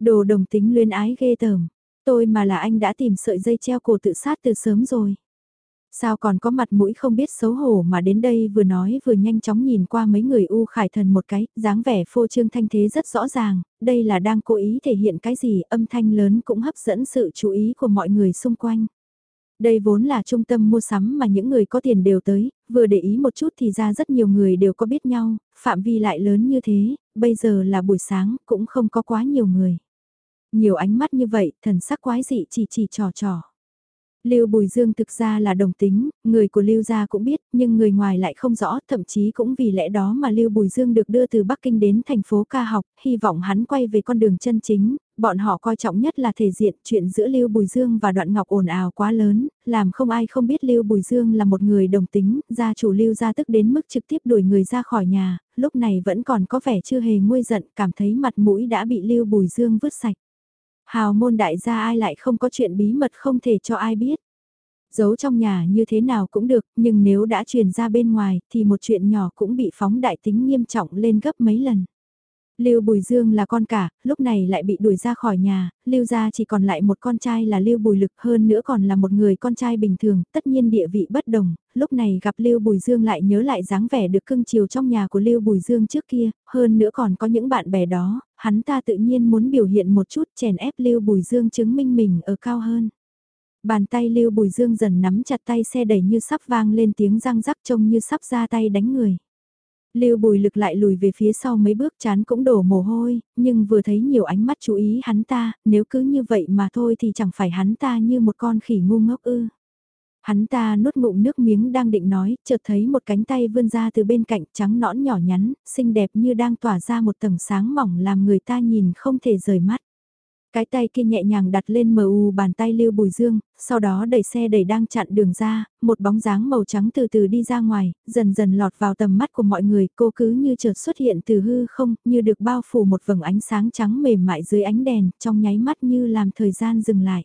Đồ đồng tính luyến ái ghê tởm, tôi mà là anh đã tìm sợi dây treo cổ tự sát từ sớm rồi. Sao còn có mặt mũi không biết xấu hổ mà đến đây vừa nói vừa nhanh chóng nhìn qua mấy người u khải thần một cái, dáng vẻ phô trương thanh thế rất rõ ràng, đây là đang cố ý thể hiện cái gì, âm thanh lớn cũng hấp dẫn sự chú ý của mọi người xung quanh. Đây vốn là trung tâm mua sắm mà những người có tiền đều tới, vừa để ý một chút thì ra rất nhiều người đều có biết nhau, phạm vi lại lớn như thế, bây giờ là buổi sáng cũng không có quá nhiều người. Nhiều ánh mắt như vậy, thần sắc quái dị chỉ chỉ trò trò. Lưu Bùi Dương thực ra là đồng tính, người của Lưu gia cũng biết, nhưng người ngoài lại không rõ, thậm chí cũng vì lẽ đó mà Lưu Bùi Dương được đưa từ Bắc Kinh đến thành phố ca học, hy vọng hắn quay về con đường chân chính, bọn họ coi trọng nhất là thể diện, chuyện giữa Lưu Bùi Dương và Đoạn Ngọc ồn ào quá lớn, làm không ai không biết Lưu Bùi Dương là một người đồng tính, gia chủ Lưu gia tức đến mức trực tiếp đuổi người ra khỏi nhà, lúc này vẫn còn có vẻ chưa hề nguôi giận, cảm thấy mặt mũi đã bị Lưu Bùi Dương vứt sạch. Hào môn đại gia ai lại không có chuyện bí mật không thể cho ai biết. Giấu trong nhà như thế nào cũng được, nhưng nếu đã truyền ra bên ngoài thì một chuyện nhỏ cũng bị phóng đại tính nghiêm trọng lên gấp mấy lần. Lưu Bùi Dương là con cả, lúc này lại bị đuổi ra khỏi nhà, Lưu gia chỉ còn lại một con trai là Lưu Bùi Lực hơn nữa còn là một người con trai bình thường, tất nhiên địa vị bất đồng, lúc này gặp Lưu Bùi Dương lại nhớ lại dáng vẻ được cưng chiều trong nhà của Lưu Bùi Dương trước kia, hơn nữa còn có những bạn bè đó, hắn ta tự nhiên muốn biểu hiện một chút chèn ép Lưu Bùi Dương chứng minh mình ở cao hơn. Bàn tay Lưu Bùi Dương dần nắm chặt tay xe đẩy như sắp vang lên tiếng răng rắc trông như sắp ra tay đánh người. Lưu Bùi Lực lại lùi về phía sau mấy bước chán cũng đổ mồ hôi, nhưng vừa thấy nhiều ánh mắt chú ý hắn ta, nếu cứ như vậy mà thôi thì chẳng phải hắn ta như một con khỉ ngu ngốc ư. Hắn ta nuốt ngụm nước miếng đang định nói, chợt thấy một cánh tay vươn ra từ bên cạnh trắng nõn nhỏ nhắn, xinh đẹp như đang tỏa ra một tầng sáng mỏng làm người ta nhìn không thể rời mắt. Cái tay kia nhẹ nhàng đặt lên mờ u bàn tay Lưu Bùi Dương, sau đó đẩy xe đẩy đang chặn đường ra, một bóng dáng màu trắng từ từ đi ra ngoài, dần dần lọt vào tầm mắt của mọi người, cô cứ như chợt xuất hiện từ hư không, như được bao phủ một vầng ánh sáng trắng mềm mại dưới ánh đèn, trong nháy mắt như làm thời gian dừng lại.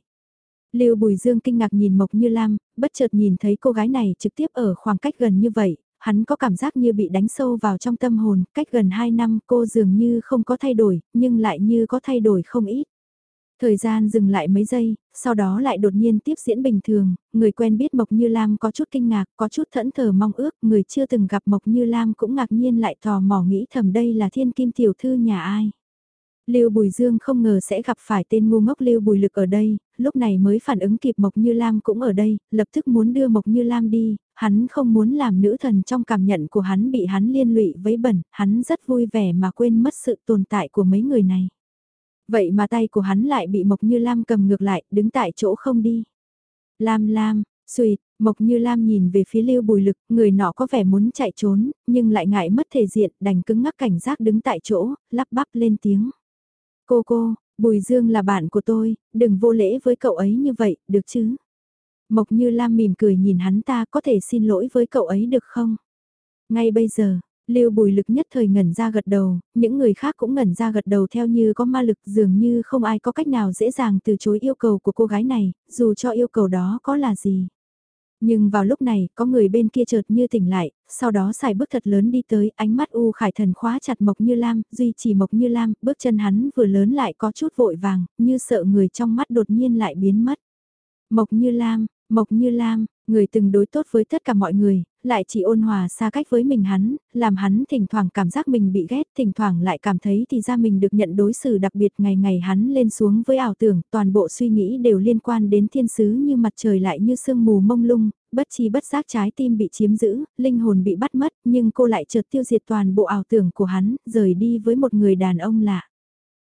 Lưu Bùi Dương kinh ngạc nhìn Mộc Như Lam, bất chợt nhìn thấy cô gái này trực tiếp ở khoảng cách gần như vậy, hắn có cảm giác như bị đánh sâu vào trong tâm hồn, cách gần 2 năm cô dường như không có thay đổi, nhưng lại như có thay đổi không ít. Thời gian dừng lại mấy giây, sau đó lại đột nhiên tiếp diễn bình thường, người quen biết Mộc Như Lam có chút kinh ngạc, có chút thẫn thờ mong ước, người chưa từng gặp Mộc Như Lam cũng ngạc nhiên lại tò mò nghĩ thầm đây là thiên kim tiểu thư nhà ai. Lưu Bùi Dương không ngờ sẽ gặp phải tên ngu ngốc Lưu Bùi Lực ở đây, lúc này mới phản ứng kịp Mộc Như Lam cũng ở đây, lập tức muốn đưa Mộc Như Lam đi, hắn không muốn làm nữ thần trong cảm nhận của hắn bị hắn liên lụy với bẩn, hắn rất vui vẻ mà quên mất sự tồn tại của mấy người này. Vậy mà tay của hắn lại bị Mộc Như Lam cầm ngược lại, đứng tại chỗ không đi. Lam Lam, suyệt, Mộc Như Lam nhìn về phía Lưu Bùi Lực, người nọ có vẻ muốn chạy trốn, nhưng lại ngại mất thể diện, đành cứng ngắc cảnh giác đứng tại chỗ, lắp bắp lên tiếng. Cô cô, Bùi Dương là bạn của tôi, đừng vô lễ với cậu ấy như vậy, được chứ? Mộc Như Lam mỉm cười nhìn hắn ta có thể xin lỗi với cậu ấy được không? Ngay bây giờ, Lưu Bùi Lực nhất thời ngẩn ra gật đầu, những người khác cũng ngẩn ra gật đầu theo như có ma lực dường như không ai có cách nào dễ dàng từ chối yêu cầu của cô gái này, dù cho yêu cầu đó có là gì. Nhưng vào lúc này, có người bên kia chợt như tỉnh lại, sau đó xài bước thật lớn đi tới, ánh mắt U Khải Thần khóa chặt Mộc Như Lam, duy trì Mộc Như Lam, bước chân hắn vừa lớn lại có chút vội vàng, như sợ người trong mắt đột nhiên lại biến mất. Mộc Như Lam, Mộc Như Lam, người từng đối tốt với tất cả mọi người, lại chỉ ôn hòa xa cách với mình hắn, làm hắn thỉnh thoảng cảm giác mình bị ghét, thỉnh thoảng lại cảm thấy thì ra mình được nhận đối xử đặc biệt ngày ngày hắn lên xuống với ảo tưởng, toàn bộ suy nghĩ đều liên quan đến thiên sứ như mặt trời lại như sương mù mông lung, bất chi bất giác trái tim bị chiếm giữ, linh hồn bị bắt mất, nhưng cô lại chợt tiêu diệt toàn bộ ảo tưởng của hắn, rời đi với một người đàn ông lạ.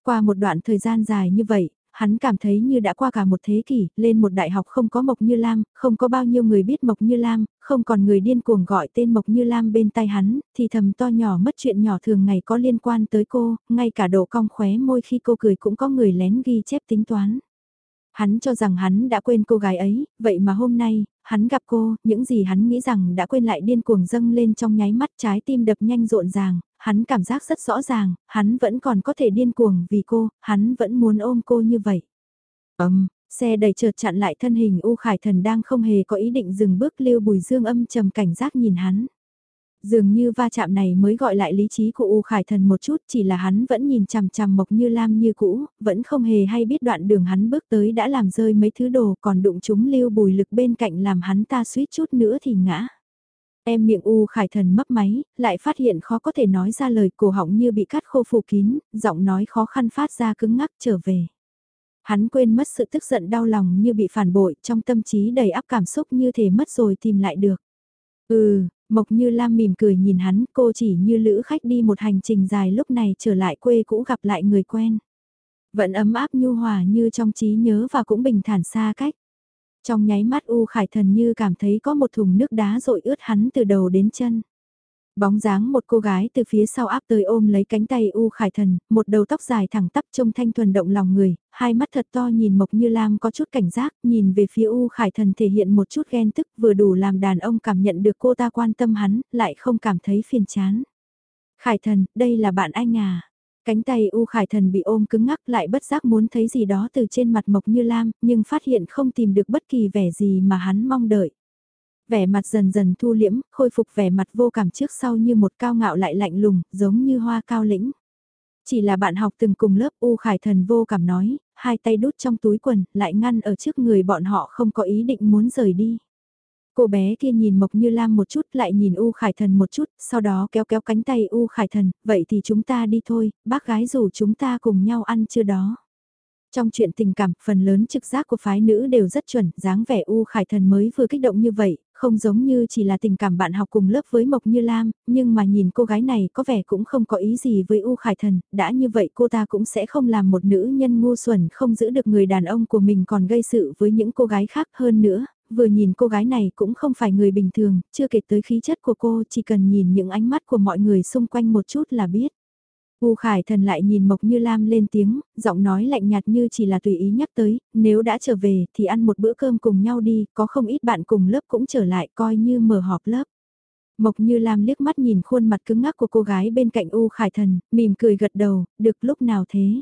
Qua một đoạn thời gian dài như vậy, hắn cảm thấy như đã qua cả một thế kỷ, lên một đại học không có Mộc Như Lam, không có bao nhiêu người biết Mộc Như Lam, không còn người điên cuồng gọi tên Mộc Như Lam bên tay hắn, thì thầm to nhỏ mất chuyện nhỏ thường ngày có liên quan tới cô, ngay cả độ cong khóe môi khi cô cười cũng có người lén ghi chép tính toán. Hắn cho rằng hắn đã quên cô gái ấy, vậy mà hôm nay, hắn gặp cô, những gì hắn nghĩ rằng đã quên lại điên cuồng dâng lên trong nháy mắt trái tim đập nhanh rộn ràng, hắn cảm giác rất rõ ràng, hắn vẫn còn có thể điên cuồng vì cô, hắn vẫn muốn ôm cô như vậy. Ấm, xe đẩy chợt chặn lại thân hình U Khải Thần đang không hề có ý định dừng bước lưu bùi dương âm trầm cảnh giác nhìn hắn. Dường như va chạm này mới gọi lại lý trí của U Khải Thần một chút chỉ là hắn vẫn nhìn chằm chằm Mộc Như Lam như cũ, vẫn không hề hay biết đoạn đường hắn bước tới đã làm rơi mấy thứ đồ còn đụng chúng lưu bùi lực bên cạnh làm hắn ta suýt chút nữa thì ngã. Em miệng U Khải Thần mấp máy, lại phát hiện khó có thể nói ra lời cổ họng như bị cắt khô phủ kín, giọng nói khó khăn phát ra cứng ngắc trở về. Hắn quên mất sự tức giận đau lòng như bị phản bội trong tâm trí đầy áp cảm xúc như thể mất rồi tìm lại được. Ừ, Mộc Như Lam mỉm cười nhìn hắn, cô chỉ như lữ khách đi một hành trình dài lúc này trở lại quê cũ gặp lại người quen. Vẫn ấm áp nhu hòa như trong trí nhớ và cũng bình thản xa cách. Trong nháy mắt U Khải Thần như cảm thấy có một thùng nước đá rội ướt hắn từ đầu đến chân. Bóng dáng một cô gái từ phía sau áp tới ôm lấy cánh tay U Khải Thần, một đầu tóc dài thẳng tắp trông thanh thuần động lòng người, hai mắt thật to nhìn Mộc Như Lam có chút cảnh giác, nhìn về phía U Khải Thần thể hiện một chút ghen tức vừa đủ làm đàn ông cảm nhận được cô ta quan tâm hắn, lại không cảm thấy phiền chán. Khải Thần, đây là bạn anh à. Cánh tay U Khải Thần bị ôm cứng ngắc lại bất giác muốn thấy gì đó từ trên mặt Mộc Như Lam, nhưng phát hiện không tìm được bất kỳ vẻ gì mà hắn mong đợi. Vẻ mặt dần dần thu liễm, khôi phục vẻ mặt vô cảm trước sau như một cao ngạo lại lạnh lùng, giống như hoa cao lĩnh. Chỉ là bạn học từng cùng lớp U Khải Thần vô cảm nói, hai tay đút trong túi quần, lại ngăn ở trước người bọn họ không có ý định muốn rời đi. Cô bé kia nhìn Mộc Như Lam một chút lại nhìn U Khải Thần một chút, sau đó kéo kéo cánh tay U Khải Thần, vậy thì chúng ta đi thôi, bác gái rủ chúng ta cùng nhau ăn chưa đó. Trong chuyện tình cảm, phần lớn trực giác của phái nữ đều rất chuẩn, dáng vẻ U Khải Thần mới vừa kích động như vậy, không giống như chỉ là tình cảm bạn học cùng lớp với Mộc Như Lam, nhưng mà nhìn cô gái này có vẻ cũng không có ý gì với U Khải Thần, đã như vậy cô ta cũng sẽ không làm một nữ nhân ngu xuẩn không giữ được người đàn ông của mình còn gây sự với những cô gái khác hơn nữa, vừa nhìn cô gái này cũng không phải người bình thường, chưa kể tới khí chất của cô chỉ cần nhìn những ánh mắt của mọi người xung quanh một chút là biết. U Khải Thần lại nhìn Mộc Như Lam lên tiếng, giọng nói lạnh nhạt như chỉ là tùy ý nhắc tới, nếu đã trở về thì ăn một bữa cơm cùng nhau đi, có không ít bạn cùng lớp cũng trở lại coi như mở họp lớp. Mộc Như Lam liếc mắt nhìn khuôn mặt cứng ngắc của cô gái bên cạnh U Khải Thần, mỉm cười gật đầu, được lúc nào thế?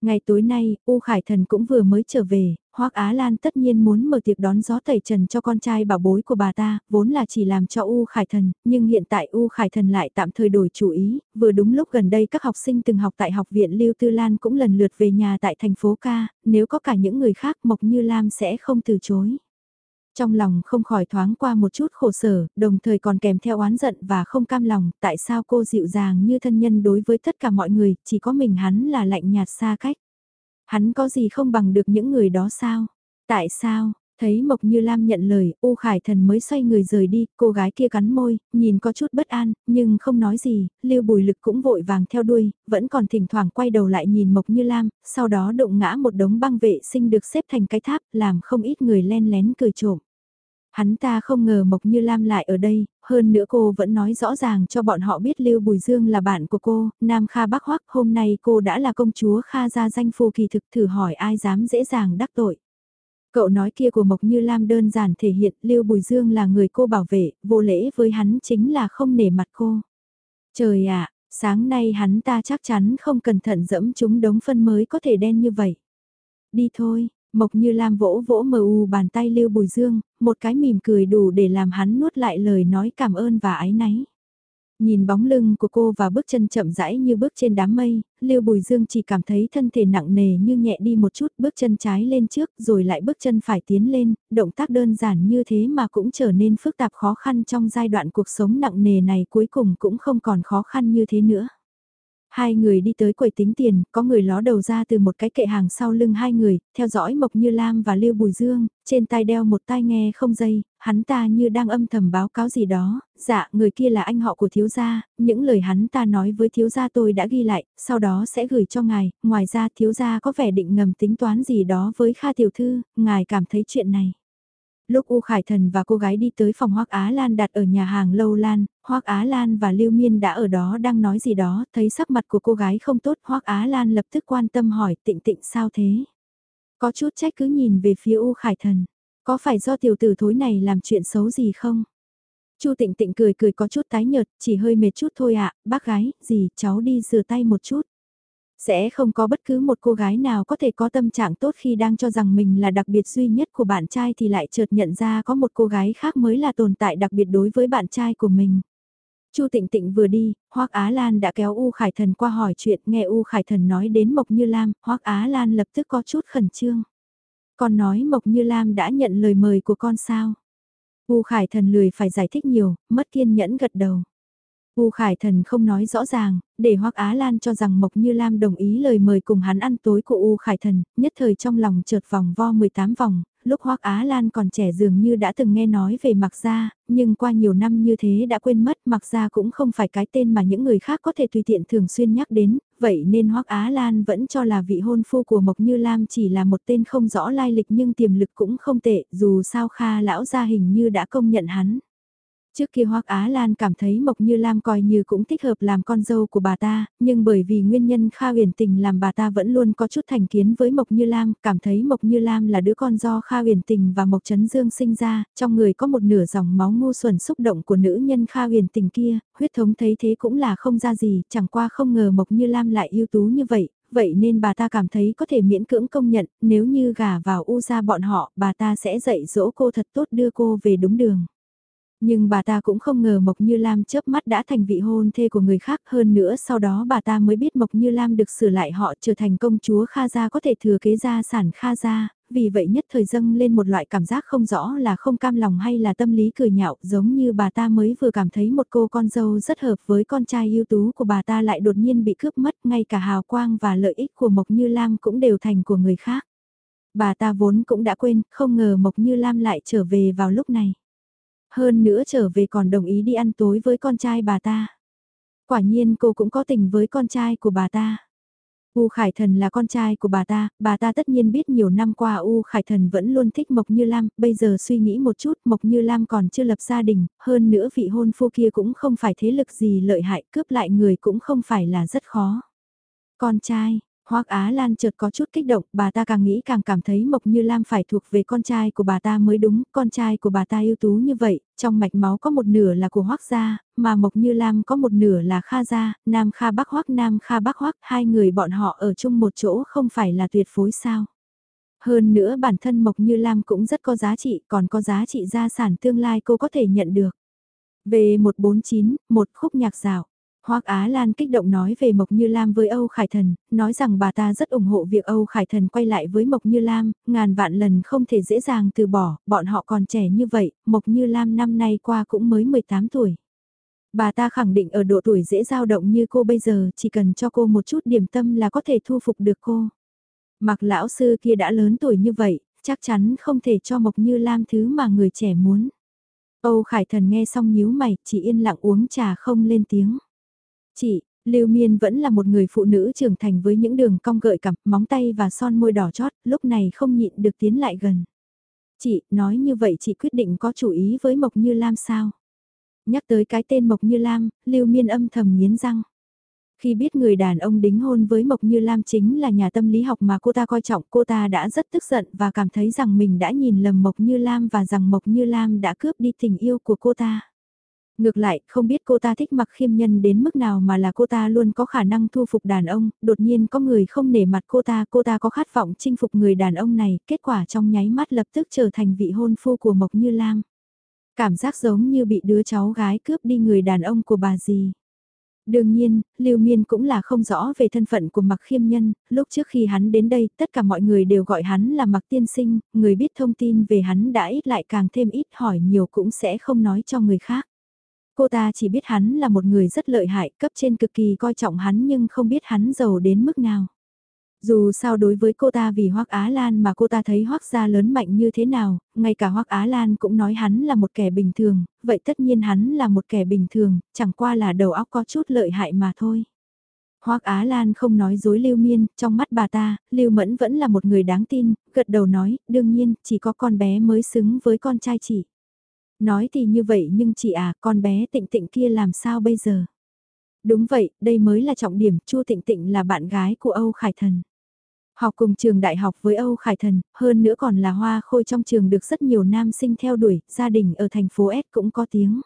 Ngày tối nay, U Khải Thần cũng vừa mới trở về, Hoắc Á Lan tất nhiên muốn mở tiệc đón gió tẩy trần cho con trai bảo bối của bà ta, vốn là chỉ làm cho U Khải Thần, nhưng hiện tại U Khải Thần lại tạm thời đổi chủ ý, vừa đúng lúc gần đây các học sinh từng học tại học viện Lưu Tư Lan cũng lần lượt về nhà tại thành phố ca, nếu có cả những người khác Mộc Như Lam sẽ không từ chối. Trong lòng không khỏi thoáng qua một chút khổ sở, đồng thời còn kèm theo oán giận và không cam lòng, tại sao cô dịu dàng như thân nhân đối với tất cả mọi người, chỉ có mình hắn là lạnh nhạt xa cách. Hắn có gì không bằng được những người đó sao? Tại sao? Thấy Mộc Như Lam nhận lời, U Khải Thần mới xoay người rời đi, cô gái kia cắn môi, nhìn có chút bất an, nhưng không nói gì, Lưu Bùi Lực cũng vội vàng theo đuôi, vẫn còn thỉnh thoảng quay đầu lại nhìn Mộc Như Lam, sau đó đụng ngã một đống băng vệ sinh được xếp thành cái tháp, làm không ít người len lén cười trộm. Hắn ta không ngờ Mộc Như Lam lại ở đây, hơn nữa cô vẫn nói rõ ràng cho bọn họ biết Lưu Bùi Dương là bạn của cô, Nam Kha Bắc Hoắc hôm nay cô đã là công chúa Kha gia danh phù kỳ thực thử hỏi ai dám dễ dàng đắc tội. Cậu nói kia của Mộc Như Lam đơn giản thể hiện Lưu Bùi Dương là người cô bảo vệ, vô lễ với hắn chính là không nể mặt cô. Trời ạ, sáng nay hắn ta chắc chắn không cẩn thận dẫm chúng đống phân mới có thể đen như vậy. Đi thôi, Mộc như Lam vỗ vỗ mờ u bàn tay Lưu Bùi Dương, một cái mỉm cười đủ để làm hắn nuốt lại lời nói cảm ơn và ái náy. Nhìn bóng lưng của cô và bước chân chậm rãi như bước trên đám mây, Lưu Bùi Dương chỉ cảm thấy thân thể nặng nề như nhẹ đi một chút, bước chân trái lên trước rồi lại bước chân phải tiến lên, động tác đơn giản như thế mà cũng trở nên phức tạp khó khăn trong giai đoạn cuộc sống nặng nề này cuối cùng cũng không còn khó khăn như thế nữa. Hai người đi tới quầy tính tiền, có người ló đầu ra từ một cái kệ hàng sau lưng hai người, theo dõi Mộc Như Lam và Lưu Bùi Dương, trên tai đeo một tai nghe không dây, hắn ta như đang âm thầm báo cáo gì đó, dạ người kia là anh họ của thiếu gia, những lời hắn ta nói với thiếu gia tôi đã ghi lại, sau đó sẽ gửi cho ngài, ngoài ra thiếu gia có vẻ định ngầm tính toán gì đó với Kha Tiểu Thư, ngài cảm thấy chuyện này. Lúc U Khải Thần và cô gái đi tới phòng Hoắc Á Lan đặt ở nhà hàng Lâu Lan, Hoắc Á Lan và Lưu Miên đã ở đó đang nói gì đó, thấy sắc mặt của cô gái không tốt, Hoắc Á Lan lập tức quan tâm hỏi tịnh tịnh sao thế? Có chút trách cứ nhìn về phía U Khải Thần, có phải do tiểu tử thối này làm chuyện xấu gì không? Chu Tịnh Tịnh cười cười có chút tái nhợt, chỉ hơi mệt chút thôi ạ, bác gái, gì, cháu đi rửa tay một chút. Sẽ không có bất cứ một cô gái nào có thể có tâm trạng tốt khi đang cho rằng mình là đặc biệt duy nhất của bạn trai thì lại chợt nhận ra có một cô gái khác mới là tồn tại đặc biệt đối với bạn trai của mình. Chu Tịnh Tịnh vừa đi, Hoắc Á Lan đã kéo U Khải Thần qua hỏi chuyện, nghe U Khải Thần nói đến Mộc Như Lam, Hoắc Á Lan lập tức có chút khẩn trương. Con nói Mộc Như Lam đã nhận lời mời của con sao? U Khải Thần lười phải giải thích nhiều, mất kiên nhẫn gật đầu. U Khải Thần không nói rõ ràng, để Hoắc Á Lan cho rằng Mộc Như Lam đồng ý lời mời cùng hắn ăn tối của U Khải Thần, nhất thời trong lòng chợt vòng vo 18 vòng, lúc Hoắc Á Lan còn trẻ dường như đã từng nghe nói về Mạc Gia, nhưng qua nhiều năm như thế đã quên mất Mạc Gia cũng không phải cái tên mà những người khác có thể tùy tiện thường xuyên nhắc đến, vậy nên Hoắc Á Lan vẫn cho là vị hôn phu của Mộc Như Lam chỉ là một tên không rõ lai lịch nhưng tiềm lực cũng không tệ, dù sao Kha lão gia hình như đã công nhận hắn. Trước kia Hoác Á Lan cảm thấy Mộc Như Lam coi như cũng thích hợp làm con dâu của bà ta, nhưng bởi vì nguyên nhân Kha huyền tình làm bà ta vẫn luôn có chút thành kiến với Mộc Như Lam, cảm thấy Mộc Như Lam là đứa con do Kha huyền tình và Mộc Trấn Dương sinh ra, trong người có một nửa dòng máu ngu xuẩn xúc động của nữ nhân Kha huyền tình kia, huyết thống thấy thế cũng là không ra gì, chẳng qua không ngờ Mộc Như Lam lại ưu tú như vậy, vậy nên bà ta cảm thấy có thể miễn cưỡng công nhận, nếu như gả vào u gia bọn họ, bà ta sẽ dạy dỗ cô thật tốt đưa cô về đúng đường. Nhưng bà ta cũng không ngờ Mộc Như Lam chớp mắt đã thành vị hôn thê của người khác hơn nữa sau đó bà ta mới biết Mộc Như Lam được sửa lại họ trở thành công chúa Kha Gia có thể thừa kế gia sản Kha Gia, vì vậy nhất thời dâng lên một loại cảm giác không rõ là không cam lòng hay là tâm lý cười nhạo giống như bà ta mới vừa cảm thấy một cô con dâu rất hợp với con trai ưu tú của bà ta lại đột nhiên bị cướp mất ngay cả hào quang và lợi ích của Mộc Như Lam cũng đều thành của người khác. Bà ta vốn cũng đã quên, không ngờ Mộc Như Lam lại trở về vào lúc này. Hơn nữa trở về còn đồng ý đi ăn tối với con trai bà ta. Quả nhiên cô cũng có tình với con trai của bà ta. U Khải Thần là con trai của bà ta, bà ta tất nhiên biết nhiều năm qua U Khải Thần vẫn luôn thích Mộc Như Lam, bây giờ suy nghĩ một chút Mộc Như Lam còn chưa lập gia đình, hơn nữa vị hôn phu kia cũng không phải thế lực gì lợi hại cướp lại người cũng không phải là rất khó. Con trai, Hoắc Á Lan chợt có chút kích động, bà ta càng nghĩ càng cảm thấy Mộc Như Lam phải thuộc về con trai của bà ta mới đúng, con trai của bà ta ưu tú như vậy, trong mạch máu có một nửa là của Hoắc gia, mà Mộc Như Lam có một nửa là Kha gia, Nam Kha Bắc Hoắc Nam Kha Bắc Hoắc, hai người bọn họ ở chung một chỗ không phải là tuyệt phối sao? Hơn nữa bản thân Mộc Như Lam cũng rất có giá trị, còn có giá trị gia sản tương lai cô có thể nhận được. Về 149, một khúc nhạc rào. Hoắc Á Lan kích động nói về Mộc Như Lam với Âu Khải Thần, nói rằng bà ta rất ủng hộ việc Âu Khải Thần quay lại với Mộc Như Lam, ngàn vạn lần không thể dễ dàng từ bỏ, bọn họ còn trẻ như vậy, Mộc Như Lam năm nay qua cũng mới 18 tuổi. Bà ta khẳng định ở độ tuổi dễ dao động như cô bây giờ, chỉ cần cho cô một chút điểm tâm là có thể thu phục được cô. Mặc lão sư kia đã lớn tuổi như vậy, chắc chắn không thể cho Mộc Như Lam thứ mà người trẻ muốn. Âu Khải Thần nghe xong nhíu mày, chỉ yên lặng uống trà không lên tiếng. Chị, Lưu Miên vẫn là một người phụ nữ trưởng thành với những đường cong gợi cảm, móng tay và son môi đỏ chót, lúc này không nhịn được tiến lại gần. Chị, nói như vậy chị quyết định có chủ ý với Mộc Như Lam sao? Nhắc tới cái tên Mộc Như Lam, Lưu Miên âm thầm nghiến răng. Khi biết người đàn ông đính hôn với Mộc Như Lam chính là nhà tâm lý học mà cô ta coi trọng, cô ta đã rất tức giận và cảm thấy rằng mình đã nhìn lầm Mộc Như Lam và rằng Mộc Như Lam đã cướp đi tình yêu của cô ta. Ngược lại, không biết cô ta thích mặc khiêm nhân đến mức nào mà là cô ta luôn có khả năng thu phục đàn ông, đột nhiên có người không nể mặt cô ta, cô ta có khát vọng chinh phục người đàn ông này, kết quả trong nháy mắt lập tức trở thành vị hôn phu của Mộc Như Lam. Cảm giác giống như bị đứa cháu gái cướp đi người đàn ông của bà gì. Đương nhiên, Lưu Miên cũng là không rõ về thân phận của Mạc Khiêm Nhân, lúc trước khi hắn đến đây, tất cả mọi người đều gọi hắn là Mạc Tiên Sinh, người biết thông tin về hắn đã ít lại càng thêm ít hỏi nhiều cũng sẽ không nói cho người khác. Cô ta chỉ biết hắn là một người rất lợi hại, cấp trên cực kỳ coi trọng hắn nhưng không biết hắn giàu đến mức nào. Dù sao đối với cô ta vì Hoắc Á Lan mà cô ta thấy Hoắc gia lớn mạnh như thế nào, ngay cả Hoắc Á Lan cũng nói hắn là một kẻ bình thường, vậy tất nhiên hắn là một kẻ bình thường, chẳng qua là đầu óc có chút lợi hại mà thôi. Hoắc Á Lan không nói dối Lưu Miên, trong mắt bà ta, Lưu Mẫn vẫn là một người đáng tin, gật đầu nói, đương nhiên, chỉ có con bé mới xứng với con trai chị. Nói thì như vậy nhưng chị à, con bé tịnh tịnh kia làm sao bây giờ? Đúng vậy, đây mới là trọng điểm, Chu Tịnh Tịnh là bạn gái của Âu Khải Thần. Học cùng trường đại học với Âu Khải Thần, hơn nữa còn là hoa khôi trong trường được rất nhiều nam sinh theo đuổi, gia đình ở thành phố S cũng có tiếng.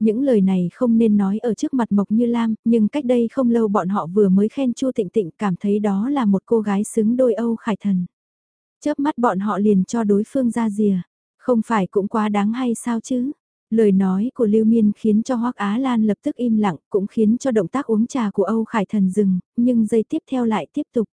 Những lời này không nên nói ở trước mặt Mộc Như Lam, nhưng cách đây không lâu bọn họ vừa mới khen Chu Tịnh Tịnh cảm thấy đó là một cô gái xứng đôi Âu Khải Thần. Chớp mắt bọn họ liền cho đối phương ra rìa. Không phải cũng quá đáng hay sao chứ? Lời nói của Lưu Miên khiến cho Hoắc Á Lan lập tức im lặng, cũng khiến cho động tác uống trà của Âu Khải Thần dừng, nhưng giây tiếp theo lại tiếp tục.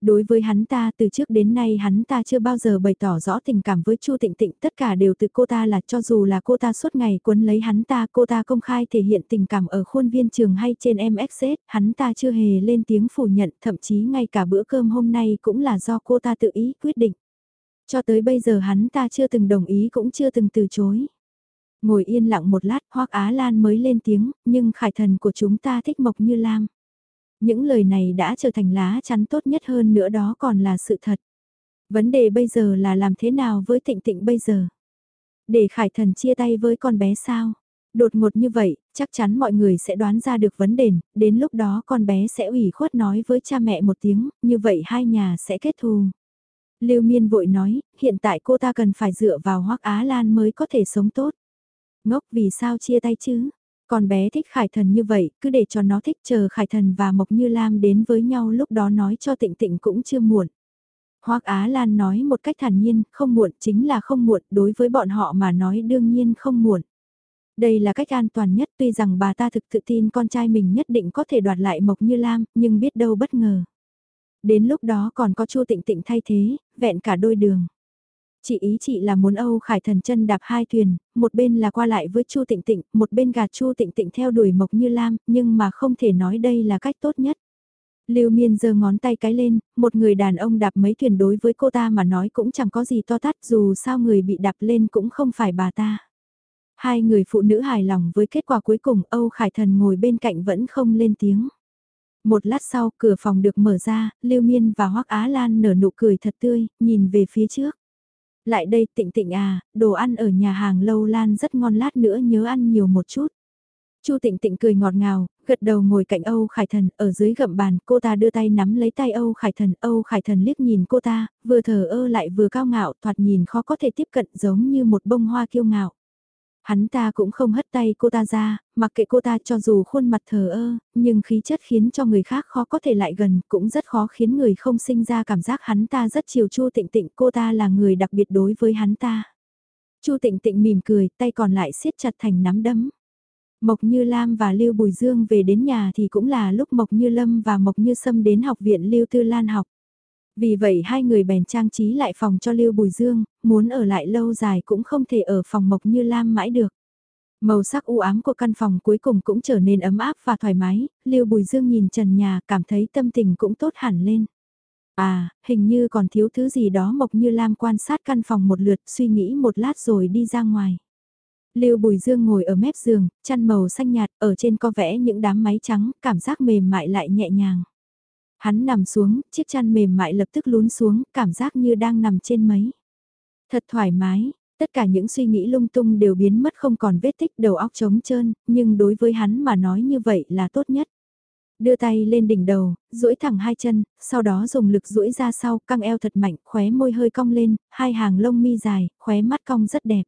Đối với hắn ta từ trước đến nay hắn ta chưa bao giờ bày tỏ rõ tình cảm với Chu Tịnh Tịnh, tất cả đều từ cô ta là cho dù là cô ta suốt ngày quấn lấy hắn ta, cô ta công khai thể hiện tình cảm ở khuôn viên trường hay trên MXS, hắn ta chưa hề lên tiếng phủ nhận, thậm chí ngay cả bữa cơm hôm nay cũng là do cô ta tự ý quyết định. Cho tới bây giờ hắn ta chưa từng đồng ý cũng chưa từng từ chối. Ngồi yên lặng một lát Hoắc Á Lan mới lên tiếng, nhưng khải thần của chúng ta thích Mộc Như Lam. Những lời này đã trở thành lá chắn tốt nhất hơn nữa đó còn là sự thật. Vấn đề bây giờ là làm thế nào với tịnh tịnh bây giờ? Để khải thần chia tay với con bé sao? Đột ngột như vậy, chắc chắn mọi người sẽ đoán ra được vấn đề, đến lúc đó con bé sẽ ủy khuất nói với cha mẹ một tiếng, như vậy hai nhà sẽ kết thù. Lưu Miên vội nói, hiện tại cô ta cần phải dựa vào Hoắc Á Lan mới có thể sống tốt. Ngốc vì sao chia tay chứ? Con bé thích Khải Thần như vậy, cứ để cho nó thích chờ Khải Thần và Mộc Như Lam đến với nhau lúc đó nói cho tịnh tịnh cũng chưa muộn. Hoắc Á Lan nói một cách thản nhiên, không muộn chính là không muộn, đối với bọn họ mà nói đương nhiên không muộn. Đây là cách an toàn nhất tuy rằng bà ta thực tự tin con trai mình nhất định có thể đoạt lại Mộc Như Lam, nhưng biết đâu bất ngờ. Đến lúc đó còn có Chu Tịnh Tịnh thay thế, vẹn cả đôi đường. Chị ý chị là muốn Âu Khải Thần chân đạp hai thuyền, một bên là qua lại với Chu Tịnh Tịnh, một bên gạt Chu Tịnh Tịnh theo đuổi Mộc Như Lam, nhưng mà không thể nói đây là cách tốt nhất. Lưu Miên giơ ngón tay cái lên, một người đàn ông đạp mấy thuyền đối với cô ta mà nói cũng chẳng có gì to tát dù sao người bị đạp lên cũng không phải bà ta. Hai người phụ nữ hài lòng với kết quả cuối cùng Âu Khải Thần ngồi bên cạnh vẫn không lên tiếng. Một lát sau cửa phòng được mở ra, Lưu Miên và Hoắc Á Lan nở nụ cười thật tươi, nhìn về phía trước. Lại đây tịnh tịnh à, đồ ăn ở nhà hàng lâu lan rất ngon lát nữa nhớ ăn nhiều một chút. Chu Tịnh Tịnh cười ngọt ngào, gật đầu ngồi cạnh Âu Khải Thần, ở dưới gậm bàn, cô ta đưa tay nắm lấy tay Âu Khải Thần, Âu Khải Thần liếc nhìn cô ta, vừa thờ ơ lại vừa cao ngạo, thoạt nhìn khó có thể tiếp cận giống như một bông hoa kiêu ngạo. Hắn ta cũng không hất tay cô ta ra, mặc kệ cô ta cho dù khuôn mặt thờ ơ, nhưng khí chất khiến cho người khác khó có thể lại gần, cũng rất khó khiến người không sinh ra cảm giác hắn ta rất chiều Chu Tịnh Tịnh, cô ta là người đặc biệt đối với hắn ta. Chu Tịnh Tịnh mỉm cười, tay còn lại siết chặt thành nắm đấm. Mộc Như Lam và Lưu Bùi Dương về đến nhà thì cũng là lúc Mộc Như Lâm và Mộc Như Sâm đến học viện Lưu Tư Lan học. Vì vậy hai người bèn trang trí lại phòng cho Lưu Bùi Dương, muốn ở lại lâu dài cũng không thể ở phòng Mộc Như Lam mãi được. Màu sắc u ám của căn phòng cuối cùng cũng trở nên ấm áp và thoải mái, Lưu Bùi Dương nhìn trần nhà cảm thấy tâm tình cũng tốt hẳn lên. À, hình như còn thiếu thứ gì đó Mộc Như Lam quan sát căn phòng một lượt suy nghĩ một lát rồi đi ra ngoài. Lưu Bùi Dương ngồi ở mép giường, chăn màu xanh nhạt, ở trên có vẽ những đám máy trắng, cảm giác mềm mại lại nhẹ nhàng. Hắn nằm xuống, chiếc chăn mềm mại lập tức lún xuống, cảm giác như đang nằm trên mấy. Thật thoải mái, tất cả những suy nghĩ lung tung đều biến mất không còn vết tích đầu óc trống trơn, nhưng đối với hắn mà nói như vậy là tốt nhất. Đưa tay lên đỉnh đầu, duỗi thẳng hai chân, sau đó dùng lực duỗi ra sau, căng eo thật mạnh, khóe môi hơi cong lên, hai hàng lông mi dài, khóe mắt cong rất đẹp.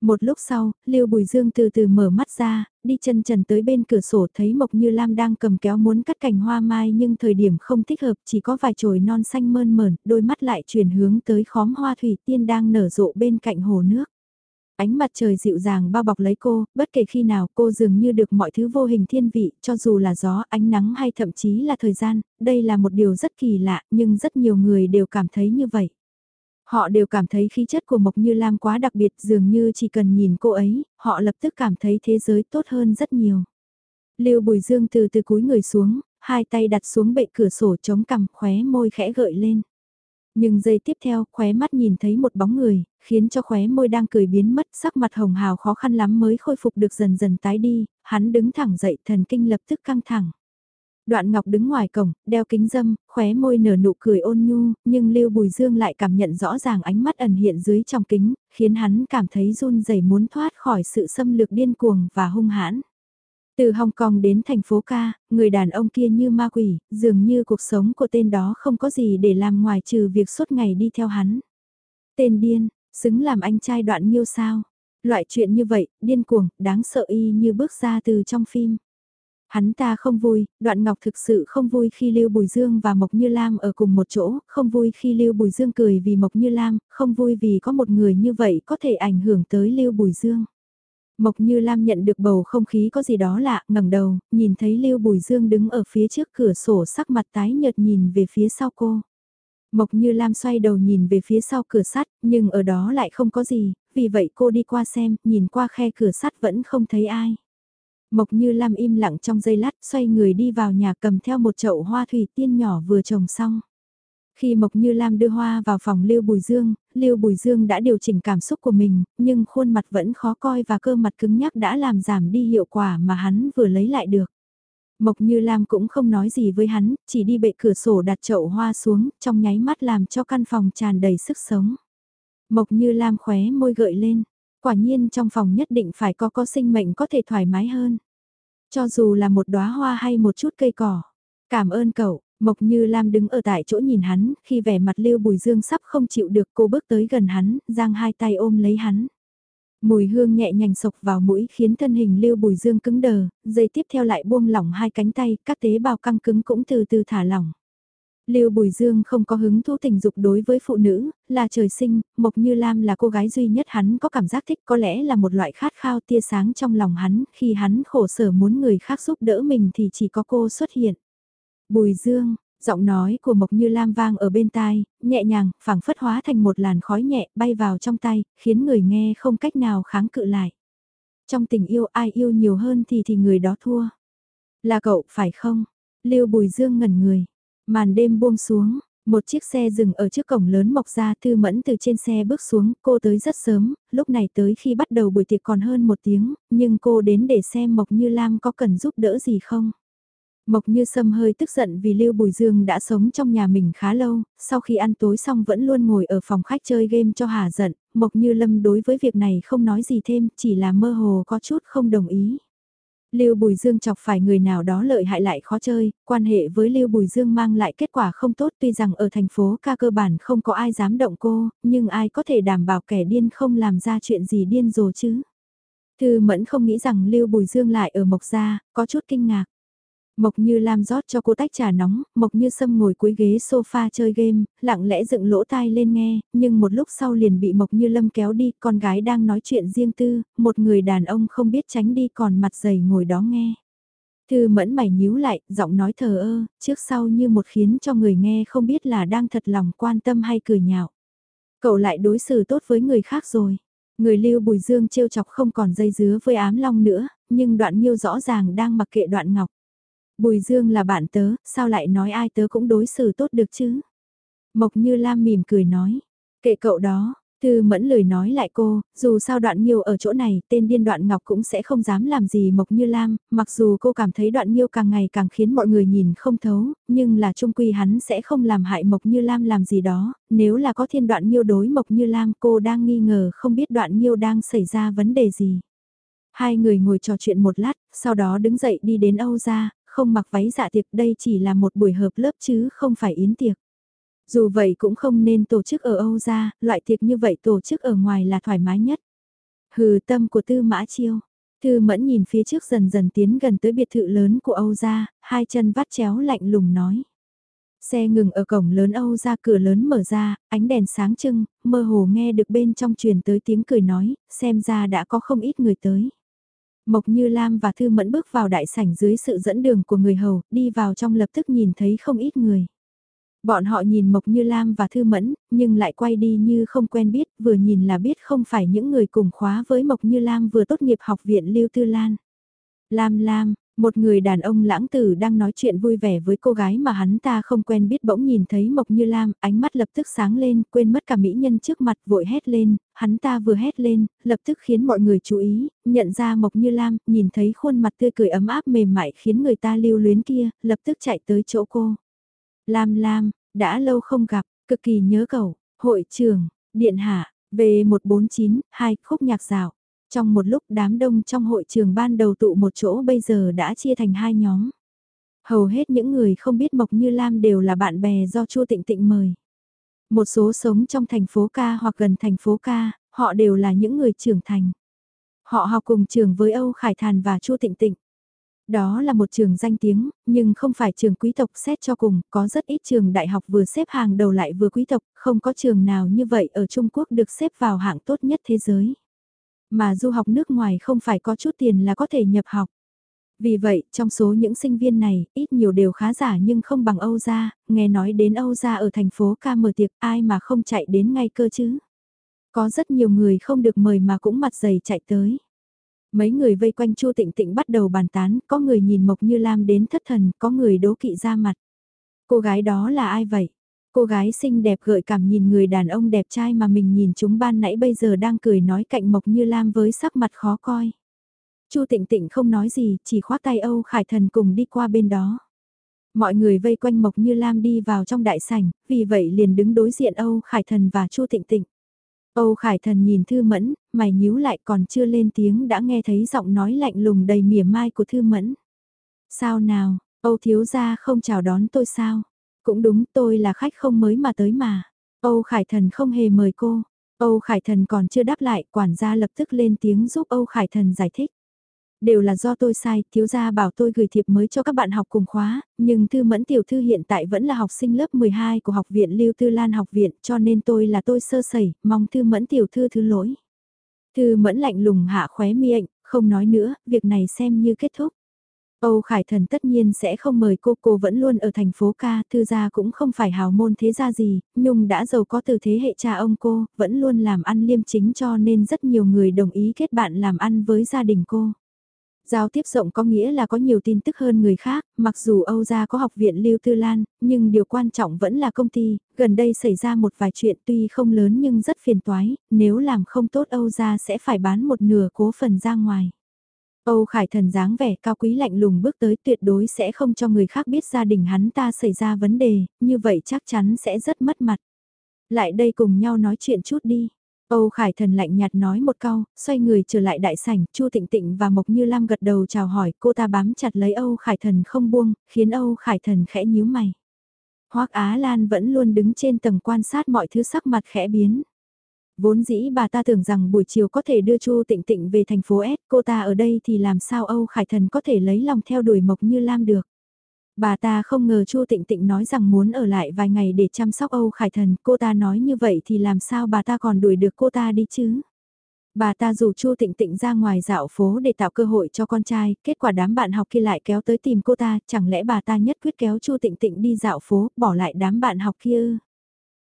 Một lúc sau, Lưu Bùi Dương từ từ mở mắt ra, đi chân trần tới bên cửa sổ thấy Mộc Như Lam đang cầm kéo muốn cắt cành hoa mai nhưng thời điểm không thích hợp chỉ có vài chồi non xanh mơn mởn, đôi mắt lại chuyển hướng tới khóm hoa thủy tiên đang nở rộ bên cạnh hồ nước. Ánh mặt trời dịu dàng bao bọc lấy cô, bất kể khi nào cô dường như được mọi thứ vô hình thiên vị, cho dù là gió, ánh nắng hay thậm chí là thời gian, đây là một điều rất kỳ lạ nhưng rất nhiều người đều cảm thấy như vậy. Họ đều cảm thấy khí chất của Mộc Như Lam quá đặc biệt dường như chỉ cần nhìn cô ấy, họ lập tức cảm thấy thế giới tốt hơn rất nhiều. Lưu Bùi Dương từ từ cúi người xuống, hai tay đặt xuống bệ cửa sổ chống cằm khóe môi khẽ gợi lên. Nhưng giây tiếp theo, khóe mắt nhìn thấy một bóng người, khiến cho khóe môi đang cười biến mất, sắc mặt hồng hào khó khăn lắm mới khôi phục được dần dần tái đi, hắn đứng thẳng dậy thần kinh lập tức căng thẳng. Đoạn Ngọc đứng ngoài cổng, đeo kính dâm, khóe môi nở nụ cười ôn nhu, nhưng Lưu Bùi Dương lại cảm nhận rõ ràng ánh mắt ẩn hiện dưới trong kính, khiến hắn cảm thấy run rẩy muốn thoát khỏi sự xâm lược điên cuồng và hung hãn. Từ Hong Kong đến thành phố ca, người đàn ông kia như ma quỷ, dường như cuộc sống của tên đó không có gì để làm ngoài trừ việc suốt ngày đi theo hắn. Tên điên, xứng làm anh trai đoạn nhiêu sao? Loại chuyện như vậy, điên cuồng, đáng sợ y như bước ra từ trong phim. Hắn ta không vui, đoạn ngọc thực sự không vui khi Lưu Bùi Dương và Mộc Như Lam ở cùng một chỗ, không vui khi Lưu Bùi Dương cười vì Mộc Như Lam, không vui vì có một người như vậy có thể ảnh hưởng tới Lưu Bùi Dương. Mộc Như Lam nhận được bầu không khí có gì đó lạ, ngẩng đầu, nhìn thấy Lưu Bùi Dương đứng ở phía trước cửa sổ sắc mặt tái nhợt nhìn về phía sau cô. Mộc Như Lam xoay đầu nhìn về phía sau cửa sắt, nhưng ở đó lại không có gì, vì vậy cô đi qua xem, nhìn qua khe cửa sắt vẫn không thấy ai. Mộc Như Lam im lặng trong giây lát, xoay người đi vào nhà cầm theo một chậu hoa thủy tiên nhỏ vừa trồng xong. Khi Mộc Như Lam đưa hoa vào phòng Lưu Bùi Dương, Lưu Bùi Dương đã điều chỉnh cảm xúc của mình, nhưng khuôn mặt vẫn khó coi và cơ mặt cứng nhắc đã làm giảm đi hiệu quả mà hắn vừa lấy lại được. Mộc Như Lam cũng không nói gì với hắn, chỉ đi bệ cửa sổ đặt chậu hoa xuống, trong nháy mắt làm cho căn phòng tràn đầy sức sống. Mộc Như Lam khóe môi gợi lên, quả nhiên trong phòng nhất định phải có có sinh mệnh có thể thoải mái hơn. Cho dù là một đóa hoa hay một chút cây cỏ. Cảm ơn cậu, Mộc Như Lam đứng ở tại chỗ nhìn hắn, khi vẻ mặt Lưu Bùi Dương sắp không chịu được cô bước tới gần hắn, giang hai tay ôm lấy hắn. Mùi hương nhẹ nhàng sộc vào mũi khiến thân hình Lưu Bùi Dương cứng đờ, giây tiếp theo lại buông lỏng hai cánh tay, các tế bào căng cứng cũng từ từ thả lỏng. Lưu Bùi Dương không có hứng thú tình dục đối với phụ nữ, là trời sinh, Mộc Như Lam là cô gái duy nhất hắn có cảm giác thích có lẽ là một loại khát khao tia sáng trong lòng hắn, khi hắn khổ sở muốn người khác giúp đỡ mình thì chỉ có cô xuất hiện. Bùi Dương, giọng nói của Mộc Như Lam vang ở bên tai, nhẹ nhàng, phảng phất hóa thành một làn khói nhẹ bay vào trong tay, khiến người nghe không cách nào kháng cự lại. Trong tình yêu ai yêu nhiều hơn thì thì người đó thua. Là cậu, phải không? Lưu Bùi Dương ngẩn người. Màn đêm buông xuống, Một chiếc xe dừng ở trước cổng lớn mọc ra Thư Mẫn từ trên xe bước xuống, cô tới rất sớm, lúc này tới khi bắt đầu buổi tiệc còn hơn một tiếng, nhưng cô đến để xem Mộc Như Lam có cần giúp đỡ gì không. Mộc Như Sâm hơi tức giận vì Lưu Bùi Dương đã sống trong nhà mình khá lâu, sau khi ăn tối xong vẫn luôn ngồi ở phòng khách chơi game cho hà giận, Mộc Như Lâm đối với việc này không nói gì thêm, chỉ là mơ hồ có chút không đồng ý. Lưu Bùi Dương chọc phải người nào đó lợi hại lại khó chơi, quan hệ với Lưu Bùi Dương mang lại kết quả không tốt tuy rằng ở thành phố ca cơ bản không có ai dám động cô, nhưng ai có thể đảm bảo kẻ điên không làm ra chuyện gì điên rồ chứ. Thư Mẫn không nghĩ rằng Lưu Bùi Dương lại ở Mộc Gia, có chút kinh ngạc. Mộc Như Lam rót cho cô tách trà nóng, Mộc Như Sâm ngồi cuối ghế sofa chơi game, lặng lẽ dựng lỗ tai lên nghe, nhưng một lúc sau liền bị Mộc Như Lâm kéo đi, con gái đang nói chuyện riêng tư, một người đàn ông không biết tránh đi còn mặt dày ngồi đó nghe. Thư mẫn mày nhíu lại, giọng nói thờ ơ, trước sau như một khiến cho người nghe không biết là đang thật lòng quan tâm hay cười nhạo. Cậu lại đối xử tốt với người khác rồi. Người lưu bùi dương trêu chọc không còn dây dứa với ám long nữa, nhưng đoạn nhiêu rõ ràng đang mặc kệ đoạn ngọc. Bùi Dương là bạn tớ, sao lại nói ai tớ cũng đối xử tốt được chứ? Mộc Như Lam mỉm cười nói, kệ cậu đó, Từ mẫn lời nói lại cô, dù sao đoạn nhiêu ở chỗ này, tên điên đoạn ngọc cũng sẽ không dám làm gì Mộc Như Lam, mặc dù cô cảm thấy đoạn nhiêu càng ngày càng khiến mọi người nhìn không thấu, nhưng là trung quy hắn sẽ không làm hại Mộc Như Lam làm gì đó, nếu là có thiên đoạn nhiêu đối Mộc Như Lam cô đang nghi ngờ không biết đoạn nhiêu đang xảy ra vấn đề gì. Hai người ngồi trò chuyện một lát, sau đó đứng dậy đi đến Âu gia, không mặc váy dạ tiệc đây chỉ là một buổi hợp lớp chứ không phải yến tiệc. Dù vậy cũng không nên tổ chức ở Âu gia, loại tiệc như vậy tổ chức ở ngoài là thoải mái nhất. Hừ tâm của Tư Mã Chiêu. Thư Mẫn nhìn phía trước dần dần tiến gần tới biệt thự lớn của Âu gia, hai chân vắt chéo lạnh lùng nói. Xe ngừng ở cổng lớn Âu ra cửa lớn mở ra, ánh đèn sáng trưng, mơ hồ nghe được bên trong truyền tới tiếng cười nói, xem ra đã có không ít người tới. Mộc Như Lam và Thư Mẫn bước vào đại sảnh dưới sự dẫn đường của người hầu, đi vào trong lập tức nhìn thấy không ít người. Bọn họ nhìn Mộc Như Lam và Thư Mẫn, nhưng lại quay đi như không quen biết, vừa nhìn là biết không phải những người cùng khóa với Mộc Như Lam vừa tốt nghiệp học viện Lưu Tư Lan. Lam Lam, một người đàn ông lãng tử đang nói chuyện vui vẻ với cô gái mà hắn ta không quen biết bỗng nhìn thấy Mộc Như Lam, ánh mắt lập tức sáng lên, quên mất cả mỹ nhân trước mặt vội hét lên, hắn ta vừa hét lên, lập tức khiến mọi người chú ý, nhận ra Mộc Như Lam, nhìn thấy khuôn mặt tươi cười ấm áp mềm mại khiến người ta lưu luyến kia, lập tức chạy tới chỗ cô. Lam Lam, đã lâu không gặp, cực kỳ nhớ cậu, hội trường, điện hạ, V149, hai khúc nhạc rào. Trong một lúc đám đông trong hội trường ban đầu tụ một chỗ bây giờ đã chia thành hai nhóm. Hầu hết những người không biết Mộc Như Lam đều là bạn bè do Chu Tịnh Tịnh mời. Một số sống trong thành phố ca hoặc gần thành phố ca, họ đều là những người trưởng thành. Họ học cùng trường với Âu Khải Thàn và Chu Tịnh Tịnh. Đó là một trường danh tiếng, nhưng không phải trường quý tộc xét cho cùng, có rất ít trường đại học vừa xếp hàng đầu lại vừa quý tộc, không có trường nào như vậy ở Trung Quốc được xếp vào hạng tốt nhất thế giới. Mà du học nước ngoài không phải có chút tiền là có thể nhập học. Vì vậy, trong số những sinh viên này, ít nhiều đều khá giả nhưng không bằng Âu gia, nghe nói đến Âu gia ở thành phố ca mở tiệc ai mà không chạy đến ngay cơ chứ. Có rất nhiều người không được mời mà cũng mặt dày chạy tới. Mấy người vây quanh Chu Tịnh Tịnh bắt đầu bàn tán, có người nhìn Mộc Như Lam đến thất thần, có người đố kỵ ra mặt. Cô gái đó là ai vậy? Cô gái xinh đẹp gợi cảm nhìn người đàn ông đẹp trai mà mình nhìn chúng ban nãy bây giờ đang cười nói cạnh Mộc Như Lam với sắc mặt khó coi. Chu Tịnh Tịnh không nói gì, chỉ khoác tay Âu Khải Thần cùng đi qua bên đó. Mọi người vây quanh Mộc Như Lam đi vào trong đại sảnh, vì vậy liền đứng đối diện Âu Khải Thần và Chu Tịnh Tịnh. Âu Khải Thần nhìn Thư Mẫn, mày nhíu lại còn chưa lên tiếng đã nghe thấy giọng nói lạnh lùng đầy mỉa mai của Thư Mẫn. Sao nào, Âu thiếu gia không chào đón tôi sao? Cũng đúng tôi là khách không mới mà tới mà. Âu Khải Thần không hề mời cô. Âu Khải Thần còn chưa đáp lại, quản gia lập tức lên tiếng giúp Âu Khải Thần giải thích. Đều là do tôi sai, thiếu gia bảo tôi gửi thiệp mới cho các bạn học cùng khóa, nhưng Thư Mẫn Tiểu Thư hiện tại vẫn là học sinh lớp 12 của học viện Lưu Tư Lan học viện cho nên tôi là tôi sơ sẩy, mong Thư Mẫn Tiểu Thư thứ lỗi. Thư Mẫn lạnh lùng hạ khóe miệng, không nói nữa, việc này xem như kết thúc. Âu Khải Thần tất nhiên sẽ không mời cô, cô vẫn luôn ở thành phố ca, thư gia cũng không phải hào môn thế gia gì, Nhung đã giàu có từ thế hệ cha ông cô, vẫn luôn làm ăn liêm chính cho nên rất nhiều người đồng ý kết bạn làm ăn với gia đình cô. Giao tiếp rộng có nghĩa là có nhiều tin tức hơn người khác, mặc dù Âu gia có học viện Lưu Tư Lan, nhưng điều quan trọng vẫn là công ty, gần đây xảy ra một vài chuyện tuy không lớn nhưng rất phiền toái, nếu làm không tốt Âu gia sẽ phải bán một nửa cố phần ra ngoài. Âu Khải Thần dáng vẻ cao quý lạnh lùng bước tới tuyệt đối sẽ không cho người khác biết gia đình hắn ta xảy ra vấn đề, như vậy chắc chắn sẽ rất mất mặt. Lại đây cùng nhau nói chuyện chút đi. Âu Khải Thần lạnh nhạt nói một câu, xoay người trở lại đại sảnh, Chu Tịnh Tịnh và Mộc Như Lam gật đầu chào hỏi, cô ta bám chặt lấy Âu Khải Thần không buông, khiến Âu Khải Thần khẽ nhíu mày. Hoắc Á Lan vẫn luôn đứng trên tầng quan sát mọi thứ sắc mặt khẽ biến. Vốn dĩ bà ta tưởng rằng buổi chiều có thể đưa Chu Tịnh Tịnh về thành phố S, cô ta ở đây thì làm sao Âu Khải Thần có thể lấy lòng theo đuổi Mộc Như Lam được. Bà ta không ngờ Chu Tịnh Tịnh nói rằng muốn ở lại vài ngày để chăm sóc Âu Khải Thần, cô ta nói như vậy thì làm sao bà ta còn đuổi được cô ta đi chứ? Bà ta rủ Chu Tịnh Tịnh ra ngoài dạo phố để tạo cơ hội cho con trai, kết quả đám bạn học kia lại kéo tới tìm cô ta, chẳng lẽ bà ta nhất quyết kéo Chu Tịnh Tịnh đi dạo phố, bỏ lại đám bạn học kia ư?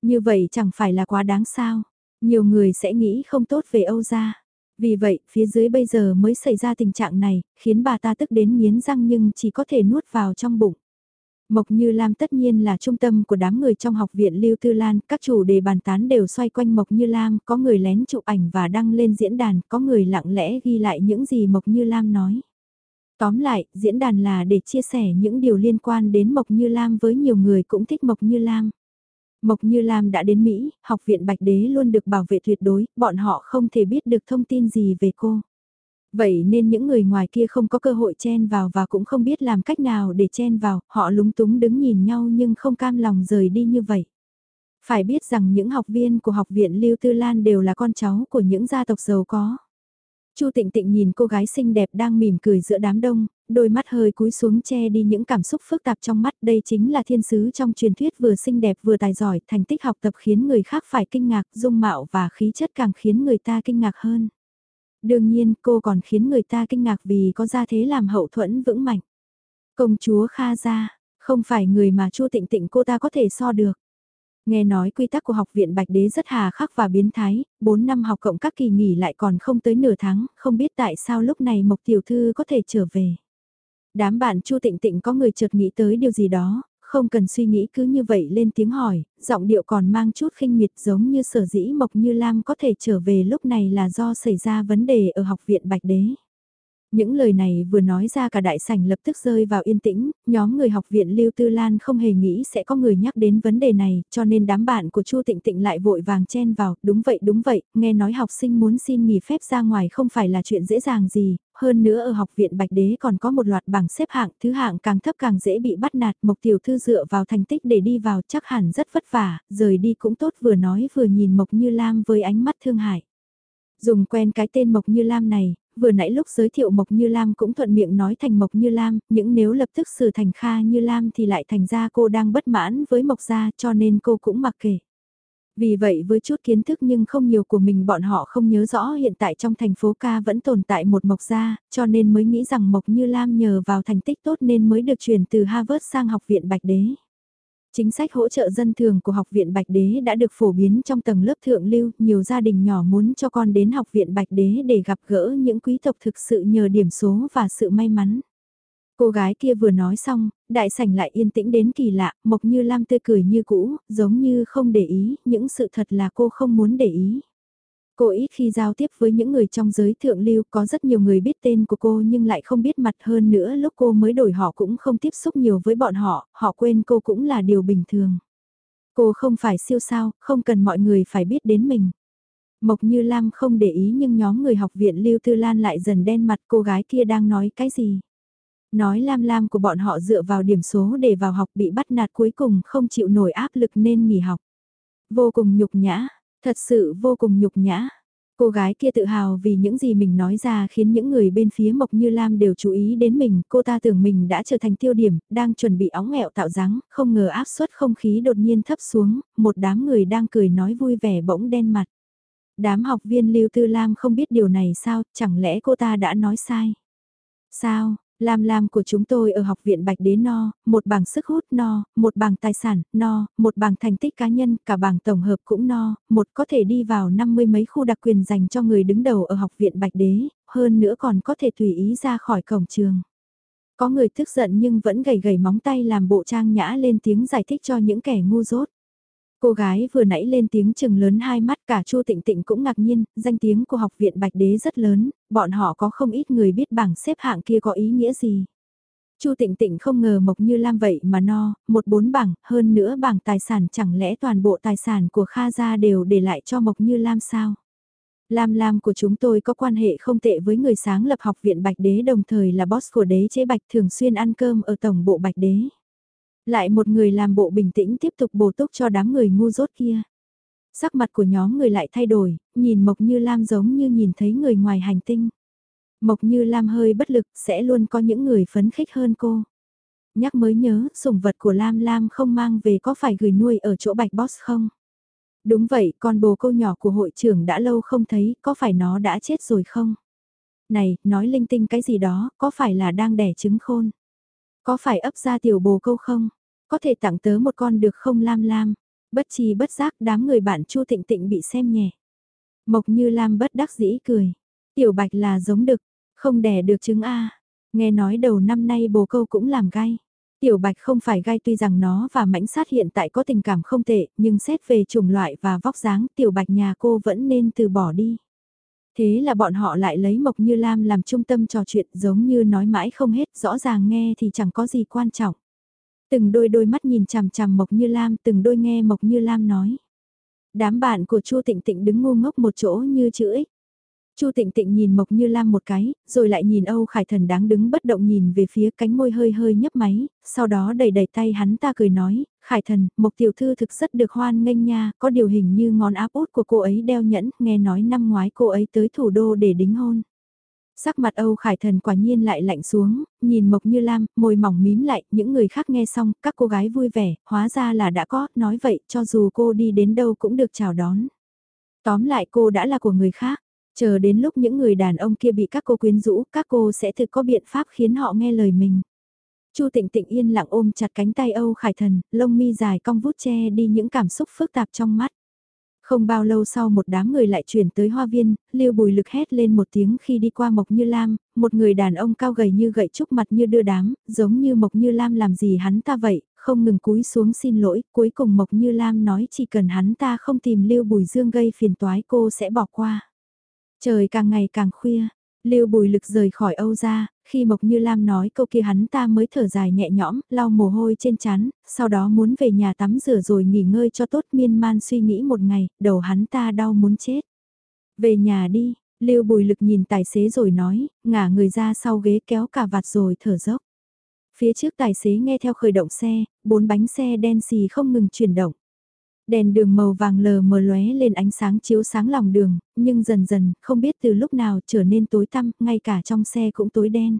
Như vậy chẳng phải là quá đáng sao? Nhiều người sẽ nghĩ không tốt về Âu gia. Vì vậy, phía dưới bây giờ mới xảy ra tình trạng này, khiến bà ta tức đến miến răng nhưng chỉ có thể nuốt vào trong bụng. Mộc Như Lam tất nhiên là trung tâm của đám người trong học viện Lưu Tư Lan, các chủ đề bàn tán đều xoay quanh Mộc Như Lam, có người lén chụp ảnh và đăng lên diễn đàn, có người lặng lẽ ghi lại những gì Mộc Như Lam nói. Tóm lại, diễn đàn là để chia sẻ những điều liên quan đến Mộc Như Lam với nhiều người cũng thích Mộc Như Lam. Mộc Như Lam đã đến Mỹ, học viện Bạch Đế luôn được bảo vệ tuyệt đối, bọn họ không thể biết được thông tin gì về cô. Vậy nên những người ngoài kia không có cơ hội chen vào và cũng không biết làm cách nào để chen vào, họ lúng túng đứng nhìn nhau nhưng không cam lòng rời đi như vậy. Phải biết rằng những học viên của học viện Lưu Tư Lan đều là con cháu của những gia tộc giàu có. Chu Tịnh Tịnh nhìn cô gái xinh đẹp đang mỉm cười giữa đám đông, đôi mắt hơi cúi xuống che đi những cảm xúc phức tạp trong mắt. Đây chính là thiên sứ trong truyền thuyết vừa xinh đẹp vừa tài giỏi, thành tích học tập khiến người khác phải kinh ngạc, dung mạo và khí chất càng khiến người ta kinh ngạc hơn. Đương nhiên cô còn khiến người ta kinh ngạc vì có gia thế làm hậu thuẫn vững mạnh. Công chúa Kha gia, không phải người mà Chu Tịnh Tịnh cô ta có thể so được. Nghe nói quy tắc của học viện Bạch Đế rất hà khắc và biến thái, 4 năm học cộng các kỳ nghỉ lại còn không tới nửa tháng, không biết tại sao lúc này Mộc Tiểu Thư có thể trở về. Đám bạn Chu Tịnh Tịnh có người chợt nghĩ tới điều gì đó, không cần suy nghĩ cứ như vậy lên tiếng hỏi, giọng điệu còn mang chút khinh miệt giống như sở dĩ Mộc Như Lam có thể trở về lúc này là do xảy ra vấn đề ở học viện Bạch Đế. Những lời này vừa nói ra cả đại sảnh lập tức rơi vào yên tĩnh, nhóm người học viện Lưu Tư Lan không hề nghĩ sẽ có người nhắc đến vấn đề này, cho nên đám bạn của Chu Tịnh Tịnh lại vội vàng chen vào, đúng vậy đúng vậy, nghe nói học sinh muốn xin nghỉ phép ra ngoài không phải là chuyện dễ dàng gì, hơn nữa ở học viện Bạch Đế còn có một loạt bảng xếp hạng, thứ hạng càng thấp càng dễ bị bắt nạt, Mộc Tiểu Thư dựa vào thành tích để đi vào chắc hẳn rất vất vả, rời đi cũng tốt vừa nói vừa nhìn Mộc Như Lam với ánh mắt thương hại. Dùng quen cái tên Mộc Như Lam này, vừa nãy lúc giới thiệu Mộc Như Lam cũng thuận miệng nói thành Mộc Như Lam, những nếu lập tức xử thành Kha Như Lam thì lại thành ra cô đang bất mãn với Mộc gia cho nên cô cũng mặc kệ. Vì vậy với chút kiến thức nhưng không nhiều của mình bọn họ không nhớ rõ hiện tại trong thành phố ca vẫn tồn tại một Mộc gia, cho nên mới nghĩ rằng Mộc Như Lam nhờ vào thành tích tốt nên mới được chuyển từ Harvard sang học viện Bạch Đế. Chính sách hỗ trợ dân thường của Học viện Bạch Đế đã được phổ biến trong tầng lớp thượng lưu, nhiều gia đình nhỏ muốn cho con đến Học viện Bạch Đế để gặp gỡ những quý tộc thực sự nhờ điểm số và sự may mắn. Cô gái kia vừa nói xong, đại sảnh lại yên tĩnh đến kỳ lạ, Mộc Như Lam tươi cười như cũ, giống như không để ý, những sự thật là cô không muốn để ý. Cô ít khi giao tiếp với những người trong giới thượng lưu có rất nhiều người biết tên của cô nhưng lại không biết mặt hơn nữa lúc cô mới đổi họ cũng không tiếp xúc nhiều với bọn họ, họ quên cô cũng là điều bình thường. Cô không phải siêu sao, không cần mọi người phải biết đến mình. Mộc Như Lam không để ý nhưng nhóm người học viện Lưu Tư Lan lại dần đen mặt cô gái kia đang nói cái gì. Nói Lam Lam của bọn họ dựa vào điểm số để vào học bị bắt nạt cuối cùng không chịu nổi áp lực nên nghỉ học. Vô cùng nhục nhã, Thật sự vô cùng nhục nhã. Cô gái kia tự hào vì những gì mình nói ra khiến những người bên phía Mộc Như Lam đều chú ý đến mình, cô ta tưởng mình đã trở thành tiêu điểm, đang chuẩn bị óng nghẹo tạo dáng, không ngờ áp suất không khí đột nhiên thấp xuống, một đám người đang cười nói vui vẻ bỗng đen mặt. Đám học viên Lưu Tư Lam không biết điều này sao, chẳng lẽ cô ta đã nói sai? Sao, Lam lam của chúng tôi ở học viện Bạch Đế No, một bảng sức hút no, một bảng tài sản no, một bảng thành tích cá nhân, cả bảng tổng hợp cũng no, một có thể đi vào năm mươi mấy khu đặc quyền dành cho người đứng đầu ở học viện Bạch Đế, hơn nữa còn có thể tùy ý ra khỏi cổng trường. Có người tức giận nhưng vẫn gầy gầy móng tay làm bộ trang nhã lên tiếng giải thích cho những kẻ ngu dốt. Cô gái vừa nãy lên tiếng chừng lớn hai mắt cả Chu Tịnh Tịnh cũng ngạc nhiên, danh tiếng của học viện Bạch Đế rất lớn, bọn họ có không ít người biết bảng xếp hạng kia có ý nghĩa gì. Chu Tịnh Tịnh không ngờ Mộc Như Lam vậy mà no, một bốn bảng, hơn nữa bảng tài sản chẳng lẽ toàn bộ tài sản của Kha gia đều để lại cho Mộc Như Lam sao? Lam Lam của chúng tôi có quan hệ không tệ với người sáng lập học viện Bạch Đế đồng thời là boss của đế chế Bạch thường xuyên ăn cơm ở tổng bộ Bạch Đế. Lại một người làm bộ bình tĩnh tiếp tục bổ túc cho đám người ngu dốt kia. Sắc mặt của nhóm người lại thay đổi, nhìn Mộc Như Lam giống như nhìn thấy người ngoài hành tinh. Mộc Như Lam hơi bất lực sẽ luôn có những người phấn khích hơn cô. Nhắc mới nhớ, sủng vật của Lam Lam không mang về có phải gửi nuôi ở chỗ Bạch Boss không? Đúng vậy, con bồ câu nhỏ của hội trưởng đã lâu không thấy, có phải nó đã chết rồi không? Này, nói linh tinh cái gì đó, có phải là đang đẻ trứng khôn? Có phải ấp ra tiểu bồ câu không? Có thể tặng tớ một con được không Lam Lam? Bất chi bất giác đám người bạn Chu thịnh Tịnh bị xem nhẹ. Mộc Như Lam bất đắc dĩ cười. Tiểu Bạch là giống đực, không đẻ được trứng A. Nghe nói đầu năm nay bồ câu cũng làm gai. Tiểu Bạch không phải gai tuy rằng nó và mãnh sát hiện tại có tình cảm không tệ, nhưng xét về chủng loại và vóc dáng Tiểu Bạch nhà cô vẫn nên từ bỏ đi. Thế là bọn họ lại lấy Mộc Như Lam làm trung tâm trò chuyện giống như nói mãi không hết, rõ ràng nghe thì chẳng có gì quan trọng. Từng đôi đôi mắt nhìn chằm chằm Mộc Như Lam, từng đôi nghe Mộc Như Lam nói. Đám bạn của Chu Tịnh Tịnh đứng ngu ngốc một chỗ như chữ ích. Chu Tịnh Tịnh nhìn Mộc Như Lam một cái, rồi lại nhìn Âu Khải Thần đáng đứng bất động nhìn về phía cánh môi hơi hơi nhấp máy, sau đó đẩy đẩy tay hắn ta cười nói, Khải Thần, Mộc Tiểu Thư thực rất được hoan nghênh nha, có điều hình như ngón áp út của cô ấy đeo nhẫn, nghe nói năm ngoái cô ấy tới thủ đô để đính hôn. Sắc mặt Âu Khải Thần quả nhiên lại lạnh xuống, nhìn Mộc Như Lam, môi mỏng mím lại, những người khác nghe xong, các cô gái vui vẻ, hóa ra là đã có, nói vậy, cho dù cô đi đến đâu cũng được chào đón. Tóm lại cô đã là của người khác, chờ đến lúc những người đàn ông kia bị các cô quyến rũ, các cô sẽ thực có biện pháp khiến họ nghe lời mình. Chu Tịnh Tịnh yên lặng ôm chặt cánh tay Âu Khải Thần, lông mi dài cong vút che đi những cảm xúc phức tạp trong mắt. Không bao lâu sau một đám người lại chuyển tới hoa viên, Lưu Bùi Lực hét lên một tiếng khi đi qua Mộc Như Lam, một người đàn ông cao gầy như gậy trúc mặt như đưa đám, giống như Mộc Như Lam làm gì hắn ta vậy, không ngừng cúi xuống xin lỗi, cuối cùng Mộc Như Lam nói chỉ cần hắn ta không tìm Lưu Bùi Dương gây phiền toái cô sẽ bỏ qua. Trời càng ngày càng khuya, Lưu Bùi Lực rời khỏi Âu ra, khi Mộc Như Lam nói câu kia hắn ta mới thở dài nhẹ nhõm, lau mồ hôi trên chán, sau đó muốn về nhà tắm rửa rồi nghỉ ngơi cho tốt miên man suy nghĩ một ngày, đầu hắn ta đau muốn chết. Về nhà đi, Lưu Bùi Lực nhìn tài xế rồi nói, ngả người ra sau ghế kéo cả vạt rồi thở dốc. Phía trước tài xế nghe theo khởi động xe, bốn bánh xe đen xì không ngừng chuyển động. Đèn đường màu vàng lờ mờ lóe lên ánh sáng chiếu sáng lòng đường, nhưng dần dần, không biết từ lúc nào trở nên tối tăm, ngay cả trong xe cũng tối đen.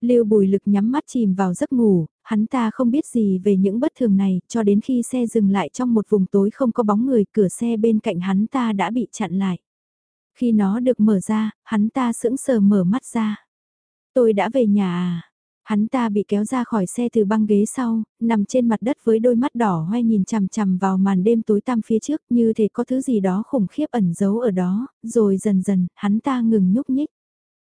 Lưu Bùi Lực nhắm mắt chìm vào giấc ngủ, hắn ta không biết gì về những bất thường này, cho đến khi xe dừng lại trong một vùng tối không có bóng người, cửa xe bên cạnh hắn ta đã bị chặn lại. Khi nó được mở ra, hắn ta sững sờ mở mắt ra. Tôi đã về nhà à? Hắn ta bị kéo ra khỏi xe từ băng ghế sau, nằm trên mặt đất với đôi mắt đỏ hoe nhìn chằm chằm vào màn đêm tối tăm phía trước như thể có thứ gì đó khủng khiếp ẩn giấu ở đó, rồi dần dần, hắn ta ngừng nhúc nhích.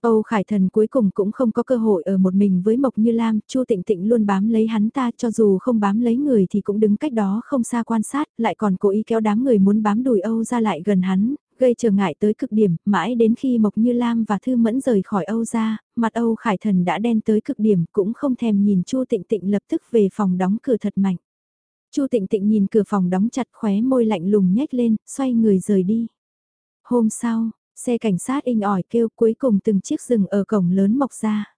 Âu Khải Thần cuối cùng cũng không có cơ hội ở một mình với Mộc Như Lam, Chu Tịnh Tịnh luôn bám lấy hắn ta cho dù không bám lấy người thì cũng đứng cách đó không xa quan sát, lại còn cố ý kéo đám người muốn bám đùi Âu ra lại gần hắn, gây trở ngại tới cực điểm, mãi đến khi Mộc Như Lam và Thư Mẫn rời khỏi Âu ra, mặt Âu Khải Thần đã đen tới cực điểm, cũng không thèm nhìn Chu Tịnh Tịnh lập tức về phòng đóng cửa thật mạnh. Chu Tịnh Tịnh nhìn cửa phòng đóng chặt khóe môi lạnh lùng nhếch lên, xoay người rời đi. Hôm sau, xe cảnh sát inh ỏi kêu cuối cùng từng chiếc rừng ở cổng lớn mọc ra.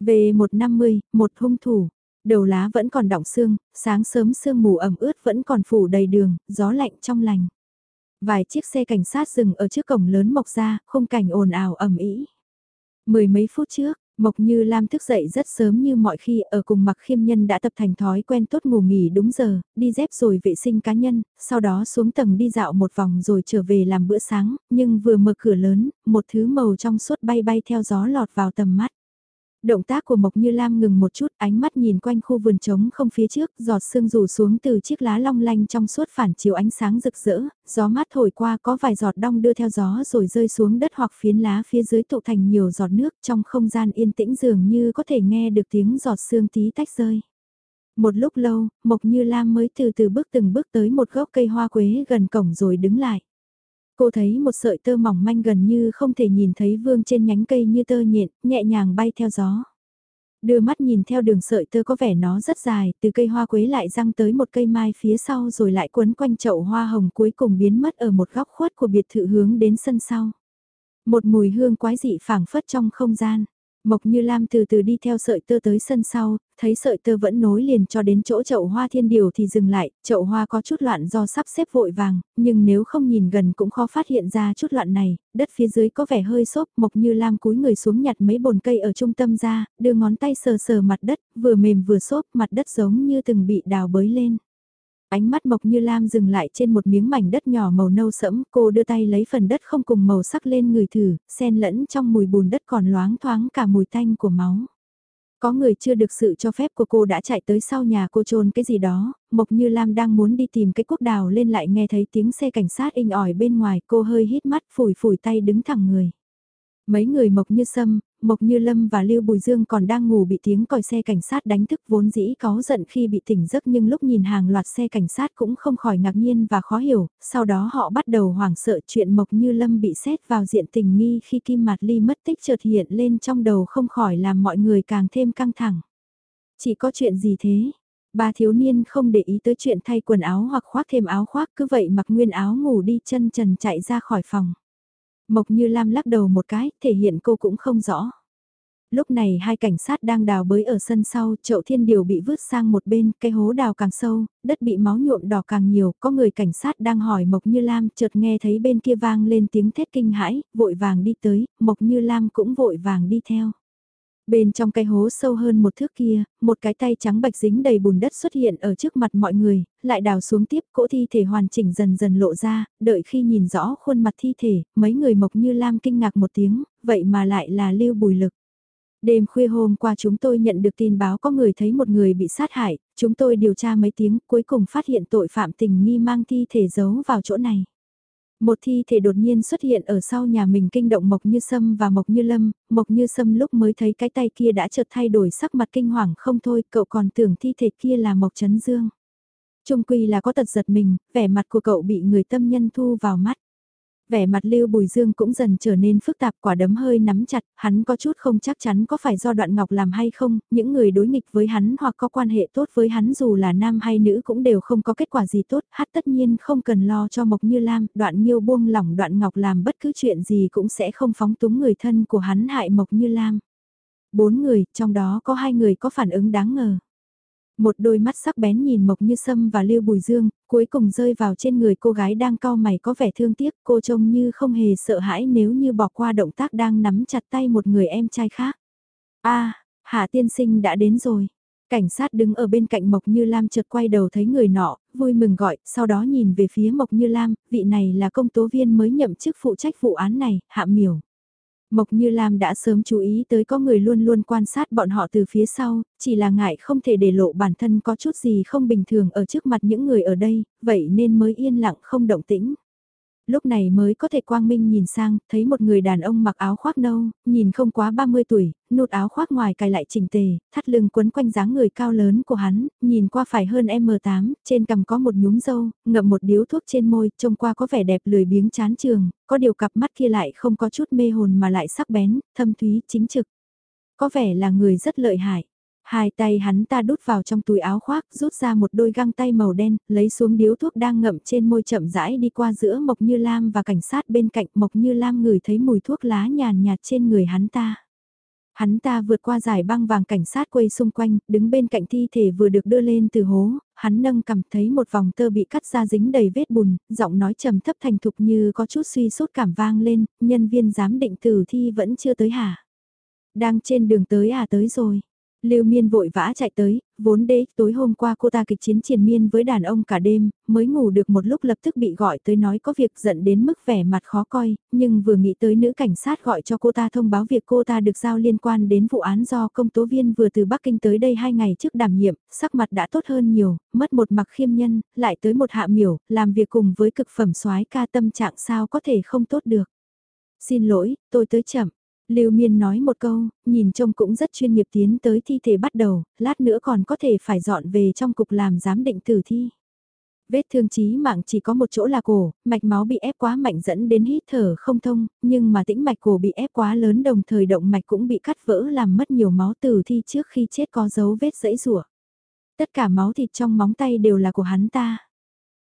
Về 150, một hung thủ, đầu lá vẫn còn đọng xương, sáng sớm sương mù ẩm ướt vẫn còn phủ đầy đường, gió lạnh trong lành. Vài chiếc xe cảnh sát dừng ở trước cổng lớn mộc ra, khung cảnh ồn ào ầm ĩ. Mười mấy phút trước, Mộc Như Lam thức dậy rất sớm như mọi khi ở cùng mặc khiêm nhân đã tập thành thói quen tốt ngủ nghỉ đúng giờ, đi dép rồi vệ sinh cá nhân, sau đó xuống tầng đi dạo một vòng rồi trở về làm bữa sáng, nhưng vừa mở cửa lớn, một thứ màu trong suốt bay bay theo gió lọt vào tầm mắt. Động tác của Mộc Như Lam ngừng một chút, ánh mắt nhìn quanh khu vườn trống không phía trước, giọt sương rủ xuống từ chiếc lá long lanh trong suốt phản chiếu ánh sáng rực rỡ, gió mát thổi qua có vài giọt đong đưa theo gió rồi rơi xuống đất hoặc phiến lá phía dưới tụ thành nhiều giọt nước trong không gian yên tĩnh dường như có thể nghe được tiếng giọt sương tí tách rơi. Một lúc lâu, Mộc Như Lam mới từ từ bước từng bước tới một gốc cây hoa quế gần cổng rồi đứng lại. Cô thấy một sợi tơ mỏng manh gần như không thể nhìn thấy vương trên nhánh cây như tơ nhện, nhẹ nhàng bay theo gió. Đưa mắt nhìn theo đường sợi tơ có vẻ nó rất dài, từ cây hoa quế lại răng tới một cây mai phía sau rồi lại quấn quanh chậu hoa hồng cuối cùng biến mất ở một góc khuất của biệt thự hướng đến sân sau. Một mùi hương quái dị phảng phất trong không gian. Mộc Như Lam từ từ đi theo sợi tơ tới sân sau, thấy sợi tơ vẫn nối liền cho đến chỗ chậu hoa thiên điều thì dừng lại, chậu hoa có chút loạn do sắp xếp vội vàng, nhưng nếu không nhìn gần cũng khó phát hiện ra chút loạn này, đất phía dưới có vẻ hơi xốp, Mộc Như Lam cúi người xuống nhặt mấy bồn cây ở trung tâm ra, đưa ngón tay sờ sờ mặt đất, vừa mềm vừa xốp, mặt đất giống như từng bị đào bới lên. Ánh mắt Mộc Như Lam dừng lại trên một miếng mảnh đất nhỏ màu nâu sẫm, cô đưa tay lấy phần đất không cùng màu sắc lên người thử, xen lẫn trong mùi bùn đất còn loáng thoáng cả mùi tanh của máu. Có người chưa được sự cho phép của cô đã chạy tới sau nhà cô trôn cái gì đó, Mộc Như Lam đang muốn đi tìm cái quốc đào lên lại nghe thấy tiếng xe cảnh sát inh ỏi bên ngoài cô hơi hít mắt phủi phủi tay đứng thẳng người. Mấy người Mộc Như Sâm, Mộc Như Lâm và Lưu Bùi Dương còn đang ngủ bị tiếng còi xe cảnh sát đánh thức vốn dĩ có giận khi bị tỉnh giấc nhưng lúc nhìn hàng loạt xe cảnh sát cũng không khỏi ngạc nhiên và khó hiểu, sau đó họ bắt đầu hoảng sợ chuyện Mộc Như Lâm bị xét vào diện tình nghi khi Kim Mạt Ly mất tích chợt hiện lên trong đầu không khỏi làm mọi người càng thêm căng thẳng. Chỉ có chuyện gì thế? Ba thiếu niên không để ý tới chuyện thay quần áo hoặc khoác thêm áo khoác cứ vậy mặc nguyên áo ngủ đi chân trần chạy ra khỏi phòng. Mộc Như Lam lắc đầu một cái, thể hiện cô cũng không rõ. Lúc này hai cảnh sát đang đào bới ở sân sau, chậu thiên điều bị vứt sang một bên, cây hố đào càng sâu, đất bị máu nhuộm đỏ càng nhiều, có người cảnh sát đang hỏi Mộc Như Lam, chợt nghe thấy bên kia vang lên tiếng thét kinh hãi, vội vàng đi tới, Mộc Như Lam cũng vội vàng đi theo. Bên trong cái hố sâu hơn một thước kia, một cái tay trắng bạch dính đầy bùn đất xuất hiện ở trước mặt mọi người, lại đào xuống tiếp cỗ thi thể hoàn chỉnh dần dần lộ ra, đợi khi nhìn rõ khuôn mặt thi thể, mấy người mộc như Lam kinh ngạc một tiếng, vậy mà lại là lưu bùi lực. Đêm khuya hôm qua chúng tôi nhận được tin báo có người thấy một người bị sát hại, chúng tôi điều tra mấy tiếng cuối cùng phát hiện tội phạm tình nghi mang thi thể giấu vào chỗ này. Một thi thể đột nhiên xuất hiện ở sau nhà mình kinh động Mộc Như Sâm và Mộc Như Lâm, Mộc Như Sâm lúc mới thấy cái tay kia đã chợt thay đổi sắc mặt kinh hoàng không thôi, cậu còn tưởng thi thể kia là Mộc Trấn Dương. Trung quy là có tật giật mình, vẻ mặt của cậu bị người tâm nhân thu vào mắt vẻ mặt Lưu Bùi Dương cũng dần trở nên phức tạp quả đấm hơi nắm chặt, hắn có chút không chắc chắn có phải do đoạn ngọc làm hay không, những người đối nghịch với hắn hoặc có quan hệ tốt với hắn dù là nam hay nữ cũng đều không có kết quả gì tốt, hát tất nhiên không cần lo cho Mộc Như Lam, đoạn nhiêu buông lỏng đoạn ngọc làm bất cứ chuyện gì cũng sẽ không phóng túng người thân của hắn hại Mộc Như Lam. Bốn người, trong đó có hai người có phản ứng đáng ngờ. Một đôi mắt sắc bén nhìn Mộc Như Sâm và Lưu Bùi Dương, cuối cùng rơi vào trên người cô gái đang cau mày có vẻ thương tiếc, cô trông như không hề sợ hãi nếu như bỏ qua động tác đang nắm chặt tay một người em trai khác. a Hạ tiên sinh đã đến rồi. Cảnh sát đứng ở bên cạnh Mộc Như Lam chợt quay đầu thấy người nọ, vui mừng gọi, sau đó nhìn về phía Mộc Như Lam, vị này là công tố viên mới nhậm chức phụ trách vụ án này, Hạ Miểu. Mộc Như Lam đã sớm chú ý tới có người luôn luôn quan sát bọn họ từ phía sau, chỉ là ngại không thể để lộ bản thân có chút gì không bình thường ở trước mặt những người ở đây, vậy nên mới yên lặng không động tĩnh lúc này mới có thể quang minh nhìn sang, thấy một người đàn ông mặc áo khoác nâu, nhìn không quá 30 tuổi, nút áo khoác ngoài cài lại chỉnh tề, thắt lưng quấn quanh dáng người cao lớn của hắn, nhìn qua phải hơn M8, trên cằm có một nhúm dâu, ngậm một điếu thuốc trên môi, trông qua có vẻ đẹp lười biếng chán trường, có điều cặp mắt kia lại không có chút mê hồn mà lại sắc bén, thâm thúy, chính trực. Có vẻ là người rất lợi hại. Hai tay hắn ta đút vào trong túi áo khoác, rút ra một đôi găng tay màu đen, lấy xuống điếu thuốc đang ngậm trên môi chậm rãi đi qua giữa Mộc Như Lam và cảnh sát bên cạnh Mộc Như Lam ngửi thấy mùi thuốc lá nhàn nhạt trên người hắn ta. Hắn ta vượt qua giải băng vàng cảnh sát quay xung quanh, đứng bên cạnh thi thể vừa được đưa lên từ hố, hắn nâng cầm thấy một vòng tơ bị cắt ra dính đầy vết bùn, giọng nói trầm thấp thành thục như có chút suy sốt cảm vang lên, nhân viên giám định tử thi vẫn chưa tới hả? Đang trên đường tới à tới rồi. Lưu Miên vội vã chạy tới, vốn đế tối hôm qua cô ta kịch chiến triền miên với đàn ông cả đêm, mới ngủ được một lúc lập tức bị gọi tới nói có việc giận đến mức vẻ mặt khó coi, nhưng vừa nghĩ tới nữ cảnh sát gọi cho cô ta thông báo việc cô ta được giao liên quan đến vụ án do công tố viên vừa từ Bắc Kinh tới đây hai ngày trước đảm nhiệm, sắc mặt đã tốt hơn nhiều, mất một mặc khiêm nhân, lại tới một hạ miểu, làm việc cùng với cực phẩm soái ca tâm trạng sao có thể không tốt được. Xin lỗi, tôi tới chậm. Lưu Miên nói một câu, nhìn trông cũng rất chuyên nghiệp tiến tới thi thể bắt đầu, lát nữa còn có thể phải dọn về trong cục làm giám định tử thi. Vết thương chí mạng chỉ có một chỗ là cổ, mạch máu bị ép quá mạnh dẫn đến hít thở không thông, nhưng mà tĩnh mạch cổ bị ép quá lớn đồng thời động mạch cũng bị cắt vỡ làm mất nhiều máu tử thi trước khi chết có dấu vết dẫy rủa. Tất cả máu thịt trong móng tay đều là của hắn ta.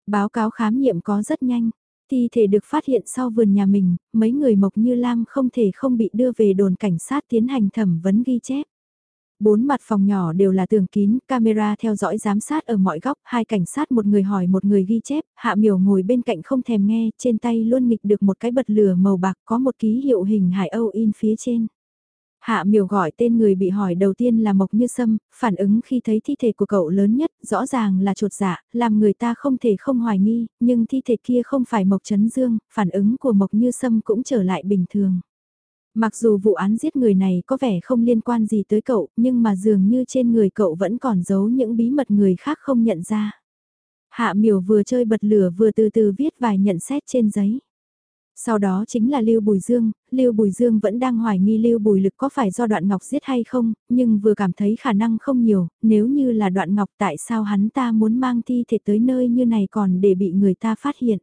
Báo cáo khám nghiệm có rất nhanh. Thi thể được phát hiện sau vườn nhà mình, mấy người Mộc Như Lam không thể không bị đưa về đồn cảnh sát tiến hành thẩm vấn ghi chép. Bốn mặt phòng nhỏ đều là tường kín, camera theo dõi giám sát ở mọi góc, hai cảnh sát một người hỏi một người ghi chép, hạ miểu ngồi bên cạnh không thèm nghe, trên tay luôn nghịch được một cái bật lửa màu bạc có một ký hiệu hình hải âu in phía trên. Hạ miểu gọi tên người bị hỏi đầu tiên là Mộc Như Sâm, phản ứng khi thấy thi thể của cậu lớn nhất, rõ ràng là trột dạ, làm người ta không thể không hoài nghi, nhưng thi thể kia không phải Mộc Trấn Dương, phản ứng của Mộc Như Sâm cũng trở lại bình thường. Mặc dù vụ án giết người này có vẻ không liên quan gì tới cậu, nhưng mà dường như trên người cậu vẫn còn giấu những bí mật người khác không nhận ra. Hạ miểu vừa chơi bật lửa vừa từ từ viết vài nhận xét trên giấy. Sau đó chính là Lưu Bùi Dương, Lưu Bùi Dương vẫn đang hoài nghi Lưu Bùi Lực có phải do đoạn ngọc giết hay không, nhưng vừa cảm thấy khả năng không nhiều, nếu như là đoạn ngọc tại sao hắn ta muốn mang thi thể tới nơi như này còn để bị người ta phát hiện.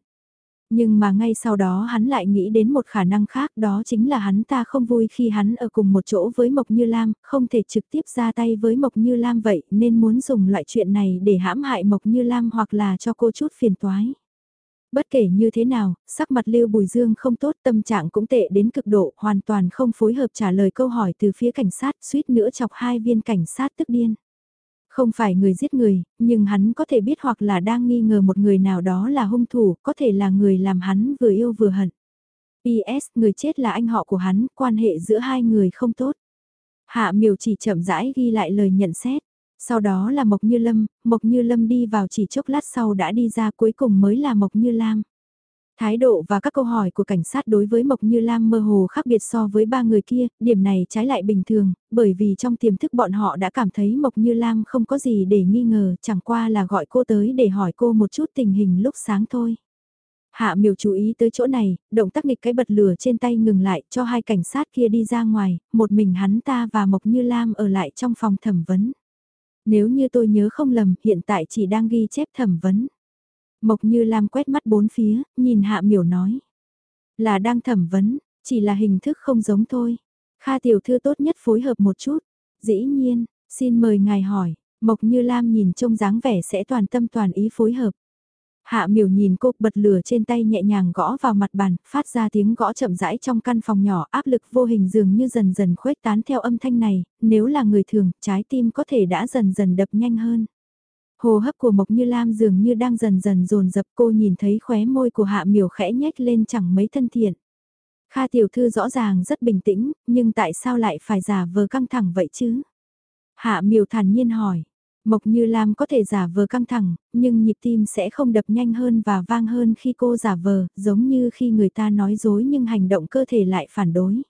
Nhưng mà ngay sau đó hắn lại nghĩ đến một khả năng khác đó chính là hắn ta không vui khi hắn ở cùng một chỗ với Mộc Như Lam, không thể trực tiếp ra tay với Mộc Như Lam vậy nên muốn dùng loại chuyện này để hãm hại Mộc Như Lam hoặc là cho cô chút phiền toái. Bất kể như thế nào, sắc mặt Lưu Bùi Dương không tốt tâm trạng cũng tệ đến cực độ, hoàn toàn không phối hợp trả lời câu hỏi từ phía cảnh sát, suýt nữa chọc hai viên cảnh sát tức điên. Không phải người giết người, nhưng hắn có thể biết hoặc là đang nghi ngờ một người nào đó là hung thủ, có thể là người làm hắn vừa yêu vừa hận. P.S. người chết là anh họ của hắn, quan hệ giữa hai người không tốt. Hạ miều chỉ chậm rãi ghi lại lời nhận xét. Sau đó là Mộc Như Lâm, Mộc Như Lâm đi vào chỉ chốc lát sau đã đi ra cuối cùng mới là Mộc Như Lam. Thái độ và các câu hỏi của cảnh sát đối với Mộc Như Lam mơ hồ khác biệt so với ba người kia, điểm này trái lại bình thường, bởi vì trong tiềm thức bọn họ đã cảm thấy Mộc Như Lam không có gì để nghi ngờ, chẳng qua là gọi cô tới để hỏi cô một chút tình hình lúc sáng thôi. Hạ miều chú ý tới chỗ này, động tác nghịch cái bật lửa trên tay ngừng lại cho hai cảnh sát kia đi ra ngoài, một mình hắn ta và Mộc Như Lam ở lại trong phòng thẩm vấn. Nếu như tôi nhớ không lầm, hiện tại chỉ đang ghi chép thẩm vấn. Mộc Như Lam quét mắt bốn phía, nhìn Hạ Miểu nói. Là đang thẩm vấn, chỉ là hình thức không giống thôi. Kha tiểu thư tốt nhất phối hợp một chút. Dĩ nhiên, xin mời ngài hỏi. Mộc Như Lam nhìn trông dáng vẻ sẽ toàn tâm toàn ý phối hợp. Hạ miểu nhìn cô bật lửa trên tay nhẹ nhàng gõ vào mặt bàn, phát ra tiếng gõ chậm rãi trong căn phòng nhỏ áp lực vô hình dường như dần dần khuếch tán theo âm thanh này, nếu là người thường, trái tim có thể đã dần dần đập nhanh hơn. Hồ hấp của Mộc Như Lam dường như đang dần dần dồn dập cô nhìn thấy khóe môi của hạ miểu khẽ nhếch lên chẳng mấy thân thiện. Kha tiểu thư rõ ràng rất bình tĩnh, nhưng tại sao lại phải giả vờ căng thẳng vậy chứ? Hạ miểu thản nhiên hỏi. Mộc Như Lam có thể giả vờ căng thẳng, nhưng nhịp tim sẽ không đập nhanh hơn và vang hơn khi cô giả vờ, giống như khi người ta nói dối nhưng hành động cơ thể lại phản đối.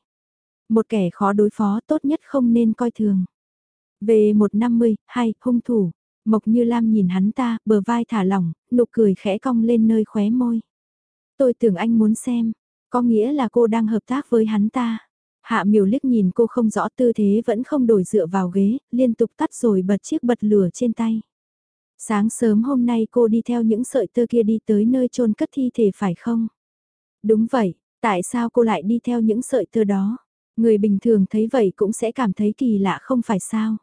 Một kẻ khó đối phó tốt nhất không nên coi thường. Về 150, 2, hung thủ. Mộc Như Lam nhìn hắn ta, bờ vai thả lỏng, nụ cười khẽ cong lên nơi khóe môi. Tôi tưởng anh muốn xem, có nghĩa là cô đang hợp tác với hắn ta. Hạ miều liếc nhìn cô không rõ tư thế vẫn không đổi dựa vào ghế, liên tục tắt rồi bật chiếc bật lửa trên tay. Sáng sớm hôm nay cô đi theo những sợi tơ kia đi tới nơi chôn cất thi thể phải không? Đúng vậy, tại sao cô lại đi theo những sợi tơ đó? Người bình thường thấy vậy cũng sẽ cảm thấy kỳ lạ không phải sao?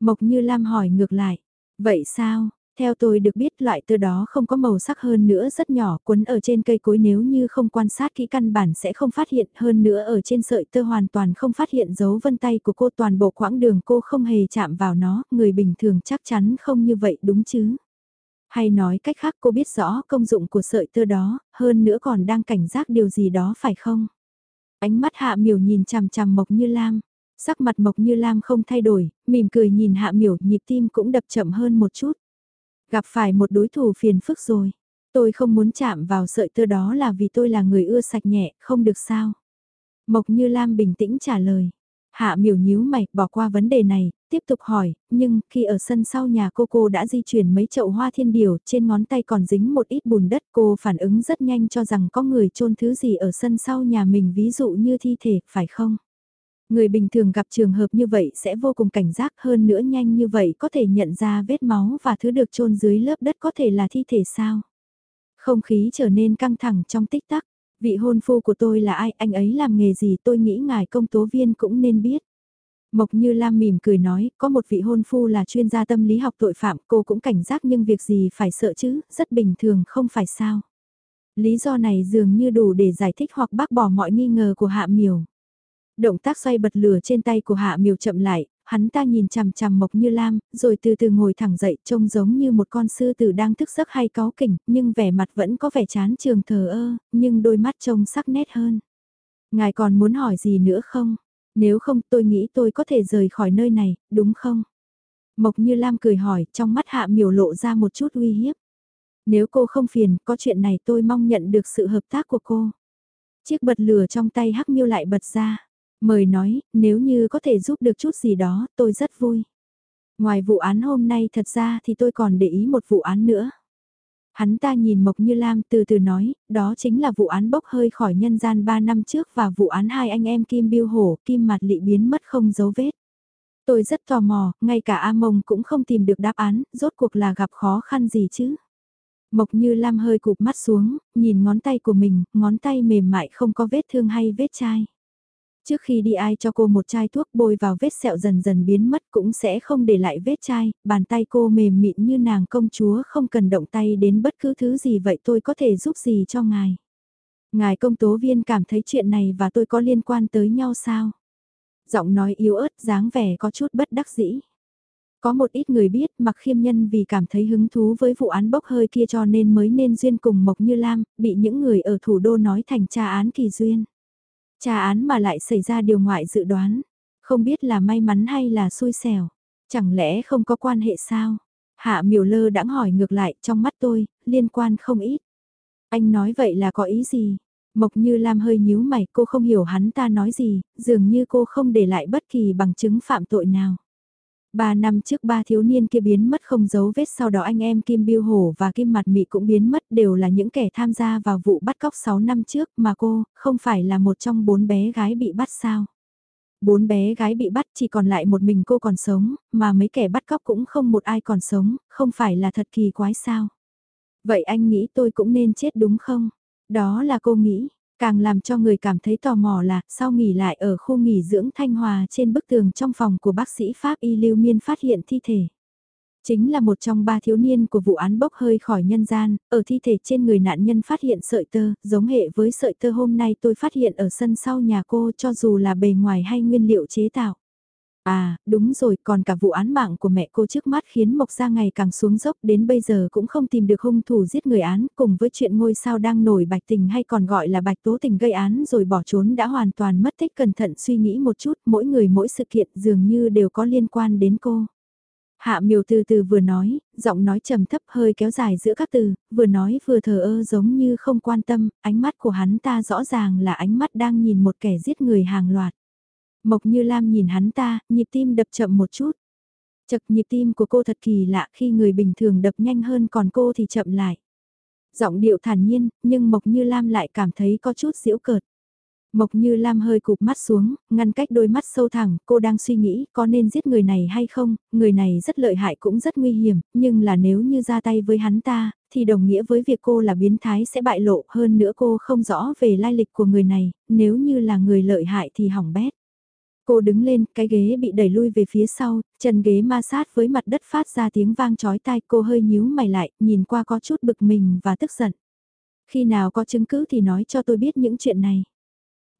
Mộc Như Lam hỏi ngược lại, vậy sao, theo tôi được biết loại tơ đó không có màu sắc hơn nữa rất nhỏ quấn ở trên cây cối nếu như không quan sát kỹ căn bản sẽ không phát hiện hơn nữa ở trên sợi tơ hoàn toàn không phát hiện dấu vân tay của cô toàn bộ quãng đường cô không hề chạm vào nó, người bình thường chắc chắn không như vậy đúng chứ. Hay nói cách khác cô biết rõ công dụng của sợi tơ đó, hơn nữa còn đang cảnh giác điều gì đó phải không? Ánh mắt hạ miểu nhìn chằm chằm mộc như lam. Sắc mặt Mộc Như Lam không thay đổi, mỉm cười nhìn Hạ Miểu nhịp tim cũng đập chậm hơn một chút. Gặp phải một đối thủ phiền phức rồi. Tôi không muốn chạm vào sợi tơ đó là vì tôi là người ưa sạch nhẹ, không được sao. Mộc Như Lam bình tĩnh trả lời. Hạ miểu nhíu mày, bỏ qua vấn đề này, tiếp tục hỏi, nhưng khi ở sân sau nhà cô cô đã di chuyển mấy chậu hoa thiên điều, trên ngón tay còn dính một ít bùn đất cô phản ứng rất nhanh cho rằng có người trôn thứ gì ở sân sau nhà mình ví dụ như thi thể, phải không? Người bình thường gặp trường hợp như vậy sẽ vô cùng cảnh giác hơn nữa nhanh như vậy có thể nhận ra vết máu và thứ được chôn dưới lớp đất có thể là thi thể sao. Không khí trở nên căng thẳng trong tích tắc, vị hôn phu của tôi là ai, anh ấy làm nghề gì tôi nghĩ ngài công tố viên cũng nên biết. Mộc Như Lam mỉm cười nói, có một vị hôn phu là chuyên gia tâm lý học tội phạm, cô cũng cảnh giác nhưng việc gì phải sợ chứ, rất bình thường không phải sao. Lý do này dường như đủ để giải thích hoặc bác bỏ mọi nghi ngờ của Hạ Miểu. Động tác xoay bật lửa trên tay của Hạ Miểu chậm lại, hắn ta nhìn chằm chằm Mộc Như Lam, rồi từ từ ngồi thẳng dậy trông giống như một con sư tử đang thức giấc hay có kỉnh, nhưng vẻ mặt vẫn có vẻ chán trường thờ ơ, nhưng đôi mắt trông sắc nét hơn. Ngài còn muốn hỏi gì nữa không? Nếu không tôi nghĩ tôi có thể rời khỏi nơi này, đúng không? Mộc Như Lam cười hỏi, trong mắt Hạ Miểu lộ ra một chút uy hiếp. Nếu cô không phiền, có chuyện này tôi mong nhận được sự hợp tác của cô. Chiếc bật lửa trong tay Hắc Miêu lại bật ra. Mời nói, nếu như có thể giúp được chút gì đó, tôi rất vui. Ngoài vụ án hôm nay thật ra thì tôi còn để ý một vụ án nữa. Hắn ta nhìn Mộc Như Lam từ từ nói, đó chính là vụ án bốc hơi khỏi nhân gian 3 năm trước và vụ án hai anh em Kim Biêu Hổ, Kim Mạt Lị biến mất không dấu vết. Tôi rất tò mò, ngay cả A Mông cũng không tìm được đáp án, rốt cuộc là gặp khó khăn gì chứ. Mộc Như Lam hơi cụp mắt xuống, nhìn ngón tay của mình, ngón tay mềm mại không có vết thương hay vết chai. Trước khi đi ai cho cô một chai thuốc bôi vào vết sẹo dần dần biến mất cũng sẽ không để lại vết chai, bàn tay cô mềm mịn như nàng công chúa không cần động tay đến bất cứ thứ gì vậy tôi có thể giúp gì cho ngài. Ngài công tố viên cảm thấy chuyện này và tôi có liên quan tới nhau sao? Giọng nói yếu ớt dáng vẻ có chút bất đắc dĩ. Có một ít người biết mặc khiêm nhân vì cảm thấy hứng thú với vụ án bốc hơi kia cho nên mới nên duyên cùng Mộc Như Lam, bị những người ở thủ đô nói thành tra án kỳ duyên. Tra án mà lại xảy ra điều ngoại dự đoán, không biết là may mắn hay là xui xẻo, chẳng lẽ không có quan hệ sao? Hạ miểu lơ đãng hỏi ngược lại trong mắt tôi, liên quan không ít. Anh nói vậy là có ý gì? Mộc như Lam hơi nhíu mày cô không hiểu hắn ta nói gì, dường như cô không để lại bất kỳ bằng chứng phạm tội nào. Ba năm trước ba thiếu niên kia biến mất không dấu vết sau đó anh em Kim Biêu Hổ và Kim Mặt Mị cũng biến mất đều là những kẻ tham gia vào vụ bắt cóc 6 năm trước mà cô không phải là một trong bốn bé gái bị bắt sao. Bốn bé gái bị bắt chỉ còn lại một mình cô còn sống, mà mấy kẻ bắt cóc cũng không một ai còn sống, không phải là thật kỳ quái sao. Vậy anh nghĩ tôi cũng nên chết đúng không? Đó là cô nghĩ, Càng làm cho người cảm thấy tò mò là, sau nghỉ lại ở khu nghỉ dưỡng Thanh Hòa trên bức tường trong phòng của bác sĩ Pháp Y Lưu Miên phát hiện thi thể. Chính là một trong ba thiếu niên của vụ án bốc hơi khỏi nhân gian, ở thi thể trên người nạn nhân phát hiện sợi tơ, giống hệ với sợi tơ hôm nay tôi phát hiện ở sân sau nhà cô cho dù là bề ngoài hay nguyên liệu chế tạo. À, đúng rồi, còn cả vụ án mạng của mẹ cô trước mắt khiến Mộc Gia ngày càng xuống dốc đến bây giờ cũng không tìm được hung thủ giết người án cùng với chuyện ngôi sao đang nổi bạch tình hay còn gọi là bạch tố tình gây án rồi bỏ trốn đã hoàn toàn mất tích cẩn thận suy nghĩ một chút, mỗi người mỗi sự kiện dường như đều có liên quan đến cô. Hạ miều từ từ vừa nói, giọng nói trầm thấp hơi kéo dài giữa các từ, vừa nói vừa thờ ơ giống như không quan tâm, ánh mắt của hắn ta rõ ràng là ánh mắt đang nhìn một kẻ giết người hàng loạt. Mộc Như Lam nhìn hắn ta, nhịp tim đập chậm một chút. Chật nhịp tim của cô thật kỳ lạ khi người bình thường đập nhanh hơn còn cô thì chậm lại. Giọng điệu thản nhiên, nhưng Mộc Như Lam lại cảm thấy có chút giễu cợt. Mộc Như Lam hơi cụp mắt xuống, ngăn cách đôi mắt sâu thẳng, cô đang suy nghĩ có nên giết người này hay không, người này rất lợi hại cũng rất nguy hiểm, nhưng là nếu như ra tay với hắn ta, thì đồng nghĩa với việc cô là biến thái sẽ bại lộ hơn nữa cô không rõ về lai lịch của người này, nếu như là người lợi hại thì hỏng bét. Cô đứng lên, cái ghế bị đẩy lui về phía sau, chân ghế ma sát với mặt đất phát ra tiếng vang chói tai cô hơi nhíu mày lại, nhìn qua có chút bực mình và tức giận. Khi nào có chứng cứ thì nói cho tôi biết những chuyện này.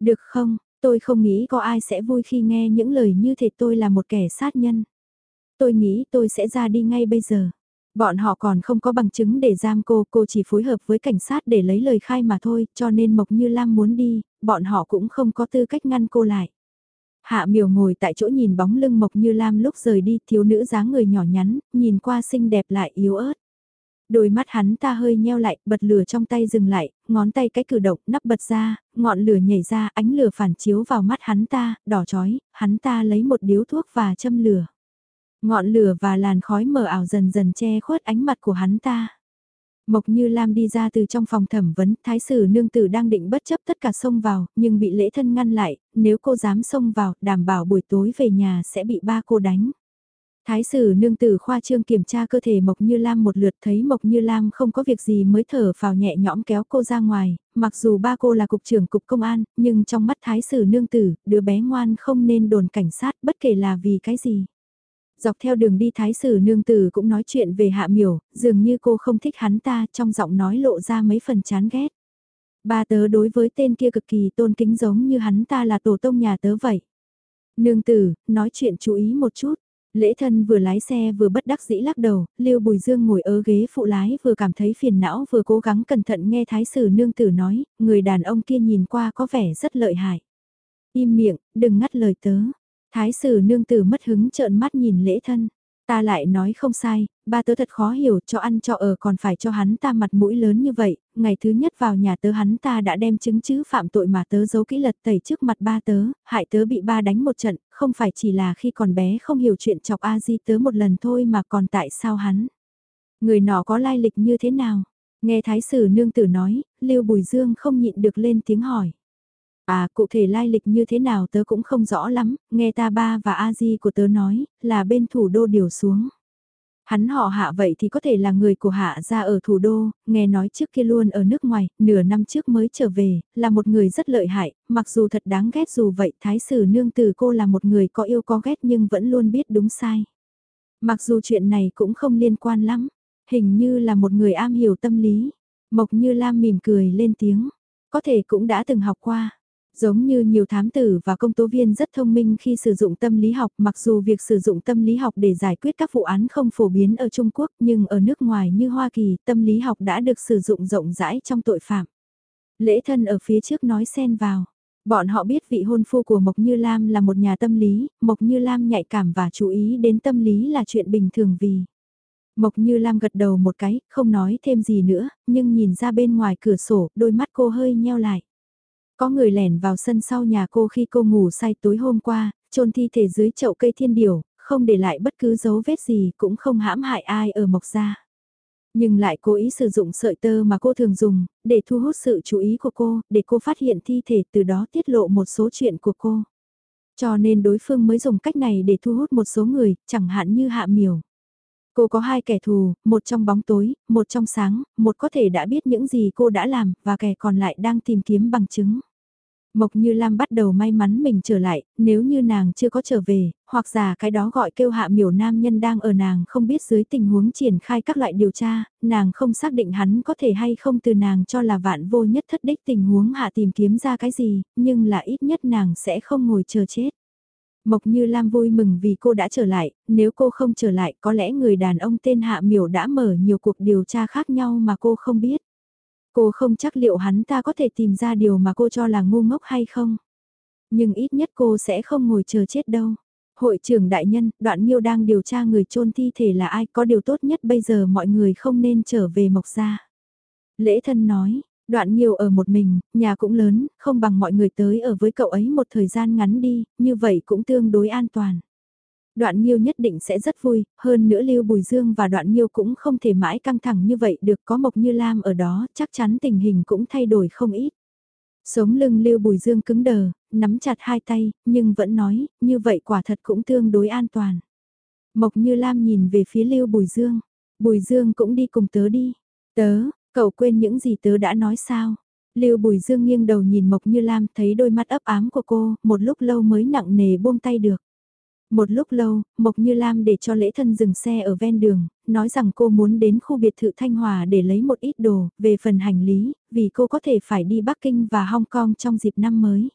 Được không, tôi không nghĩ có ai sẽ vui khi nghe những lời như thế tôi là một kẻ sát nhân. Tôi nghĩ tôi sẽ ra đi ngay bây giờ. Bọn họ còn không có bằng chứng để giam cô, cô chỉ phối hợp với cảnh sát để lấy lời khai mà thôi, cho nên Mộc Như Lam muốn đi, bọn họ cũng không có tư cách ngăn cô lại. Hạ miều ngồi tại chỗ nhìn bóng lưng Mộc Như Lam lúc rời đi, thiếu nữ dáng người nhỏ nhắn, nhìn qua xinh đẹp lại yếu ớt. Đôi mắt hắn ta hơi nheo lại, bật lửa trong tay dừng lại, ngón tay cái cử động, nắp bật ra, ngọn lửa nhảy ra, ánh lửa phản chiếu vào mắt hắn ta, đỏ chói, hắn ta lấy một điếu thuốc và châm lửa. Ngọn lửa và làn khói mờ ảo dần dần che khuất ánh mặt của hắn ta. Mộc Như Lam đi ra từ trong phòng thẩm vấn, thái sử nương tử đang định bất chấp tất cả xông vào, nhưng bị lễ thân ngăn lại, nếu cô dám xông vào, đảm bảo buổi tối về nhà sẽ bị ba cô đánh. Thái sử nương tử khoa trương kiểm tra cơ thể Mộc Như Lam một lượt thấy Mộc Như Lam không có việc gì mới thở vào nhẹ nhõm kéo cô ra ngoài, mặc dù ba cô là cục trưởng cục công an, nhưng trong mắt thái sử nương tử, đứa bé ngoan không nên đồn cảnh sát bất kể là vì cái gì. Dọc theo đường đi thái sử nương tử cũng nói chuyện về hạ miểu, dường như cô không thích hắn ta trong giọng nói lộ ra mấy phần chán ghét. Ba tớ đối với tên kia cực kỳ tôn kính giống như hắn ta là tổ tông nhà tớ vậy. Nương tử, nói chuyện chú ý một chút. Lễ thân vừa lái xe vừa bất đắc dĩ lắc đầu, Lưu Bùi Dương ngồi ở ghế phụ lái vừa cảm thấy phiền não vừa cố gắng cẩn thận nghe thái sử nương tử nói, người đàn ông kia nhìn qua có vẻ rất lợi hại. Im miệng, đừng ngắt lời tớ. Thái sử nương tử mất hứng trợn mắt nhìn lễ thân. Ta lại nói không sai, ba tớ thật khó hiểu cho ăn cho ở còn phải cho hắn ta mặt mũi lớn như vậy, ngày thứ nhất vào nhà tớ hắn ta đã đem chứng chứ phạm tội mà tớ giấu kỹ lật tẩy trước mặt ba tớ, hại tớ bị ba đánh một trận, không phải chỉ là khi còn bé không hiểu chuyện chọc A Di tớ một lần thôi mà còn tại sao hắn. Người nọ có lai lịch như thế nào? Nghe thái sử nương tử nói, Lưu Bùi Dương không nhịn được lên tiếng hỏi. À, cụ thể lai lịch như thế nào tớ cũng không rõ lắm, nghe ta ba và A-di của tớ nói, là bên thủ đô điều xuống. Hắn họ hạ vậy thì có thể là người của hạ ra ở thủ đô, nghe nói trước kia luôn ở nước ngoài, nửa năm trước mới trở về, là một người rất lợi hại, mặc dù thật đáng ghét dù vậy thái sử nương từ cô là một người có yêu có ghét nhưng vẫn luôn biết đúng sai. Mặc dù chuyện này cũng không liên quan lắm, hình như là một người am hiểu tâm lý. Mộc như Lam mỉm cười lên tiếng, có thể cũng đã từng học qua. Giống như nhiều thám tử và công tố viên rất thông minh khi sử dụng tâm lý học mặc dù việc sử dụng tâm lý học để giải quyết các vụ án không phổ biến ở Trung Quốc nhưng ở nước ngoài như Hoa Kỳ tâm lý học đã được sử dụng rộng rãi trong tội phạm. Lễ thân ở phía trước nói xen vào. Bọn họ biết vị hôn phu của Mộc Như Lam là một nhà tâm lý, Mộc Như Lam nhạy cảm và chú ý đến tâm lý là chuyện bình thường vì. Mộc Như Lam gật đầu một cái, không nói thêm gì nữa, nhưng nhìn ra bên ngoài cửa sổ, đôi mắt cô hơi nheo lại. Có người lẻn vào sân sau nhà cô khi cô ngủ say tối hôm qua, chôn thi thể dưới chậu cây thiên điểu, không để lại bất cứ dấu vết gì cũng không hãm hại ai ở mộc gia. Nhưng lại cố ý sử dụng sợi tơ mà cô thường dùng, để thu hút sự chú ý của cô, để cô phát hiện thi thể từ đó tiết lộ một số chuyện của cô. Cho nên đối phương mới dùng cách này để thu hút một số người, chẳng hạn như hạ miểu. Cô có hai kẻ thù, một trong bóng tối, một trong sáng, một có thể đã biết những gì cô đã làm, và kẻ còn lại đang tìm kiếm bằng chứng. Mộc Như Lam bắt đầu may mắn mình trở lại, nếu như nàng chưa có trở về, hoặc giả cái đó gọi kêu hạ miểu nam nhân đang ở nàng không biết dưới tình huống triển khai các loại điều tra, nàng không xác định hắn có thể hay không từ nàng cho là vạn vô nhất thất đích tình huống hạ tìm kiếm ra cái gì, nhưng là ít nhất nàng sẽ không ngồi chờ chết. Mộc Như Lam vui mừng vì cô đã trở lại, nếu cô không trở lại có lẽ người đàn ông tên Hạ Miểu đã mở nhiều cuộc điều tra khác nhau mà cô không biết. Cô không chắc liệu hắn ta có thể tìm ra điều mà cô cho là ngu ngốc hay không. Nhưng ít nhất cô sẽ không ngồi chờ chết đâu. Hội trưởng đại nhân, đoạn nhiêu đang điều tra người chôn thi thể là ai có điều tốt nhất bây giờ mọi người không nên trở về Mộc Gia. Lễ thân nói, Đoạn nhiều ở một mình, nhà cũng lớn, không bằng mọi người tới ở với cậu ấy một thời gian ngắn đi, như vậy cũng tương đối an toàn. Đoạn Nhiêu nhất định sẽ rất vui, hơn nữa Lưu Bùi Dương và Đoạn Nhiêu cũng không thể mãi căng thẳng như vậy được có Mộc Như Lam ở đó, chắc chắn tình hình cũng thay đổi không ít. Sống lưng Lưu Bùi Dương cứng đờ, nắm chặt hai tay, nhưng vẫn nói, như vậy quả thật cũng tương đối an toàn. Mộc Như Lam nhìn về phía Lưu Bùi Dương, Bùi Dương cũng đi cùng tớ đi. Tớ, Cậu quên những gì tớ đã nói sao? Lưu Bùi Dương nghiêng đầu nhìn Mộc Như Lam thấy đôi mắt ấp ám của cô, một lúc lâu mới nặng nề buông tay được. Một lúc lâu, Mộc Như Lam để cho lễ thân dừng xe ở ven đường, nói rằng cô muốn đến khu biệt thự Thanh Hòa để lấy một ít đồ, về phần hành lý, vì cô có thể phải đi Bắc Kinh và Hong Kong trong dịp năm mới.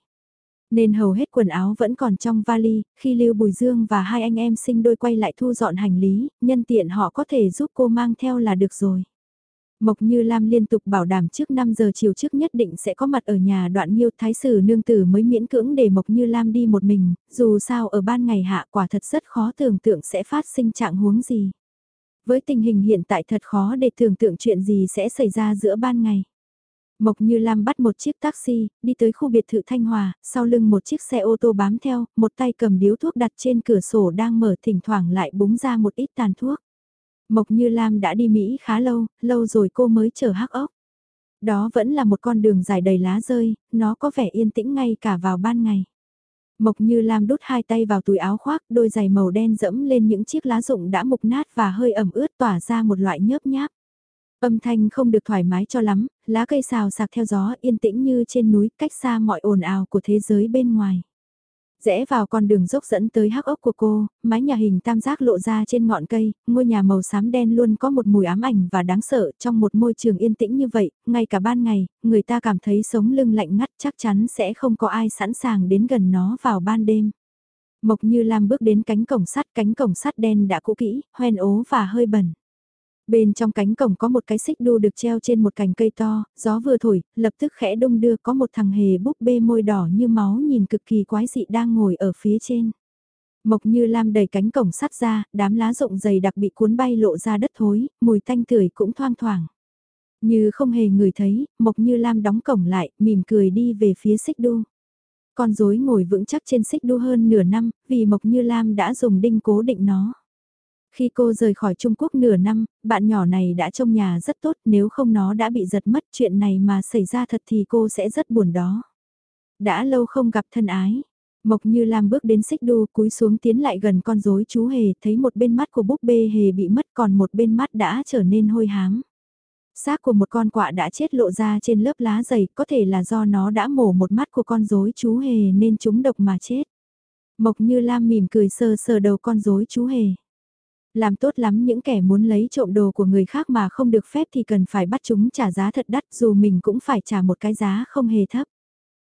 Nên hầu hết quần áo vẫn còn trong vali, khi Lưu Bùi Dương và hai anh em sinh đôi quay lại thu dọn hành lý, nhân tiện họ có thể giúp cô mang theo là được rồi. Mộc Như Lam liên tục bảo đảm trước 5 giờ chiều trước nhất định sẽ có mặt ở nhà đoạn nhiêu thái sử nương tử mới miễn cưỡng để Mộc Như Lam đi một mình, dù sao ở ban ngày hạ quả thật rất khó tưởng tượng sẽ phát sinh trạng huống gì. Với tình hình hiện tại thật khó để tưởng tượng chuyện gì sẽ xảy ra giữa ban ngày. Mộc Như Lam bắt một chiếc taxi, đi tới khu biệt thự Thanh Hòa, sau lưng một chiếc xe ô tô bám theo, một tay cầm điếu thuốc đặt trên cửa sổ đang mở thỉnh thoảng lại búng ra một ít tàn thuốc. Mộc Như Lam đã đi Mỹ khá lâu, lâu rồi cô mới chờ hắc ốc. Đó vẫn là một con đường dài đầy lá rơi, nó có vẻ yên tĩnh ngay cả vào ban ngày. Mộc Như Lam đút hai tay vào túi áo khoác, đôi giày màu đen dẫm lên những chiếc lá rụng đã mục nát và hơi ẩm ướt tỏa ra một loại nhớp nháp. Âm thanh không được thoải mái cho lắm, lá cây xào sạc theo gió yên tĩnh như trên núi cách xa mọi ồn ào của thế giới bên ngoài rẽ vào con đường dốc dẫn tới hắc ốc của cô, mái nhà hình tam giác lộ ra trên ngọn cây, ngôi nhà màu xám đen luôn có một mùi ám ảnh và đáng sợ trong một môi trường yên tĩnh như vậy, ngay cả ban ngày, người ta cảm thấy sống lưng lạnh ngắt chắc chắn sẽ không có ai sẵn sàng đến gần nó vào ban đêm. Mộc như Lam bước đến cánh cổng sắt, cánh cổng sắt đen đã cũ kỹ, hoen ố và hơi bẩn. Bên trong cánh cổng có một cái xích đu được treo trên một cành cây to, gió vừa thổi, lập tức khẽ đông đưa có một thằng hề búp bê môi đỏ như máu nhìn cực kỳ quái dị đang ngồi ở phía trên. Mộc như lam đẩy cánh cổng sắt ra, đám lá rộng dày đặc bị cuốn bay lộ ra đất thối, mùi tanh tưởi cũng thoang thoảng. Như không hề người thấy, Mộc như lam đóng cổng lại, mỉm cười đi về phía xích đu. Con rối ngồi vững chắc trên xích đu hơn nửa năm, vì Mộc như lam đã dùng đinh cố định nó. Khi cô rời khỏi Trung Quốc nửa năm, bạn nhỏ này đã trông nhà rất tốt nếu không nó đã bị giật mất chuyện này mà xảy ra thật thì cô sẽ rất buồn đó. Đã lâu không gặp thân ái. Mộc như Lam bước đến xích đu cúi xuống tiến lại gần con rối chú hề thấy một bên mắt của búp bê hề bị mất còn một bên mắt đã trở nên hôi hám. Xác của một con quạ đã chết lộ ra trên lớp lá dày có thể là do nó đã mổ một mắt của con rối chú hề nên chúng độc mà chết. Mộc như Lam mỉm cười sờ sờ đầu con rối chú hề. Làm tốt lắm những kẻ muốn lấy trộm đồ của người khác mà không được phép thì cần phải bắt chúng trả giá thật đắt dù mình cũng phải trả một cái giá không hề thấp.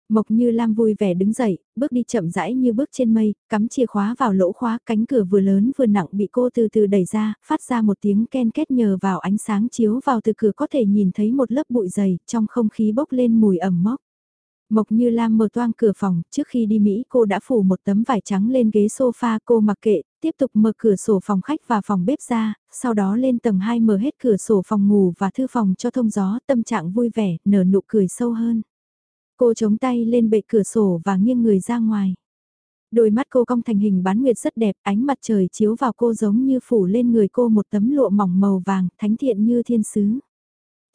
Mộc Như Lam vui vẻ đứng dậy, bước đi chậm rãi như bước trên mây, cắm chìa khóa vào lỗ khóa, cánh cửa vừa lớn vừa nặng bị cô từ từ đẩy ra, phát ra một tiếng ken két nhờ vào ánh sáng chiếu vào từ cửa có thể nhìn thấy một lớp bụi dày, trong không khí bốc lên mùi ẩm mốc. Mộc Như Lam mở toang cửa phòng, trước khi đi Mỹ cô đã phủ một tấm vải trắng lên ghế sofa cô mặc kệ, tiếp tục mở cửa sổ phòng khách và phòng bếp ra, sau đó lên tầng 2 mở hết cửa sổ phòng ngủ và thư phòng cho thông gió, tâm trạng vui vẻ, nở nụ cười sâu hơn. Cô chống tay lên bệ cửa sổ và nghiêng người ra ngoài. Đôi mắt cô cong thành hình bán nguyệt rất đẹp, ánh mặt trời chiếu vào cô giống như phủ lên người cô một tấm lụa mỏng màu vàng, thánh thiện như thiên sứ.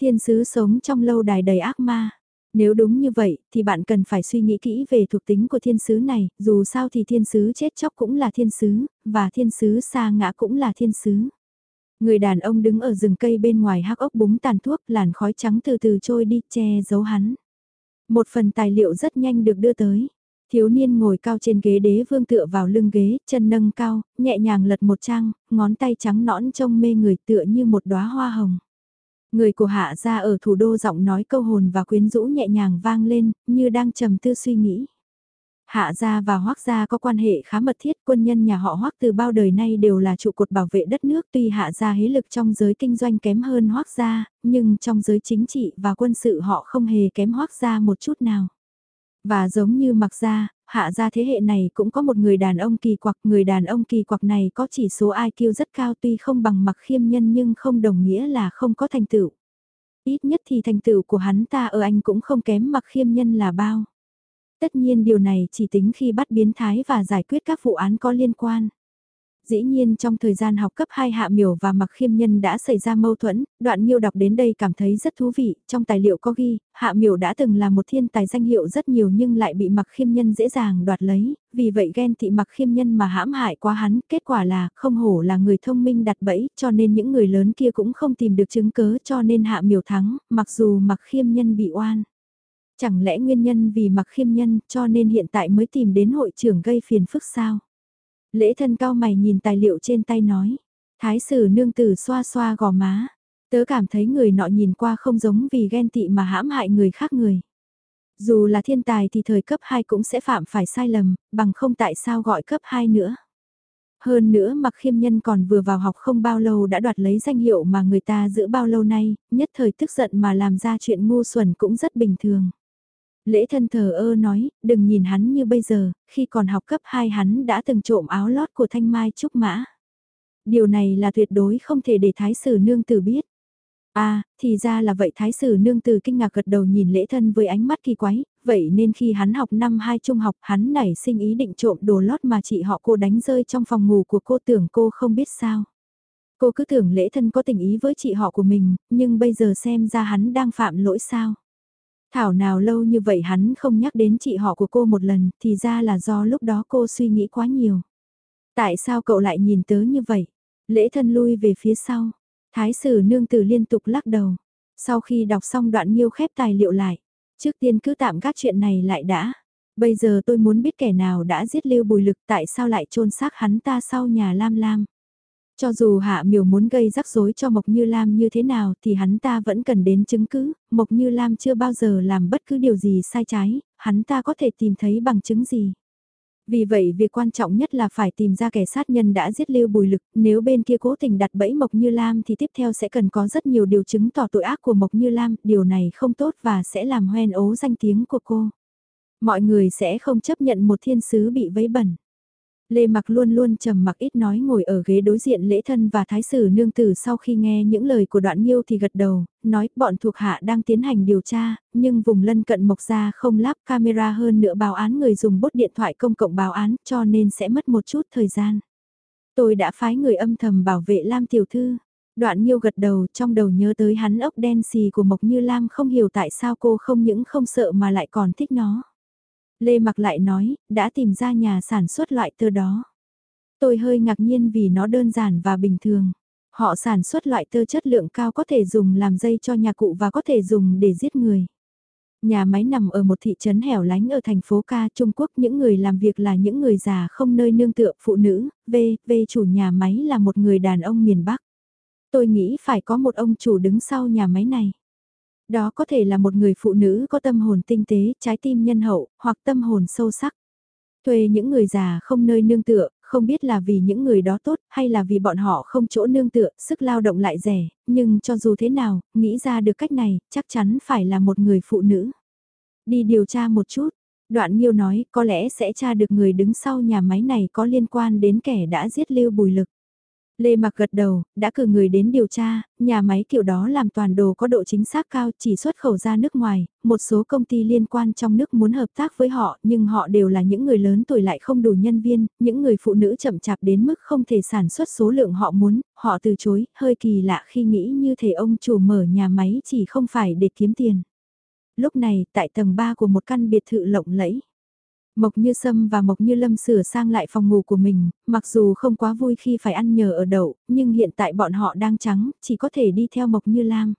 Thiên sứ sống trong lâu đài đầy ác ma. Nếu đúng như vậy, thì bạn cần phải suy nghĩ kỹ về thuộc tính của thiên sứ này, dù sao thì thiên sứ chết chóc cũng là thiên sứ, và thiên sứ xa ngã cũng là thiên sứ. Người đàn ông đứng ở rừng cây bên ngoài hắc ốc búng tàn thuốc, làn khói trắng từ từ trôi đi, che giấu hắn. Một phần tài liệu rất nhanh được đưa tới. Thiếu niên ngồi cao trên ghế đế vương tựa vào lưng ghế, chân nâng cao, nhẹ nhàng lật một trang, ngón tay trắng nõn trông mê người tựa như một đóa hoa hồng. Người của hạ gia ở thủ đô giọng nói câu hồn và quyến rũ nhẹ nhàng vang lên, như đang trầm tư suy nghĩ. Hạ gia và Hoắc gia có quan hệ khá mật thiết, quân nhân nhà họ Hoắc từ bao đời nay đều là trụ cột bảo vệ đất nước, tuy Hạ gia hế lực trong giới kinh doanh kém hơn Hoắc gia, nhưng trong giới chính trị và quân sự họ không hề kém Hoắc gia một chút nào. Và giống như Mặc gia, Hạ gia thế hệ này cũng có một người đàn ông kỳ quặc, người đàn ông kỳ quặc này có chỉ số IQ rất cao tuy không bằng Mặc Khiêm Nhân nhưng không đồng nghĩa là không có thành tựu. Ít nhất thì thành tựu của hắn ta ở anh cũng không kém Mặc Khiêm Nhân là bao. Tất nhiên điều này chỉ tính khi bắt biến thái và giải quyết các vụ án có liên quan. Dĩ nhiên trong thời gian học cấp 2 Hạ Miểu và Mặc Khiêm Nhân đã xảy ra mâu thuẫn, đoạn Nhiêu đọc đến đây cảm thấy rất thú vị, trong tài liệu có ghi, Hạ Miểu đã từng là một thiên tài danh hiệu rất nhiều nhưng lại bị Mặc Khiêm Nhân dễ dàng đoạt lấy, vì vậy ghen thị Mặc Khiêm Nhân mà hãm hại quá hắn, kết quả là không hổ là người thông minh đặt bẫy, cho nên những người lớn kia cũng không tìm được chứng cớ cho nên Hạ Miểu thắng, mặc dù Mặc Khiêm Nhân bị oan. Chẳng lẽ nguyên nhân vì mặc khiêm nhân cho nên hiện tại mới tìm đến hội trưởng gây phiền phức sao? Lễ thân cao mày nhìn tài liệu trên tay nói. Thái sử nương tử xoa xoa gò má. Tớ cảm thấy người nọ nhìn qua không giống vì ghen tị mà hãm hại người khác người. Dù là thiên tài thì thời cấp 2 cũng sẽ phạm phải sai lầm, bằng không tại sao gọi cấp 2 nữa. Hơn nữa mặc khiêm nhân còn vừa vào học không bao lâu đã đoạt lấy danh hiệu mà người ta giữ bao lâu nay, nhất thời tức giận mà làm ra chuyện ngu xuẩn cũng rất bình thường. Lễ thân thờ ơ nói, đừng nhìn hắn như bây giờ, khi còn học cấp 2 hắn đã từng trộm áo lót của Thanh Mai Trúc Mã. Điều này là tuyệt đối không thể để thái sử nương tử biết. À, thì ra là vậy thái sử nương tử kinh ngạc gật đầu nhìn lễ thân với ánh mắt kỳ quái, vậy nên khi hắn học năm hai trung học hắn nảy sinh ý định trộm đồ lót mà chị họ cô đánh rơi trong phòng ngủ của cô tưởng cô không biết sao. Cô cứ tưởng lễ thân có tình ý với chị họ của mình, nhưng bây giờ xem ra hắn đang phạm lỗi sao. Thảo nào lâu như vậy hắn không nhắc đến chị họ của cô một lần, thì ra là do lúc đó cô suy nghĩ quá nhiều. Tại sao cậu lại nhìn tớ như vậy? Lễ thân lui về phía sau. Thái sử nương tử liên tục lắc đầu. Sau khi đọc xong đoạn nghiêu khép tài liệu lại. Trước tiên cứ tạm các chuyện này lại đã. Bây giờ tôi muốn biết kẻ nào đã giết lưu bùi lực tại sao lại chôn xác hắn ta sau nhà Lam Lam. Cho dù Hạ Miểu muốn gây rắc rối cho Mộc Như Lam như thế nào thì hắn ta vẫn cần đến chứng cứ, Mộc Như Lam chưa bao giờ làm bất cứ điều gì sai trái, hắn ta có thể tìm thấy bằng chứng gì. Vì vậy việc quan trọng nhất là phải tìm ra kẻ sát nhân đã giết Lưu Bùi Lực, nếu bên kia cố tình đặt bẫy Mộc Như Lam thì tiếp theo sẽ cần có rất nhiều điều chứng tỏ tội ác của Mộc Như Lam, điều này không tốt và sẽ làm hoen ố danh tiếng của cô. Mọi người sẽ không chấp nhận một thiên sứ bị vấy bẩn. Lê Mặc luôn luôn trầm mặc ít nói ngồi ở ghế đối diện lễ thân và thái sử nương tử sau khi nghe những lời của đoạn nhiêu thì gật đầu, nói bọn thuộc hạ đang tiến hành điều tra, nhưng vùng lân cận mộc ra không lắp camera hơn nữa báo án người dùng bốt điện thoại công cộng báo án cho nên sẽ mất một chút thời gian. Tôi đã phái người âm thầm bảo vệ Lam Tiểu Thư. Đoạn nhiêu gật đầu trong đầu nhớ tới hắn ốc đen xì của Mộc Như Lam không hiểu tại sao cô không những không sợ mà lại còn thích nó. Lê Mặc lại nói, đã tìm ra nhà sản xuất loại tơ đó. Tôi hơi ngạc nhiên vì nó đơn giản và bình thường. Họ sản xuất loại tơ chất lượng cao có thể dùng làm dây cho nhà cụ và có thể dùng để giết người. Nhà máy nằm ở một thị trấn hẻo lánh ở thành phố Ca Trung Quốc. Những người làm việc là những người già không nơi nương tựa phụ nữ. V, V chủ nhà máy là một người đàn ông miền Bắc. Tôi nghĩ phải có một ông chủ đứng sau nhà máy này. Đó có thể là một người phụ nữ có tâm hồn tinh tế, trái tim nhân hậu, hoặc tâm hồn sâu sắc. Thuê những người già không nơi nương tựa, không biết là vì những người đó tốt hay là vì bọn họ không chỗ nương tựa, sức lao động lại rẻ, nhưng cho dù thế nào, nghĩ ra được cách này, chắc chắn phải là một người phụ nữ. Đi điều tra một chút, đoạn nghiêu nói có lẽ sẽ tra được người đứng sau nhà máy này có liên quan đến kẻ đã giết lưu bùi lực. Lê Mặc gật đầu, đã cử người đến điều tra, nhà máy kiểu đó làm toàn đồ có độ chính xác cao chỉ xuất khẩu ra nước ngoài, một số công ty liên quan trong nước muốn hợp tác với họ nhưng họ đều là những người lớn tuổi lại không đủ nhân viên, những người phụ nữ chậm chạp đến mức không thể sản xuất số lượng họ muốn, họ từ chối, hơi kỳ lạ khi nghĩ như thể ông chủ mở nhà máy chỉ không phải để kiếm tiền. Lúc này, tại tầng 3 của một căn biệt thự lộng lẫy. Mộc Như Sâm và Mộc Như Lâm sửa sang lại phòng ngủ của mình, mặc dù không quá vui khi phải ăn nhờ ở đậu, nhưng hiện tại bọn họ đang trắng, chỉ có thể đi theo Mộc Như Lam.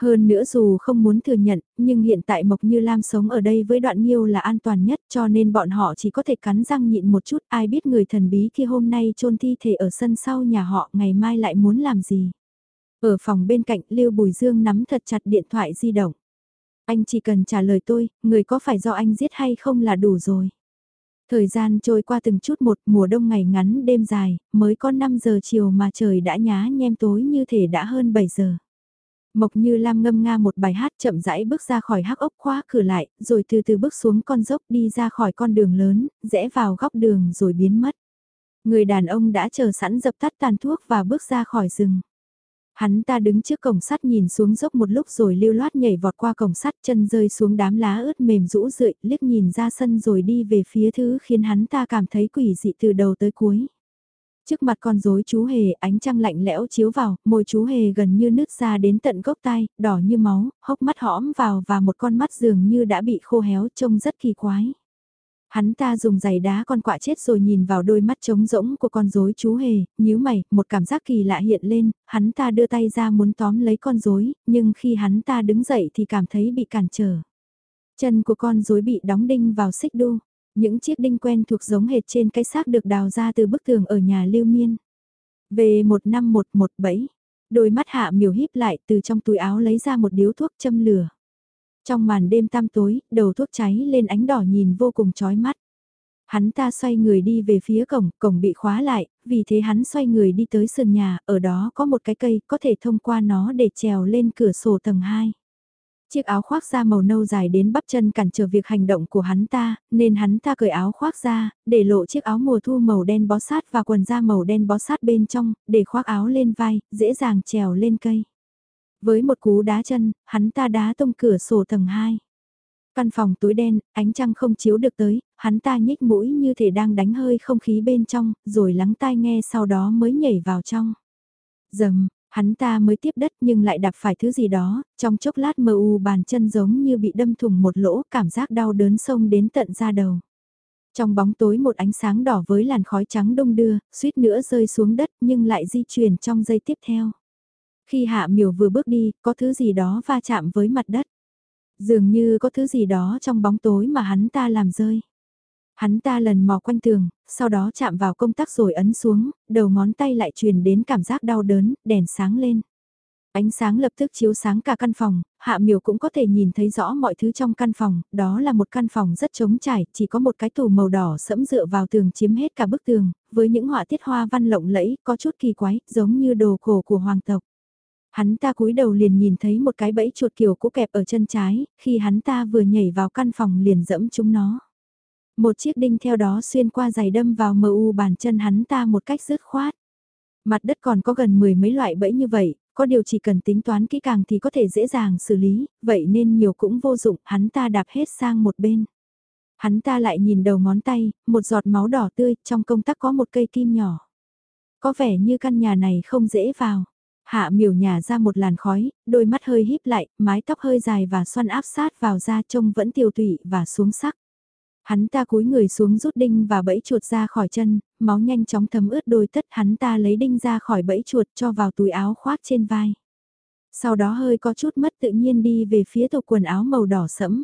Hơn nữa dù không muốn thừa nhận, nhưng hiện tại Mộc Như Lam sống ở đây với đoạn nghiêu là an toàn nhất cho nên bọn họ chỉ có thể cắn răng nhịn một chút ai biết người thần bí kia hôm nay chôn thi thể ở sân sau nhà họ ngày mai lại muốn làm gì. Ở phòng bên cạnh Lưu Bùi Dương nắm thật chặt điện thoại di động. Anh chỉ cần trả lời tôi, người có phải do anh giết hay không là đủ rồi. Thời gian trôi qua từng chút một mùa đông ngày ngắn đêm dài, mới có 5 giờ chiều mà trời đã nhá nhem tối như thể đã hơn 7 giờ. Mộc như Lam ngâm nga một bài hát chậm rãi bước ra khỏi hắc ốc khóa cửa lại, rồi từ từ bước xuống con dốc đi ra khỏi con đường lớn, rẽ vào góc đường rồi biến mất. Người đàn ông đã chờ sẵn dập tắt tàn thuốc và bước ra khỏi rừng. Hắn ta đứng trước cổng sắt nhìn xuống dốc một lúc rồi lưu loát nhảy vọt qua cổng sắt chân rơi xuống đám lá ướt mềm rũ rượi, liếc nhìn ra sân rồi đi về phía thứ khiến hắn ta cảm thấy quỷ dị từ đầu tới cuối. Trước mặt con rối chú hề ánh trăng lạnh lẽo chiếu vào, môi chú hề gần như nứt ra đến tận gốc tai, đỏ như máu, hốc mắt hõm vào và một con mắt dường như đã bị khô héo trông rất kỳ quái. Hắn ta dùng giày đá con quạ chết rồi nhìn vào đôi mắt trống rỗng của con rối chú hề, nhíu mày, một cảm giác kỳ lạ hiện lên, hắn ta đưa tay ra muốn tóm lấy con rối, nhưng khi hắn ta đứng dậy thì cảm thấy bị cản trở. Chân của con rối bị đóng đinh vào xích đu, những chiếc đinh quen thuộc giống hệt trên cái xác được đào ra từ bức tường ở nhà lưu miên. Về 15117, đôi mắt hạ miểu híp lại từ trong túi áo lấy ra một điếu thuốc châm lửa. Trong màn đêm tăm tối, đầu thuốc cháy lên ánh đỏ nhìn vô cùng chói mắt. Hắn ta xoay người đi về phía cổng, cổng bị khóa lại, vì thế hắn xoay người đi tới sườn nhà, ở đó có một cái cây, có thể thông qua nó để trèo lên cửa sổ tầng 2. Chiếc áo khoác da màu nâu dài đến bắp chân cản trở việc hành động của hắn ta, nên hắn ta cởi áo khoác ra, để lộ chiếc áo mùa thu màu đen bó sát và quần da màu đen bó sát bên trong, để khoác áo lên vai, dễ dàng trèo lên cây. Với một cú đá chân, hắn ta đá tung cửa sổ tầng 2. Căn phòng tối đen, ánh trăng không chiếu được tới, hắn ta nhích mũi như thể đang đánh hơi không khí bên trong, rồi lắng tai nghe sau đó mới nhảy vào trong. Dầm, hắn ta mới tiếp đất nhưng lại đạp phải thứ gì đó, trong chốc lát mờ u bàn chân giống như bị đâm thủng một lỗ, cảm giác đau đớn sông đến tận da đầu. Trong bóng tối một ánh sáng đỏ với làn khói trắng đông đưa, suýt nữa rơi xuống đất nhưng lại di chuyển trong giây tiếp theo. Khi hạ miểu vừa bước đi, có thứ gì đó va chạm với mặt đất. Dường như có thứ gì đó trong bóng tối mà hắn ta làm rơi. Hắn ta lần mò quanh tường, sau đó chạm vào công tắc rồi ấn xuống, đầu ngón tay lại truyền đến cảm giác đau đớn, đèn sáng lên. Ánh sáng lập tức chiếu sáng cả căn phòng, Hạ Miểu cũng có thể nhìn thấy rõ mọi thứ trong căn phòng, đó là một căn phòng rất trống trải, chỉ có một cái tủ màu đỏ sẫm dựa vào tường chiếm hết cả bức tường, với những họa tiết hoa văn lộng lẫy, có chút kỳ quái, giống như đồ cổ của hoàng tộc. Hắn ta cúi đầu liền nhìn thấy một cái bẫy chuột kiểu cũ kẹp ở chân trái, khi hắn ta vừa nhảy vào căn phòng liền dẫm chúng nó. Một chiếc đinh theo đó xuyên qua giày đâm vào mờ u bàn chân hắn ta một cách dứt khoát. Mặt đất còn có gần mười mấy loại bẫy như vậy, có điều chỉ cần tính toán kỹ càng thì có thể dễ dàng xử lý, vậy nên nhiều cũng vô dụng, hắn ta đạp hết sang một bên. Hắn ta lại nhìn đầu ngón tay, một giọt máu đỏ tươi, trong công tắc có một cây kim nhỏ. Có vẻ như căn nhà này không dễ vào. Hạ miểu nhà ra một làn khói, đôi mắt hơi híp lại, mái tóc hơi dài và xoăn áp sát vào da trông vẫn tiêu tụy và xuống sắc. Hắn ta cúi người xuống rút đinh và bẫy chuột ra khỏi chân, máu nhanh chóng thấm ướt đôi tất hắn ta lấy đinh ra khỏi bẫy chuột cho vào túi áo khoác trên vai. Sau đó hơi có chút mất tự nhiên đi về phía tủ quần áo màu đỏ sẫm.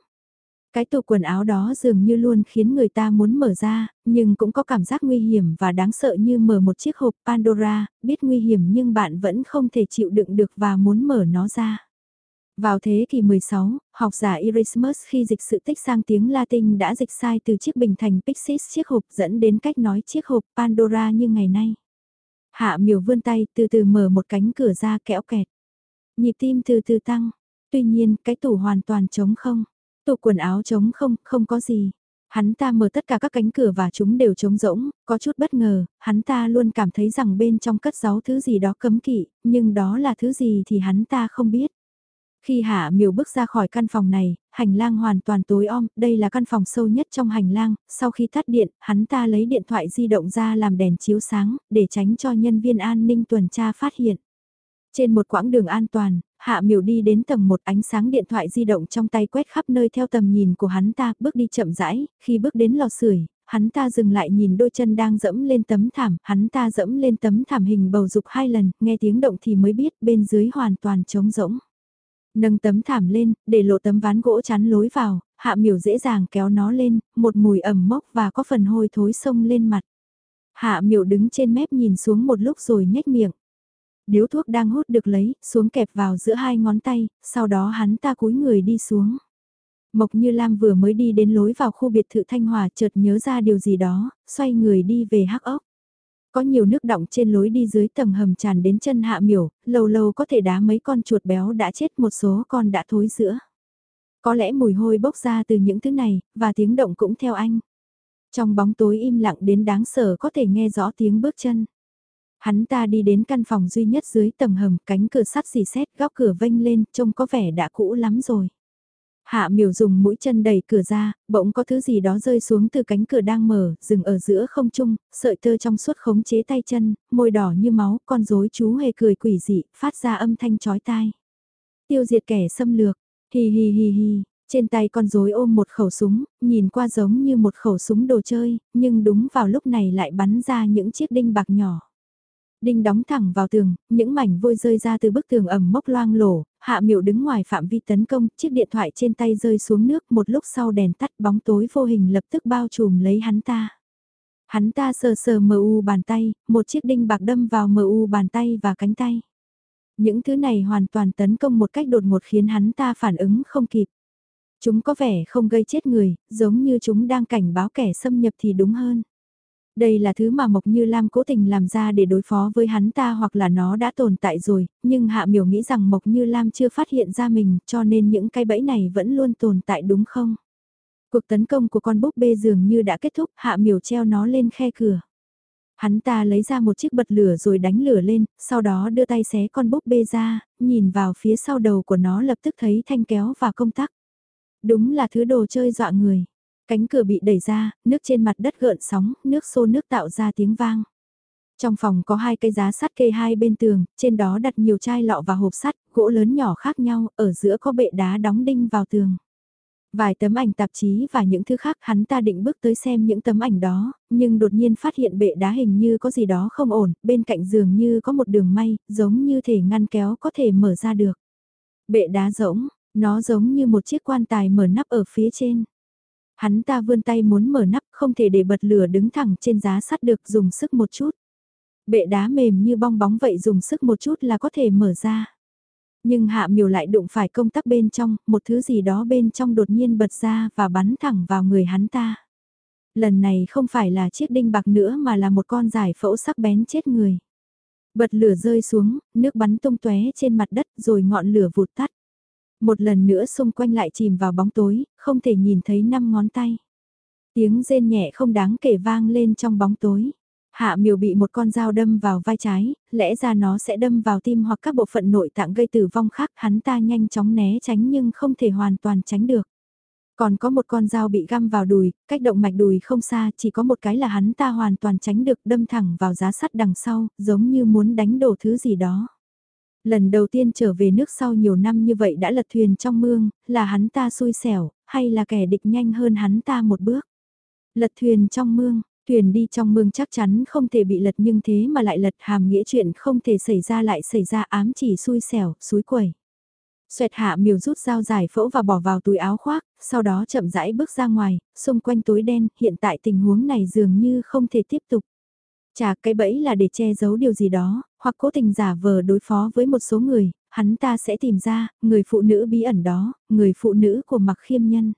Cái tủ quần áo đó dường như luôn khiến người ta muốn mở ra, nhưng cũng có cảm giác nguy hiểm và đáng sợ như mở một chiếc hộp Pandora, biết nguy hiểm nhưng bạn vẫn không thể chịu đựng được và muốn mở nó ra. Vào thế kỷ 16, học giả Erasmus khi dịch sự tích sang tiếng Latin đã dịch sai từ chiếc bình thành Pixis chiếc hộp dẫn đến cách nói chiếc hộp Pandora như ngày nay. Hạ miểu vươn tay từ từ mở một cánh cửa ra kẽo kẹt. Nhịp tim từ từ tăng. Tuy nhiên cái tủ hoàn toàn trống không. Tụ quần áo trống không, không có gì. Hắn ta mở tất cả các cánh cửa và chúng đều trống rỗng, có chút bất ngờ, hắn ta luôn cảm thấy rằng bên trong cất giấu thứ gì đó cấm kỵ, nhưng đó là thứ gì thì hắn ta không biết. Khi Hạ Miểu bước ra khỏi căn phòng này, hành lang hoàn toàn tối om, đây là căn phòng sâu nhất trong hành lang, sau khi tắt điện, hắn ta lấy điện thoại di động ra làm đèn chiếu sáng, để tránh cho nhân viên an ninh tuần tra phát hiện. Trên một quãng đường an toàn, Hạ Miểu đi đến tầng một ánh sáng điện thoại di động trong tay quét khắp nơi theo tầm nhìn của hắn ta, bước đi chậm rãi, khi bước đến lò sưởi, hắn ta dừng lại nhìn đôi chân đang dẫm lên tấm thảm, hắn ta dẫm lên tấm thảm hình bầu dục hai lần, nghe tiếng động thì mới biết bên dưới hoàn toàn trống rỗng. Nâng tấm thảm lên, để lộ tấm ván gỗ chắn lối vào, hạ miểu dễ dàng kéo nó lên, một mùi ẩm mốc và có phần hôi thối sông lên mặt. Hạ miểu đứng trên mép nhìn xuống một lúc rồi nhếch miệng. Điếu thuốc đang hút được lấy, xuống kẹp vào giữa hai ngón tay, sau đó hắn ta cúi người đi xuống. Mộc Như Lam vừa mới đi đến lối vào khu biệt thự Thanh Hòa chợt nhớ ra điều gì đó, xoay người đi về hắc ốc. Có nhiều nước đọng trên lối đi dưới tầng hầm tràn đến chân hạ miểu, lâu lâu có thể đá mấy con chuột béo đã chết một số con đã thối giữa. Có lẽ mùi hôi bốc ra từ những thứ này, và tiếng động cũng theo anh. Trong bóng tối im lặng đến đáng sợ có thể nghe rõ tiếng bước chân. Hắn ta đi đến căn phòng duy nhất dưới tầng hầm, cánh cửa sắt xì xét, góc cửa vênh lên, trông có vẻ đã cũ lắm rồi. Hạ miểu dùng mũi chân đẩy cửa ra, bỗng có thứ gì đó rơi xuống từ cánh cửa đang mở, dừng ở giữa không trung, sợi tơ trong suốt khống chế tay chân, môi đỏ như máu, con rối chú hề cười quỷ dị, phát ra âm thanh chói tai. Tiêu diệt kẻ xâm lược, hi hi hi hi, trên tay con rối ôm một khẩu súng, nhìn qua giống như một khẩu súng đồ chơi, nhưng đúng vào lúc này lại bắn ra những chiếc đinh bạc nhỏ. Đinh đóng thẳng vào tường, những mảnh vôi rơi ra từ bức tường ẩm mốc loang lổ, hạ miệu đứng ngoài phạm vi tấn công, chiếc điện thoại trên tay rơi xuống nước một lúc sau đèn tắt bóng tối vô hình lập tức bao trùm lấy hắn ta. Hắn ta sờ sờ mờ u bàn tay, một chiếc đinh bạc đâm vào mờ u bàn tay và cánh tay. Những thứ này hoàn toàn tấn công một cách đột ngột khiến hắn ta phản ứng không kịp. Chúng có vẻ không gây chết người, giống như chúng đang cảnh báo kẻ xâm nhập thì đúng hơn. Đây là thứ mà Mộc Như Lam cố tình làm ra để đối phó với hắn ta hoặc là nó đã tồn tại rồi, nhưng Hạ Miểu nghĩ rằng Mộc Như Lam chưa phát hiện ra mình cho nên những cái bẫy này vẫn luôn tồn tại đúng không? Cuộc tấn công của con búp bê dường như đã kết thúc, Hạ Miểu treo nó lên khe cửa. Hắn ta lấy ra một chiếc bật lửa rồi đánh lửa lên, sau đó đưa tay xé con búp bê ra, nhìn vào phía sau đầu của nó lập tức thấy thanh kéo và công tắc. Đúng là thứ đồ chơi dọa người. Cánh cửa bị đẩy ra, nước trên mặt đất gợn sóng, nước xô nước tạo ra tiếng vang. Trong phòng có hai cây giá sắt kê hai bên tường, trên đó đặt nhiều chai lọ và hộp sắt, gỗ lớn nhỏ khác nhau, ở giữa có bệ đá đóng đinh vào tường. Vài tấm ảnh tạp chí và những thứ khác hắn ta định bước tới xem những tấm ảnh đó, nhưng đột nhiên phát hiện bệ đá hình như có gì đó không ổn, bên cạnh giường như có một đường may, giống như thể ngăn kéo có thể mở ra được. Bệ đá rỗng, nó giống như một chiếc quan tài mở nắp ở phía trên. Hắn ta vươn tay muốn mở nắp không thể để bật lửa đứng thẳng trên giá sắt được dùng sức một chút. Bệ đá mềm như bong bóng vậy dùng sức một chút là có thể mở ra. Nhưng hạ miều lại đụng phải công tắc bên trong, một thứ gì đó bên trong đột nhiên bật ra và bắn thẳng vào người hắn ta. Lần này không phải là chiếc đinh bạc nữa mà là một con giải phẫu sắc bén chết người. Bật lửa rơi xuống, nước bắn tung tóe trên mặt đất rồi ngọn lửa vụt tắt. Một lần nữa xung quanh lại chìm vào bóng tối, không thể nhìn thấy năm ngón tay. Tiếng rên nhẹ không đáng kể vang lên trong bóng tối. Hạ miều bị một con dao đâm vào vai trái, lẽ ra nó sẽ đâm vào tim hoặc các bộ phận nội tạng gây tử vong khác, hắn ta nhanh chóng né tránh nhưng không thể hoàn toàn tránh được. Còn có một con dao bị găm vào đùi, cách động mạch đùi không xa, chỉ có một cái là hắn ta hoàn toàn tránh được đâm thẳng vào giá sắt đằng sau, giống như muốn đánh đổ thứ gì đó. Lần đầu tiên trở về nước sau nhiều năm như vậy đã lật thuyền trong mương, là hắn ta xui xẻo, hay là kẻ địch nhanh hơn hắn ta một bước. Lật thuyền trong mương, thuyền đi trong mương chắc chắn không thể bị lật nhưng thế mà lại lật hàm nghĩa chuyện không thể xảy ra lại xảy ra ám chỉ xui xẻo, suối quẩy. Xoẹt hạ miều rút dao giải phẫu và bỏ vào túi áo khoác, sau đó chậm rãi bước ra ngoài, xung quanh tối đen, hiện tại tình huống này dường như không thể tiếp tục. Chà cái bẫy là để che giấu điều gì đó, hoặc cố tình giả vờ đối phó với một số người, hắn ta sẽ tìm ra, người phụ nữ bí ẩn đó, người phụ nữ của mặc khiêm nhân.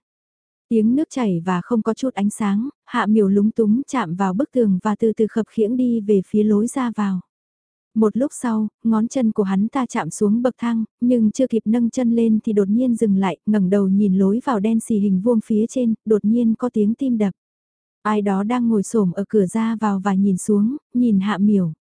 Tiếng nước chảy và không có chút ánh sáng, hạ miểu lúng túng chạm vào bức tường và từ từ khập khiễng đi về phía lối ra vào. Một lúc sau, ngón chân của hắn ta chạm xuống bậc thang, nhưng chưa kịp nâng chân lên thì đột nhiên dừng lại, ngẩng đầu nhìn lối vào đen xì hình vuông phía trên, đột nhiên có tiếng tim đập. Ai đó đang ngồi xổm ở cửa ra vào và nhìn xuống, nhìn hạ miểu.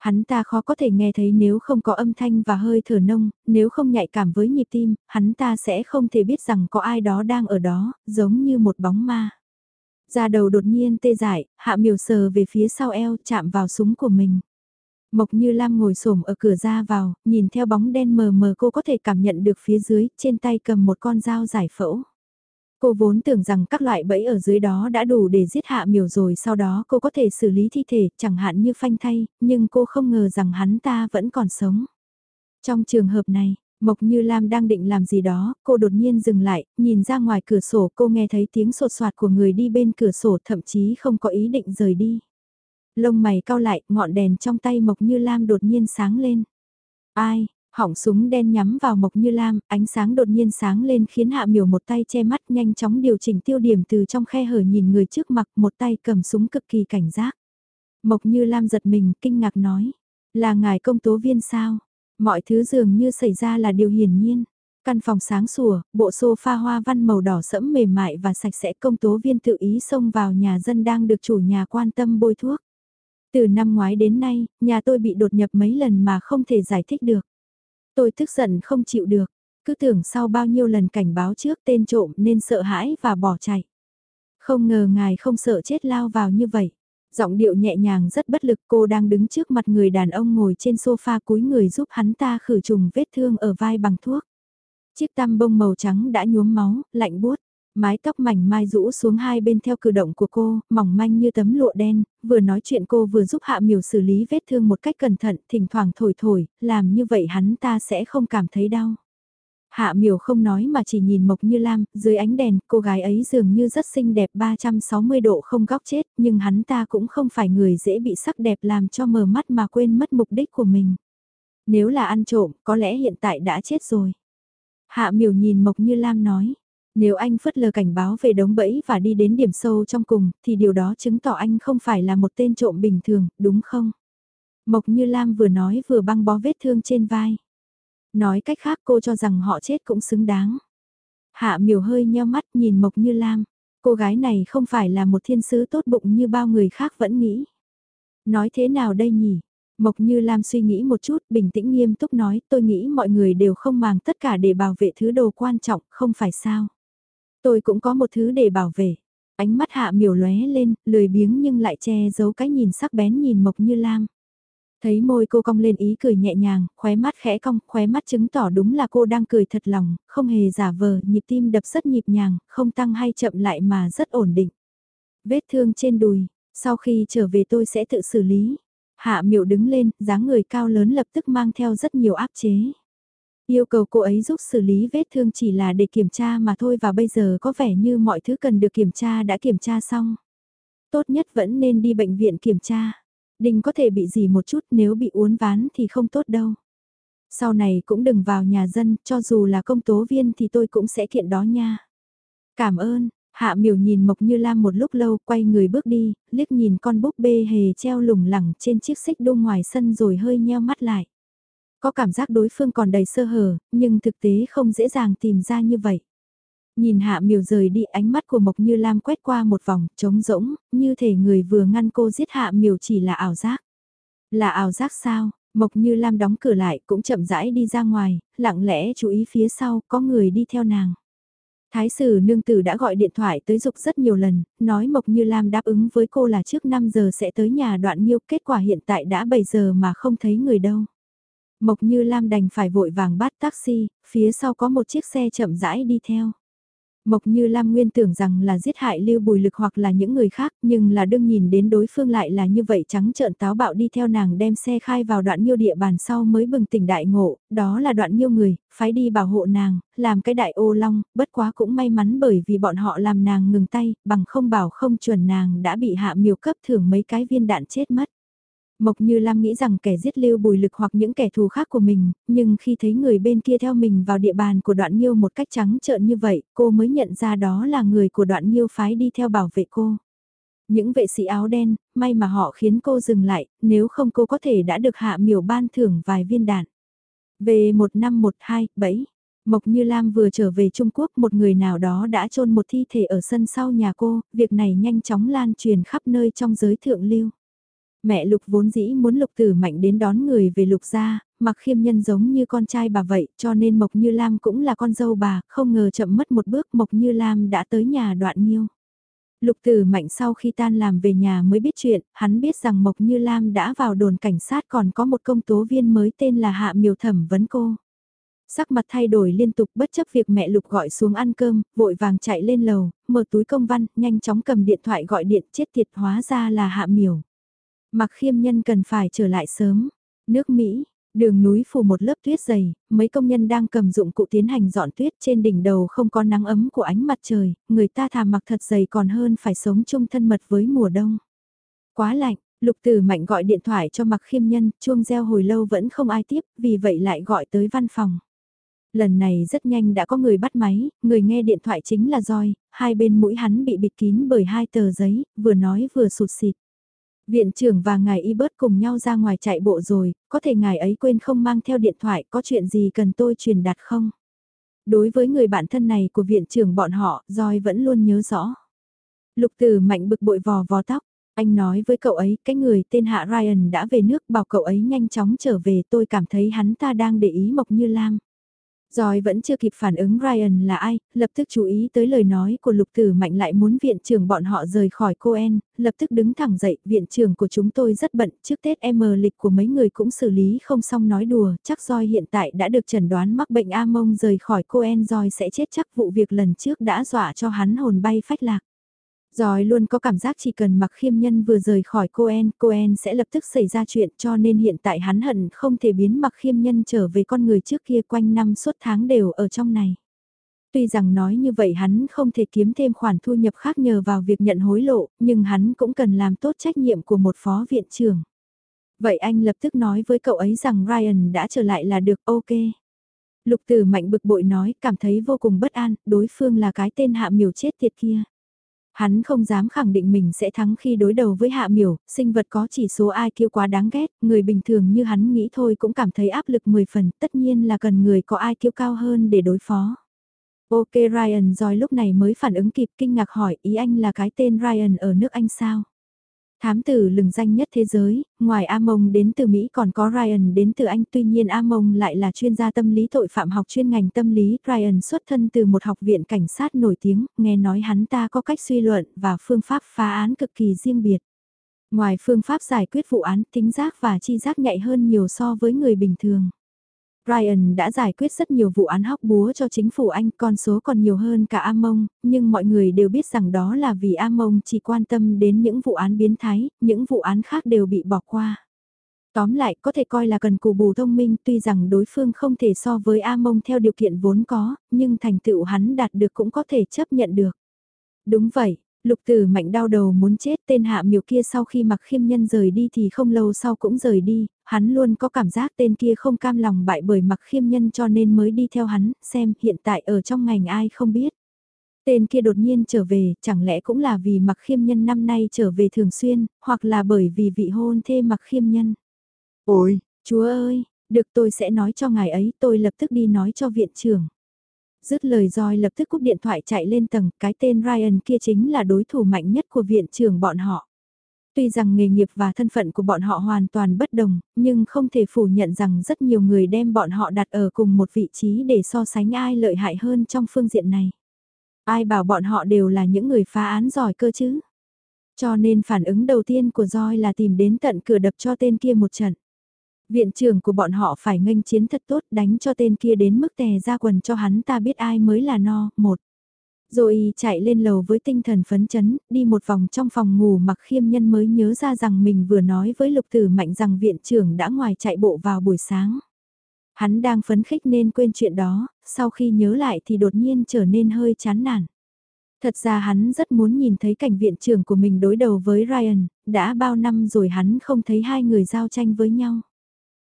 Hắn ta khó có thể nghe thấy nếu không có âm thanh và hơi thở nông, nếu không nhạy cảm với nhịp tim, hắn ta sẽ không thể biết rằng có ai đó đang ở đó, giống như một bóng ma. Ra đầu đột nhiên tê dại, hạ miều sờ về phía sau eo chạm vào súng của mình. Mộc như Lam ngồi xổm ở cửa ra vào, nhìn theo bóng đen mờ mờ cô có thể cảm nhận được phía dưới, trên tay cầm một con dao giải phẫu. Cô vốn tưởng rằng các loại bẫy ở dưới đó đã đủ để giết hạ miểu rồi sau đó cô có thể xử lý thi thể chẳng hạn như phanh thay, nhưng cô không ngờ rằng hắn ta vẫn còn sống. Trong trường hợp này, Mộc Như Lam đang định làm gì đó, cô đột nhiên dừng lại, nhìn ra ngoài cửa sổ cô nghe thấy tiếng sột soạt của người đi bên cửa sổ thậm chí không có ý định rời đi. Lông mày cao lại, ngọn đèn trong tay Mộc Như Lam đột nhiên sáng lên. Ai, Hỏng súng đen nhắm vào Mộc Như Lam, ánh sáng đột nhiên sáng lên khiến Hạ Miểu một tay che mắt nhanh chóng điều chỉnh tiêu điểm từ trong khe hở nhìn người trước mặt một tay cầm súng cực kỳ cảnh giác. Mộc Như Lam giật mình, kinh ngạc nói, là ngài công tố viên sao? Mọi thứ dường như xảy ra là điều hiển nhiên. Căn phòng sáng sủa, bộ sofa hoa văn màu đỏ sẫm mềm mại và sạch sẽ công tố viên tự ý xông vào nhà dân đang được chủ nhà quan tâm bôi thuốc. Từ năm ngoái đến nay, nhà tôi bị đột nhập mấy lần mà không thể giải thích được. Tôi tức giận không chịu được, cứ tưởng sau bao nhiêu lần cảnh báo trước tên trộm nên sợ hãi và bỏ chạy. Không ngờ ngài không sợ chết lao vào như vậy. Giọng điệu nhẹ nhàng rất bất lực cô đang đứng trước mặt người đàn ông ngồi trên sofa cúi người giúp hắn ta khử trùng vết thương ở vai bằng thuốc. Chiếc tăm bông màu trắng đã nhuốm máu, lạnh buốt. Mái tóc mảnh mai rũ xuống hai bên theo cử động của cô, mỏng manh như tấm lụa đen, vừa nói chuyện cô vừa giúp Hạ Miểu xử lý vết thương một cách cẩn thận, thỉnh thoảng thổi thổi, làm như vậy hắn ta sẽ không cảm thấy đau. Hạ Miểu không nói mà chỉ nhìn Mộc Như Lam, dưới ánh đèn, cô gái ấy dường như rất xinh đẹp 360 độ không góc chết, nhưng hắn ta cũng không phải người dễ bị sắc đẹp làm cho mờ mắt mà quên mất mục đích của mình. Nếu là ăn trộm, có lẽ hiện tại đã chết rồi. Hạ Miểu nhìn Mộc Như Lam nói, nếu anh phớt lờ cảnh báo về đống bẫy và đi đến điểm sâu trong cùng, thì điều đó chứng tỏ anh không phải là một tên trộm bình thường, đúng không? Mộc Như Lam vừa nói vừa băng bó vết thương trên vai. Nói cách khác cô cho rằng họ chết cũng xứng đáng. Hạ miều hơi nheo mắt nhìn Mộc Như Lam. Cô gái này không phải là một thiên sứ tốt bụng như bao người khác vẫn nghĩ. Nói thế nào đây nhỉ? Mộc Như Lam suy nghĩ một chút, bình tĩnh nghiêm túc nói, tôi nghĩ mọi người đều không màng tất cả để bảo vệ thứ đồ quan trọng, không phải sao? Tôi cũng có một thứ để bảo vệ. Ánh mắt hạ miểu lóe lên, lười biếng nhưng lại che giấu cái nhìn sắc bén nhìn Mộc Như Lam. Thấy môi cô cong lên ý cười nhẹ nhàng, khóe mắt khẽ cong, khóe mắt chứng tỏ đúng là cô đang cười thật lòng, không hề giả vờ, nhịp tim đập rất nhịp nhàng, không tăng hay chậm lại mà rất ổn định. Vết thương trên đùi, sau khi trở về tôi sẽ tự xử lý. Hạ miệu đứng lên, dáng người cao lớn lập tức mang theo rất nhiều áp chế. Yêu cầu cô ấy giúp xử lý vết thương chỉ là để kiểm tra mà thôi và bây giờ có vẻ như mọi thứ cần được kiểm tra đã kiểm tra xong. Tốt nhất vẫn nên đi bệnh viện kiểm tra. đình có thể bị gì một chút nếu bị uốn ván thì không tốt đâu. Sau này cũng đừng vào nhà dân, cho dù là công tố viên thì tôi cũng sẽ kiện đó nha. Cảm ơn, Hạ miểu nhìn Mộc Như Lam một lúc lâu quay người bước đi, liếc nhìn con búp bê hề treo lủng lẳng trên chiếc xích đu ngoài sân rồi hơi nheo mắt lại. Có cảm giác đối phương còn đầy sơ hở, nhưng thực tế không dễ dàng tìm ra như vậy. Nhìn hạ miều rời đi ánh mắt của Mộc Như Lam quét qua một vòng, trống rỗng, như thể người vừa ngăn cô giết hạ miều chỉ là ảo giác. Là ảo giác sao? Mộc Như Lam đóng cửa lại cũng chậm rãi đi ra ngoài, lặng lẽ chú ý phía sau có người đi theo nàng. Thái sử nương tử đã gọi điện thoại tới dục rất nhiều lần, nói Mộc Như Lam đáp ứng với cô là trước 5 giờ sẽ tới nhà đoạn nhiêu, kết quả hiện tại đã 7 giờ mà không thấy người đâu. Mộc Như Lam đành phải vội vàng bắt taxi, phía sau có một chiếc xe chậm rãi đi theo. Mộc Như Lam nguyên tưởng rằng là giết hại Lưu Bùi Lực hoặc là những người khác, nhưng là đương nhìn đến đối phương lại là như vậy trắng trợn táo bạo đi theo nàng đem xe khai vào đoạn nhiêu địa bàn sau mới bừng tỉnh đại ngộ, đó là đoạn nhiêu người, phái đi bảo hộ nàng, làm cái đại ô long, bất quá cũng may mắn bởi vì bọn họ làm nàng ngừng tay, bằng không bảo không chuẩn nàng đã bị hạ miều cấp thưởng mấy cái viên đạn chết mất. Mộc Như Lam nghĩ rằng kẻ giết lưu bùi lực hoặc những kẻ thù khác của mình, nhưng khi thấy người bên kia theo mình vào địa bàn của đoạn Nhiêu một cách trắng trợn như vậy, cô mới nhận ra đó là người của đoạn Nhiêu phái đi theo bảo vệ cô. Những vệ sĩ áo đen, may mà họ khiến cô dừng lại, nếu không cô có thể đã được hạ miểu ban thưởng vài viên đạn. Về 1512, Mộc Như Lam vừa trở về Trung Quốc một người nào đó đã chôn một thi thể ở sân sau nhà cô, việc này nhanh chóng lan truyền khắp nơi trong giới thượng lưu. Mẹ Lục vốn dĩ muốn Lục Tử Mạnh đến đón người về Lục gia, mặc khiêm nhân giống như con trai bà vậy, cho nên Mộc Như Lam cũng là con dâu bà, không ngờ chậm mất một bước Mộc Như Lam đã tới nhà đoạn nghiêu. Lục Tử Mạnh sau khi tan làm về nhà mới biết chuyện, hắn biết rằng Mộc Như Lam đã vào đồn cảnh sát còn có một công tố viên mới tên là Hạ Miều Thẩm vấn cô. Sắc mặt thay đổi liên tục bất chấp việc mẹ Lục gọi xuống ăn cơm, vội vàng chạy lên lầu, mở túi công văn, nhanh chóng cầm điện thoại gọi điện chết tiệt hóa ra là Hạ Miều. Mặc khiêm nhân cần phải trở lại sớm. Nước Mỹ, đường núi phủ một lớp tuyết dày, mấy công nhân đang cầm dụng cụ tiến hành dọn tuyết trên đỉnh đầu không có nắng ấm của ánh mặt trời, người ta thà mặc thật dày còn hơn phải sống chung thân mật với mùa đông. Quá lạnh, lục tử mạnh gọi điện thoại cho mặc khiêm nhân, chuông reo hồi lâu vẫn không ai tiếp, vì vậy lại gọi tới văn phòng. Lần này rất nhanh đã có người bắt máy, người nghe điện thoại chính là roi, hai bên mũi hắn bị bịt kín bởi hai tờ giấy, vừa nói vừa sụt xịt. Viện trưởng và ngài y bớt cùng nhau ra ngoài chạy bộ rồi, có thể ngài ấy quên không mang theo điện thoại, có chuyện gì cần tôi truyền đạt không? Đối với người bạn thân này của viện trưởng bọn họ, Joy vẫn luôn nhớ rõ. Lục tử mạnh bực bội vò vò tóc, anh nói với cậu ấy, cái người tên Hạ Ryan đã về nước bảo cậu ấy nhanh chóng trở về tôi cảm thấy hắn ta đang để ý Mộc Như Lam. Rồi vẫn chưa kịp phản ứng Ryan là ai, lập tức chú ý tới lời nói của lục tử mạnh lại muốn viện trưởng bọn họ rời khỏi Coen, lập tức đứng thẳng dậy, viện trưởng của chúng tôi rất bận, trước Tết M lịch của mấy người cũng xử lý không xong nói đùa, chắc Roi hiện tại đã được chẩn đoán mắc bệnh A mông rời khỏi Coen Roi sẽ chết chắc vụ việc lần trước đã dọa cho hắn hồn bay phách lạc. Rồi luôn có cảm giác chỉ cần mặc khiêm nhân vừa rời khỏi Coen, Coen sẽ lập tức xảy ra chuyện cho nên hiện tại hắn hận không thể biến mặc khiêm nhân trở về con người trước kia quanh năm suốt tháng đều ở trong này. Tuy rằng nói như vậy hắn không thể kiếm thêm khoản thu nhập khác nhờ vào việc nhận hối lộ, nhưng hắn cũng cần làm tốt trách nhiệm của một phó viện trưởng. Vậy anh lập tức nói với cậu ấy rằng Ryan đã trở lại là được ok. Lục tử mạnh bực bội nói, cảm thấy vô cùng bất an, đối phương là cái tên hạ miểu chết tiệt kia. Hắn không dám khẳng định mình sẽ thắng khi đối đầu với hạ miểu, sinh vật có chỉ số ai kêu quá đáng ghét, người bình thường như hắn nghĩ thôi cũng cảm thấy áp lực 10 phần, tất nhiên là cần người có ai kêu cao hơn để đối phó. Ok Ryan rồi lúc này mới phản ứng kịp kinh ngạc hỏi ý anh là cái tên Ryan ở nước Anh sao? Thám tử lừng danh nhất thế giới, ngoài Amon đến từ Mỹ còn có Ryan đến từ Anh tuy nhiên Amon lại là chuyên gia tâm lý tội phạm học chuyên ngành tâm lý. Ryan xuất thân từ một học viện cảnh sát nổi tiếng, nghe nói hắn ta có cách suy luận và phương pháp phá án cực kỳ riêng biệt. Ngoài phương pháp giải quyết vụ án, tính giác và chi giác nhạy hơn nhiều so với người bình thường. Ryan đã giải quyết rất nhiều vụ án hóc búa cho chính phủ Anh, con số còn nhiều hơn cả Amon, nhưng mọi người đều biết rằng đó là vì Amon chỉ quan tâm đến những vụ án biến thái, những vụ án khác đều bị bỏ qua. Tóm lại có thể coi là cần cù bù thông minh tuy rằng đối phương không thể so với Amon theo điều kiện vốn có, nhưng thành tựu hắn đạt được cũng có thể chấp nhận được. Đúng vậy, Lục tử mạnh đau đầu muốn chết tên hạ miều kia sau khi mặc khiêm nhân rời đi thì không lâu sau cũng rời đi, hắn luôn có cảm giác tên kia không cam lòng bại bởi mặc khiêm nhân cho nên mới đi theo hắn, xem hiện tại ở trong ngành ai không biết. Tên kia đột nhiên trở về, chẳng lẽ cũng là vì mặc khiêm nhân năm nay trở về thường xuyên, hoặc là bởi vì vị hôn thê mặc khiêm nhân. Ôi, chúa ơi, được tôi sẽ nói cho ngài ấy, tôi lập tức đi nói cho viện trưởng. Dứt lời roi lập tức cúp điện thoại chạy lên tầng, cái tên Ryan kia chính là đối thủ mạnh nhất của viện trưởng bọn họ. Tuy rằng nghề nghiệp và thân phận của bọn họ hoàn toàn bất đồng, nhưng không thể phủ nhận rằng rất nhiều người đem bọn họ đặt ở cùng một vị trí để so sánh ai lợi hại hơn trong phương diện này. Ai bảo bọn họ đều là những người phá án giỏi cơ chứ? Cho nên phản ứng đầu tiên của Joy là tìm đến tận cửa đập cho tên kia một trận. Viện trưởng của bọn họ phải nghênh chiến thật tốt đánh cho tên kia đến mức tè ra quần cho hắn ta biết ai mới là no, một. Rồi chạy lên lầu với tinh thần phấn chấn, đi một vòng trong phòng ngủ mặc khiêm nhân mới nhớ ra rằng mình vừa nói với lục tử mạnh rằng viện trưởng đã ngoài chạy bộ vào buổi sáng. Hắn đang phấn khích nên quên chuyện đó, sau khi nhớ lại thì đột nhiên trở nên hơi chán nản. Thật ra hắn rất muốn nhìn thấy cảnh viện trưởng của mình đối đầu với Ryan, đã bao năm rồi hắn không thấy hai người giao tranh với nhau.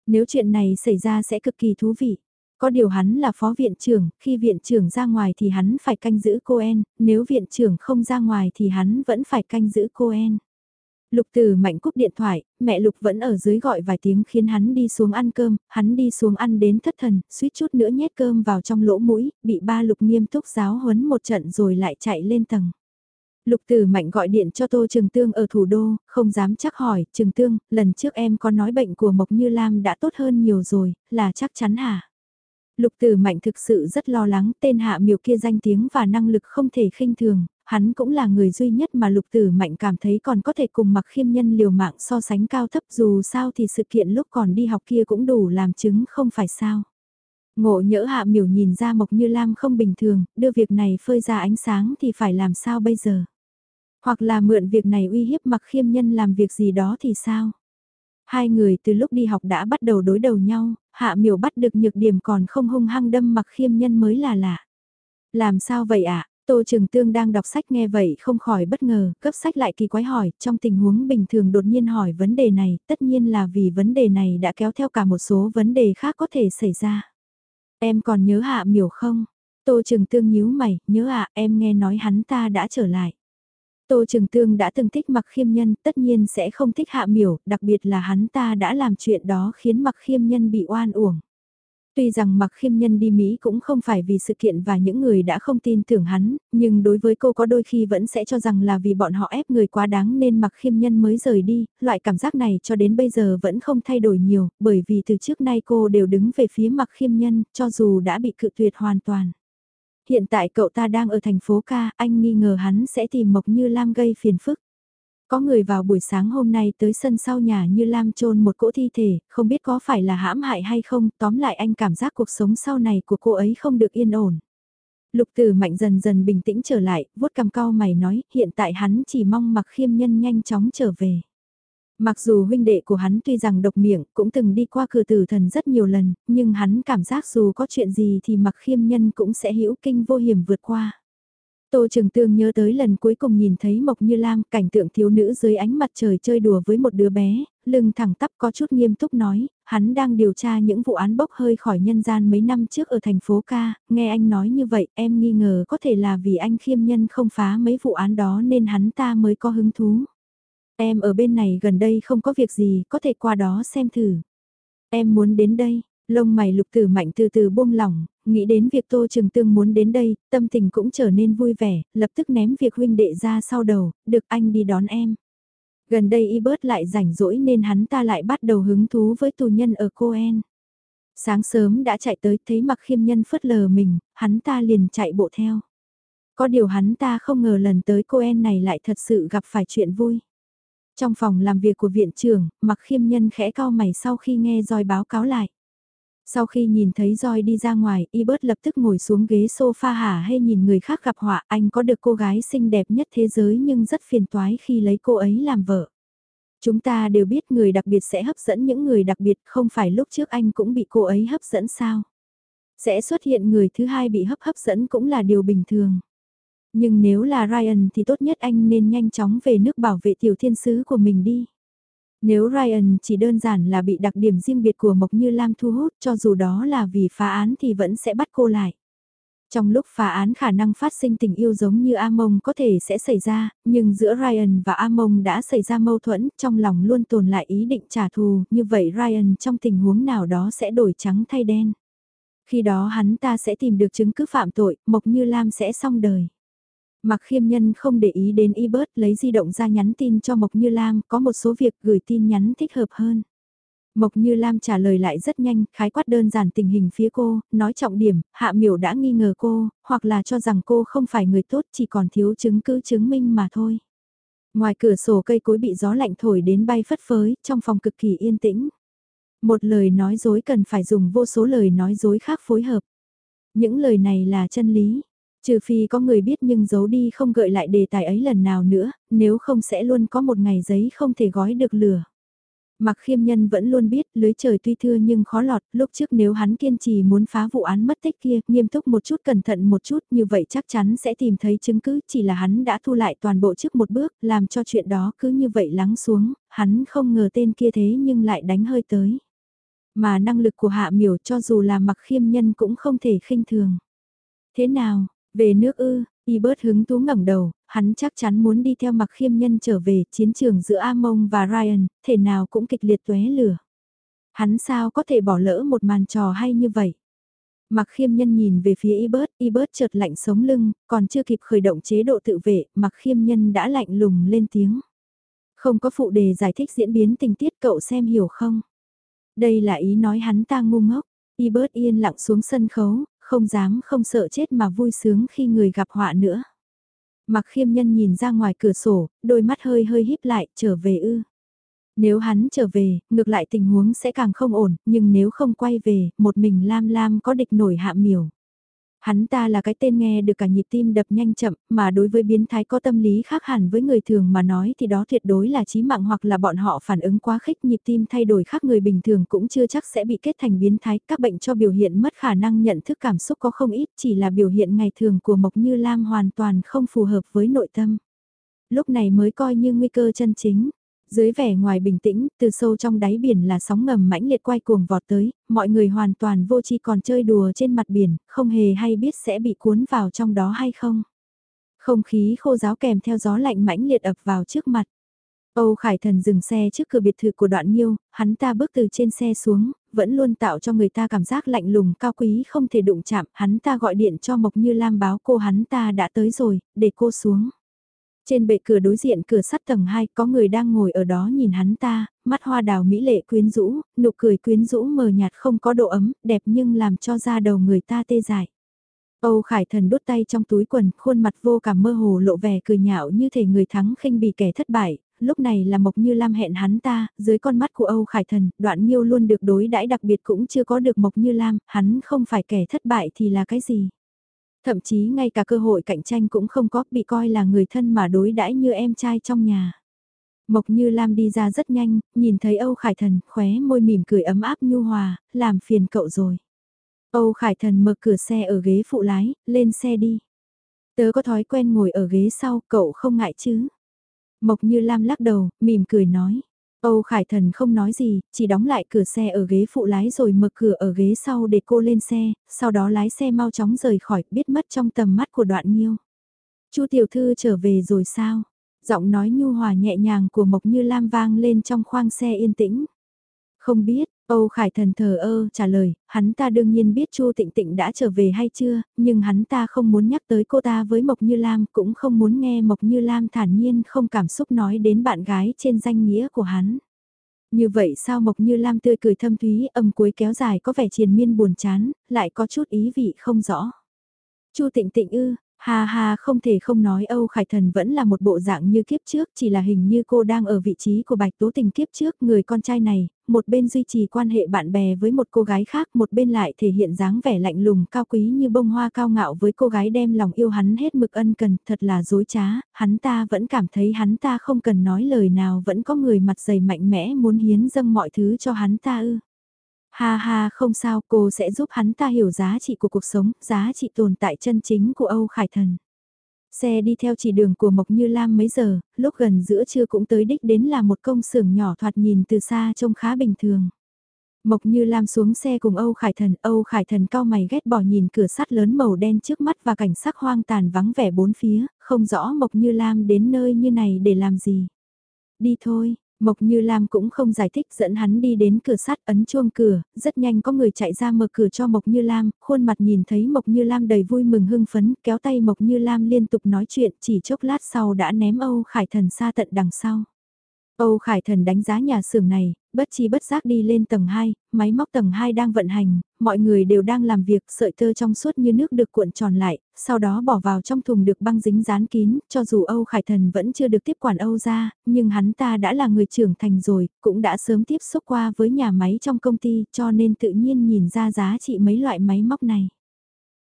Nếu chuyện này xảy ra sẽ cực kỳ thú vị. Có điều hắn là phó viện trưởng, khi viện trưởng ra ngoài thì hắn phải canh giữ cô En, nếu viện trưởng không ra ngoài thì hắn vẫn phải canh giữ cô En. Lục Từ mạnh cúp điện thoại, mẹ Lục vẫn ở dưới gọi vài tiếng khiến hắn đi xuống ăn cơm, hắn đi xuống ăn đến thất thần, suýt chút nữa nhét cơm vào trong lỗ mũi, bị ba Lục nghiêm túc giáo huấn một trận rồi lại chạy lên tầng. Lục Tử Mạnh gọi điện cho Tô Trường Tương ở thủ đô, không dám chắc hỏi, Trường Tương, lần trước em có nói bệnh của Mộc Như Lam đã tốt hơn nhiều rồi, là chắc chắn hả? Lục Tử Mạnh thực sự rất lo lắng, tên hạ miều kia danh tiếng và năng lực không thể khinh thường, hắn cũng là người duy nhất mà Lục Tử Mạnh cảm thấy còn có thể cùng mặc khiêm nhân liều mạng so sánh cao thấp dù sao thì sự kiện lúc còn đi học kia cũng đủ làm chứng không phải sao. Ngộ nhỡ hạ miểu nhìn ra Mộc Như Lam không bình thường, đưa việc này phơi ra ánh sáng thì phải làm sao bây giờ? Hoặc là mượn việc này uy hiếp mặc khiêm nhân làm việc gì đó thì sao? Hai người từ lúc đi học đã bắt đầu đối đầu nhau, hạ miểu bắt được nhược điểm còn không hung hăng đâm mặc khiêm nhân mới là lạ. Làm sao vậy ạ? À? Tô Trường Tương đang đọc sách nghe vậy không khỏi bất ngờ, cấp sách lại kỳ quái hỏi, trong tình huống bình thường đột nhiên hỏi vấn đề này, tất nhiên là vì vấn đề này đã kéo theo cả một số vấn đề khác có thể xảy ra. Em còn nhớ hạ miểu không? Tô Trường Tương nhíu mày, nhớ ạ, em nghe nói hắn ta đã trở lại. Tô Trường Tương đã từng thích mặc khiêm nhân, tất nhiên sẽ không thích hạ miểu, đặc biệt là hắn ta đã làm chuyện đó khiến mặc khiêm nhân bị oan uổng. Tuy rằng mặc khiêm nhân đi Mỹ cũng không phải vì sự kiện và những người đã không tin tưởng hắn, nhưng đối với cô có đôi khi vẫn sẽ cho rằng là vì bọn họ ép người quá đáng nên mặc khiêm nhân mới rời đi, loại cảm giác này cho đến bây giờ vẫn không thay đổi nhiều, bởi vì từ trước nay cô đều đứng về phía mặc khiêm nhân, cho dù đã bị cự tuyệt hoàn toàn. Hiện tại cậu ta đang ở thành phố ca, anh nghi ngờ hắn sẽ tìm Mộc Như Lam gây phiền phức. Có người vào buổi sáng hôm nay tới sân sau nhà như Lam trôn một cỗ thi thể, không biết có phải là hãm hại hay không, tóm lại anh cảm giác cuộc sống sau này của cô ấy không được yên ổn. Lục tử mạnh dần dần bình tĩnh trở lại, vuốt cằm cao mày nói, hiện tại hắn chỉ mong mặc khiêm nhân nhanh chóng trở về. Mặc dù huynh đệ của hắn tuy rằng độc miệng, cũng từng đi qua cửa tử thần rất nhiều lần, nhưng hắn cảm giác dù có chuyện gì thì mặc khiêm nhân cũng sẽ hữu kinh vô hiểm vượt qua. Tô trường Tương nhớ tới lần cuối cùng nhìn thấy Mộc Như Lam, cảnh tượng thiếu nữ dưới ánh mặt trời chơi đùa với một đứa bé, lưng thẳng tắp có chút nghiêm túc nói, hắn đang điều tra những vụ án bốc hơi khỏi nhân gian mấy năm trước ở thành phố ca, nghe anh nói như vậy em nghi ngờ có thể là vì anh khiêm nhân không phá mấy vụ án đó nên hắn ta mới có hứng thú. Em ở bên này gần đây không có việc gì, có thể qua đó xem thử. Em muốn đến đây, lông mày lục tử mạnh từ từ buông lỏng, nghĩ đến việc Tô trường Tương muốn đến đây, tâm tình cũng trở nên vui vẻ, lập tức ném việc huynh đệ ra sau đầu, được anh đi đón em. Gần đây y bớt lại rảnh rỗi nên hắn ta lại bắt đầu hứng thú với tù nhân ở Coen. Sáng sớm đã chạy tới thấy mặc khiêm nhân phớt lờ mình, hắn ta liền chạy bộ theo. Có điều hắn ta không ngờ lần tới Coen này lại thật sự gặp phải chuyện vui. Trong phòng làm việc của viện trưởng, mặc khiêm nhân khẽ cao mày sau khi nghe roi báo cáo lại. Sau khi nhìn thấy roi đi ra ngoài, y bớt lập tức ngồi xuống ghế sofa hả hay nhìn người khác gặp họa anh có được cô gái xinh đẹp nhất thế giới nhưng rất phiền toái khi lấy cô ấy làm vợ. Chúng ta đều biết người đặc biệt sẽ hấp dẫn những người đặc biệt không phải lúc trước anh cũng bị cô ấy hấp dẫn sao. Sẽ xuất hiện người thứ hai bị hấp hấp dẫn cũng là điều bình thường. Nhưng nếu là Ryan thì tốt nhất anh nên nhanh chóng về nước bảo vệ tiểu thiên sứ của mình đi. Nếu Ryan chỉ đơn giản là bị đặc điểm riêng biệt của Mộc Như Lam thu hút cho dù đó là vì phá án thì vẫn sẽ bắt cô lại. Trong lúc phá án khả năng phát sinh tình yêu giống như Amon có thể sẽ xảy ra, nhưng giữa Ryan và Amon đã xảy ra mâu thuẫn, trong lòng luôn tồn lại ý định trả thù, như vậy Ryan trong tình huống nào đó sẽ đổi trắng thay đen. Khi đó hắn ta sẽ tìm được chứng cứ phạm tội, Mộc Như Lam sẽ xong đời. Mặc khiêm nhân không để ý đến y bớt lấy di động ra nhắn tin cho Mộc Như Lam có một số việc gửi tin nhắn thích hợp hơn. Mộc Như Lam trả lời lại rất nhanh, khái quát đơn giản tình hình phía cô, nói trọng điểm, Hạ Miểu đã nghi ngờ cô, hoặc là cho rằng cô không phải người tốt chỉ còn thiếu chứng cứ chứng minh mà thôi. Ngoài cửa sổ cây cối bị gió lạnh thổi đến bay phất phới, trong phòng cực kỳ yên tĩnh. Một lời nói dối cần phải dùng vô số lời nói dối khác phối hợp. Những lời này là chân lý. Trừ phi có người biết nhưng giấu đi không gợi lại đề tài ấy lần nào nữa, nếu không sẽ luôn có một ngày giấy không thể gói được lửa. Mặc khiêm nhân vẫn luôn biết lưới trời tuy thưa nhưng khó lọt, lúc trước nếu hắn kiên trì muốn phá vụ án mất tích kia, nghiêm túc một chút cẩn thận một chút như vậy chắc chắn sẽ tìm thấy chứng cứ chỉ là hắn đã thu lại toàn bộ trước một bước, làm cho chuyện đó cứ như vậy lắng xuống, hắn không ngờ tên kia thế nhưng lại đánh hơi tới. Mà năng lực của hạ miểu cho dù là mặc khiêm nhân cũng không thể khinh thường. Thế nào, về nước ư, y bớt hứng thú ngẩng đầu, hắn chắc chắn muốn đi theo mặc khiêm nhân trở về chiến trường giữa Amon và Ryan, thể nào cũng kịch liệt tuế lửa. Hắn sao có thể bỏ lỡ một màn trò hay như vậy? Mặc khiêm nhân nhìn về phía y bớt, y bớt chợt lạnh sống lưng, còn chưa kịp khởi động chế độ tự vệ, mặc khiêm nhân đã lạnh lùng lên tiếng. Không có phụ đề giải thích diễn biến tình tiết cậu xem hiểu không? Đây là ý nói hắn ta ngu ngốc. Y bớt yên lặng xuống sân khấu, không dám không sợ chết mà vui sướng khi người gặp họa nữa. Mặc khiêm nhân nhìn ra ngoài cửa sổ, đôi mắt hơi hơi híp lại, trở về ư. Nếu hắn trở về, ngược lại tình huống sẽ càng không ổn, nhưng nếu không quay về, một mình Lam Lam có địch nổi hạ miểu. Hắn ta là cái tên nghe được cả nhịp tim đập nhanh chậm, mà đối với biến thái có tâm lý khác hẳn với người thường mà nói thì đó tuyệt đối là chí mạng hoặc là bọn họ phản ứng quá khích nhịp tim thay đổi khác người bình thường cũng chưa chắc sẽ bị kết thành biến thái. Các bệnh cho biểu hiện mất khả năng nhận thức cảm xúc có không ít chỉ là biểu hiện ngày thường của Mộc Như Lam hoàn toàn không phù hợp với nội tâm. Lúc này mới coi như nguy cơ chân chính. Dưới vẻ ngoài bình tĩnh, từ sâu trong đáy biển là sóng ngầm mãnh liệt quay cuồng vọt tới, mọi người hoàn toàn vô chi còn chơi đùa trên mặt biển, không hề hay biết sẽ bị cuốn vào trong đó hay không. Không khí khô giáo kèm theo gió lạnh mãnh liệt ập vào trước mặt. Âu Khải Thần dừng xe trước cửa biệt thự của đoạn Nhiêu, hắn ta bước từ trên xe xuống, vẫn luôn tạo cho người ta cảm giác lạnh lùng cao quý không thể đụng chạm, hắn ta gọi điện cho Mộc Như Lam báo cô hắn ta đã tới rồi, để cô xuống. Trên bệ cửa đối diện cửa sắt tầng 2 có người đang ngồi ở đó nhìn hắn ta, mắt hoa đào mỹ lệ quyến rũ, nụ cười quyến rũ mờ nhạt không có độ ấm, đẹp nhưng làm cho da đầu người ta tê dại. Âu Khải Thần đút tay trong túi quần, khuôn mặt vô cảm mơ hồ lộ vẻ cười nhạo như thể người thắng khinh bì kẻ thất bại, lúc này là Mộc Như Lam hẹn hắn ta, dưới con mắt của Âu Khải Thần, đoạn Nhiêu luôn được đối đãi đặc biệt cũng chưa có được Mộc Như Lam, hắn không phải kẻ thất bại thì là cái gì. Thậm chí ngay cả cơ hội cạnh tranh cũng không có bị coi là người thân mà đối đãi như em trai trong nhà. Mộc Như Lam đi ra rất nhanh, nhìn thấy Âu Khải Thần, khóe môi mỉm cười ấm áp nhu hòa, làm phiền cậu rồi. Âu Khải Thần mở cửa xe ở ghế phụ lái, lên xe đi. Tớ có thói quen ngồi ở ghế sau, cậu không ngại chứ? Mộc Như Lam lắc đầu, mỉm cười nói. Âu Khải Thần không nói gì, chỉ đóng lại cửa xe ở ghế phụ lái rồi mở cửa ở ghế sau để cô lên xe, sau đó lái xe mau chóng rời khỏi, biết mất trong tầm mắt của đoạn nghiêu. Chu tiểu thư trở về rồi sao? Giọng nói nhu hòa nhẹ nhàng của Mộc Như Lam vang lên trong khoang xe yên tĩnh. Không biết, Âu Khải Thần thờ ơ trả lời, hắn ta đương nhiên biết Chu Tịnh Tịnh đã trở về hay chưa, nhưng hắn ta không muốn nhắc tới cô ta với Mộc Như Lam, cũng không muốn nghe Mộc Như Lam thản nhiên không cảm xúc nói đến bạn gái trên danh nghĩa của hắn. Như vậy sao Mộc Như Lam tươi cười thâm thúy âm cuối kéo dài có vẻ triền miên buồn chán, lại có chút ý vị không rõ. Chu Tịnh Tịnh ư, Ha ha không thể không nói Âu Khải Thần vẫn là một bộ dạng như kiếp trước chỉ là hình như cô đang ở vị trí của Bạch Tố Tình kiếp trước người con trai này, một bên duy trì quan hệ bạn bè với một cô gái khác một bên lại thể hiện dáng vẻ lạnh lùng cao quý như bông hoa cao ngạo với cô gái đem lòng yêu hắn hết mực ân cần thật là dối trá, hắn ta vẫn cảm thấy hắn ta không cần nói lời nào vẫn có người mặt dày mạnh mẽ muốn hiến dâng mọi thứ cho hắn ta ư. Ha ha không sao cô sẽ giúp hắn ta hiểu giá trị của cuộc sống, giá trị tồn tại chân chính của Âu Khải Thần. Xe đi theo chỉ đường của Mộc Như Lam mấy giờ, lúc gần giữa trưa cũng tới đích đến là một công xưởng nhỏ thoạt nhìn từ xa trông khá bình thường. Mộc Như Lam xuống xe cùng Âu Khải Thần, Âu Khải Thần cao mày ghét bỏ nhìn cửa sắt lớn màu đen trước mắt và cảnh sắc hoang tàn vắng vẻ bốn phía, không rõ Mộc Như Lam đến nơi như này để làm gì. Đi thôi, Mộc Như Lam cũng không giải thích dẫn hắn đi đến cửa sắt ấn chuông cửa, rất nhanh có người chạy ra mở cửa cho Mộc Như Lam, khuôn mặt nhìn thấy Mộc Như Lam đầy vui mừng hưng phấn, kéo tay Mộc Như Lam liên tục nói chuyện chỉ chốc lát sau đã ném Âu Khải Thần xa tận đằng sau. Âu Khải Thần đánh giá nhà xưởng này, bất chi bất giác đi lên tầng 2, máy móc tầng 2 đang vận hành, mọi người đều đang làm việc sợi tơ trong suốt như nước được cuộn tròn lại, sau đó bỏ vào trong thùng được băng dính dán kín, cho dù Âu Khải Thần vẫn chưa được tiếp quản Âu ra, nhưng hắn ta đã là người trưởng thành rồi, cũng đã sớm tiếp xúc qua với nhà máy trong công ty cho nên tự nhiên nhìn ra giá trị mấy loại máy móc này.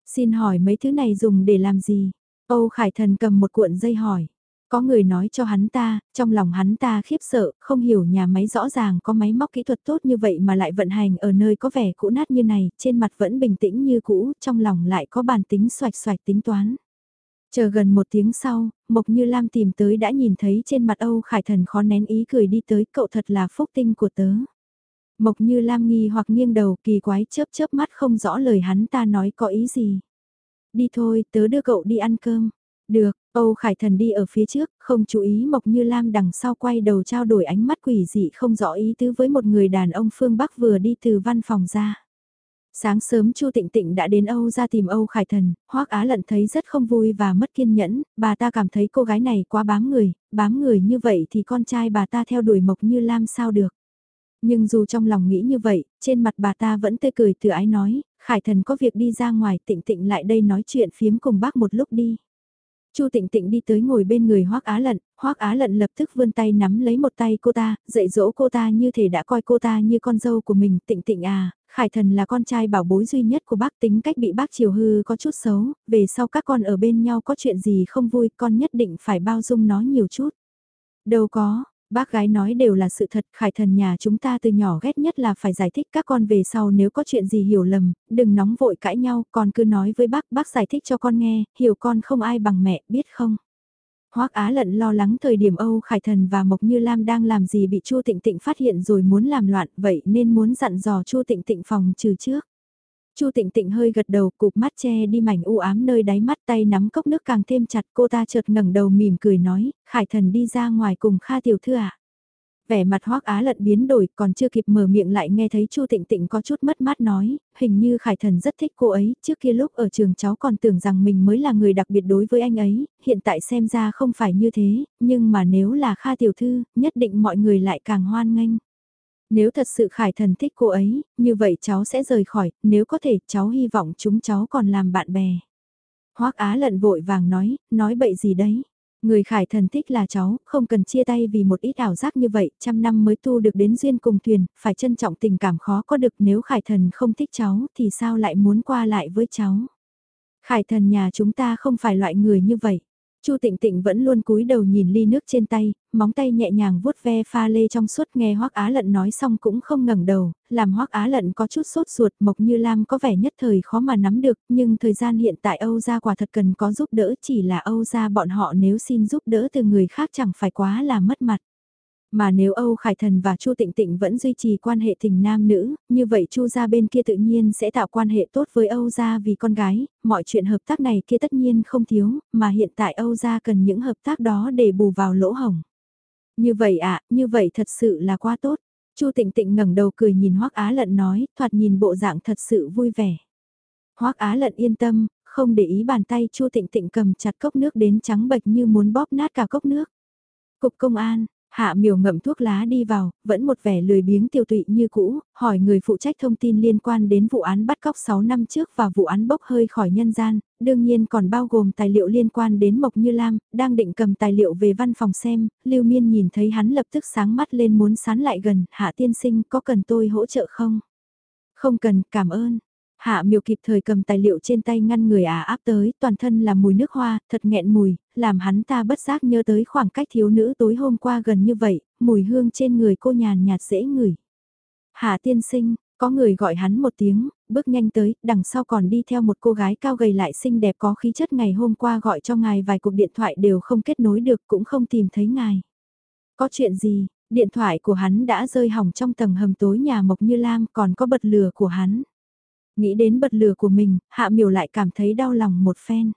Xin hỏi mấy thứ này dùng để làm gì? Âu Khải Thần cầm một cuộn dây hỏi. Có người nói cho hắn ta, trong lòng hắn ta khiếp sợ, không hiểu nhà máy rõ ràng có máy móc kỹ thuật tốt như vậy mà lại vận hành ở nơi có vẻ cũ nát như này, trên mặt vẫn bình tĩnh như cũ, trong lòng lại có bàn tính xoạch xoạch tính toán. Chờ gần một tiếng sau, Mộc Như Lam tìm tới đã nhìn thấy trên mặt Âu Khải Thần khó nén ý cười đi tới cậu thật là phúc tinh của tớ. Mộc Như Lam nghi hoặc nghiêng đầu kỳ quái chớp chớp mắt không rõ lời hắn ta nói có ý gì. Đi thôi, tớ đưa cậu đi ăn cơm. Được, Âu Khải Thần đi ở phía trước, không chú ý Mộc Như Lam đằng sau quay đầu trao đổi ánh mắt quỷ dị không rõ ý tứ với một người đàn ông phương Bắc vừa đi từ văn phòng ra. Sáng sớm Chu Tịnh Tịnh đã đến Âu ra tìm Âu Khải Thần, Hoắc Á Lận thấy rất không vui và mất kiên nhẫn, bà ta cảm thấy cô gái này quá bám người, bám người như vậy thì con trai bà ta theo đuổi Mộc Như Lam sao được. Nhưng dù trong lòng nghĩ như vậy, trên mặt bà ta vẫn tươi cười từ ái nói, Khải Thần có việc đi ra ngoài Tịnh Tịnh lại đây nói chuyện phiếm cùng bác một lúc đi. Chu Tịnh Tịnh đi tới ngồi bên người Hoắc Á Lận, Hoắc Á Lận lập tức vươn tay nắm lấy một tay cô ta, dạy dỗ cô ta như thể đã coi cô ta như con dâu của mình. Tịnh Tịnh à, Khải Thần là con trai bảo bối duy nhất của bác tính cách bị bác chiều hư có chút xấu, về sau các con ở bên nhau có chuyện gì không vui con nhất định phải bao dung nó nhiều chút. Đâu có, Bác gái nói đều là sự thật, khải thần nhà chúng ta từ nhỏ ghét nhất là phải giải thích các con về sau nếu có chuyện gì hiểu lầm, đừng nóng vội cãi nhau, con cứ nói với bác, bác giải thích cho con nghe, hiểu con không ai bằng mẹ, biết không? Hoắc Á Lận lo lắng thời điểm Âu Khải Thần và Mộc Như Lam đang làm gì bị Chu Tịnh Tịnh phát hiện rồi muốn làm loạn, vậy nên muốn dặn dò Chu Tịnh Tịnh phòng trừ trước. Chu Tịnh Tịnh hơi gật đầu, cụp mắt che đi mảnh u ám nơi đáy mắt tay nắm cốc nước càng thêm chặt, cô ta chợt ngẩng đầu mỉm cười nói, Khải Thần đi ra ngoài cùng Kha tiểu thư ạ. À? Vẻ mặt Hoắc Á Lận biến đổi, còn chưa kịp mở miệng lại nghe thấy Chu Tịnh Tịnh có chút mất mát nói, hình như Khải Thần rất thích cô ấy, trước kia lúc ở trường cháu còn tưởng rằng mình mới là người đặc biệt đối với anh ấy, hiện tại xem ra không phải như thế, nhưng mà nếu là Kha tiểu thư, nhất định mọi người lại càng hoan nghênh. Nếu thật sự Khải Thần thích cô ấy, như vậy cháu sẽ rời khỏi, nếu có thể cháu hy vọng chúng cháu còn làm bạn bè. Hoắc Á lận vội vàng nói, nói bậy gì đấy. Người Khải Thần thích là cháu, không cần chia tay vì một ít ảo giác như vậy, trăm năm mới tu được đến duyên cùng thuyền, phải trân trọng tình cảm khó có được nếu Khải Thần không thích cháu thì sao lại muốn qua lại với cháu. Khải Thần nhà chúng ta không phải loại người như vậy. Chu Tịnh Tịnh vẫn luôn cúi đầu nhìn ly nước trên tay, móng tay nhẹ nhàng vuốt ve pha lê trong suốt nghe Hoắc Á Lận nói xong cũng không ngẩng đầu, làm Hoắc Á Lận có chút sốt ruột, Mộc Như Lam có vẻ nhất thời khó mà nắm được, nhưng thời gian hiện tại Âu gia quả thật cần có giúp đỡ, chỉ là Âu gia bọn họ nếu xin giúp đỡ từ người khác chẳng phải quá là mất mặt. Mà nếu Âu Khải Thần và Chu Tịnh Tịnh vẫn duy trì quan hệ tình nam nữ, như vậy Chu gia bên kia tự nhiên sẽ tạo quan hệ tốt với Âu gia vì con gái, mọi chuyện hợp tác này kia tất nhiên không thiếu, mà hiện tại Âu gia cần những hợp tác đó để bù vào lỗ hổng. Như vậy ạ, à, như vậy thật sự là quá tốt. Chu Tịnh Tịnh ngẩng đầu cười nhìn Hoắc Á Lận nói, thoạt nhìn bộ dạng thật sự vui vẻ. Hoắc Á Lận yên tâm, không để ý bàn tay Chu Tịnh Tịnh cầm chặt cốc nước đến trắng bệch như muốn bóp nát cả cốc nước. Cục công an, Hạ miều ngậm thuốc lá đi vào, vẫn một vẻ lười biếng tiêu tụy như cũ, hỏi người phụ trách thông tin liên quan đến vụ án bắt cóc 6 năm trước và vụ án bốc hơi khỏi nhân gian, đương nhiên còn bao gồm tài liệu liên quan đến Mộc Như Lam, đang định cầm tài liệu về văn phòng xem, Lưu Miên nhìn thấy hắn lập tức sáng mắt lên muốn sán lại gần, Hạ tiên sinh có cần tôi hỗ trợ không? Không cần, cảm ơn. Hạ miều kịp thời cầm tài liệu trên tay ngăn người ả áp tới, toàn thân là mùi nước hoa, thật nghẹn mùi, làm hắn ta bất giác nhớ tới khoảng cách thiếu nữ tối hôm qua gần như vậy, mùi hương trên người cô nhàn nhạt dễ ngửi. Hạ tiên sinh, có người gọi hắn một tiếng, bước nhanh tới, đằng sau còn đi theo một cô gái cao gầy lại xinh đẹp có khí chất ngày hôm qua gọi cho ngài vài cuộc điện thoại đều không kết nối được cũng không tìm thấy ngài. Có chuyện gì, điện thoại của hắn đã rơi hỏng trong tầng hầm tối nhà Mộc Như Lam còn có bật lửa của hắn. Nghĩ đến bật lửa của mình, Hạ Miểu lại cảm thấy đau lòng một phen.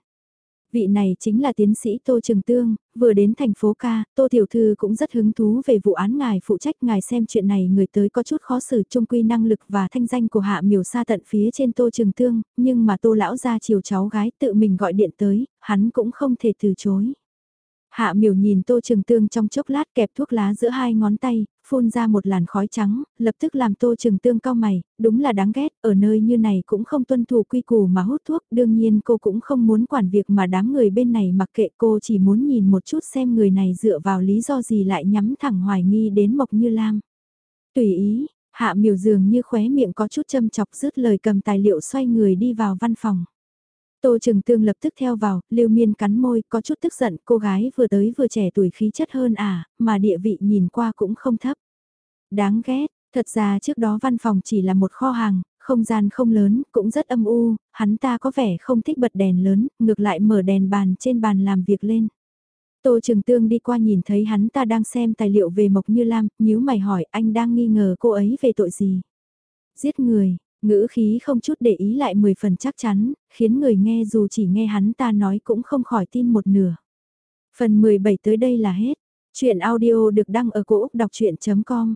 Vị này chính là tiến sĩ Tô Trường Tương, vừa đến thành phố ca, Tô Tiểu Thư cũng rất hứng thú về vụ án ngài phụ trách ngài xem chuyện này người tới có chút khó xử trung quy năng lực và thanh danh của Hạ Miểu xa tận phía trên Tô Trường Tương, nhưng mà Tô Lão ra chiều cháu gái tự mình gọi điện tới, hắn cũng không thể từ chối. Hạ miểu nhìn tô trường tương trong chốc lát kẹp thuốc lá giữa hai ngón tay, phun ra một làn khói trắng, lập tức làm tô trường tương cao mày, đúng là đáng ghét, ở nơi như này cũng không tuân thủ quy củ mà hút thuốc, đương nhiên cô cũng không muốn quản việc mà đám người bên này mặc kệ cô chỉ muốn nhìn một chút xem người này dựa vào lý do gì lại nhắm thẳng hoài nghi đến Mộc Như Lam. Tùy ý, hạ miểu dường như khóe miệng có chút châm chọc rứt lời cầm tài liệu xoay người đi vào văn phòng. Tô Trừng Tương lập tức theo vào, Lưu Miên cắn môi, có chút tức giận, cô gái vừa tới vừa trẻ tuổi khí chất hơn à, mà địa vị nhìn qua cũng không thấp. Đáng ghét, thật ra trước đó văn phòng chỉ là một kho hàng, không gian không lớn, cũng rất âm u, hắn ta có vẻ không thích bật đèn lớn, ngược lại mở đèn bàn trên bàn làm việc lên. Tô Trừng Tương đi qua nhìn thấy hắn ta đang xem tài liệu về Mộc Như Lam, nhíu mày hỏi anh đang nghi ngờ cô ấy về tội gì? Giết người, Ngữ khí không chút để ý lại 10 phần chắc chắn, khiến người nghe dù chỉ nghe hắn ta nói cũng không khỏi tin một nửa. Phần 17 tới đây là hết. Chuyện audio được đăng ở cổ Úc đọc chuyện.com